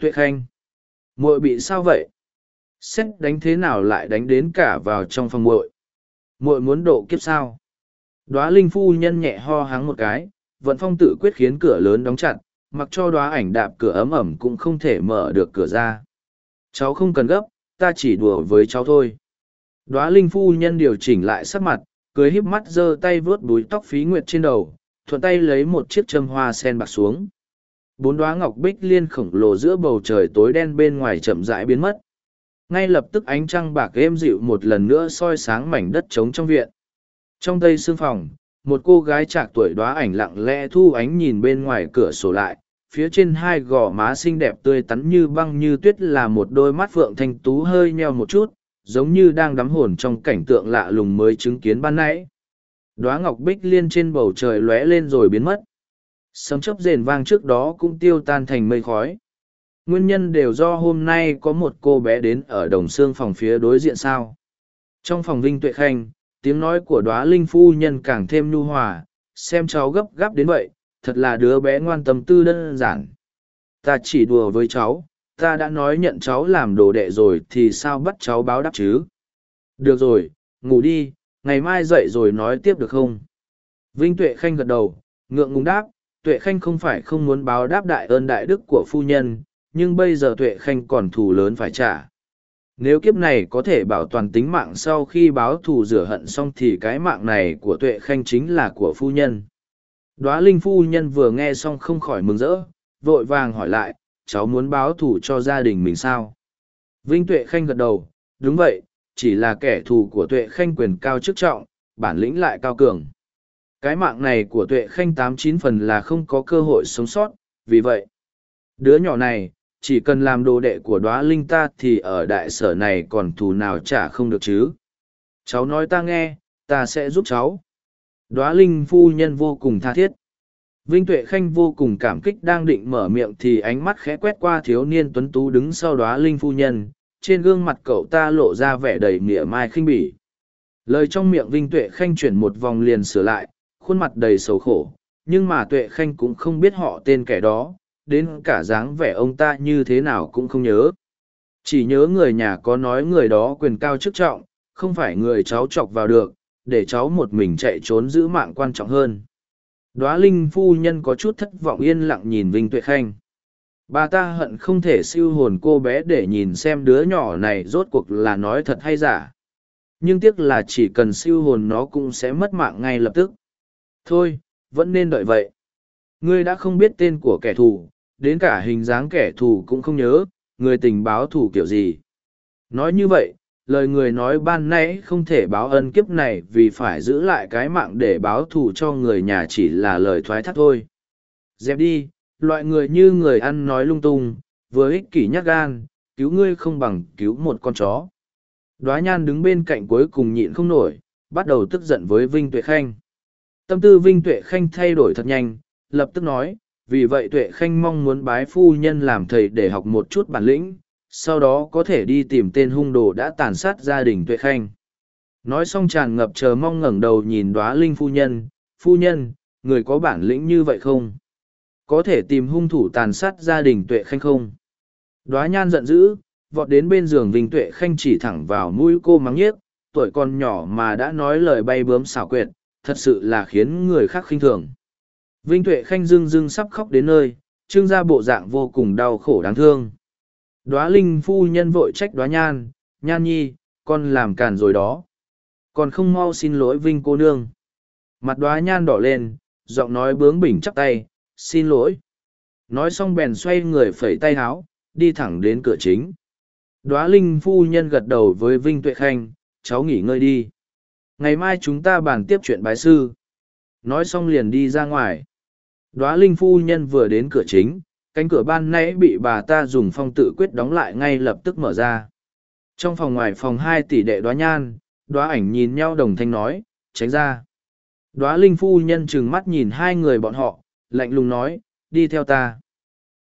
Tuệ khanh! Muội bị sao vậy? Xét đánh thế nào lại đánh đến cả vào trong phòng muội? Muội muốn độ kiếp sao? Đoá linh phu nhân nhẹ ho háng một cái, vận phong tự quyết khiến cửa lớn đóng chặt, mặc cho đoá ảnh đạp cửa ấm ẩm cũng không thể mở được cửa ra. Cháu không cần gấp, ta chỉ đùa với cháu thôi. Đoá linh phu nhân điều chỉnh lại sắc mặt cười híp mắt giơ tay vớt búi tóc phí nguyệt trên đầu, thuận tay lấy một chiếc châm hoa sen bạc xuống. Bốn đoá ngọc bích liên khổng lồ giữa bầu trời tối đen bên ngoài chậm rãi biến mất. Ngay lập tức ánh trăng bạc êm dịu một lần nữa soi sáng mảnh đất trống trong viện. Trong tây xương phòng, một cô gái trạc tuổi đoá ảnh lặng lẽ thu ánh nhìn bên ngoài cửa sổ lại, phía trên hai gò má xinh đẹp tươi tắn như băng như tuyết là một đôi mắt phượng thanh tú hơi nheo một chút giống như đang đắm hồn trong cảnh tượng lạ lùng mới chứng kiến ban nãy. Đoá ngọc bích liên trên bầu trời lóe lên rồi biến mất. Sấm chớp rền vang trước đó cũng tiêu tan thành mây khói. Nguyên nhân đều do hôm nay có một cô bé đến ở đồng xương phòng phía đối diện sao. Trong phòng vinh tuệ khanh, tiếng nói của đoá linh phu nhân càng thêm nhu hòa, xem cháu gấp gáp đến vậy, thật là đứa bé ngoan tâm tư đơn giản. Ta chỉ đùa với cháu ta đã nói nhận cháu làm đồ đệ rồi thì sao bắt cháu báo đáp chứ? Được rồi, ngủ đi, ngày mai dậy rồi nói tiếp được không? Vinh tuệ khanh gật đầu, ngượng ngùng đáp, tuệ khanh không phải không muốn báo đáp đại ơn đại đức của phu nhân, nhưng bây giờ tuệ khanh còn thù lớn phải trả. Nếu kiếp này có thể bảo toàn tính mạng sau khi báo thù rửa hận xong thì cái mạng này của tuệ khanh chính là của phu nhân. Đoá linh phu nhân vừa nghe xong không khỏi mừng rỡ, vội vàng hỏi lại cháu muốn báo thù cho gia đình mình sao vinh tuệ khanh gật đầu đúng vậy chỉ là kẻ thù của tuệ khanh quyền cao chức trọng bản lĩnh lại cao cường. Cái mạng này của tuệ khanh tám chín phần là không có cơ hội sống sót, vì vậy, đứa nhỏ này, chỉ cần làm đồ đệ của đóa linh ta thì ở đại sở này còn thù nào trả không được chứ. Cháu nói ta nghe, ta sẽ giúp cháu. Đóa linh phu nhân vô cùng tha thiết. Vinh Tuệ Khanh vô cùng cảm kích đang định mở miệng thì ánh mắt khẽ quét qua thiếu niên tuấn tú đứng sau đóa linh phu nhân, trên gương mặt cậu ta lộ ra vẻ đầy mỉa mai khinh bỉ. Lời trong miệng Vinh Tuệ Khanh chuyển một vòng liền sửa lại, khuôn mặt đầy xấu khổ, nhưng mà Tuệ Khanh cũng không biết họ tên kẻ đó, đến cả dáng vẻ ông ta như thế nào cũng không nhớ. Chỉ nhớ người nhà có nói người đó quyền cao chức trọng, không phải người cháu chọc vào được, để cháu một mình chạy trốn giữ mạng quan trọng hơn. Đóa linh phu nhân có chút thất vọng yên lặng nhìn Vinh Tuệ Khanh. Bà ta hận không thể siêu hồn cô bé để nhìn xem đứa nhỏ này rốt cuộc là nói thật hay giả. Nhưng tiếc là chỉ cần siêu hồn nó cũng sẽ mất mạng ngay lập tức. Thôi, vẫn nên đợi vậy. Ngươi đã không biết tên của kẻ thù, đến cả hình dáng kẻ thù cũng không nhớ, người tình báo thù kiểu gì. Nói như vậy, lời người nói ban nãy không thể báo ân kiếp này vì phải giữ lại cái mạng để báo thù cho người nhà chỉ là lời thoái thác thôi. Dẹp đi, loại người như người ăn nói lung tung, vừa ích kỷ nhát gan, cứu ngươi không bằng cứu một con chó. Đóa nhan đứng bên cạnh cuối cùng nhịn không nổi, bắt đầu tức giận với Vinh Tuệ Khanh. Tâm tư Vinh Tuệ Khanh thay đổi thật nhanh, lập tức nói, vì vậy Tuệ Khanh mong muốn bái phu nhân làm thầy để học một chút bản lĩnh, sau đó có thể đi tìm tên hung đồ đã tàn sát gia đình Tuệ Khanh. Nói xong tràn ngập chờ mong ngẩng đầu nhìn đóa linh phu nhân, phu nhân, người có bản lĩnh như vậy không? Có thể tìm hung thủ tàn sát gia đình Tuệ Khanh không? Đóa nhan giận dữ, vọt đến bên giường Vinh Tuệ Khanh chỉ thẳng vào mũi cô mắng nhiếc, tuổi còn nhỏ mà đã nói lời bay bướm xảo quyệt, thật sự là khiến người khác khinh thường. Vinh Tuệ Khanh dưng dưng sắp khóc đến nơi, trưng ra bộ dạng vô cùng đau khổ đáng thương. Đóa linh phu nhân vội trách đóa nhan, nhan nhi, con làm cản rồi đó. Còn không mau xin lỗi Vinh cô nương. Mặt đóa nhan đỏ lên, giọng nói bướng bỉnh chắp tay, xin lỗi. Nói xong bèn xoay người phẩy tay háo, đi thẳng đến cửa chính. Đóa linh phu nhân gật đầu với Vinh Tuệ Khanh, cháu nghỉ ngơi đi. Ngày mai chúng ta bàn tiếp chuyện bái sư. Nói xong liền đi ra ngoài. Đóa linh phu nhân vừa đến cửa chính, cánh cửa ban nãy bị bà ta dùng phong tự quyết đóng lại ngay lập tức mở ra. Trong phòng ngoài phòng hai tỷ đệ đoá nhan, đoá ảnh nhìn nhau đồng thanh nói, tránh ra. đoá linh phu nhân trừng mắt nhìn hai người bọn họ, lạnh lùng nói, đi theo ta.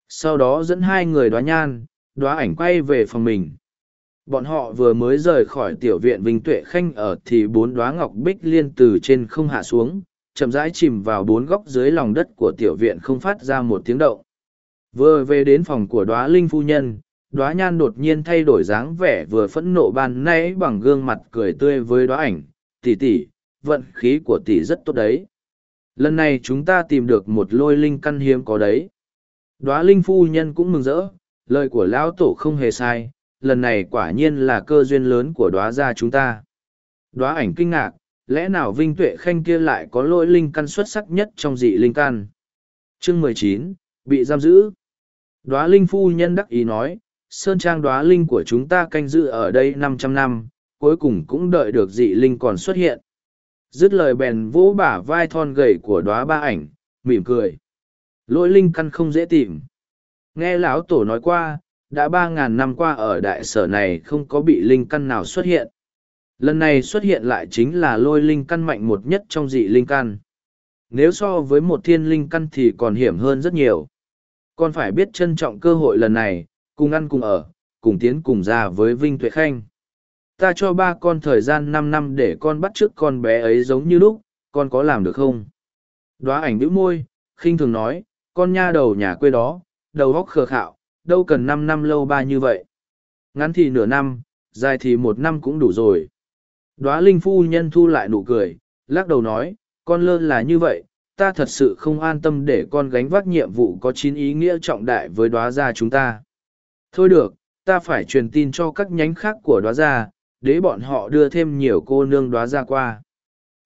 Sau đó dẫn hai người đoá nhan, đoá ảnh quay về phòng mình. Bọn họ vừa mới rời khỏi tiểu viện Vinh Tuệ Khanh ở thì bốn đoá ngọc bích liên từ trên không hạ xuống, chậm rãi chìm vào bốn góc dưới lòng đất của tiểu viện không phát ra một tiếng động. Vừa về đến phòng của đóa linh phu nhân, đóa nhan đột nhiên thay đổi dáng vẻ vừa phẫn nộ ban nãy bằng gương mặt cười tươi với đóa ảnh, tỷ tỷ, vận khí của tỷ rất tốt đấy. Lần này chúng ta tìm được một lôi linh căn hiếm có đấy. Đóa linh phu nhân cũng mừng rỡ, lời của lão tổ không hề sai, lần này quả nhiên là cơ duyên lớn của đóa gia chúng ta. Đóa ảnh kinh ngạc, lẽ nào Vinh Tuệ Khanh kia lại có lôi linh căn xuất sắc nhất trong dị linh căn? Chương mười chín bị giam giữ. Đóa linh phu nhân đắc ý nói, sơn trang đóa linh của chúng ta canh giữ ở đây năm trăm năm, cuối cùng cũng đợi được dị linh còn xuất hiện. Dứt lời bèn vỗ bả vai thon gầy của đóa ba ảnh, mỉm cười. Lỗi linh căn không dễ tìm. Nghe lão tổ nói qua, đã ba ngàn năm qua ở đại sở này không có bị linh căn nào xuất hiện. Lần này xuất hiện lại chính là lôi linh căn mạnh một nhất trong dị linh căn. Nếu so với một thiên linh căn thì còn hiểm hơn rất nhiều. Con phải biết trân trọng cơ hội lần này, cùng ăn cùng ở, cùng tiến cùng ra với Vinh Tuệ Khanh. Ta cho ba con thời gian năm năm để con bắt trước con bé ấy giống như lúc, con có làm được không? Đóa ảnh bĩu môi, khinh thường nói, con nha đầu nhà quê đó, đầu óc khờ khạo, đâu cần năm năm lâu ba như vậy. Ngắn thì nửa năm, dài thì một năm cũng đủ rồi. Đóa linh phu nhân thu lại nụ cười, lắc đầu nói, con lơ là như vậy, ta thật sự không an tâm để con gánh vác nhiệm vụ có chín ý nghĩa trọng đại với đóa gia chúng ta. Thôi được, ta phải truyền tin cho các nhánh khác của đóa gia, để bọn họ đưa thêm nhiều cô nương đóa gia qua.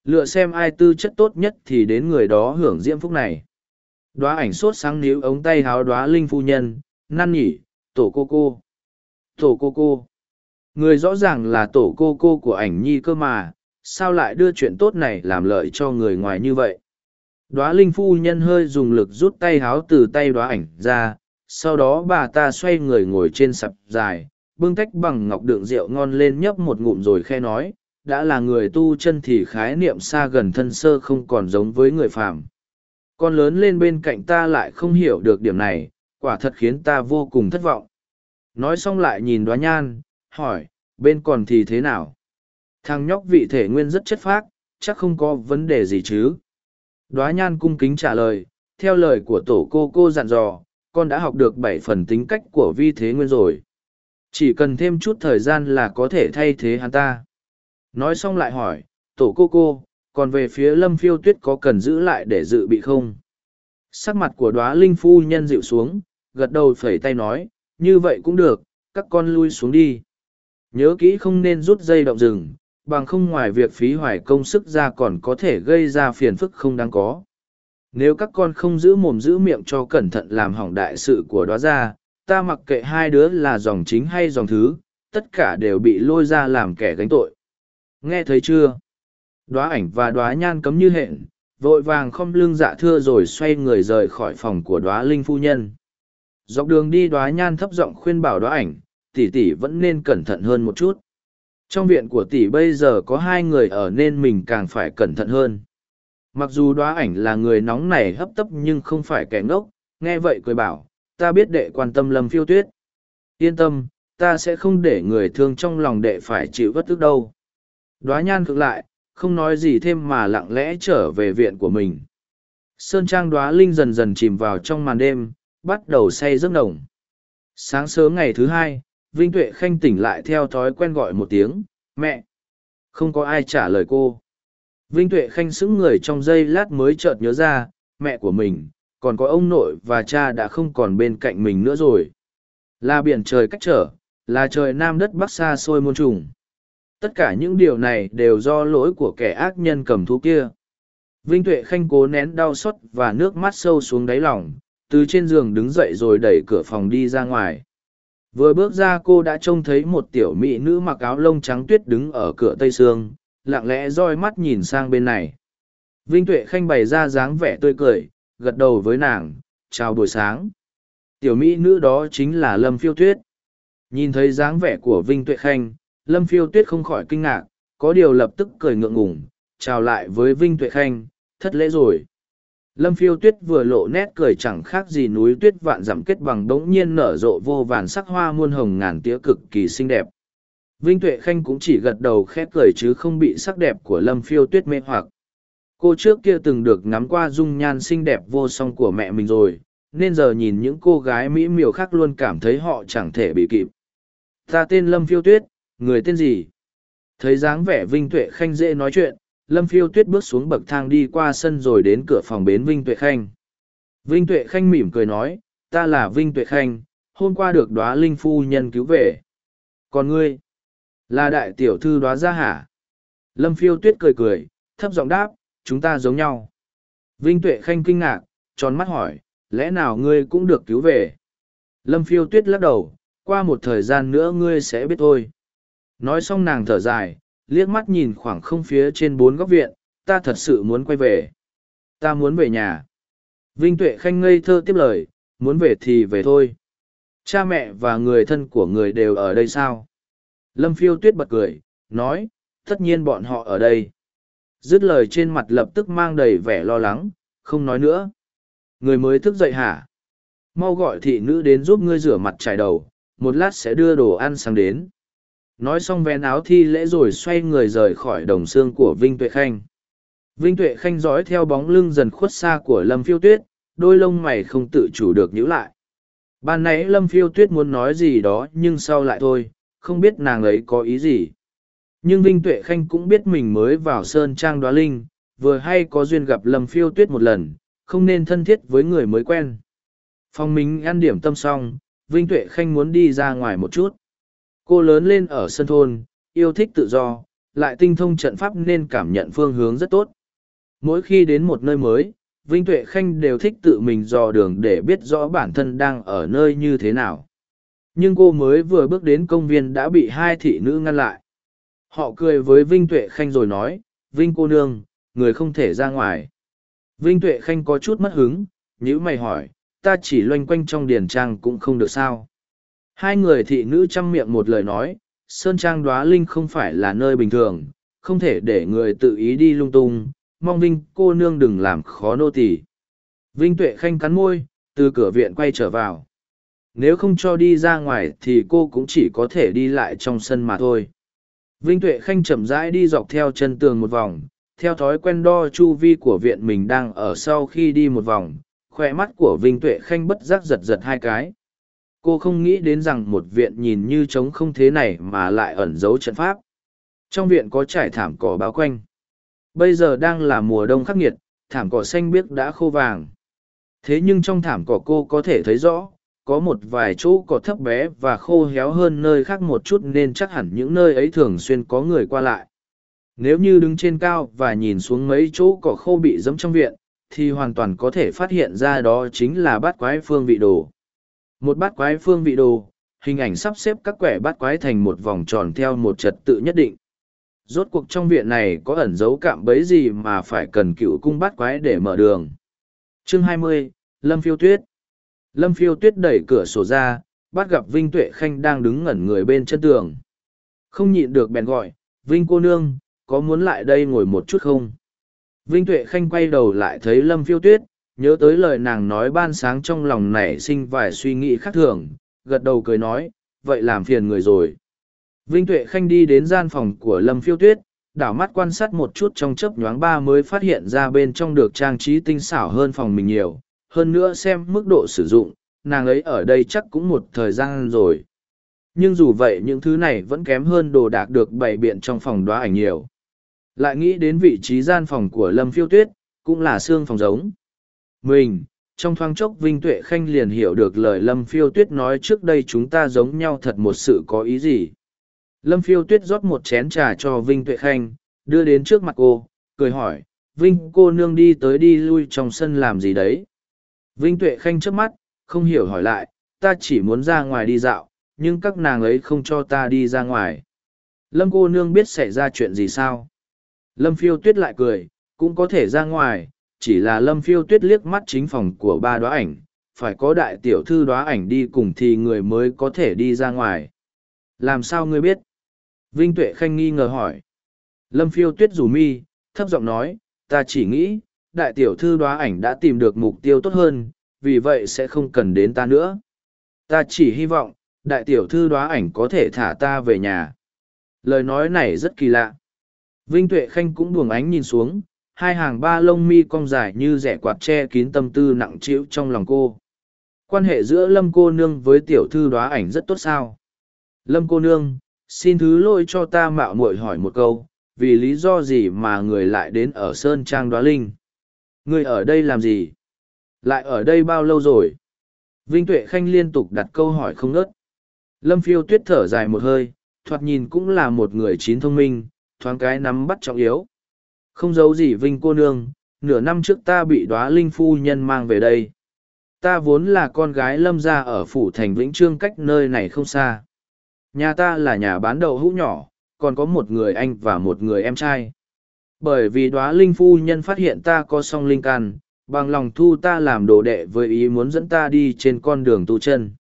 Lựa xem ai tư chất tốt nhất thì đến người đó hưởng diễm phúc này. Đóa ảnh sốt sáng níu ống tay háo đóa linh phu nhân, năn nhỉ, tổ cô cô. Tổ cô cô. Người rõ ràng là tổ cô cô của ảnh nhi cơ mà, sao lại đưa chuyện tốt này làm lợi cho người ngoài như vậy đoá linh phu nhân hơi dùng lực rút tay háo từ tay đoá ảnh ra, sau đó bà ta xoay người ngồi trên sập dài, bưng tách bằng ngọc đựng rượu ngon lên nhấp một ngụm rồi khe nói, đã là người tu chân thì khái niệm xa gần thân sơ không còn giống với người phàm. Con lớn lên bên cạnh ta lại không hiểu được điểm này, quả thật khiến ta vô cùng thất vọng. Nói xong lại nhìn đoá nhan, hỏi, bên còn thì thế nào? Thằng nhóc vị thể nguyên rất chất phác, chắc không có vấn đề gì chứ đoá nhan cung kính trả lời, theo lời của tổ cô cô dặn dò, con đã học được bảy phần tính cách của vi thế nguyên rồi. Chỉ cần thêm chút thời gian là có thể thay thế hắn ta. Nói xong lại hỏi, tổ cô cô, còn về phía lâm phiêu tuyết có cần giữ lại để dự bị không? Sắc mặt của đoá linh phu nhân dịu xuống, gật đầu phẩy tay nói, như vậy cũng được, các con lui xuống đi. Nhớ kỹ không nên rút dây động rừng bằng không ngoài việc phí hoài công sức ra còn có thể gây ra phiền phức không đáng có. Nếu các con không giữ mồm giữ miệng cho cẩn thận làm hỏng đại sự của đó ra ta mặc kệ hai đứa là dòng chính hay dòng thứ, tất cả đều bị lôi ra làm kẻ gánh tội. Nghe thấy chưa? Đoá ảnh và đoá nhan cấm như hẹn, vội vàng không lưng dạ thưa rồi xoay người rời khỏi phòng của đoá linh phu nhân. Dọc đường đi đoá nhan thấp giọng khuyên bảo đoá ảnh, tỷ tỷ vẫn nên cẩn thận hơn một chút trong viện của tỷ bây giờ có hai người ở nên mình càng phải cẩn thận hơn. Mặc dù đoá ảnh là người nóng này hấp tấp nhưng không phải kẻ ngốc, nghe vậy cười bảo, ta biết đệ quan tâm lâm phiêu tuyết. Yên tâm, ta sẽ không để người thương trong lòng đệ phải chịu vất tức đâu. Đoá nhan cực lại, không nói gì thêm mà lặng lẽ trở về viện của mình. Sơn trang đoá linh dần dần chìm vào trong màn đêm, bắt đầu say giấc nồng sáng sớm ngày thứ hai vinh tuệ khanh tỉnh lại theo thói quen gọi một tiếng, mẹ! Không có ai trả lời cô. Vinh tuệ khanh sững người trong giây lát mới chợt nhớ ra, mẹ của mình, còn có ông nội và cha đã không còn bên cạnh mình nữa rồi. Là biển trời cách trở, là trời nam đất bắc xa xôi muôn trùng. Tất cả những điều này đều do lỗi của kẻ ác nhân cầm thú kia. Vinh tuệ khanh cố nén đau xót và nước mắt sâu xuống đáy lòng, từ trên giường đứng dậy rồi đẩy cửa phòng đi ra ngoài vừa bước ra cô đã trông thấy một tiểu mỹ nữ mặc áo lông trắng tuyết đứng ở cửa tây sương, lặng lẽ roi mắt nhìn sang bên này. Vinh tuệ khanh bày ra dáng vẻ tươi cười, gật đầu với nàng, chào buổi sáng. Tiểu mỹ nữ đó chính là lâm phiêu tuyết. Nhìn thấy dáng vẻ của vinh tuệ khanh, lâm phiêu tuyết không khỏi kinh ngạc, có điều lập tức cười ngượng ngùng, chào lại với vinh tuệ khanh, thất lễ rồi lâm phiêu tuyết vừa lộ nét cười chẳng khác gì núi tuyết vạn dặm kết bằng đống nhiên nở rộ vô vàn sắc hoa muôn hồng ngàn tía cực kỳ xinh đẹp. Vinh tuệ khanh cũng chỉ gật đầu khét cười chứ không bị sắc đẹp của lâm phiêu tuyết mê hoặc. Cô trước kia từng được ngắm qua dung nhan xinh đẹp vô song của mẹ mình rồi, nên giờ nhìn những cô gái mỹ miều khác luôn cảm thấy họ chẳng thể bị kịp. Ta tên lâm phiêu tuyết, người tên gì? Thấy dáng vẻ vinh tuệ khanh dễ nói chuyện lâm phiêu tuyết bước xuống bậc thang đi qua sân rồi đến cửa phòng bến vinh tuệ khanh. Vinh tuệ khanh mỉm cười nói, ta là vinh tuệ khanh, hôm qua được đoá linh phu nhân cứu về. Còn ngươi? Là đại tiểu thư đoá gia hả? Lâm phiêu tuyết cười cười, thấp giọng đáp, chúng ta giống nhau. Vinh tuệ khanh kinh ngạc, tròn mắt hỏi, lẽ nào ngươi cũng được cứu về? Lâm phiêu tuyết lắc đầu, qua một thời gian nữa ngươi sẽ biết thôi. Nói xong nàng thở dài liếc mắt nhìn khoảng không phía trên bốn góc viện, ta thật sự muốn quay về. Ta muốn về nhà. Vinh tuệ khanh ngây thơ tiếp lời, muốn về thì về thôi. Cha mẹ và người thân của người đều ở đây sao? Lâm phiêu tuyết bật cười, nói, tất nhiên bọn họ ở đây. Dứt lời trên mặt lập tức mang đầy vẻ lo lắng, không nói nữa. Người mới thức dậy hả? Mau gọi thị nữ đến giúp ngươi rửa mặt trải đầu, một lát sẽ đưa đồ ăn sang đến nói xong vén áo thi lễ rồi xoay người rời khỏi đồng xương của vinh tuệ khanh. Vinh tuệ khanh dõi theo bóng lưng dần khuất xa của lâm phiêu tuyết, đôi lông mày không tự chủ được nhíu lại. Ban nãy lâm phiêu tuyết muốn nói gì đó nhưng sau lại thôi, không biết nàng ấy có ý gì. Nhưng vinh tuệ khanh cũng biết mình mới vào sơn trang đoá linh, vừa hay có duyên gặp lâm phiêu tuyết một lần, không nên thân thiết với người mới quen. Phong minh ăn điểm tâm xong, vinh tuệ khanh muốn đi ra ngoài một chút cô lớn lên ở sân thôn yêu thích tự do lại tinh thông trận pháp nên cảm nhận phương hướng rất tốt mỗi khi đến một nơi mới vinh tuệ khanh đều thích tự mình dò đường để biết rõ bản thân đang ở nơi như thế nào nhưng cô mới vừa bước đến công viên đã bị hai thị nữ ngăn lại Họ cười với Vinh Tuệ Khanh rồi nói, Vinh cô nương, người không thể ra ngoài. Vinh Tuệ Khanh có chút mất hứng, nhữ mày hỏi, ta chỉ loanh quanh trong điền trang cũng không được sao. Hai người thị nữ chăm miệng một lời nói, Sơn Trang đoá linh không phải là nơi bình thường, không thể để người tự ý đi lung tung, mong Vinh cô nương đừng làm khó nô tỳ. Vinh Tuệ Khanh cắn môi, từ cửa viện quay trở vào. Nếu không cho đi ra ngoài thì cô cũng chỉ có thể đi lại trong sân mà thôi. Vinh Tuệ Khanh chậm rãi đi dọc theo chân tường một vòng, theo thói quen đo chu vi của viện mình đang ở sau khi đi một vòng, khoe mắt của Vinh Tuệ Khanh bất giác giật giật hai cái. Cô không nghĩ đến rằng một viện nhìn như trống không thế này mà lại ẩn giấu trận pháp. Trong viện có trải thảm cỏ bao quanh. Bây giờ đang là mùa đông khắc nghiệt, thảm cỏ xanh biếc đã khô vàng. Thế nhưng trong thảm cỏ cô có thể thấy rõ, có một vài chỗ cỏ thấp bé và khô héo hơn nơi khác một chút nên chắc hẳn những nơi ấy thường xuyên có người qua lại. Nếu như đứng trên cao và nhìn xuống mấy chỗ cỏ khô bị dẫm trong viện, thì hoàn toàn có thể phát hiện ra đó chính là bát quái phương vị đồ. Một bát quái phương vị đồ, hình ảnh sắp xếp các quẻ bát quái thành một vòng tròn theo một trật tự nhất định. Rốt cuộc trong viện này có ẩn dấu cạm bấy gì mà phải cần cựu cung bát quái để mở đường. Chương 20, Lâm Phiêu Tuyết Lâm Phiêu Tuyết đẩy cửa sổ ra, bắt gặp Vinh Tuệ Khanh đang đứng ngẩn người bên chân tường. Không nhịn được bèn gọi, Vinh cô nương, có muốn lại đây ngồi một chút không? Vinh Tuệ Khanh quay đầu lại thấy Lâm Phiêu Tuyết, nhớ tới lời nàng nói ban sáng trong lòng nảy sinh vài suy nghĩ khác thường, gật đầu cười nói, vậy làm phiền người rồi. Vinh Tuệ Khanh đi đến gian phòng của Lâm Phiêu Tuyết, đảo mắt quan sát một chút trong chớp nhoáng ba mới phát hiện ra bên trong được trang trí tinh xảo hơn phòng mình nhiều, hơn nữa xem mức độ sử dụng, nàng ấy ở đây chắc cũng một thời gian rồi. Nhưng dù vậy những thứ này vẫn kém hơn đồ đạc được bày biện trong phòng đoá ảnh nhiều. Lại nghĩ đến vị trí gian phòng của Lâm Phiêu Tuyết, cũng là xương phòng giống. Mình, trong thoáng chốc Vinh Tuệ Khanh liền hiểu được lời Lâm Phiêu Tuyết nói trước đây chúng ta giống nhau thật một sự có ý gì. Lâm Phiêu Tuyết rót một chén trà cho Vinh Tuệ Khanh, đưa đến trước mặt cô, cười hỏi, Vinh cô nương đi tới đi lui trong sân làm gì đấy? Vinh Tuệ Khanh trước mắt, không hiểu hỏi lại, ta chỉ muốn ra ngoài đi dạo, nhưng các nàng ấy không cho ta đi ra ngoài. Lâm cô nương biết xảy ra chuyện gì sao? Lâm phiêu tuyết lại cười, cũng có thể ra ngoài, chỉ là lâm phiêu tuyết liếc mắt chính phòng của ba đoá ảnh, phải có đại tiểu thư đoá ảnh đi cùng thì người mới có thể đi ra ngoài. Làm sao ngươi biết? Vinh Tuệ Khanh nghi ngờ hỏi. Lâm phiêu tuyết rủ mi, thấp giọng nói, ta chỉ nghĩ, đại tiểu thư đoá ảnh đã tìm được mục tiêu tốt hơn, vì vậy sẽ không cần đến ta nữa. Ta chỉ hy vọng, đại tiểu thư đoá ảnh có thể thả ta về nhà. Lời nói này rất kỳ lạ. Vinh Tuệ Khanh cũng buồng ánh nhìn xuống, hai hàng ba lông mi cong dài như rẻ quạt che kín tâm tư nặng trĩu trong lòng cô. Quan hệ giữa Lâm cô nương với tiểu thư đoá ảnh rất tốt sao. Lâm cô nương, xin thứ lỗi cho ta mạo muội hỏi một câu, vì lý do gì mà người lại đến ở Sơn Trang đoá linh? Người ở đây làm gì? Lại ở đây bao lâu rồi? Vinh Tuệ Khanh liên tục đặt câu hỏi không ngớt. Lâm phiêu tuyết thở dài một hơi, thoạt nhìn cũng là một người chín thông minh, thoáng cái nắm bắt trọng yếu. Không giấu gì Vinh cô nương, nửa năm trước ta bị đóa linh phu nhân mang về đây. Ta vốn là con gái lâm gia ở phủ thành Vĩnh Trương cách nơi này không xa. Nhà ta là nhà bán đậu hũ nhỏ, còn có một người anh và một người em trai. Bởi vì đóa linh phu nhân phát hiện ta có song linh can, bằng lòng thu ta làm đồ đệ với ý muốn dẫn ta đi trên con đường tu chân.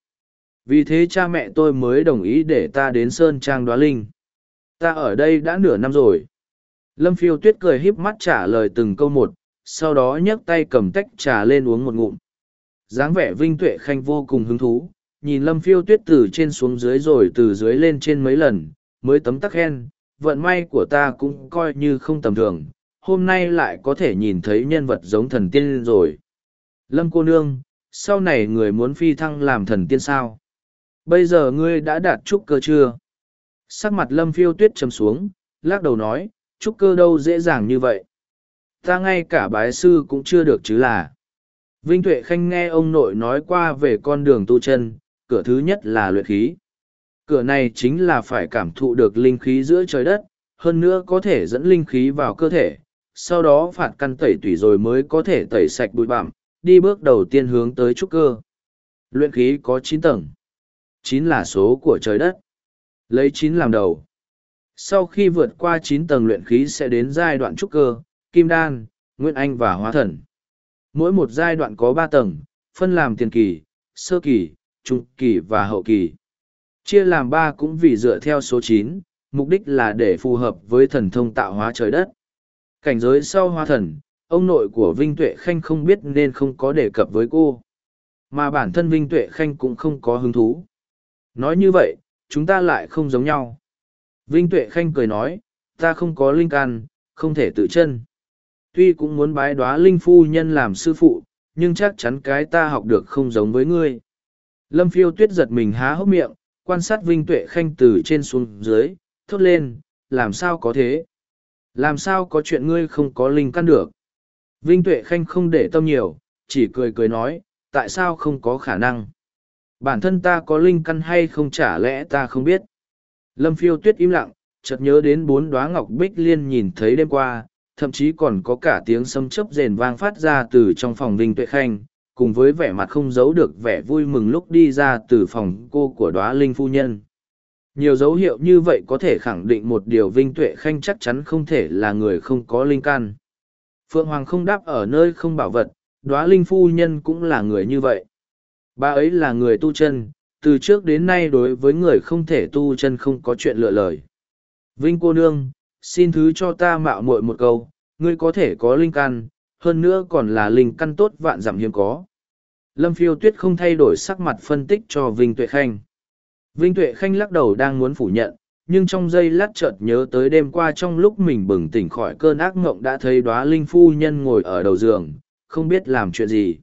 Vì thế cha mẹ tôi mới đồng ý để ta đến Sơn Trang đóa linh. Ta ở đây đã nửa năm rồi. Lâm phiêu tuyết cười híp mắt trả lời từng câu một, sau đó nhấc tay cầm tách trà lên uống một ngụm. dáng vẻ vinh tuệ khanh vô cùng hứng thú, nhìn lâm phiêu tuyết từ trên xuống dưới rồi từ dưới lên trên mấy lần, mới tấm tắc khen, vận may của ta cũng coi như không tầm thường, hôm nay lại có thể nhìn thấy nhân vật giống thần tiên rồi. Lâm cô nương, sau này người muốn phi thăng làm thần tiên sao? Bây giờ ngươi đã đạt trúc cơ chưa? Sắc mặt lâm phiêu tuyết chấm xuống, lắc đầu nói, trúc cơ đâu dễ dàng như vậy. Ta ngay cả bái sư cũng chưa được chứ là. Vinh Tuệ Khanh nghe ông nội nói qua về con đường tu chân, cửa thứ nhất là luyện khí. Cửa này chính là phải cảm thụ được linh khí giữa trời đất, hơn nữa có thể dẫn linh khí vào cơ thể, sau đó phạt căn tẩy tủy rồi mới có thể tẩy sạch bụi bặm, đi bước đầu tiên hướng tới trúc cơ. Luyện khí có chín tầng. chín là số của trời đất. Lấy chín làm đầu sau khi vượt qua chín tầng luyện khí sẽ đến giai đoạn trúc cơ, kim đan, nguyên anh và hóa thần. Mỗi một giai đoạn có ba tầng, phân làm tiền kỳ, sơ kỳ, trung kỳ và hậu kỳ. Chia làm ba cũng vì dựa theo số chín, mục đích là để phù hợp với thần thông tạo hóa trời đất. Cảnh giới sau hóa thần, ông nội của Vinh Tuệ Khanh không biết nên không có đề cập với cô. Mà bản thân Vinh Tuệ Khanh cũng không có hứng thú. Nói như vậy, chúng ta lại không giống nhau. Vinh Tuệ Khanh cười nói, ta không có linh can, không thể tự chân. Tuy cũng muốn bái đoá linh phu nhân làm sư phụ, nhưng chắc chắn cái ta học được không giống với ngươi. Lâm phiêu tuyết giật mình há hốc miệng, quan sát Vinh Tuệ Khanh từ trên xuống dưới, thốt lên, làm sao có thế? Làm sao có chuyện ngươi không có linh căn được? Vinh Tuệ Khanh không để tâm nhiều, chỉ cười cười nói, tại sao không có khả năng? Bản thân ta có linh căn hay không chả lẽ ta không biết? Lâm phiêu tuyết im lặng, chợt nhớ đến bốn đóa ngọc bích liên nhìn thấy đêm qua, thậm chí còn có cả tiếng sấm chớp rền vang phát ra từ trong phòng Vinh Tuệ Khanh, cùng với vẻ mặt không giấu được vẻ vui mừng lúc đi ra từ phòng cô của đóa linh phu nhân. Nhiều dấu hiệu như vậy có thể khẳng định một điều Vinh Tuệ Khanh chắc chắn không thể là người không có linh can. Phượng Hoàng không đáp ở nơi không bảo vật, đóa linh phu nhân cũng là người như vậy. Bà ấy là người tu chân, từ trước đến nay đối với người không thể tu chân không có chuyện lựa lời. Vinh cô nương, xin thứ cho ta mạo muội một câu, ngươi có thể có linh căn, hơn nữa còn là linh căn tốt vạn dặm hiếm có. Lâm phiêu tuyết không thay đổi sắc mặt phân tích cho Vinh Tuệ Khanh. Vinh Tuệ Khanh lắc đầu đang muốn phủ nhận, nhưng trong giây lát chợt nhớ tới đêm qua trong lúc mình bừng tỉnh khỏi cơn ác mộng đã thấy đóa linh phu nhân ngồi ở đầu giường, không biết làm chuyện gì.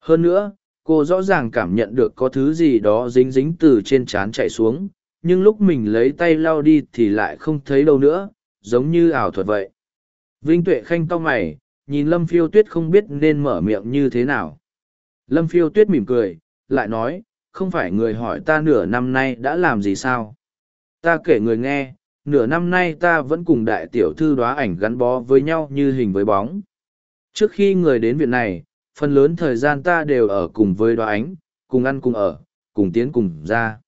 Hơn nữa, cô rõ ràng cảm nhận được có thứ gì đó dính dính từ trên trán chạy xuống, nhưng lúc mình lấy tay lau đi thì lại không thấy đâu nữa, giống như ảo thuật vậy. Vinh Tuệ Khanh to mày, nhìn Lâm Phiêu Tuyết không biết nên mở miệng như thế nào. Lâm Phiêu Tuyết mỉm cười, lại nói, không phải người hỏi ta nửa năm nay đã làm gì sao? Ta kể người nghe, nửa năm nay ta vẫn cùng đại tiểu thư đoá ảnh gắn bó với nhau như hình với bóng. Trước khi người đến viện này, phần lớn thời gian ta đều ở cùng với đoá ánh, cùng ăn cùng ở, cùng tiến cùng ra.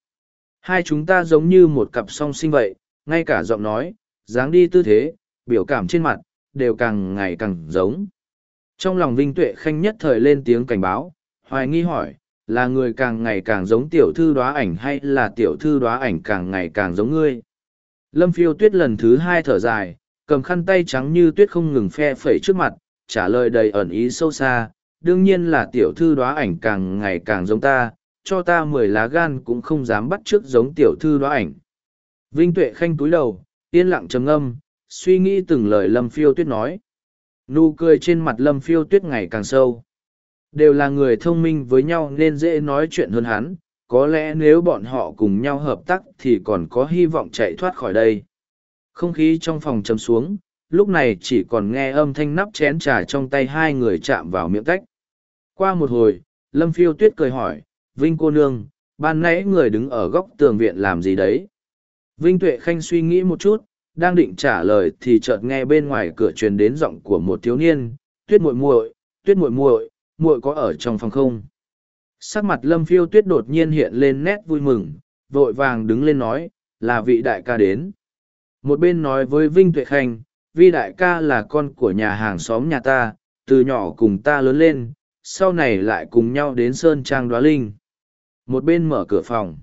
Hai chúng ta giống như một cặp song sinh vậy, ngay cả giọng nói, dáng đi tư thế, biểu cảm trên mặt, đều càng ngày càng giống. Trong lòng Vinh Tuệ Khanh nhất thời lên tiếng cảnh báo, hoài nghi hỏi, là người càng ngày càng giống tiểu thư đoá ảnh hay là tiểu thư đoá ảnh càng ngày càng giống ngươi? Lâm phiêu tuyết lần thứ hai thở dài, cầm khăn tay trắng như tuyết không ngừng phe phẩy trước mặt, trả lời đầy ẩn ý sâu xa, đương nhiên là tiểu thư đoá ảnh càng ngày càng giống ta, cho ta mười lá gan cũng không dám bắt trước giống tiểu thư đoá ảnh. Vinh Tuệ khanh túi đầu, yên lặng trầm ngâm, suy nghĩ từng lời Lâm Phiêu Tuyết nói. Nụ cười trên mặt Lâm Phiêu Tuyết ngày càng sâu. Đều là người thông minh với nhau nên dễ nói chuyện hơn hắn, có lẽ nếu bọn họ cùng nhau hợp tác thì còn có hy vọng chạy thoát khỏi đây. Không khí trong phòng trầm xuống, lúc này chỉ còn nghe âm thanh nắp chén trà trong tay hai người chạm vào miệng cách. Qua một hồi, Lâm Phiêu Tuyết cười hỏi, Vinh cô nương, ban nãy người đứng ở góc tường viện làm gì đấy? Vinh Tuệ Khanh suy nghĩ một chút, đang định trả lời thì chợt nghe bên ngoài cửa truyền đến giọng của một thiếu niên, tuyết muội muội, tuyết muội muội, muội có ở trong phòng không? Sắc mặt Lâm Phiêu Tuyết đột nhiên hiện lên nét vui mừng, vội vàng đứng lên nói, là vị đại ca đến. Một bên nói với Vinh Tuệ Khanh, vi đại ca là con của nhà hàng xóm nhà ta, từ nhỏ cùng ta lớn lên, sau này lại cùng nhau đến Sơn Trang Đoá Linh. Một bên mở cửa phòng.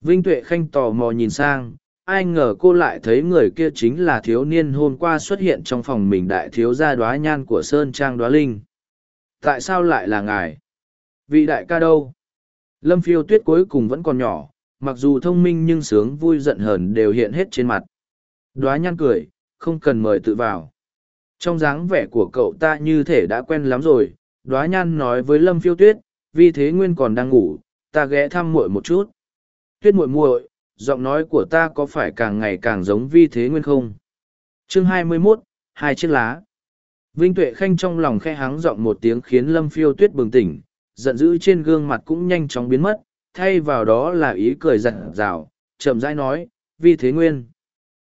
Vinh Tuệ Khanh tò mò nhìn sang, ai ngờ cô lại thấy người kia chính là thiếu niên hôm qua xuất hiện trong phòng mình đại thiếu gia đoá nhan của Sơn Trang Đoá Linh. Tại sao lại là ngài? Vị đại ca đâu? Lâm phiêu tuyết cuối cùng vẫn còn nhỏ, mặc dù thông minh nhưng sướng vui giận hờn đều hiện hết trên mặt. Đoá nhan cười, không cần mời tự vào. Trong dáng vẻ của cậu ta như thể đã quen lắm rồi, đoá nhan nói với lâm phiêu tuyết vì thế nguyên còn đang ngủ ta ghé thăm muội một chút. Tuyết muội muội giọng nói của ta có phải càng ngày càng giống vi thế nguyên không? Chương hai mươi 21, hai chiếc lá. Vinh tuệ khanh trong lòng khe hắng giọng một tiếng khiến lâm phiêu tuyết bừng tỉnh giận dữ trên gương mặt cũng nhanh chóng biến mất thay vào đó là ý cười giận rào chậm rãi nói vi thế nguyên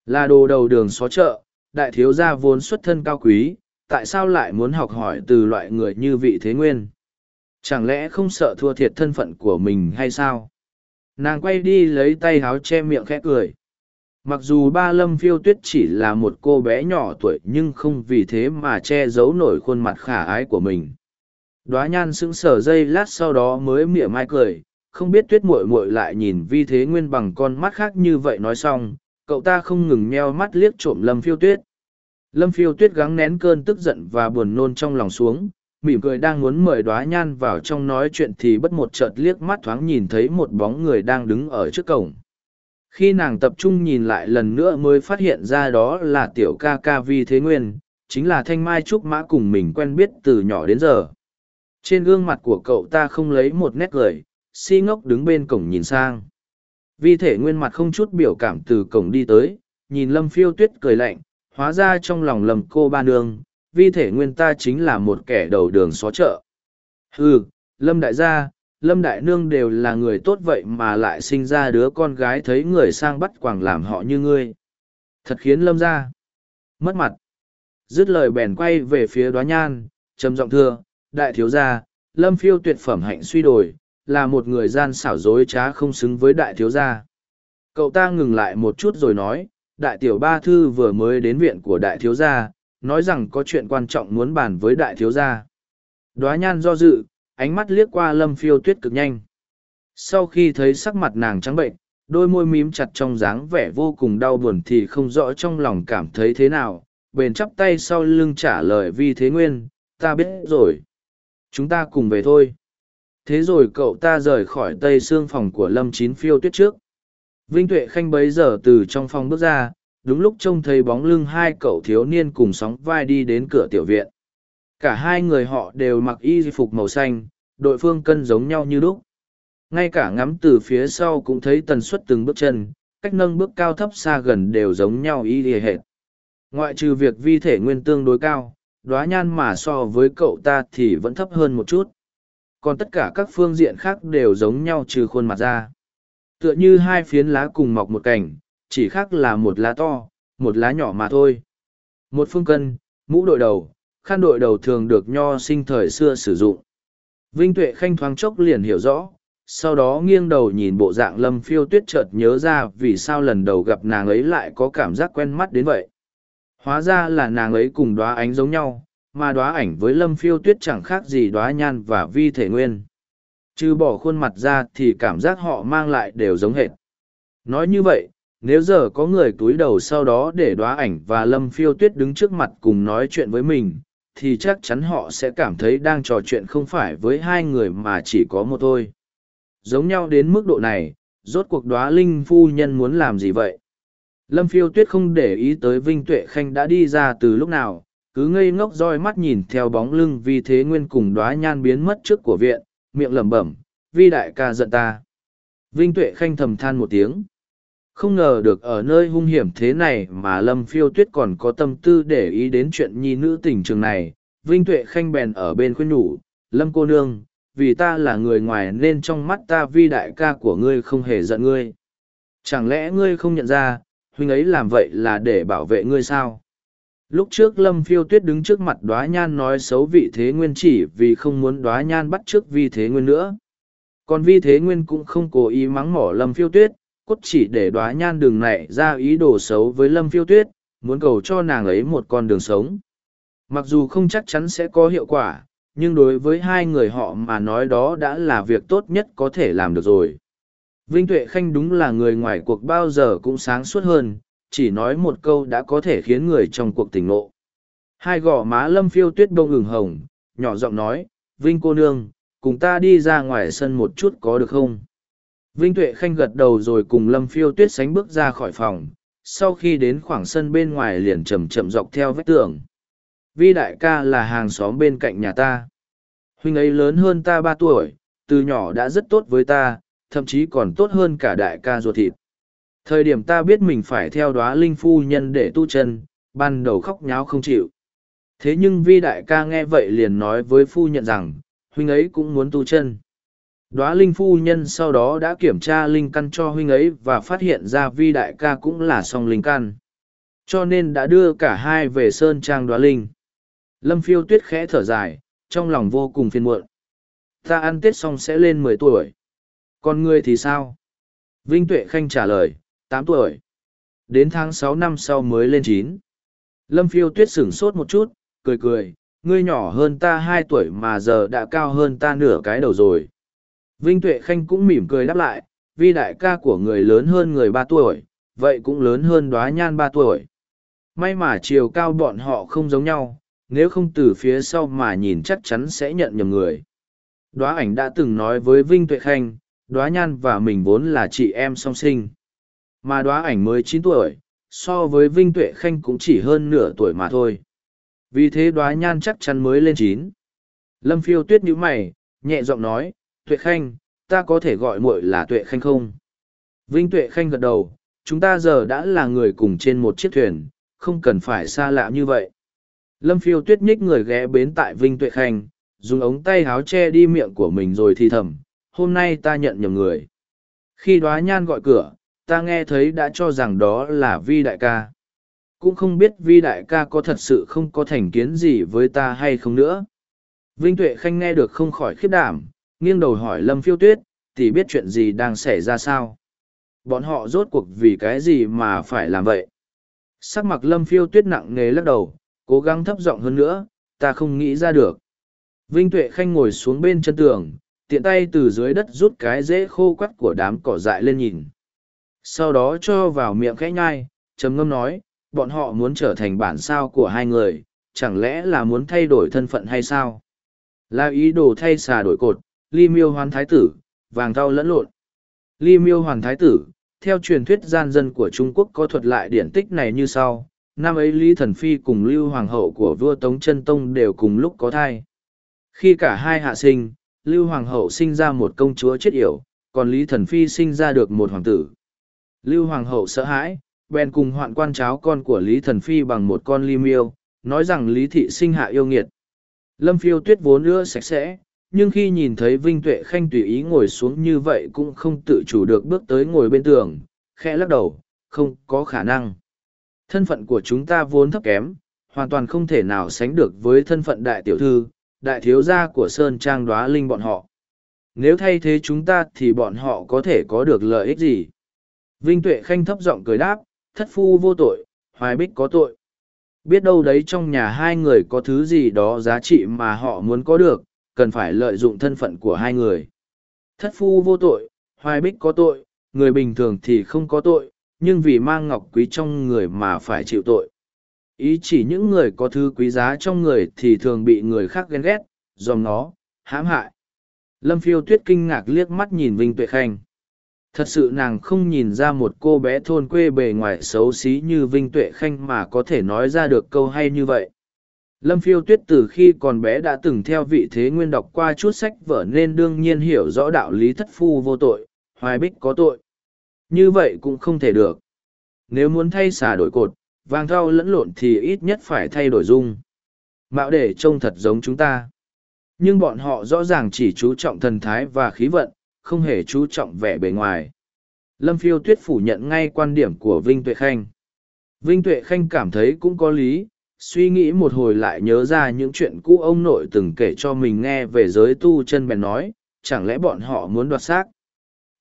là đồ đầu đường xó chợ đại thiếu gia vốn xuất thân cao quý tại sao lại muốn học hỏi từ loại người như vị thế nguyên? Chẳng lẽ không sợ thua thiệt thân phận của mình hay sao? Nàng quay đi lấy tay háo che miệng khẽ cười. mặc dù ba lâm phiêu tuyết chỉ là một cô bé nhỏ tuổi nhưng không vì thế mà che giấu nổi khuôn mặt khả ái của mình đoá nhan sững sờ dây lát sau đó mới mỉa mai cười, không biết tuyết muội muội lại nhìn vi thế nguyên bằng con mắt khác như vậy nói xong, cậu ta không ngừng meo mắt liếc trộm lâm phiêu tuyết lâm phiêu tuyết gắng nén cơn tức giận và buồn nôn trong lòng xuống, mỉm cười đang muốn mời đoá nhan vào trong nói chuyện thì bất một chợt liếc mắt thoáng nhìn thấy một bóng người đang đứng ở trước cổng. Khi nàng tập trung nhìn lại lần nữa mới phát hiện ra đó là tiểu ca ca vi thế nguyên, chính là thanh mai trúc mã cùng mình quen biết từ nhỏ đến giờ. Trên gương mặt của cậu ta không lấy một nét cười, si ngốc đứng bên cổng nhìn sang. Vi thể nguyên mặt không chút biểu cảm từ cổng đi tới, nhìn lâm phiêu tuyết cười lạnh hóa ra trong lòng lầm cô ba nương, vi thể nguyên ta chính là một kẻ đầu đường xó chợ. Ừ lâm đại gia, lâm đại nương đều là người tốt vậy mà lại sinh ra đứa con gái thấy người sang bắt quàng làm họ như ngươi. Thật khiến lâm ra mất mặt. Dứt lời bèn quay về phía đoá nhan, trầm giọng thưa, đại thiếu gia, lâm phiêu tuyệt phẩm hạnh suy đồi, là một người gian xảo dối trá không xứng với đại thiếu gia. Cậu ta ngừng lại một chút rồi nói đại tiểu ba thư vừa mới đến viện của đại thiếu gia, nói rằng có chuyện quan trọng muốn bàn với đại thiếu gia. Đóa nhan do dự, ánh mắt liếc qua lâm phiêu tuyết cực nhanh. Sau khi thấy sắc mặt nàng trắng bệnh, đôi môi mím chặt trong dáng vẻ vô cùng đau buồn thì không rõ trong lòng cảm thấy thế nào, bền chắp tay sau lưng trả lời vi thế nguyên, ta biết rồi. Chúng ta cùng về thôi. Thế rồi cậu ta rời khỏi tây xương phòng của lâm chín phiêu tuyết trước vinh tuệ khanh bấy giờ từ trong phòng bước ra, đúng lúc trông thấy bóng lưng hai cậu thiếu niên cùng sóng vai đi đến cửa tiểu viện. Cả hai người họ đều mặc y phục màu xanh, đội phương cân giống nhau như lúc ngay cả ngắm từ phía sau cũng thấy tần suất từng bước chân, cách nâng bước cao thấp xa gần đều giống nhau y lìa hệt. Ngoại trừ việc vi thể nguyên tương đối cao đoá nhan mà so với cậu ta thì vẫn thấp hơn một chút. Còn tất cả các phương diện khác đều giống nhau trừ khuôn mặt ra tựa như hai phiến lá cùng mọc một cành, chỉ khác là một lá to, một lá nhỏ mà thôi. Một phương cân, mũ đội đầu, khăn đội đầu thường được nho sinh thời xưa sử dụng. Vinh tuệ khanh thoáng chốc liền hiểu rõ, sau đó nghiêng đầu nhìn bộ dạng lâm phiêu tuyết chợt nhớ ra vì sao lần đầu gặp nàng ấy lại có cảm giác quen mắt đến vậy. Hóa ra là nàng ấy cùng đoá ánh giống nhau, mà đoá ảnh với lâm phiêu tuyết chẳng khác gì đoá nhan và vi thể nguyên trừ bỏ khuôn mặt ra thì cảm giác họ mang lại đều giống hệt. Nói như vậy, nếu giờ có người túi đầu sau đó để đoá ảnh và lâm phiêu tuyết đứng trước mặt cùng nói chuyện với mình, thì chắc chắn họ sẽ cảm thấy đang trò chuyện không phải với hai người mà chỉ có một thôi. Giống nhau đến mức độ này, rốt cuộc đoá linh phu nhân muốn làm gì vậy? Lâm phiêu tuyết không để ý tới vinh tuệ khanh đã đi ra từ lúc nào, cứ ngây ngốc roi mắt nhìn theo bóng lưng vì thế nguyên cùng đoá nhan biến mất trước của viện miệng lẩm bẩm, vi đại ca giận ta. Vinh tuệ khanh thầm than một tiếng. Không ngờ được ở nơi hung hiểm thế này mà lâm phiêu tuyết còn có tâm tư để ý đến chuyện nhi nữ tình trường này. Vinh tuệ khanh bèn ở bên khuyên nhủ, lâm cô nương, vì ta là người ngoài nên trong mắt ta vi đại ca của ngươi không hề giận ngươi. Chẳng lẽ ngươi không nhận ra, huynh ấy làm vậy là để bảo vệ ngươi sao? Lúc trước lâm phiêu tuyết đứng trước mặt đoá nhan nói xấu vị thế nguyên chỉ vì không muốn đoá nhan bắt t r ư ớ c vi thế nguyên nữa. Còn vi thế nguyên cũng không cố ý mắng mỏ lâm phiêu tuyết, cốt chỉ để đoá nhan đường này ra ý đồ xấu với lâm phiêu tuyết, muốn cầu cho nàng ấy một con đường sống. Mặc dù không chắc chắn sẽ có hiệu quả, nhưng đối với hai người họ mà nói đó đã là việc tốt nhất có thể làm được rồi. Vinh tuệ khanh đúng là người ngoài cuộc bao giờ cũng sáng suốt hơn chỉ nói một câu đã có thể khiến người trong cuộc tỉnh ngộ hai gò má lâm phiêu tuyết đông ửng hồng nhỏ giọng nói vinh cô nương cùng ta đi ra ngoài sân một chút có được không Vinh Tuệ Khanh gật đầu rồi cùng Lâm Phiêu Tuyết sánh bước ra khỏi phòng, sau khi đến khoảng sân bên ngoài liền chậm chậm dọc theo vách tường. Vi đại ca là hàng xóm bên cạnh nhà ta. Huynh ấy lớn hơn ta ba tuổi, từ nhỏ đã rất tốt với ta, thậm chí còn tốt hơn cả đại ca ruột thịt. Thời điểm ta biết mình phải theo đóa linh phu nhân để tu chân, ban đầu khóc nháo không chịu. Thế nhưng vi đại ca nghe vậy liền nói với phu nhận rằng, huynh ấy cũng muốn tu chân. Đóa linh phu nhân sau đó đã kiểm tra linh căn cho huynh ấy và phát hiện ra vi đại ca cũng là song linh căn. Cho nên đã đưa cả hai về sơn trang đóa linh. Lâm phiêu tuyết khẽ thở dài, trong lòng vô cùng phiền muộn. Ta ăn tết xong sẽ lên mười tuổi. Còn ngươi thì sao? Vinh Tuệ Khanh trả lời, tám tuổi. Đến tháng sáu năm sau mới lên chín. Lâm phiêu tuyết sửng sốt một chút, cười cười, ngươi nhỏ hơn ta hai tuổi mà giờ đã cao hơn ta nửa cái đầu rồi. Vinh Tuệ Khanh cũng mỉm cười đáp lại, vì đại ca của người lớn hơn người ba tuổi, vậy cũng lớn hơn đóa nhan ba tuổi. May mà chiều cao bọn họ không giống nhau, nếu không từ phía sau mà nhìn chắc chắn sẽ nhận nhầm người. Đóa ảnh đã từng nói với Vinh Tuệ Khanh, đóa nhan và mình vốn là chị em song sinh. Mà đoá ảnh mới chín tuổi, so với Vinh Tuệ Khanh cũng chỉ hơn nửa tuổi mà thôi. Vì thế đoá nhan chắc chắn mới lên chín. Lâm phiêu tuyết nhíu mày, nhẹ giọng nói, Tuệ Khanh, ta có thể gọi muội là Tuệ Khanh không? Vinh Tuệ Khanh gật đầu, chúng ta giờ đã là người cùng trên một chiếc thuyền, không cần phải xa lạ như vậy. Lâm phiêu tuyết nhích người ghé bến tại Vinh Tuệ Khanh, dùng ống tay háo che đi miệng của mình rồi thì thầm, hôm nay ta nhận nhầm người. Khi đoá nhan gọi cửa, ta nghe thấy đã cho rằng đó là vi đại ca. Cũng không biết vi đại ca có thật sự không có thành kiến gì với ta hay không nữa. Vinh Tuệ Khanh nghe được không khỏi khiếp đảm, nghiêng đầu hỏi Lâm phiêu tuyết, thì biết chuyện gì đang xảy ra sao. Bọn họ rốt cuộc vì cái gì mà phải làm vậy. Sắc mặt Lâm phiêu tuyết nặng nề lắc đầu, cố gắng thấp giọng hơn nữa, ta không nghĩ ra được. Vinh Tuệ Khanh ngồi xuống bên chân tường, tiện tay từ dưới đất rút cái rễ khô quắt của đám cỏ dại lên nhìn. Sau đó cho vào miệng khẽ nhai, trầm ngâm nói, bọn họ muốn trở thành bản sao của hai người, chẳng lẽ là muốn thay đổi thân phận hay sao? Là ý đồ thay xà đổi cột, ly miêu hoàn thái tử, vàng thau lẫn lộn. Ly miêu hoàn thái tử, theo truyền thuyết gian dân của Trung Quốc có thuật lại điển tích này như sau. Năm ấy Lý Thần Phi cùng Lưu Hoàng hậu của vua Tống Trân Tông đều cùng lúc có thai. Khi cả hai hạ sinh, Lưu Hoàng hậu sinh ra một công chúa chết yểu, còn Lý Thần Phi sinh ra được một hoàng tử. Lưu Hoàng hậu sợ hãi, bèn cùng hoạn quan cháo con của Lý Thần Phi bằng một con ly miêu, nói rằng Lý Thị sinh hạ yêu nghiệt. Lâm phiêu tuyết vốn ưa sạch sẽ, nhưng khi nhìn thấy Vinh Tuệ Khanh tùy ý ngồi xuống như vậy cũng không tự chủ được bước tới ngồi bên tường, khẽ lắc đầu, không có khả năng. Thân phận của chúng ta vốn thấp kém, hoàn toàn không thể nào sánh được với thân phận đại tiểu thư, đại thiếu gia của Sơn Trang đoá linh bọn họ. Nếu thay thế chúng ta thì bọn họ có thể có được lợi ích gì? Vinh Tuệ Khanh thấp giọng cười đáp, thất phu vô tội, hoài bích có tội. Biết đâu đấy trong nhà hai người có thứ gì đó giá trị mà họ muốn có được, cần phải lợi dụng thân phận của hai người. Thất phu vô tội, hoài bích có tội, người bình thường thì không có tội, nhưng vì mang ngọc quý trong người mà phải chịu tội. Ý chỉ những người có thứ quý giá trong người thì thường bị người khác ghen ghét, dòm nó, hãm hại. Lâm phiêu tuyết kinh ngạc liếc mắt nhìn Vinh Tuệ Khanh. Thật sự nàng không nhìn ra một cô bé thôn quê bề ngoài xấu xí như Vinh Tuệ Khanh mà có thể nói ra được câu hay như vậy. Lâm phiêu tuyết từ khi còn bé đã từng theo vị thế nguyên đọc qua chút sách vở nên đương nhiên hiểu rõ đạo lý thất phu vô tội, hoài bích có tội. Như vậy cũng không thể được. Nếu muốn thay xả đổi cột, vàng thau lẫn lộn thì ít nhất phải thay đổi dung. Mạo để trông thật giống chúng ta. Nhưng bọn họ rõ ràng chỉ chú trọng thần thái và khí vận, không hề chú trọng vẻ bề ngoài. Lâm phiêu tuyết phủ nhận ngay quan điểm của Vinh Tuệ Khanh. Vinh Tuệ Khanh cảm thấy cũng có lý, suy nghĩ một hồi lại nhớ ra những chuyện cũ ông nội từng kể cho mình nghe về giới tu chân bèn nói, chẳng lẽ bọn họ muốn đoạt xác.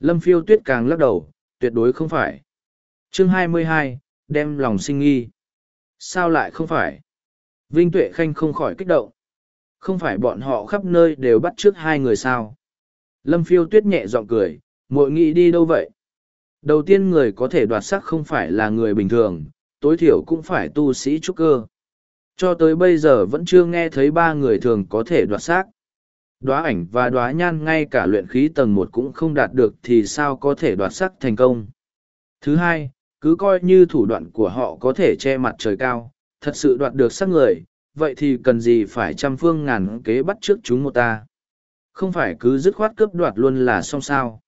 Lâm phiêu tuyết càng lắc đầu, tuyệt đối không phải. Chương 22, đem lòng sinh nghi. Sao lại không phải? Vinh Tuệ Khanh không khỏi kích động. Không phải bọn họ khắp nơi đều bắt trước hai người sao? Lâm phiêu tuyết nhẹ giọng cười, muội nghĩ đi đâu vậy? Đầu tiên người có thể đoạt sắc không phải là người bình thường, tối thiểu cũng phải tu sĩ trúc cơ. Cho tới bây giờ vẫn chưa nghe thấy ba người thường có thể đoạt xác. Đoá ảnh và đoá nhan ngay cả luyện khí tầng một cũng không đạt được thì sao có thể đoạt sắc thành công. Thứ hai, cứ coi như thủ đoạn của họ có thể che mặt trời cao, thật sự đoạt được sắc người, vậy thì cần gì phải trăm phương ngàn kế bắt trước chúng một ta. Không phải cứ dứt khoát cướp đoạt luôn là xong sao.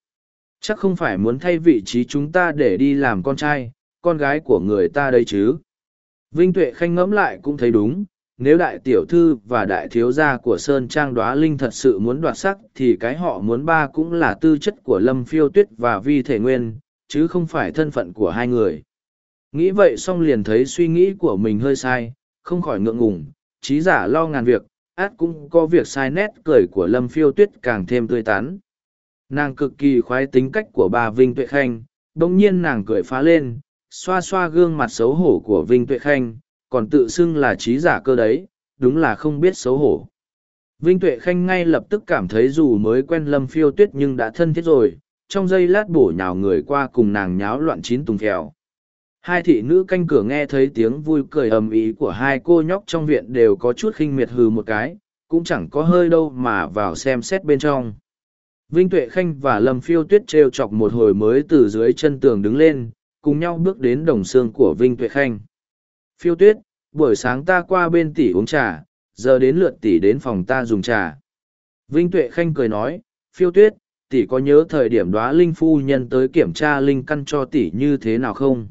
Chắc không phải muốn thay vị trí chúng ta để đi làm con trai, con gái của người ta đây chứ. Vinh Tuệ Khanh ngẫm lại cũng thấy đúng, nếu đại tiểu thư và đại thiếu gia của Sơn Trang Đoá Linh thật sự muốn đoạt sắc thì cái họ muốn ba cũng là tư chất của Lâm Phiêu Tuyết và Vi Thể Nguyên, chứ không phải thân phận của hai người. Nghĩ vậy xong liền thấy suy nghĩ của mình hơi sai, không khỏi ngượng ngùng, trí giả lo ngàn việc, át cũng có việc sai nét cười của Lâm Phiêu Tuyết càng thêm tươi tắn. Nàng cực kỳ khoái tính cách của bà Vinh Tuệ Khanh, đồng nhiên nàng cười phá lên, xoa xoa gương mặt xấu hổ của Vinh Tuệ Khanh, còn tự xưng là trí giả cơ đấy, đúng là không biết xấu hổ. Vinh Tuệ Khanh ngay lập tức cảm thấy dù mới quen Lâm Phiêu Tuyết nhưng đã thân thiết rồi, trong giây lát bổ nhào người qua cùng nàng nháo loạn chín tùng phèo. Hai thị nữ canh cửa nghe thấy tiếng vui cười ầm ý của hai cô nhóc trong viện đều có chút khinh miệt hừ một cái, cũng chẳng có hơi đâu mà vào xem xét bên trong. Vinh Tuệ Khanh và Lâm Phiêu Tuyết trêu chọc một hồi mới từ dưới chân tường đứng lên, cùng nhau bước đến đồng xương của Vinh Tuệ Khanh. Phiêu Tuyết, buổi sáng ta qua bên tỷ uống trà, giờ đến lượt tỷ đến phòng ta dùng trà. Vinh Tuệ Khanh cười nói, Phiêu Tuyết, tỷ có nhớ thời điểm đóa linh phu nhân tới kiểm tra linh căn cho tỷ như thế nào không?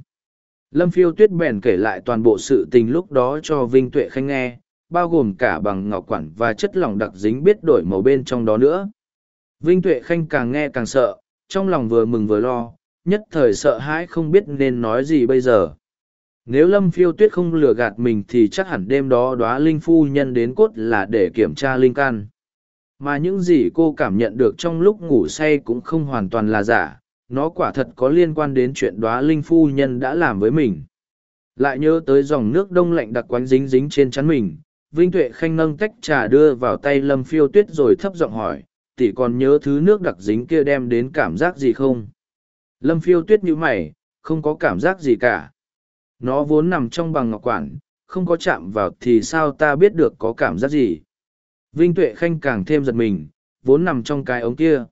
Lâm Phiêu Tuyết bèn kể lại toàn bộ sự tình lúc đó cho Vinh Tuệ Khanh nghe, bao gồm cả bằng ngọc quản và chất lỏng đặc dính biết đổi màu bên trong đó nữa. Vinh Tuệ Khanh càng nghe càng sợ, trong lòng vừa mừng vừa lo, nhất thời sợ hãi không biết nên nói gì bây giờ. Nếu Lâm Phiêu Tuyết không lừa gạt mình thì chắc hẳn đêm đó đóa linh phu nhân đến cốt là để kiểm tra linh căn. Mà những gì cô cảm nhận được trong lúc ngủ say cũng không hoàn toàn là giả, nó quả thật có liên quan đến chuyện đóa linh phu nhân đã làm với mình. Lại nhớ tới dòng nước đông lạnh đặc quánh dính dính trên chắn mình, Vinh Tuệ Khanh nâng tách trà đưa vào tay Lâm Phiêu Tuyết rồi thấp giọng hỏi, tỷ còn nhớ thứ nước đặc dính kia đem đến cảm giác gì không? Lâm Phiêu Tuyết nhíu mày, không có cảm giác gì cả. Nó vốn nằm trong bằng ngọc quản, không có chạm vào thì sao ta biết được có cảm giác gì? Vinh Tuệ Khanh càng thêm giật mình, vốn nằm trong cái ống kia.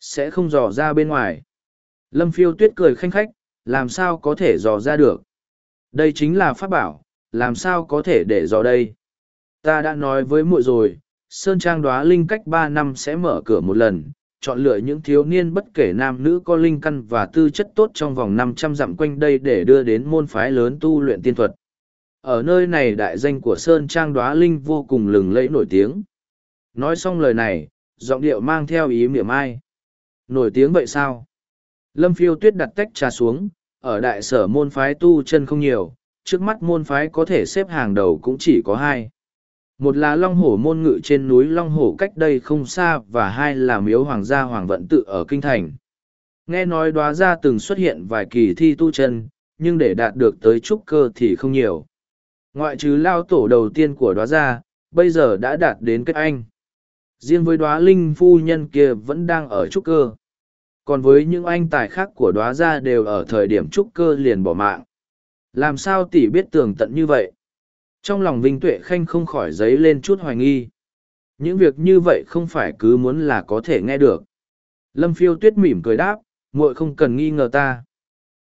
Sẽ không dò ra bên ngoài. Lâm Phiêu Tuyết cười khanh khách, làm sao có thể dò ra được? Đây chính là pháp bảo, làm sao có thể để dò đây? Ta đã nói với muội rồi, Sơn Trang đoá linh cách ba năm sẽ mở cửa một lần, chọn lựa những thiếu niên bất kể nam nữ có linh căn và tư chất tốt trong vòng năm trăm dặm quanh đây để đưa đến môn phái lớn tu luyện tiên thuật. Ở nơi này đại danh của Sơn Trang đoá linh vô cùng lừng lẫy nổi tiếng. Nói xong lời này, giọng điệu mang theo ý miệng ai. Nổi tiếng vậy sao? Lâm phiêu tuyết đặt tách trà xuống, ở đại sở môn phái tu chân không nhiều, trước mắt môn phái có thể xếp hàng đầu cũng chỉ có hai. Một là long hổ môn ngự trên núi long hổ cách đây không xa và hai là miếu hoàng gia hoàng vận tự ở kinh thành. Nghe nói đoá gia từng xuất hiện vài kỳ thi tu chân nhưng để đạt được tới trúc cơ thì không nhiều. Ngoại trừ lao tổ đầu tiên của đoá gia bây giờ đã đạt đến kết anh. Riêng với đoá linh phu nhân kia vẫn đang ở trúc cơ còn với những anh tài khác của đoá gia đều ở thời điểm trúc cơ liền bỏ mạng làm sao tỷ biết tường tận như vậy trong lòng Vinh Tuệ Khanh không khỏi dấy lên chút hoài nghi. Những việc như vậy không phải cứ muốn là có thể nghe được. Lâm phiêu tuyết mỉm cười đáp, muội không cần nghi ngờ ta.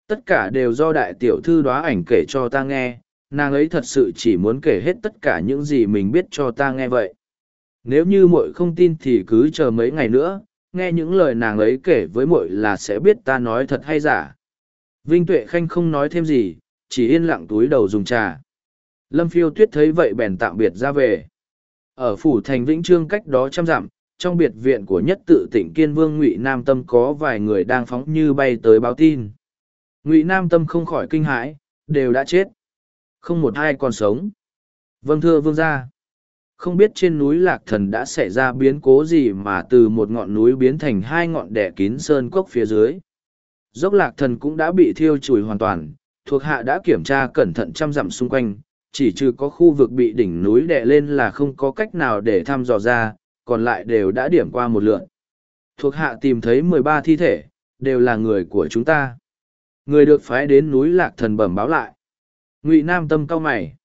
Tất cả đều do đại tiểu thư đoá ảnh kể cho ta nghe, nàng ấy thật sự chỉ muốn kể hết tất cả những gì mình biết cho ta nghe vậy. Nếu như muội không tin thì cứ chờ mấy ngày nữa, nghe những lời nàng ấy kể với muội là sẽ biết ta nói thật hay giả. Vinh Tuệ Khanh không nói thêm gì, chỉ yên lặng túi đầu dùng trà. Lâm phiêu tuyết thấy vậy bèn tạm biệt ra về. Ở phủ thành Vĩnh Trương cách đó trăm dặm, trong biệt viện của nhất tự tỉnh Kiên Vương Ngụy Nam Tâm có vài người đang phóng như bay tới báo tin. Ngụy Nam Tâm không khỏi kinh hãi, đều đã chết. Không một ai còn sống. Vâng thưa vương gia. Không biết trên núi Lạc Thần đã xảy ra biến cố gì mà từ một ngọn núi biến thành hai ngọn đẻ kín sơn cốc phía dưới. Dốc Lạc Thần cũng đã bị thiêu chùi hoàn toàn, thuộc hạ đã kiểm tra cẩn thận trăm dặm xung quanh, chỉ trừ có khu vực bị đỉnh núi đè lên là không có cách nào để thăm dò ra, còn lại đều đã điểm qua một lượn. Thuộc hạ tìm thấy mười ba thi thể, đều là người của chúng ta. Người được phái đến núi Lạc Thần bẩm báo lại. Ngụy Nam tâm cao mày.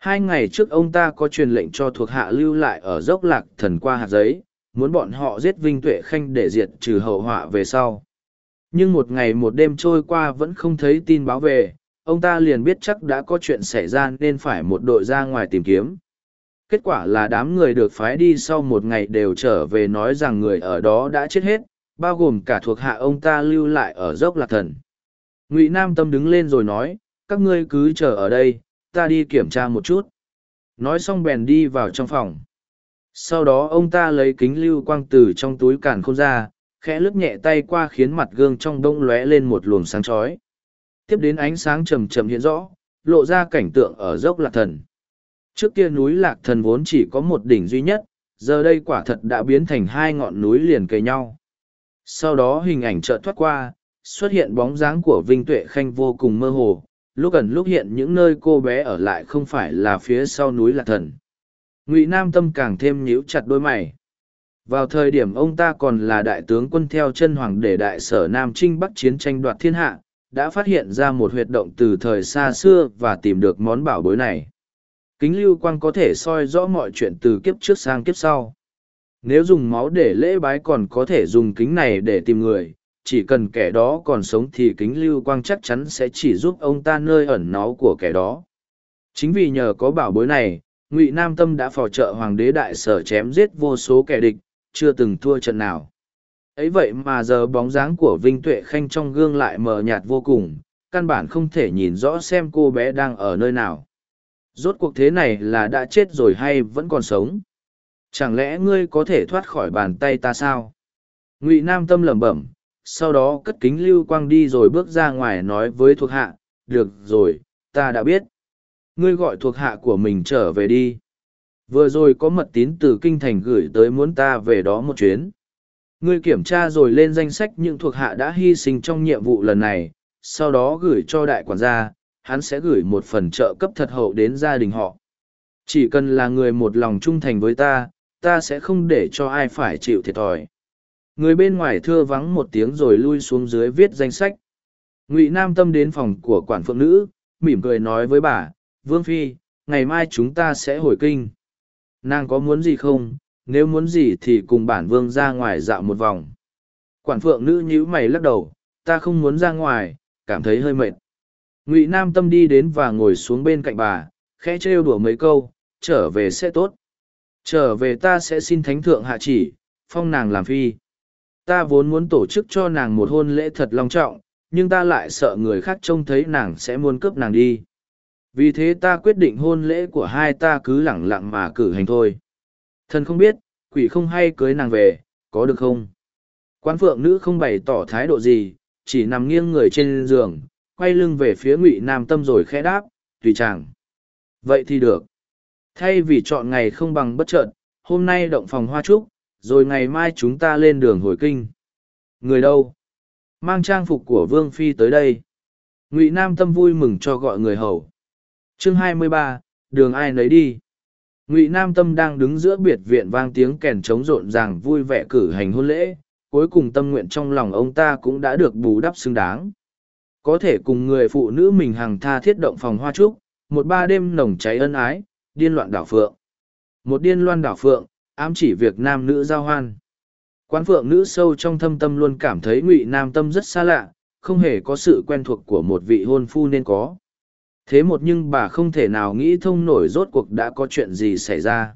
Hai ngày trước ông ta có truyền lệnh cho thuộc hạ lưu lại ở dốc Lạc Thần qua hạt giấy, muốn bọn họ giết Vinh Tuệ Khanh để diệt trừ hậu họa về sau. Nhưng một ngày một đêm trôi qua vẫn không thấy tin báo về, ông ta liền biết chắc đã có chuyện xảy ra nên phải một đội ra ngoài tìm kiếm kết quả là đám người được phái đi sau một ngày đều trở về nói rằng người ở đó đã chết hết bao gồm cả thuộc hạ ông ta lưu lại ở dốc lạc thần ngụy nam tâm đứng lên rồi nói các ngươi cứ chờ ở đây ta đi kiểm tra một chút nói xong bèn đi vào trong phòng sau đó ông ta lấy kính lưu quang từ trong túi càn khôn ra khẽ lướt nhẹ tay qua khiến mặt gương trong đông lóe lên một luồng sáng chói tiếp đến ánh sáng trầm trầm hiện rõ, lộ ra cảnh tượng ở dốc lạc thần. Trước kia núi lạc thần vốn chỉ có một đỉnh duy nhất, giờ đây quả thật đã biến thành hai ngọn núi liền kề nhau. Sau đó hình ảnh chợt thoát qua, xuất hiện bóng dáng của Vinh Tuệ Khanh vô cùng mơ hồ, lúc ẩn lúc hiện những nơi cô bé ở lại không phải là phía sau núi Lạc Thần. Ngụy Nam Tâm càng thêm nhíu chặt đôi mày. Vào thời điểm ông ta còn là đại tướng quân theo chân hoàng để đại sở Nam Trinh Bắc chiến tranh đoạt thiên hạ, đã phát hiện ra một huyệt động từ thời xa xưa và tìm được món bảo bối này. Kính lưu quang có thể soi rõ mọi chuyện từ kiếp trước sang kiếp sau. Nếu dùng máu để lễ bái còn có thể dùng kính này để tìm người, chỉ cần kẻ đó còn sống thì kính lưu quang chắc chắn sẽ chỉ giúp ông ta nơi ẩn náu của kẻ đó. Chính vì nhờ có bảo bối này, Ngụy Nam Tâm đã phò trợ hoàng đế đại sở chém giết vô số kẻ địch, chưa từng thua trận nào. ấy vậy mà giờ bóng dáng của Vinh Tuệ Khanh trong gương lại mờ nhạt vô cùng, căn bản không thể nhìn rõ xem cô bé đang ở nơi nào. Rốt cuộc thế này là đã chết rồi hay vẫn còn sống? Chẳng lẽ ngươi có thể thoát khỏi bàn tay ta sao? Ngụy Nam Tâm lẩm bẩm, sau đó cất kính lưu quang đi rồi bước ra ngoài nói với thuộc hạ, được rồi, ta đã biết. Ngươi gọi thuộc hạ của mình trở về đi. Vừa rồi có mật tín từ kinh thành gửi tới muốn ta về đó một chuyến. Ngươi kiểm tra rồi lên danh sách những thuộc hạ đã hy sinh trong nhiệm vụ lần này, sau đó gửi cho đại quản gia, hắn sẽ gửi một phần trợ cấp thật hậu đến gia đình họ. Chỉ cần là người một lòng trung thành với ta, ta sẽ không để cho ai phải chịu thiệt thòi người bên ngoài thưa vắng một tiếng rồi lui xuống dưới viết danh sách. Ngụy nam tâm đến phòng của quản phượng nữ, mỉm cười nói với bà, vương phi, ngày mai chúng ta sẽ hồi kinh. Nàng có muốn gì không? Nếu muốn gì thì cùng bản vương ra ngoài dạo một vòng. Quản phượng nữ nhíu mày lắc đầu, ta không muốn ra ngoài, cảm thấy hơi mệt. Ngụy nam tâm đi đến và ngồi xuống bên cạnh bà, khẽ trêu đùa mấy câu, trở về sẽ tốt. Trở về ta sẽ xin thánh thượng hạ chỉ, phong nàng làm phi ta vốn muốn tổ chức cho nàng một hôn lễ thật long trọng, nhưng ta lại sợ người khác trông thấy nàng sẽ muốn cướp nàng đi. Vì thế ta quyết định hôn lễ của hai ta cứ lẳng lặng mà cử hành thôi. Thần không biết, quỷ không hay cưới nàng về, có được không? Quán phượng nữ không bày tỏ thái độ gì, chỉ nằm nghiêng người trên giường, quay lưng về phía ngụy nam tâm rồi khẽ đáp, tùy chàng. Vậy thì được. Thay vì chọn ngày không bằng bất trợn hôm nay động phòng hoa trúc rồi ngày mai chúng ta lên đường hồi kinh. Người đâu? Mang trang phục của vương phi tới đây. Ngụy nam tâm vui mừng cho gọi người hầu. Chương 23, đường ai nấy đi. Ngụy nam tâm đang đứng giữa biệt viện vang tiếng kèn trống rộn ràng vui vẻ cử hành hôn lễ. Cuối cùng tâm nguyện trong lòng ông ta cũng đã được bù đắp xứng đáng. Có thể cùng người phụ nữ mình hàng tha thiết động phòng hoa trúc một ba đêm nồng cháy ân ái điên loạn đảo phượng. Một điên loan đảo phượng ám chỉ việc nam nữ giao hoan. Quán phượng nữ sâu trong thâm tâm luôn cảm thấy ngụy nam tâm rất xa lạ, không hề có sự quen thuộc của một vị hôn phu nên có. Thế một nhưng bà không thể nào nghĩ thông nổi rốt cuộc đã có chuyện gì xảy ra.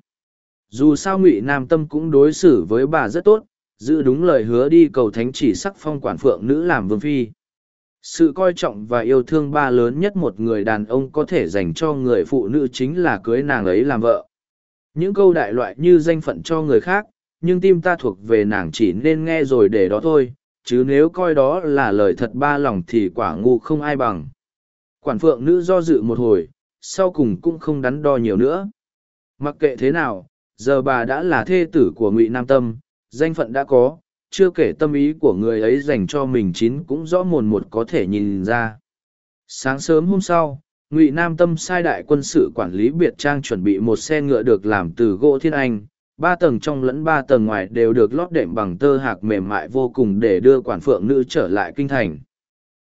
Dù sao ngụy nam tâm cũng đối xử với bà rất tốt, giữ đúng lời hứa đi cầu thánh chỉ sắc phong quản phượng nữ làm vương phi. Sự coi trọng và yêu thương ba lớn nhất một người đàn ông có thể dành cho người phụ nữ chính là cưới nàng ấy làm vợ. Những câu đại loại như danh phận cho người khác, nhưng tim ta thuộc về nàng chỉ nên nghe rồi để đó thôi, chứ nếu coi đó là lời thật ba lòng thì quả ngu không ai bằng. Quản phượng nữ do dự một hồi, sau cùng cũng không đắn đo nhiều nữa. Mặc kệ thế nào, giờ bà đã là thê tử của ngụy Nam Tâm, danh phận đã có, chưa kể tâm ý của người ấy dành cho mình chín cũng rõ mồn một có thể nhìn ra. Sáng sớm hôm sau, ngụy nam tâm sai đại quân sự quản lý biệt trang chuẩn bị một xe ngựa được làm từ gỗ thiên anh. Ba tầng trong lẫn ba tầng ngoài đều được lót đệm bằng tơ hạc mềm mại vô cùng để đưa quản phượng nữ trở lại kinh thành.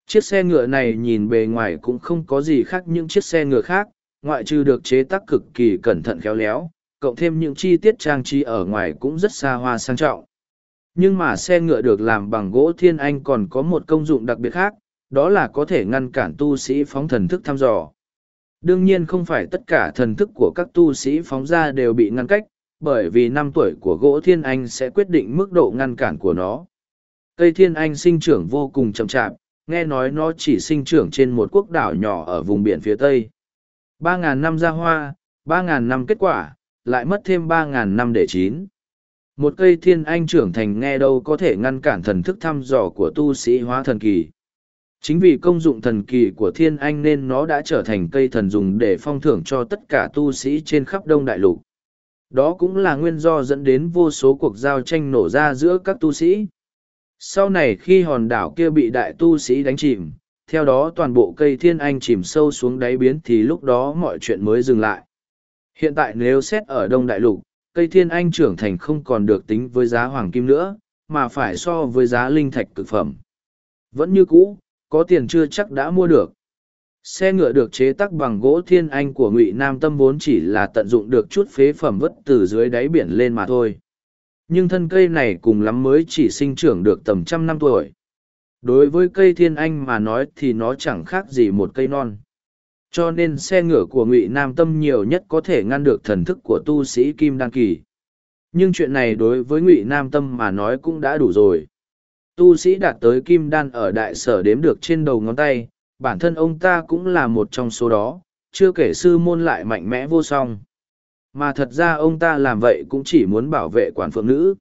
Chiếc xe ngựa này nhìn bề ngoài cũng không có gì khác những chiếc xe ngựa khác, ngoại trừ được chế tác cực kỳ cẩn thận khéo léo, cộng thêm những chi tiết trang trí ở ngoài cũng rất xa hoa sang trọng. Nhưng mà xe ngựa được làm bằng gỗ thiên anh còn có một công dụng đặc biệt khác, đó là có thể ngăn cản tu sĩ phóng thần thức thăm dò. Đương nhiên không phải tất cả thần thức của các tu sĩ phóng ra đều bị ngăn cách, bởi vì năm tuổi của gỗ thiên anh sẽ quyết định mức độ ngăn cản của nó. Cây thiên anh sinh trưởng vô cùng chậm chạp, nghe nói nó chỉ sinh trưởng trên một quốc đảo nhỏ ở vùng biển phía tây. Ba ngàn năm ra hoa, ba ngàn năm kết quả, lại mất thêm ba ngàn năm để chín. Một cây thiên anh trưởng thành nghe đâu có thể ngăn cản thần thức thăm dò của tu sĩ hóa thần kỳ. Chính vì công dụng thần kỳ của thiên anh nên nó đã trở thành cây thần dùng để phong thưởng cho tất cả tu sĩ trên khắp đông đại lục. Đó cũng là nguyên do dẫn đến vô số cuộc giao tranh nổ ra giữa các tu sĩ. sau này khi hòn đảo kia bị đại tu sĩ đánh chìm, theo đó toàn bộ cây thiên anh chìm sâu xuống đáy biến thì lúc đó mọi chuyện mới dừng lại hiện tại nếu xét ở đông đại lục, cây thiên anh trưởng thành không còn được tính với giá hoàng kim nữa, mà phải so với giá linh thạch cực phẩm vẫn như cũ có tiền chưa chắc đã mua được. Xe ngựa được chế tắc bằng gỗ thiên anh của ngụy nam tâm vốn chỉ là tận dụng được chút phế phẩm vất từ dưới đáy biển lên mà thôi. Nhưng thân cây này cùng lắm mới chỉ sinh trưởng được tầm trăm năm tuổi. Đối với cây thiên anh mà nói thì nó chẳng khác gì một cây non. Cho nên xe ngựa của ngụy nam tâm nhiều nhất có thể ngăn được thần thức của tu sĩ kim đan kỳ. Nhưng chuyện này đối với ngụy nam tâm mà nói cũng đã đủ rồi tu sĩ đạt tới kim đan ở đại sở đếm được trên đầu ngón tay, bản thân ông ta cũng là một trong số đó, chưa kể sư môn lại mạnh mẽ vô song. Mà thật ra ông ta làm vậy cũng chỉ muốn bảo vệ quản phượng nữ.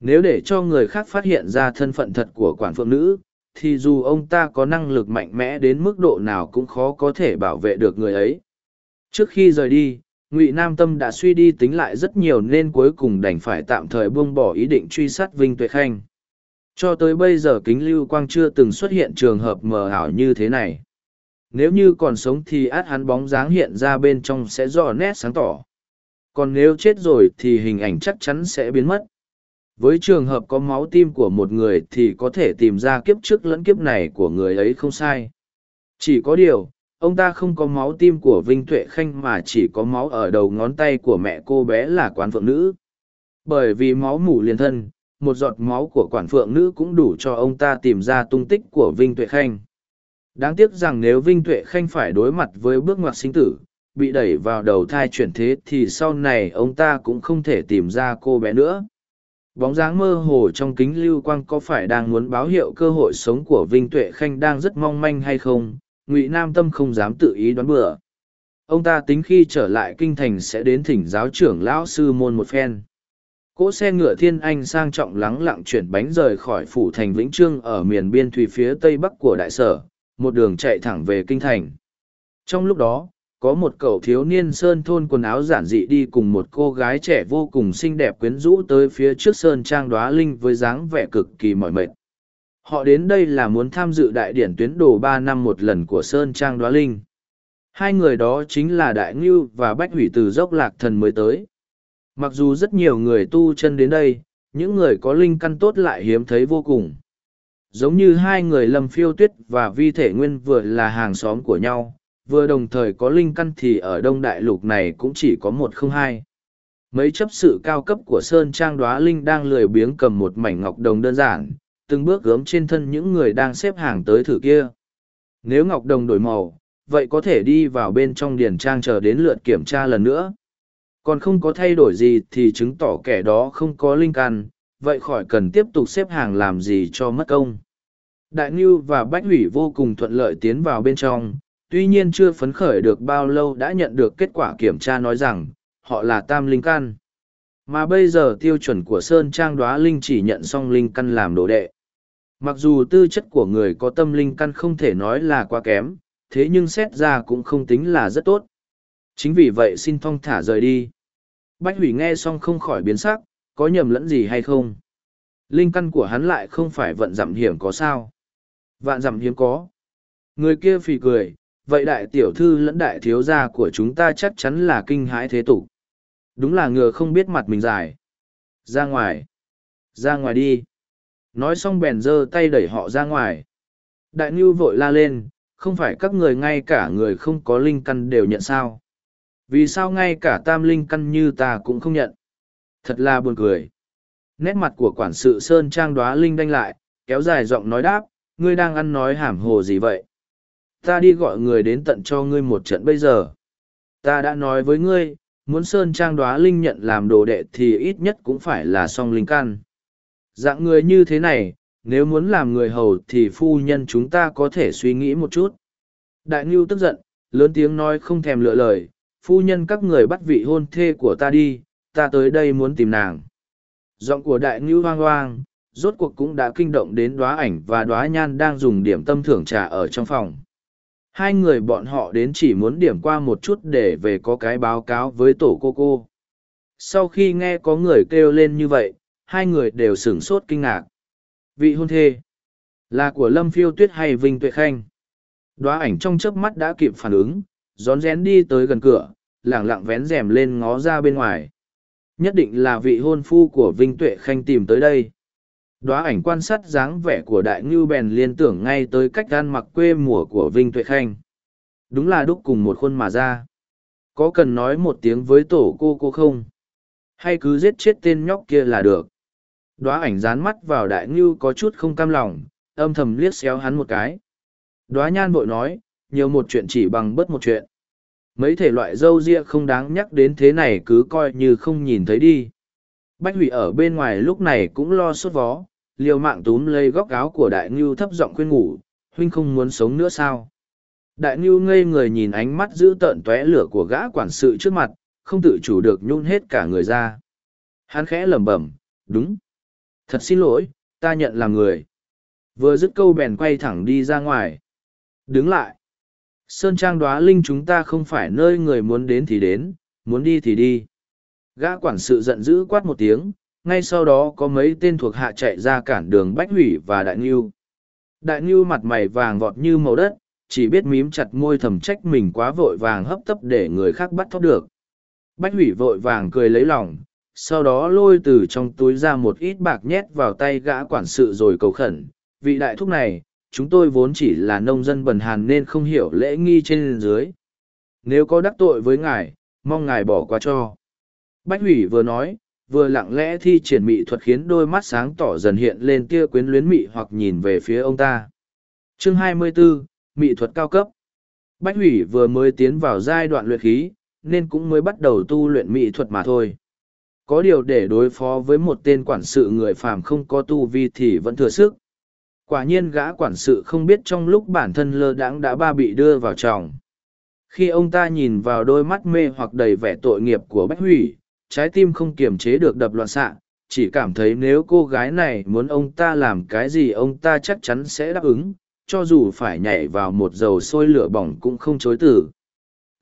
Nếu để cho người khác phát hiện ra thân phận thật của quản phượng nữ, thì dù ông ta có năng lực mạnh mẽ đến mức độ nào cũng khó có thể bảo vệ được người ấy. Trước khi rời đi, ngụy nam tâm đã suy đi tính lại rất nhiều nên cuối cùng đành phải tạm thời buông bỏ ý định truy sát vinh tuệ khanh cho tới bây giờ kính lưu quang chưa từng xuất hiện trường hợp mờ ảo như thế này. Nếu như còn sống thì át hắn bóng dáng hiện ra bên trong sẽ rõ nét sáng tỏ. Còn nếu chết rồi thì hình ảnh chắc chắn sẽ biến mất. Với trường hợp có máu tim của một người thì có thể tìm ra kiếp trước lẫn kiếp này của người ấy không sai. Chỉ có điều, ông ta không có máu tim của vinh tuệ khanh mà chỉ có máu ở đầu ngón tay của mẹ cô bé là quán phượng nữ. Bởi vì máu mủ liền thân một giọt máu của quản phượng nữ cũng đủ cho ông ta tìm ra tung tích của vinh tuệ khanh. Đáng tiếc rằng nếu vinh tuệ khanh phải đối mặt với bước ngoặt sinh tử, bị đẩy vào đầu thai chuyển thế thì sau này ông ta cũng không thể tìm ra cô bé nữa. Bóng dáng mơ hồ trong kính lưu quang có phải đang muốn báo hiệu cơ hội sống của vinh tuệ khanh đang rất mong manh hay không, ngụy nam tâm không dám tự ý đoán bừa. Ông ta tính khi trở lại kinh thành sẽ đến thỉnh giáo trưởng lão sư môn một phen cỗ xe ngựa thiên anh sang trọng lắng lặng chuyển bánh rời khỏi phủ thành vĩnh trương ở miền biên thùy phía tây bắc của đại sở, một đường chạy thẳng về kinh thành. Trong lúc đó, có một cậu thiếu niên sơn thôn quần áo giản dị đi cùng một cô gái trẻ vô cùng xinh đẹp quyến rũ tới phía trước sơn trang đoá linh với dáng vẻ cực kỳ mỏi mệt. Họ đến đây là muốn tham dự đại điển tuyến đồ ba năm một lần của sơn trang đoá linh. Hai người đó chính là đại ngưu và bách hủy từ dốc lạc thần mới tới mặc dù rất nhiều người tu chân đến đây, những người có linh căn tốt lại hiếm thấy vô cùng. Giống như hai người lâm phiêu tuyết và vi thể nguyên vừa là hàng xóm của nhau, vừa đồng thời có linh căn thì ở đông đại lục này cũng chỉ có một không hai. Mấy chấp sự cao cấp của sơn trang đoá linh đang lười biếng cầm một mảnh ngọc đồng đơn giản, từng bước gớm trên thân những người đang xếp hàng tới thử kia. Nếu ngọc đồng đổi màu, vậy có thể đi vào bên trong điển trang chờ đến lượt kiểm tra lần nữa còn không có thay đổi gì thì chứng tỏ kẻ đó không có linh căn vậy khỏi cần tiếp tục xếp hàng làm gì cho mất công. Đại ngưu và bách hủy vô cùng thuận lợi tiến vào bên trong, tuy nhiên chưa phấn khởi được bao lâu đã nhận được kết quả kiểm tra nói rằng, họ là tam linh căn mà bây giờ tiêu chuẩn của sơn trang đoá linh chỉ nhận xong linh căn làm đồ đệ. Mặc dù tư chất của người có tâm linh căn không thể nói là quá kém, thế nhưng xét ra cũng không tính là rất tốt chính vì vậy xin thong thả rời đi. Bách hủy nghe xong không khỏi biến sắc, có nhầm lẫn gì hay không? Linh căn của hắn lại không phải vận giảm hiểm có sao? Vạn giảm hiếm có. Người kia phì cười, vậy đại tiểu thư lẫn đại thiếu gia của chúng ta chắc chắn là kinh hãi thế tục. Đúng là ngừa không biết mặt mình dài. Ra ngoài. Ra ngoài đi. Nói xong bèn giơ tay đẩy họ ra ngoài. Đại ngưu vội la lên, không phải các người ngay cả người không có linh căn đều nhận sao? Vì sao ngay cả tam linh căn như ta cũng không nhận? Thật là buồn cười. Nét mặt của quản sự sơn trang đoá linh đanh lại, kéo dài giọng nói đáp, ngươi đang ăn nói hàm hồ gì vậy? Ta đi gọi người đến tận cho ngươi một trận bây giờ. Ta đã nói với ngươi, muốn sơn trang đoá linh nhận làm đồ đệ thì ít nhất cũng phải là song linh căn. Dạng người như thế này, nếu muốn làm người hầu thì phu nhân chúng ta có thể suy nghĩ một chút. Đại ngưu tức giận, lớn tiếng nói không thèm lựa lời phu nhân các người bắt vị hôn thê của ta đi, ta tới đây muốn tìm nàng. Giọng của đại ngưu hoang hoang, rốt cuộc cũng đã kinh động đến đoá ảnh và đoá nhan đang dùng điểm tâm thưởng trà ở trong phòng. Hai người bọn họ đến chỉ muốn điểm qua một chút để về có cái báo cáo với tổ cô cô. Sau khi nghe có người kêu lên như vậy, hai người đều sửng sốt kinh ngạc. Vị hôn thê, là của lâm phiêu tuyết hay vinh tuệ khanh? Đoá ảnh trong chớp mắt đã kịp phản ứng rón rén đi tới gần cửa, lẳng lặng vén rèm lên ngó ra bên ngoài. Nhất định là vị hôn phu của vinh tuệ khanh tìm tới đây. Đoá ảnh quan sát dáng vẻ của đại ngưu bèn liên tưởng ngay tới cách ăn mặc quê mùa của vinh tuệ khanh. Đúng là đúc cùng một khuôn mà ra. Có cần nói một tiếng với tổ cô cô không? Hay cứ giết chết tên nhóc kia là được? Đoá ảnh dán mắt vào đại ngưu có chút không cam lòng, âm thầm liếc xéo hắn một cái. Đoá nhan vội nói nhiều một chuyện chỉ bằng bớt một chuyện. Mấy thể loại dâu ria không đáng nhắc đến thế này cứ coi như không nhìn thấy đi. Bách hủy ở bên ngoài lúc này cũng lo sốt vó, liều mạng túm lấy góc áo của đại ngưu thấp giọng khuyên ngủ, huynh không muốn sống nữa sao? Đại ngưu ngây người nhìn ánh mắt giữ tợn tóe lửa của gã quản sự trước mặt, không tự chủ được nhún hết cả người ra. Hắn khẽ lẩm bẩm, đúng. Thật xin lỗi, ta nhận là người. Vừa dứt câu bèn quay thẳng đi ra ngoài. Đứng lại sơn trang đoá linh chúng ta không phải nơi người muốn đến thì đến, muốn đi thì đi. Gã quản sự giận dữ quát một tiếng, ngay sau đó có mấy tên thuộc hạ chạy ra cản đường bách hủy và đại ngưu. Đại ngưu mặt mày vàng vọt như màu đất, chỉ biết mím chặt môi thầm trách mình quá vội vàng hấp tấp để người khác bắt thoát được. Bách hủy vội vàng cười lấy lòng, sau đó lôi từ trong túi ra một ít bạc nhét vào tay gã quản sự rồi cầu khẩn, vị đại thúc này chúng tôi vốn chỉ là nông dân bần hàn nên không hiểu lễ nghi trên dưới. Nếu có đắc tội với ngài mong ngài bỏ qua cho. Bách hủy vừa nói vừa lặng lẽ thi triển mị thuật khiến đôi mắt sáng tỏ dần hiện lên tia quyến luyến mị hoặc nhìn về phía ông ta. Chương 24, mị thuật cao cấp. Bách hủy vừa mới tiến vào giai đoạn luyện khí nên cũng mới bắt đầu tu luyện mị thuật mà thôi. Có điều để đối phó với một tên quản sự người phàm không có tu vi thì vẫn thừa sức quả nhiên gã quản sự không biết trong lúc bản thân lơ đãng đã ba bị đưa vào tròng khi ông ta nhìn vào đôi mắt mê hoặc đầy vẻ tội nghiệp của bách hủy, trái tim không kiềm chế được đập loạn xạ, chỉ cảm thấy nếu cô gái này muốn ông ta làm cái gì ông ta chắc chắn sẽ đáp ứng, cho dù phải nhảy vào một dầu sôi lửa bỏng cũng không chối từ.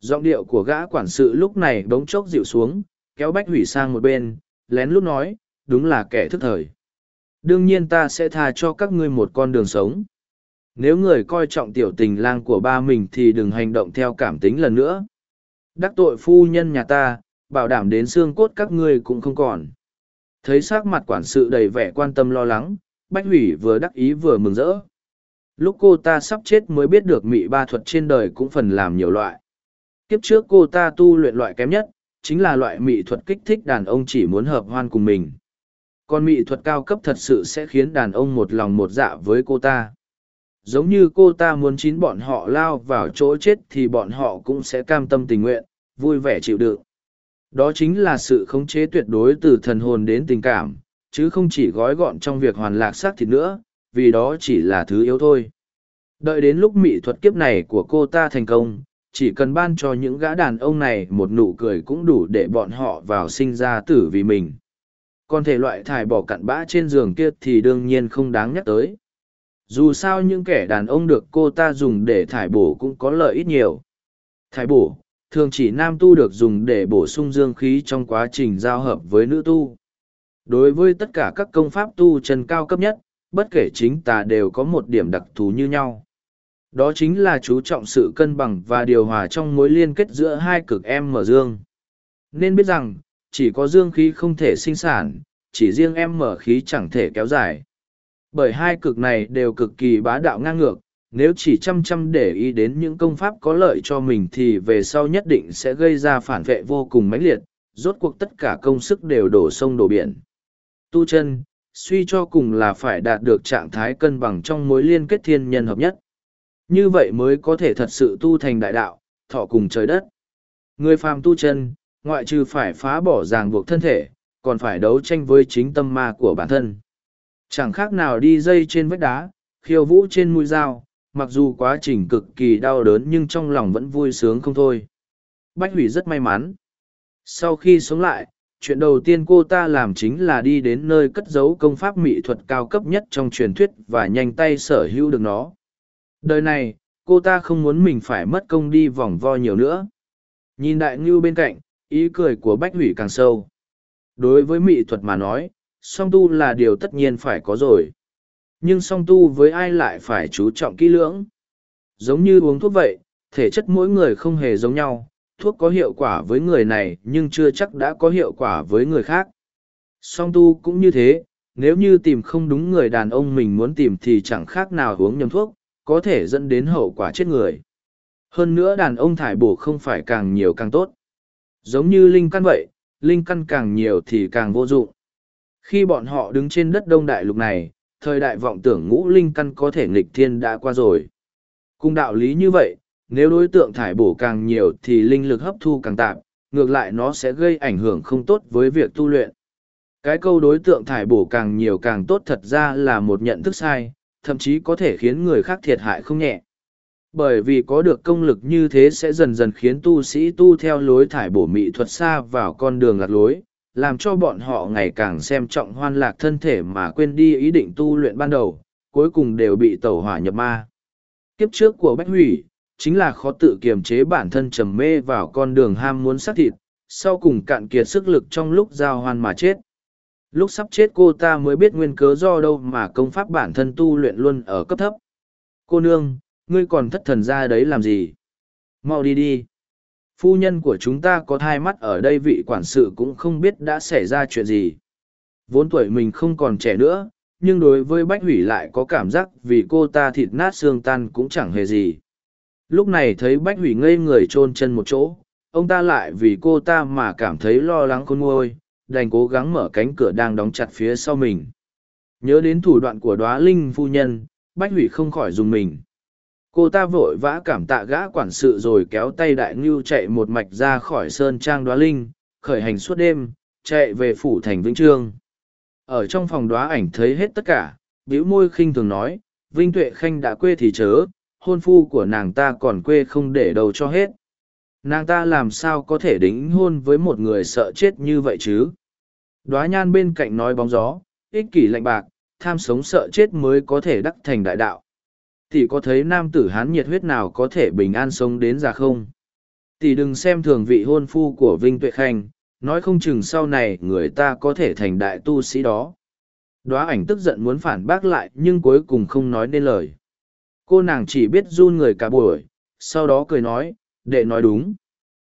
Giọng điệu của gã quản sự lúc này bỗng chốc dịu xuống, kéo bách hủy sang một bên, lén lút nói, đúng là kẻ thức thời đương nhiên ta sẽ tha cho các ngươi một con đường sống. Nếu người coi trọng tiểu tình lang của ba mình thì đừng hành động theo cảm tính lần nữa. Đắc tội phu nhân nhà ta, bảo đảm đến xương cốt các ngươi cũng không còn. Thấy s ắ c mặt quản sự đầy vẻ quan tâm lo lắng, bách hủy vừa đắc ý vừa mừng rỡ. Lúc cô ta sắp chết mới biết được mị ba thuật trên đời cũng phần làm nhiều loại. Kiếp trước cô ta tu luyện loại kém nhất, chính là loại mị thuật kích thích đàn ông chỉ muốn hợp hoan cùng mình còn mị thuật cao cấp thật sự sẽ khiến đàn ông một lòng một dạ với cô ta. Giống như cô ta muốn chín bọn họ lao vào chỗ chết thì bọn họ cũng sẽ cam tâm tình nguyện, vui vẻ chịu đựng. Đó chính là sự khống chế tuyệt đối từ thần hồn đến tình cảm, chứ không chỉ gói gọn trong việc hoàn lạc xác thịt nữa, vì đó chỉ là thứ yếu thôi. Đợi đến lúc mỹ thuật kiếp này của cô ta thành công, chỉ cần ban cho những gã đàn ông này một nụ cười cũng đủ để bọn họ vào sinh ra tử vì mình còn thể loại thải bỏ cặn bã trên giường kia thì đương nhiên không đáng nhắc tới. Dù sao những kẻ đàn ông được cô ta dùng để thải bổ cũng có lợi ít nhiều. Thải bổ, thường chỉ nam tu được dùng để bổ sung dương khí trong quá trình giao hợp với nữ tu. Đối với tất cả các công pháp tu chân cao cấp nhất, bất kể chính tà đều có một điểm đặc thù như nhau. Đó chính là chú trọng sự cân bằng và điều hòa trong mối liên kết giữa hai cực em mở dương. Nên biết rằng chỉ có dương khí không thể sinh sản, chỉ riêng em mở khí chẳng thể kéo dài. Bởi hai cực này đều cực kỳ bá đạo ngang ngược, nếu chỉ chăm chăm để ý đến những công pháp có lợi cho mình thì về sau nhất định sẽ gây ra phản vệ vô cùng mãnh liệt, rốt cuộc tất cả công sức đều đổ sông đổ biển. Tu chân, suy cho cùng là phải đạt được trạng thái cân bằng trong mối liên kết thiên nhân hợp nhất. Như vậy mới có thể thật sự tu thành đại đạo, thọ cùng trời đất. Người phàm tu chân ngoại trừ phải phá bỏ ràng buộc thân thể, còn phải đấu tranh với chính tâm ma của bản thân. Chẳng khác nào đi dây trên vách đá, khiêu vũ trên mũi dao, mặc dù quá trình cực kỳ đau đớn nhưng trong lòng vẫn vui sướng không thôi. Bách hủy rất may mắn. Sau khi sống lại, chuyện đầu tiên cô ta làm chính là đi đến nơi cất giấu công pháp mỹ thuật cao cấp nhất trong truyền thuyết và nhanh tay sở hữu được nó. Đời này, cô ta không muốn mình phải mất công đi vòng vo nhiều nữa. Nhìn đại ngưu bên cạnh ý cười của bách hủy càng sâu. Đối với mỹ thuật mà nói, song tu là điều tất nhiên phải có rồi. Nhưng song tu với ai lại phải chú trọng kỹ lưỡng? Giống như uống thuốc vậy, thể chất mỗi người không hề giống nhau. Thuốc có hiệu quả với người này nhưng chưa chắc đã có hiệu quả với người khác. Song tu cũng như thế, nếu như tìm không đúng người đàn ông mình muốn tìm thì chẳng khác nào uống nhầm thuốc, có thể dẫn đến hậu quả chết người. Hơn nữa đàn ông thải bổ không phải càng nhiều càng tốt giống như linh căn vậy, linh căn càng nhiều thì càng vô dụng. Khi bọn họ đứng trên đất đông đại lục này, thời đại vọng tưởng ngũ linh căn có thể nghịch thiên đã qua rồi. Cùng đạo lý như vậy, nếu đối tượng thải bổ càng nhiều thì linh lực hấp thu càng tạm ngược lại nó sẽ gây ảnh hưởng không tốt với việc tu luyện. Cái câu đối tượng thải bổ càng nhiều càng tốt thật ra là một nhận thức sai, thậm chí có thể khiến người khác thiệt hại không nhẹ bởi vì có được công lực như thế sẽ dần dần khiến tu sĩ tu theo lối thải bổ mỹ thuật xa vào con đường lạc lối, làm cho bọn họ ngày càng xem trọng hoan lạc thân thể mà quên đi ý định tu luyện ban đầu, cuối cùng đều bị tẩu hỏa nhập ma. Kiếp trước của bách hủy, chính là khó tự kiềm chế bản thân trầm mê vào con đường ham muốn xác thịt, sau cùng cạn kiệt sức lực trong lúc giao hoan mà chết. Lúc sắp chết cô ta mới biết nguyên cớ do đâu mà công pháp bản thân tu luyện luôn ở cấp thấp. Cô nương ngươi còn thất thần ra đấy làm gì? Mau đi đi. Phu nhân của chúng ta có thai mắt ở đây vị quản sự cũng không biết đã xảy ra chuyện gì. Vốn tuổi mình không còn trẻ nữa, nhưng đối với bách hủy lại có cảm giác vì cô ta thịt nát xương tan cũng chẳng hề gì. Lúc này thấy bách hủy ngây người chôn chân một chỗ, ông ta lại vì cô ta mà cảm thấy lo lắng khôn ngôi đành cố gắng mở cánh cửa đang đóng chặt phía sau mình. Nhớ đến thủ đoạn của đoá linh phu nhân, bách hủy không khỏi dùng mình cô ta vội vã cảm tạ gã quản sự rồi kéo tay đại ngưu chạy một mạch ra khỏi sơn trang đoá linh, khởi hành suốt đêm, chạy về phủ thành vĩnh trương. Ở trong phòng đoá ảnh thấy hết tất cả, bĩu môi khinh thường nói, vinh tuệ khanh đã quê thì chớ, hôn phu của nàng ta còn quê không để đầu cho hết. Nàng ta làm sao có thể đính hôn với một người sợ chết như vậy chứ? Đoá nhan bên cạnh nói bóng gió, ích kỷ lạnh bạc, tham sống sợ chết mới có thể đắc thành đại đạo. Tỷ có thấy nam tử hán nhiệt huyết nào có thể bình an sống đến già không? Tỷ đừng xem thường vị hôn phu của Vinh Tuệ Khanh, nói không chừng sau này người ta có thể thành đại tu sĩ đó. Đóa ảnh tức giận muốn phản bác lại nhưng cuối cùng không nói nên lời. Cô nàng chỉ biết run người cả buổi, sau đó cười nói, đệ nói đúng.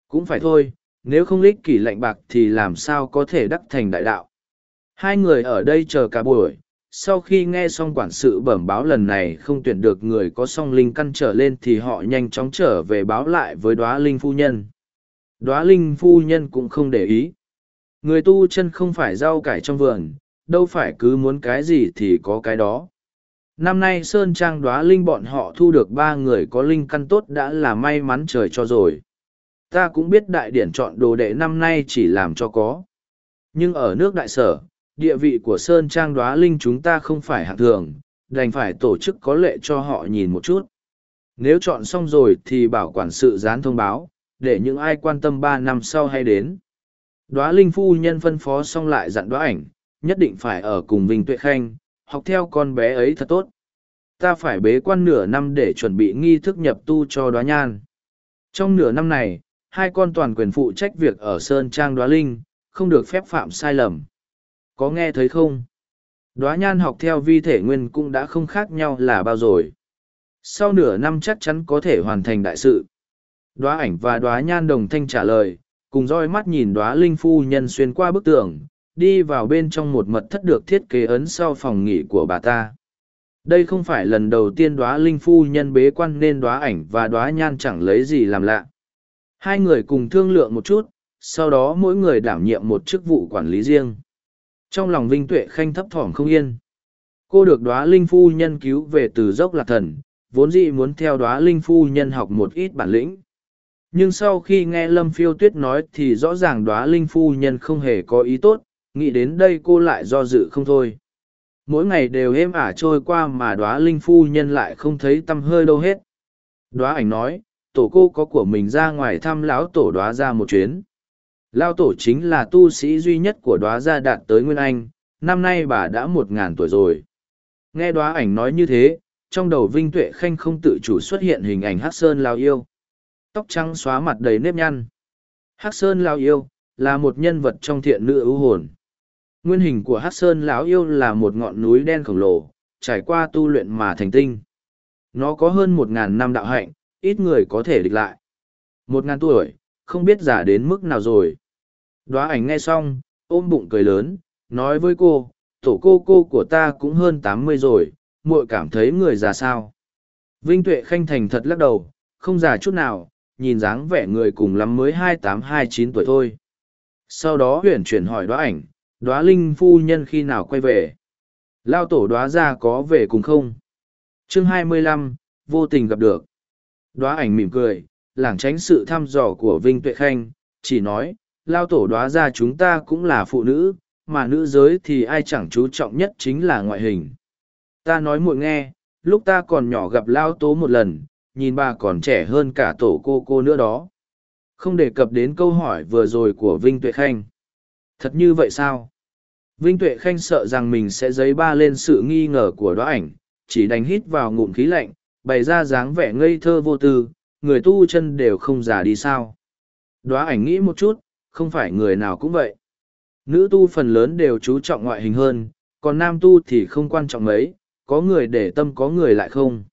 Cũng phải thôi, nếu không lích kỷ lạnh bạc thì làm sao có thể đắc thành đại đạo. Hai người ở đây chờ cả buổi, sau khi nghe xong quản sự bẩm báo lần này không tuyển được người có song linh căn trở lên thì họ nhanh chóng trở về báo lại với đoá linh phu nhân. Đoá linh phu nhân cũng không để ý. Người tu chân không phải rau cải trong vườn, đâu phải cứ muốn cái gì thì có cái đó. Năm nay sơn trang đoá linh bọn họ thu được ba người có linh căn tốt đã là may mắn trời cho rồi. Ta cũng biết đại điển chọn đồ đệ năm nay chỉ làm cho có. Nhưng ở nước đại sở địa vị của Sơn Trang đoá linh chúng ta không phải hạng thường, đành phải tổ chức có lệ cho họ nhìn một chút. Nếu chọn xong rồi thì bảo quản sự dán thông báo, để những ai quan tâm ba năm sau hay đến. Đoá linh phu nhân phân phó xong lại dặn đoá ảnh, nhất định phải ở cùng Vinh Tuệ Khanh, học theo con bé ấy thật tốt. Ta phải bế quan nửa năm để chuẩn bị nghi thức nhập tu cho đoá nhan. Trong nửa năm này, hai con toàn quyền phụ trách việc ở Sơn Trang đoá linh, không được phép phạm sai lầm. Có nghe thấy không? Đóa nhan học theo vi thể nguyên cũng đã không khác nhau là bao rồi. Sau nửa năm chắc chắn có thể hoàn thành đại sự. Đóa ảnh và đóa nhan đồng thanh trả lời, cùng roi mắt nhìn đóa linh phu nhân xuyên qua bức tường, đi vào bên trong một mật thất được thiết kế ấn sau phòng nghỉ của bà ta. Đây không phải lần đầu tiên đóa linh phu nhân bế quan nên đóa ảnh và đóa nhan chẳng lấy gì làm lạ. Hai người cùng thương lượng một chút, sau đó mỗi người đảm nhiệm một chức vụ quản lý riêng. Trong lòng Vinh Tuệ Khanh thấp thỏm không yên. Cô được đóa linh phu nhân cứu về từ dốc lạc thần, vốn dĩ muốn theo đóa linh phu nhân học một ít bản lĩnh. Nhưng sau khi nghe Lâm Phiêu Tuyết nói thì rõ ràng đóa linh phu nhân không hề có ý tốt, nghĩ đến đây cô lại do dự không thôi. Mỗi ngày đều êm ả trôi qua mà đóa linh phu nhân lại không thấy tâm hơi đâu hết. Đóa ảnh nói, tổ cô có của mình ra ngoài thăm lão tổ đóa ra một chuyến. Lao tổ chính là tu sĩ duy nhất của đóa gia đạt tới Nguyên Anh, năm nay bà đã một ngàn tuổi rồi. Nghe đóa ảnh nói như thế, trong đầu Vinh Tuệ Khanh không tự chủ xuất hiện hình ảnh Hắc Sơn Lao Yêu. Tóc trắng xóa mặt đầy nếp nhăn. Hắc Sơn Lao Yêu, là một nhân vật trong thiện nữ ưu hồn. Nguyên hình của Hắc Sơn lão Yêu là một ngọn núi đen khổng lồ, trải qua tu luyện mà thành tinh. Nó có hơn một ngàn năm đạo hạnh, ít người có thể địch lại. Một ngàn tuổi, không biết giả đến mức nào rồi. Đóa ảnh nghe xong, ôm bụng cười lớn, nói với cô, tổ cô cô của ta cũng hơn tám mươi rồi, muội cảm thấy người già sao. Vinh Tuệ Khanh thành thật lắc đầu, không già chút nào, nhìn dáng vẻ người cùng lắm mới hai tám hai chín tuổi thôi. Sau đó huyền chuyển hỏi đóa ảnh, đóa linh phu nhân khi nào quay về. Lao tổ đóa ra có về cùng không? chương hai mươi lăm vô tình gặp được. Đóa ảnh mỉm cười, lảng tránh sự thăm dò của Vinh Tuệ Khanh, chỉ nói, lao tổ đoá ra chúng ta cũng là phụ nữ, mà nữ giới thì ai chẳng chú trọng nhất chính là ngoại hình. Ta nói muội nghe, lúc ta còn nhỏ gặp lao tố một lần, nhìn bà còn trẻ hơn cả tổ cô cô nữa đó. Không đề cập đến câu hỏi vừa rồi của Vinh Tuệ Khanh. Thật như vậy sao? Vinh Tuệ Khanh sợ rằng mình sẽ giấy ba lên sự nghi ngờ của đóa ảnh, chỉ đánh hít vào ngụm khí lạnh, bày ra dáng vẻ ngây thơ vô tư, người tu chân đều không già đi sao. Đóa ảnh nghĩ một chút, không phải người nào cũng vậy. Nữ tu phần lớn đều chú trọng ngoại hình hơn, còn nam tu thì không quan trọng mấy, có người để tâm có người lại không.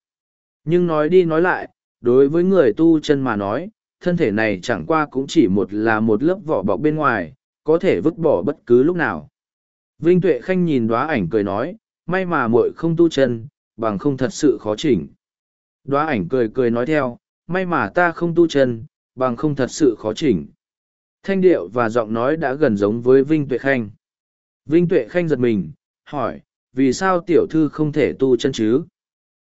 Nhưng nói đi nói lại, đối với người tu chân mà nói, thân thể này chẳng qua cũng chỉ một là một lớp vỏ bọc bên ngoài, có thể vứt bỏ bất cứ lúc nào. Vinh Tuệ Khanh nhìn đóa ảnh cười nói, may mà muội không tu chân, bằng không thật sự khó chỉnh. Đóa ảnh cười cười nói theo, may mà ta không tu chân, bằng không thật sự khó chỉnh. Thanh điệu và giọng nói đã gần giống với Vinh Tuệ Khanh. Vinh Tuệ Khanh giật mình, hỏi, vì sao tiểu thư không thể tu chân chứ?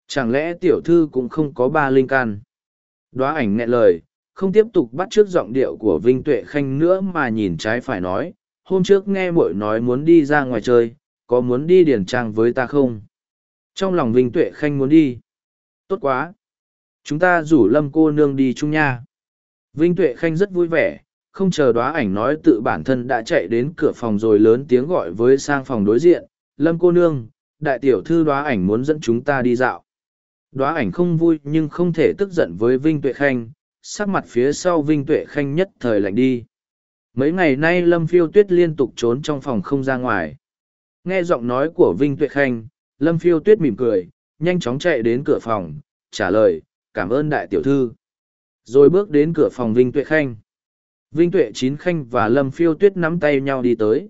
Chẳng lẽ tiểu thư cũng không có ba linh can? Đóa ảnh nghẹn lời, không tiếp tục bắt trước giọng điệu của Vinh Tuệ Khanh nữa mà nhìn trái phải nói, hôm trước nghe muội nói muốn đi ra ngoài chơi, có muốn đi điển trang với ta không? Trong lòng Vinh Tuệ Khanh muốn đi. Tốt quá! Chúng ta rủ lâm cô nương đi chung nha. Vinh Tuệ Khanh rất vui vẻ, không chờ đoá ảnh nói tự bản thân đã chạy đến cửa phòng rồi lớn tiếng gọi với sang phòng đối diện. Lâm cô nương, đại tiểu thư đoá ảnh muốn dẫn chúng ta đi dạo. Đoá ảnh không vui nhưng không thể tức giận với Vinh Tuệ Khanh, sắc mặt phía sau Vinh Tuệ Khanh nhất thời lạnh đi. Mấy ngày nay Lâm Phiêu Tuyết liên tục trốn trong phòng không ra ngoài. Nghe giọng nói của Vinh Tuệ Khanh, Lâm Phiêu Tuyết mỉm cười, nhanh chóng chạy đến cửa phòng, trả lời, cảm ơn đại tiểu thư. Rồi bước đến cửa phòng Vinh Tuệ Khanh. Vinh Tuệ Chín Khanh và Lâm Phiêu Tuyết nắm tay nhau đi tới.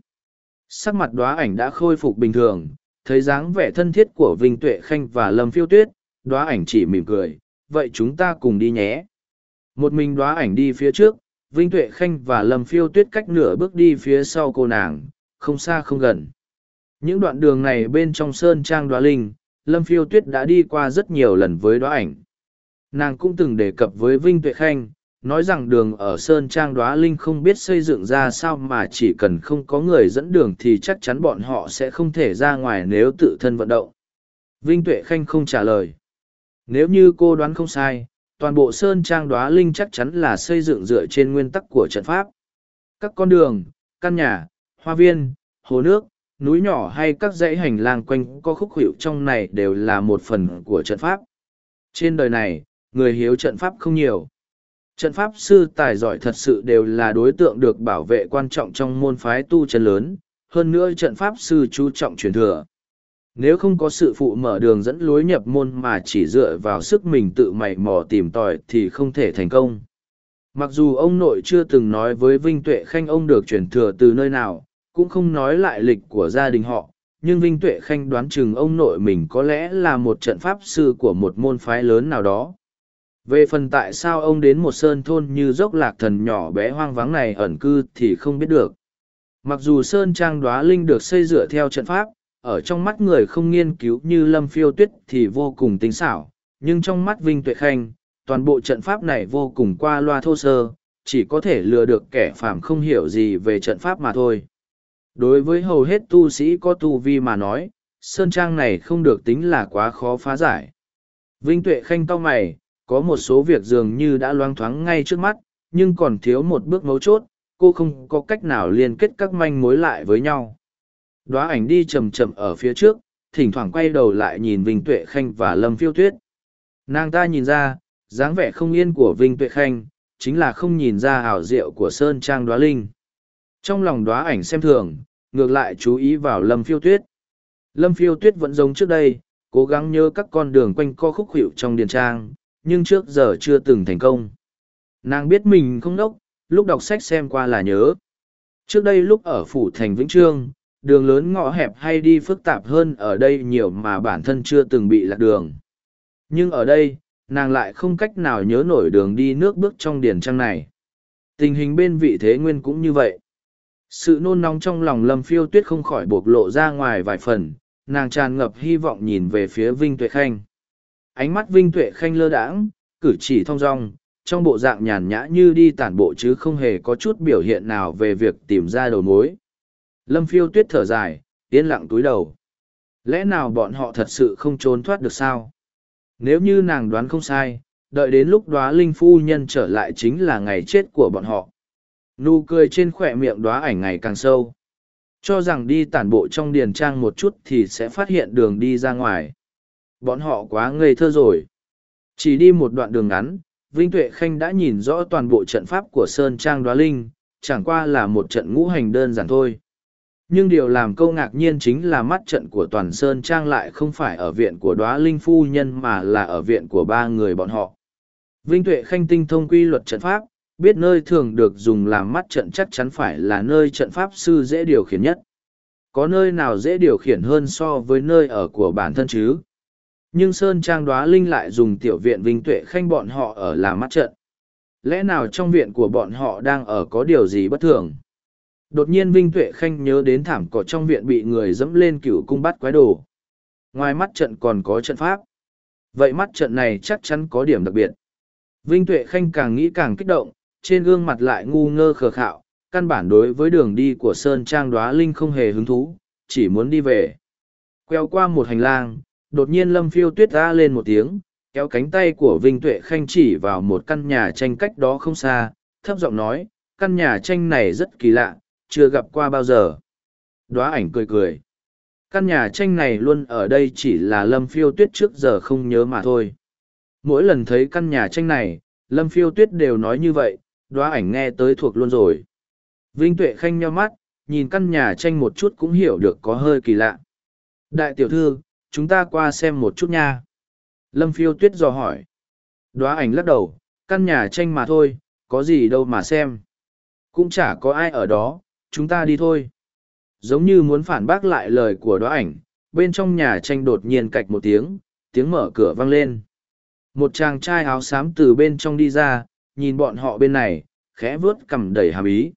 Sắc mặt đóa ảnh đã khôi phục bình thường, thấy dáng vẻ thân thiết của Vinh Tuệ Khanh và Lâm Phiêu Tuyết, đóa ảnh chỉ mỉm cười, vậy chúng ta cùng đi nhé. Một mình đóa ảnh đi phía trước, Vinh Tuệ Khanh và Lâm Phiêu Tuyết cách nửa bước đi phía sau cô nàng, không xa không gần. Những đoạn đường này bên trong sơn trang đóa linh, Lâm Phiêu Tuyết đã đi qua rất nhiều lần với đóa ảnh. Nàng cũng từng đề cập với Vinh Tuệ Khanh, nói rằng đường ở Sơn Trang Đoá Linh không biết xây dựng ra sao mà chỉ cần không có người dẫn đường thì chắc chắn bọn họ sẽ không thể ra ngoài nếu tự thân vận động. Vinh Tuệ Khanh không trả lời. Nếu như cô đoán không sai, toàn bộ Sơn Trang Đoá Linh chắc chắn là xây dựng dựa trên nguyên tắc của trận pháp. Các con đường, căn nhà, hoa viên, hồ nước, núi nhỏ hay các dãy hành lang quanh có khúc hiệu trong này đều là một phần của trận pháp. Trên đời này, người hiếu trận pháp không nhiều trận pháp sư tài giỏi thật sự đều là đối tượng được bảo vệ quan trọng trong môn phái tu chân lớn, hơn nữa trận pháp sư chú trọng truyền thừa. Nếu không có sự phụ mở đường dẫn lối nhập môn mà chỉ dựa vào sức mình tự mày mò tìm tòi thì không thể thành công. Mặc dù ông nội chưa từng nói với vinh tuệ khanh ông được truyền thừa từ nơi nào, cũng không nói lại lịch của gia đình họ, nhưng vinh tuệ khanh đoán chừng ông nội mình có lẽ là một trận pháp sư của một môn phái lớn nào đó về phần tại sao ông đến một sơn thôn như dốc lạc thần nhỏ bé hoang vắng này ẩn cư thì không biết được. Mặc dù sơn trang đoá linh được xây dựa theo trận pháp, ở trong mắt người không nghiên cứu như lâm phiêu tuyết thì vô cùng tinh xảo, nhưng trong mắt Vinh Tuệ Khanh, toàn bộ trận pháp này vô cùng qua loa thô sơ, chỉ có thể lừa được kẻ phàm không hiểu gì về trận pháp mà thôi. Đối với hầu hết tu sĩ có tu vi mà nói, sơn trang này không được tính là quá khó phá giải. Vinh Tuệ Khanh cau mày, có một số việc dường như đã loang thoáng ngay trước mắt nhưng còn thiếu một bước mấu chốt cô không có cách nào liên kết các manh mối lại với nhau. Đoá ảnh đi c h ậ m chậm ở phía trước thỉnh thoảng quay đầu lại nhìn vinh tuệ khanh và lâm phiêu tuyết. Nàng ta nhìn ra dáng vẻ không yên của vinh tuệ khanh chính là không nhìn ra ảo diệu của sơn trang đoá linh. Trong lòng đoá ảnh xem thường ngược lại chú ý vào lâm phiêu tuyết. Lâm phiêu tuyết vẫn giống trước đây cố gắng nhớ các con đường quanh co khúc hiệu trong điền trang, nhưng trước giờ chưa từng thành công. Nàng biết mình không đốc, lúc đọc sách xem qua là nhớ. Trước đây lúc ở phủ thành Vĩnh Trương, đường lớn ngõ hẹp hay đi phức tạp hơn ở đây nhiều mà bản thân chưa từng bị lạc đường. Nhưng ở đây, nàng lại không cách nào nhớ nổi đường đi nước bước trong điển trang này. Tình hình bên vị thế nguyên cũng như vậy. Sự nôn nóng trong lòng lâm phiêu tuyết không khỏi bộc lộ ra ngoài vài phần, nàng tràn ngập hy vọng nhìn về phía Vinh Tuệ Khanh. Ánh mắt Vinh Tuệ Khanh lơ đãng, cử chỉ thong dong, trong bộ dạng nhàn nhã như đi tản bộ chứ không hề có chút biểu hiện nào về việc tìm ra đầu mối. Lâm phiêu tuyết thở dài, yên lặng túi đầu. Lẽ nào bọn họ thật sự không trốn thoát được sao? Nếu như nàng đoán không sai, đợi đến lúc đoá linh phu nhân trở lại chính là ngày chết của bọn họ. Nụ cười trên khỏe miệng đoá ảnh ngày càng sâu. Cho rằng đi tản bộ trong điền trang một chút thì sẽ phát hiện đường đi ra ngoài. Bọn họ quá ngây thơ rồi. Chỉ đi một đoạn đường ngắn, Vinh Tuệ Khanh đã nhìn rõ toàn bộ trận pháp của Sơn Trang Đoá Linh, chẳng qua là một trận ngũ hành đơn giản thôi. Nhưng điều làm câu ngạc nhiên chính là mắt trận của toàn Sơn Trang lại không phải ở viện của Đoá Linh Phu Nhân mà là ở viện của ba người bọn họ. Vinh Tuệ Khanh tinh thông quy luật trận pháp, biết nơi thường được dùng làm mắt trận chắc chắn phải là nơi trận pháp sư dễ điều khiển nhất. Có nơi nào dễ điều khiển hơn so với nơi ở của bản thân chứ? Nhưng Sơn Trang đoá Linh lại dùng tiểu viện Vinh Tuệ Khanh bọn họ ở làm mắt trận. Lẽ nào trong viện của bọn họ đang ở có điều gì bất thường? Đột nhiên Vinh Tuệ Khanh nhớ đến thảm cỏ trong viện bị người dẫm lên cửu cung bắt quái đồ. Ngoài mắt trận còn có trận pháp. Vậy mắt trận này chắc chắn có điểm đặc biệt. Vinh Tuệ Khanh càng nghĩ càng kích động, trên gương mặt lại ngu ngơ khờ khạo, căn bản đối với đường đi của Sơn Trang đoá Linh không hề hứng thú, chỉ muốn đi về. Queo qua một hành lang, đột nhiên Lâm Phiêu Tuyết ra lên một tiếng, kéo cánh tay của Vinh Tuệ Khanh chỉ vào một căn nhà tranh cách đó không xa, thấp giọng nói, căn nhà tranh này rất kỳ lạ, chưa gặp qua bao giờ. Đóa ảnh cười cười. Căn nhà tranh này luôn ở đây chỉ là Lâm Phiêu Tuyết trước giờ không nhớ mà thôi. Mỗi lần thấy căn nhà tranh này, Lâm Phiêu Tuyết đều nói như vậy, đóa ảnh nghe tới thuộc luôn rồi. Vinh Tuệ Khanh nheo mắt, nhìn căn nhà tranh một chút cũng hiểu được có hơi kỳ lạ. Đại tiểu thư, chúng ta qua xem một chút nha. Lâm Phiêu Tuyết dò hỏi. Đóa ảnh lắc đầu, căn nhà tranh mà thôi, có gì đâu mà xem. Cũng chả có ai ở đó, chúng ta đi thôi. Giống như muốn phản bác lại lời của đóa ảnh, bên trong nhà tranh đột nhiên cạch một tiếng, tiếng mở cửa vang lên. Một chàng trai áo xám từ bên trong đi ra, nhìn bọn họ bên này, khẽ vớt cầm đầy hàm ý.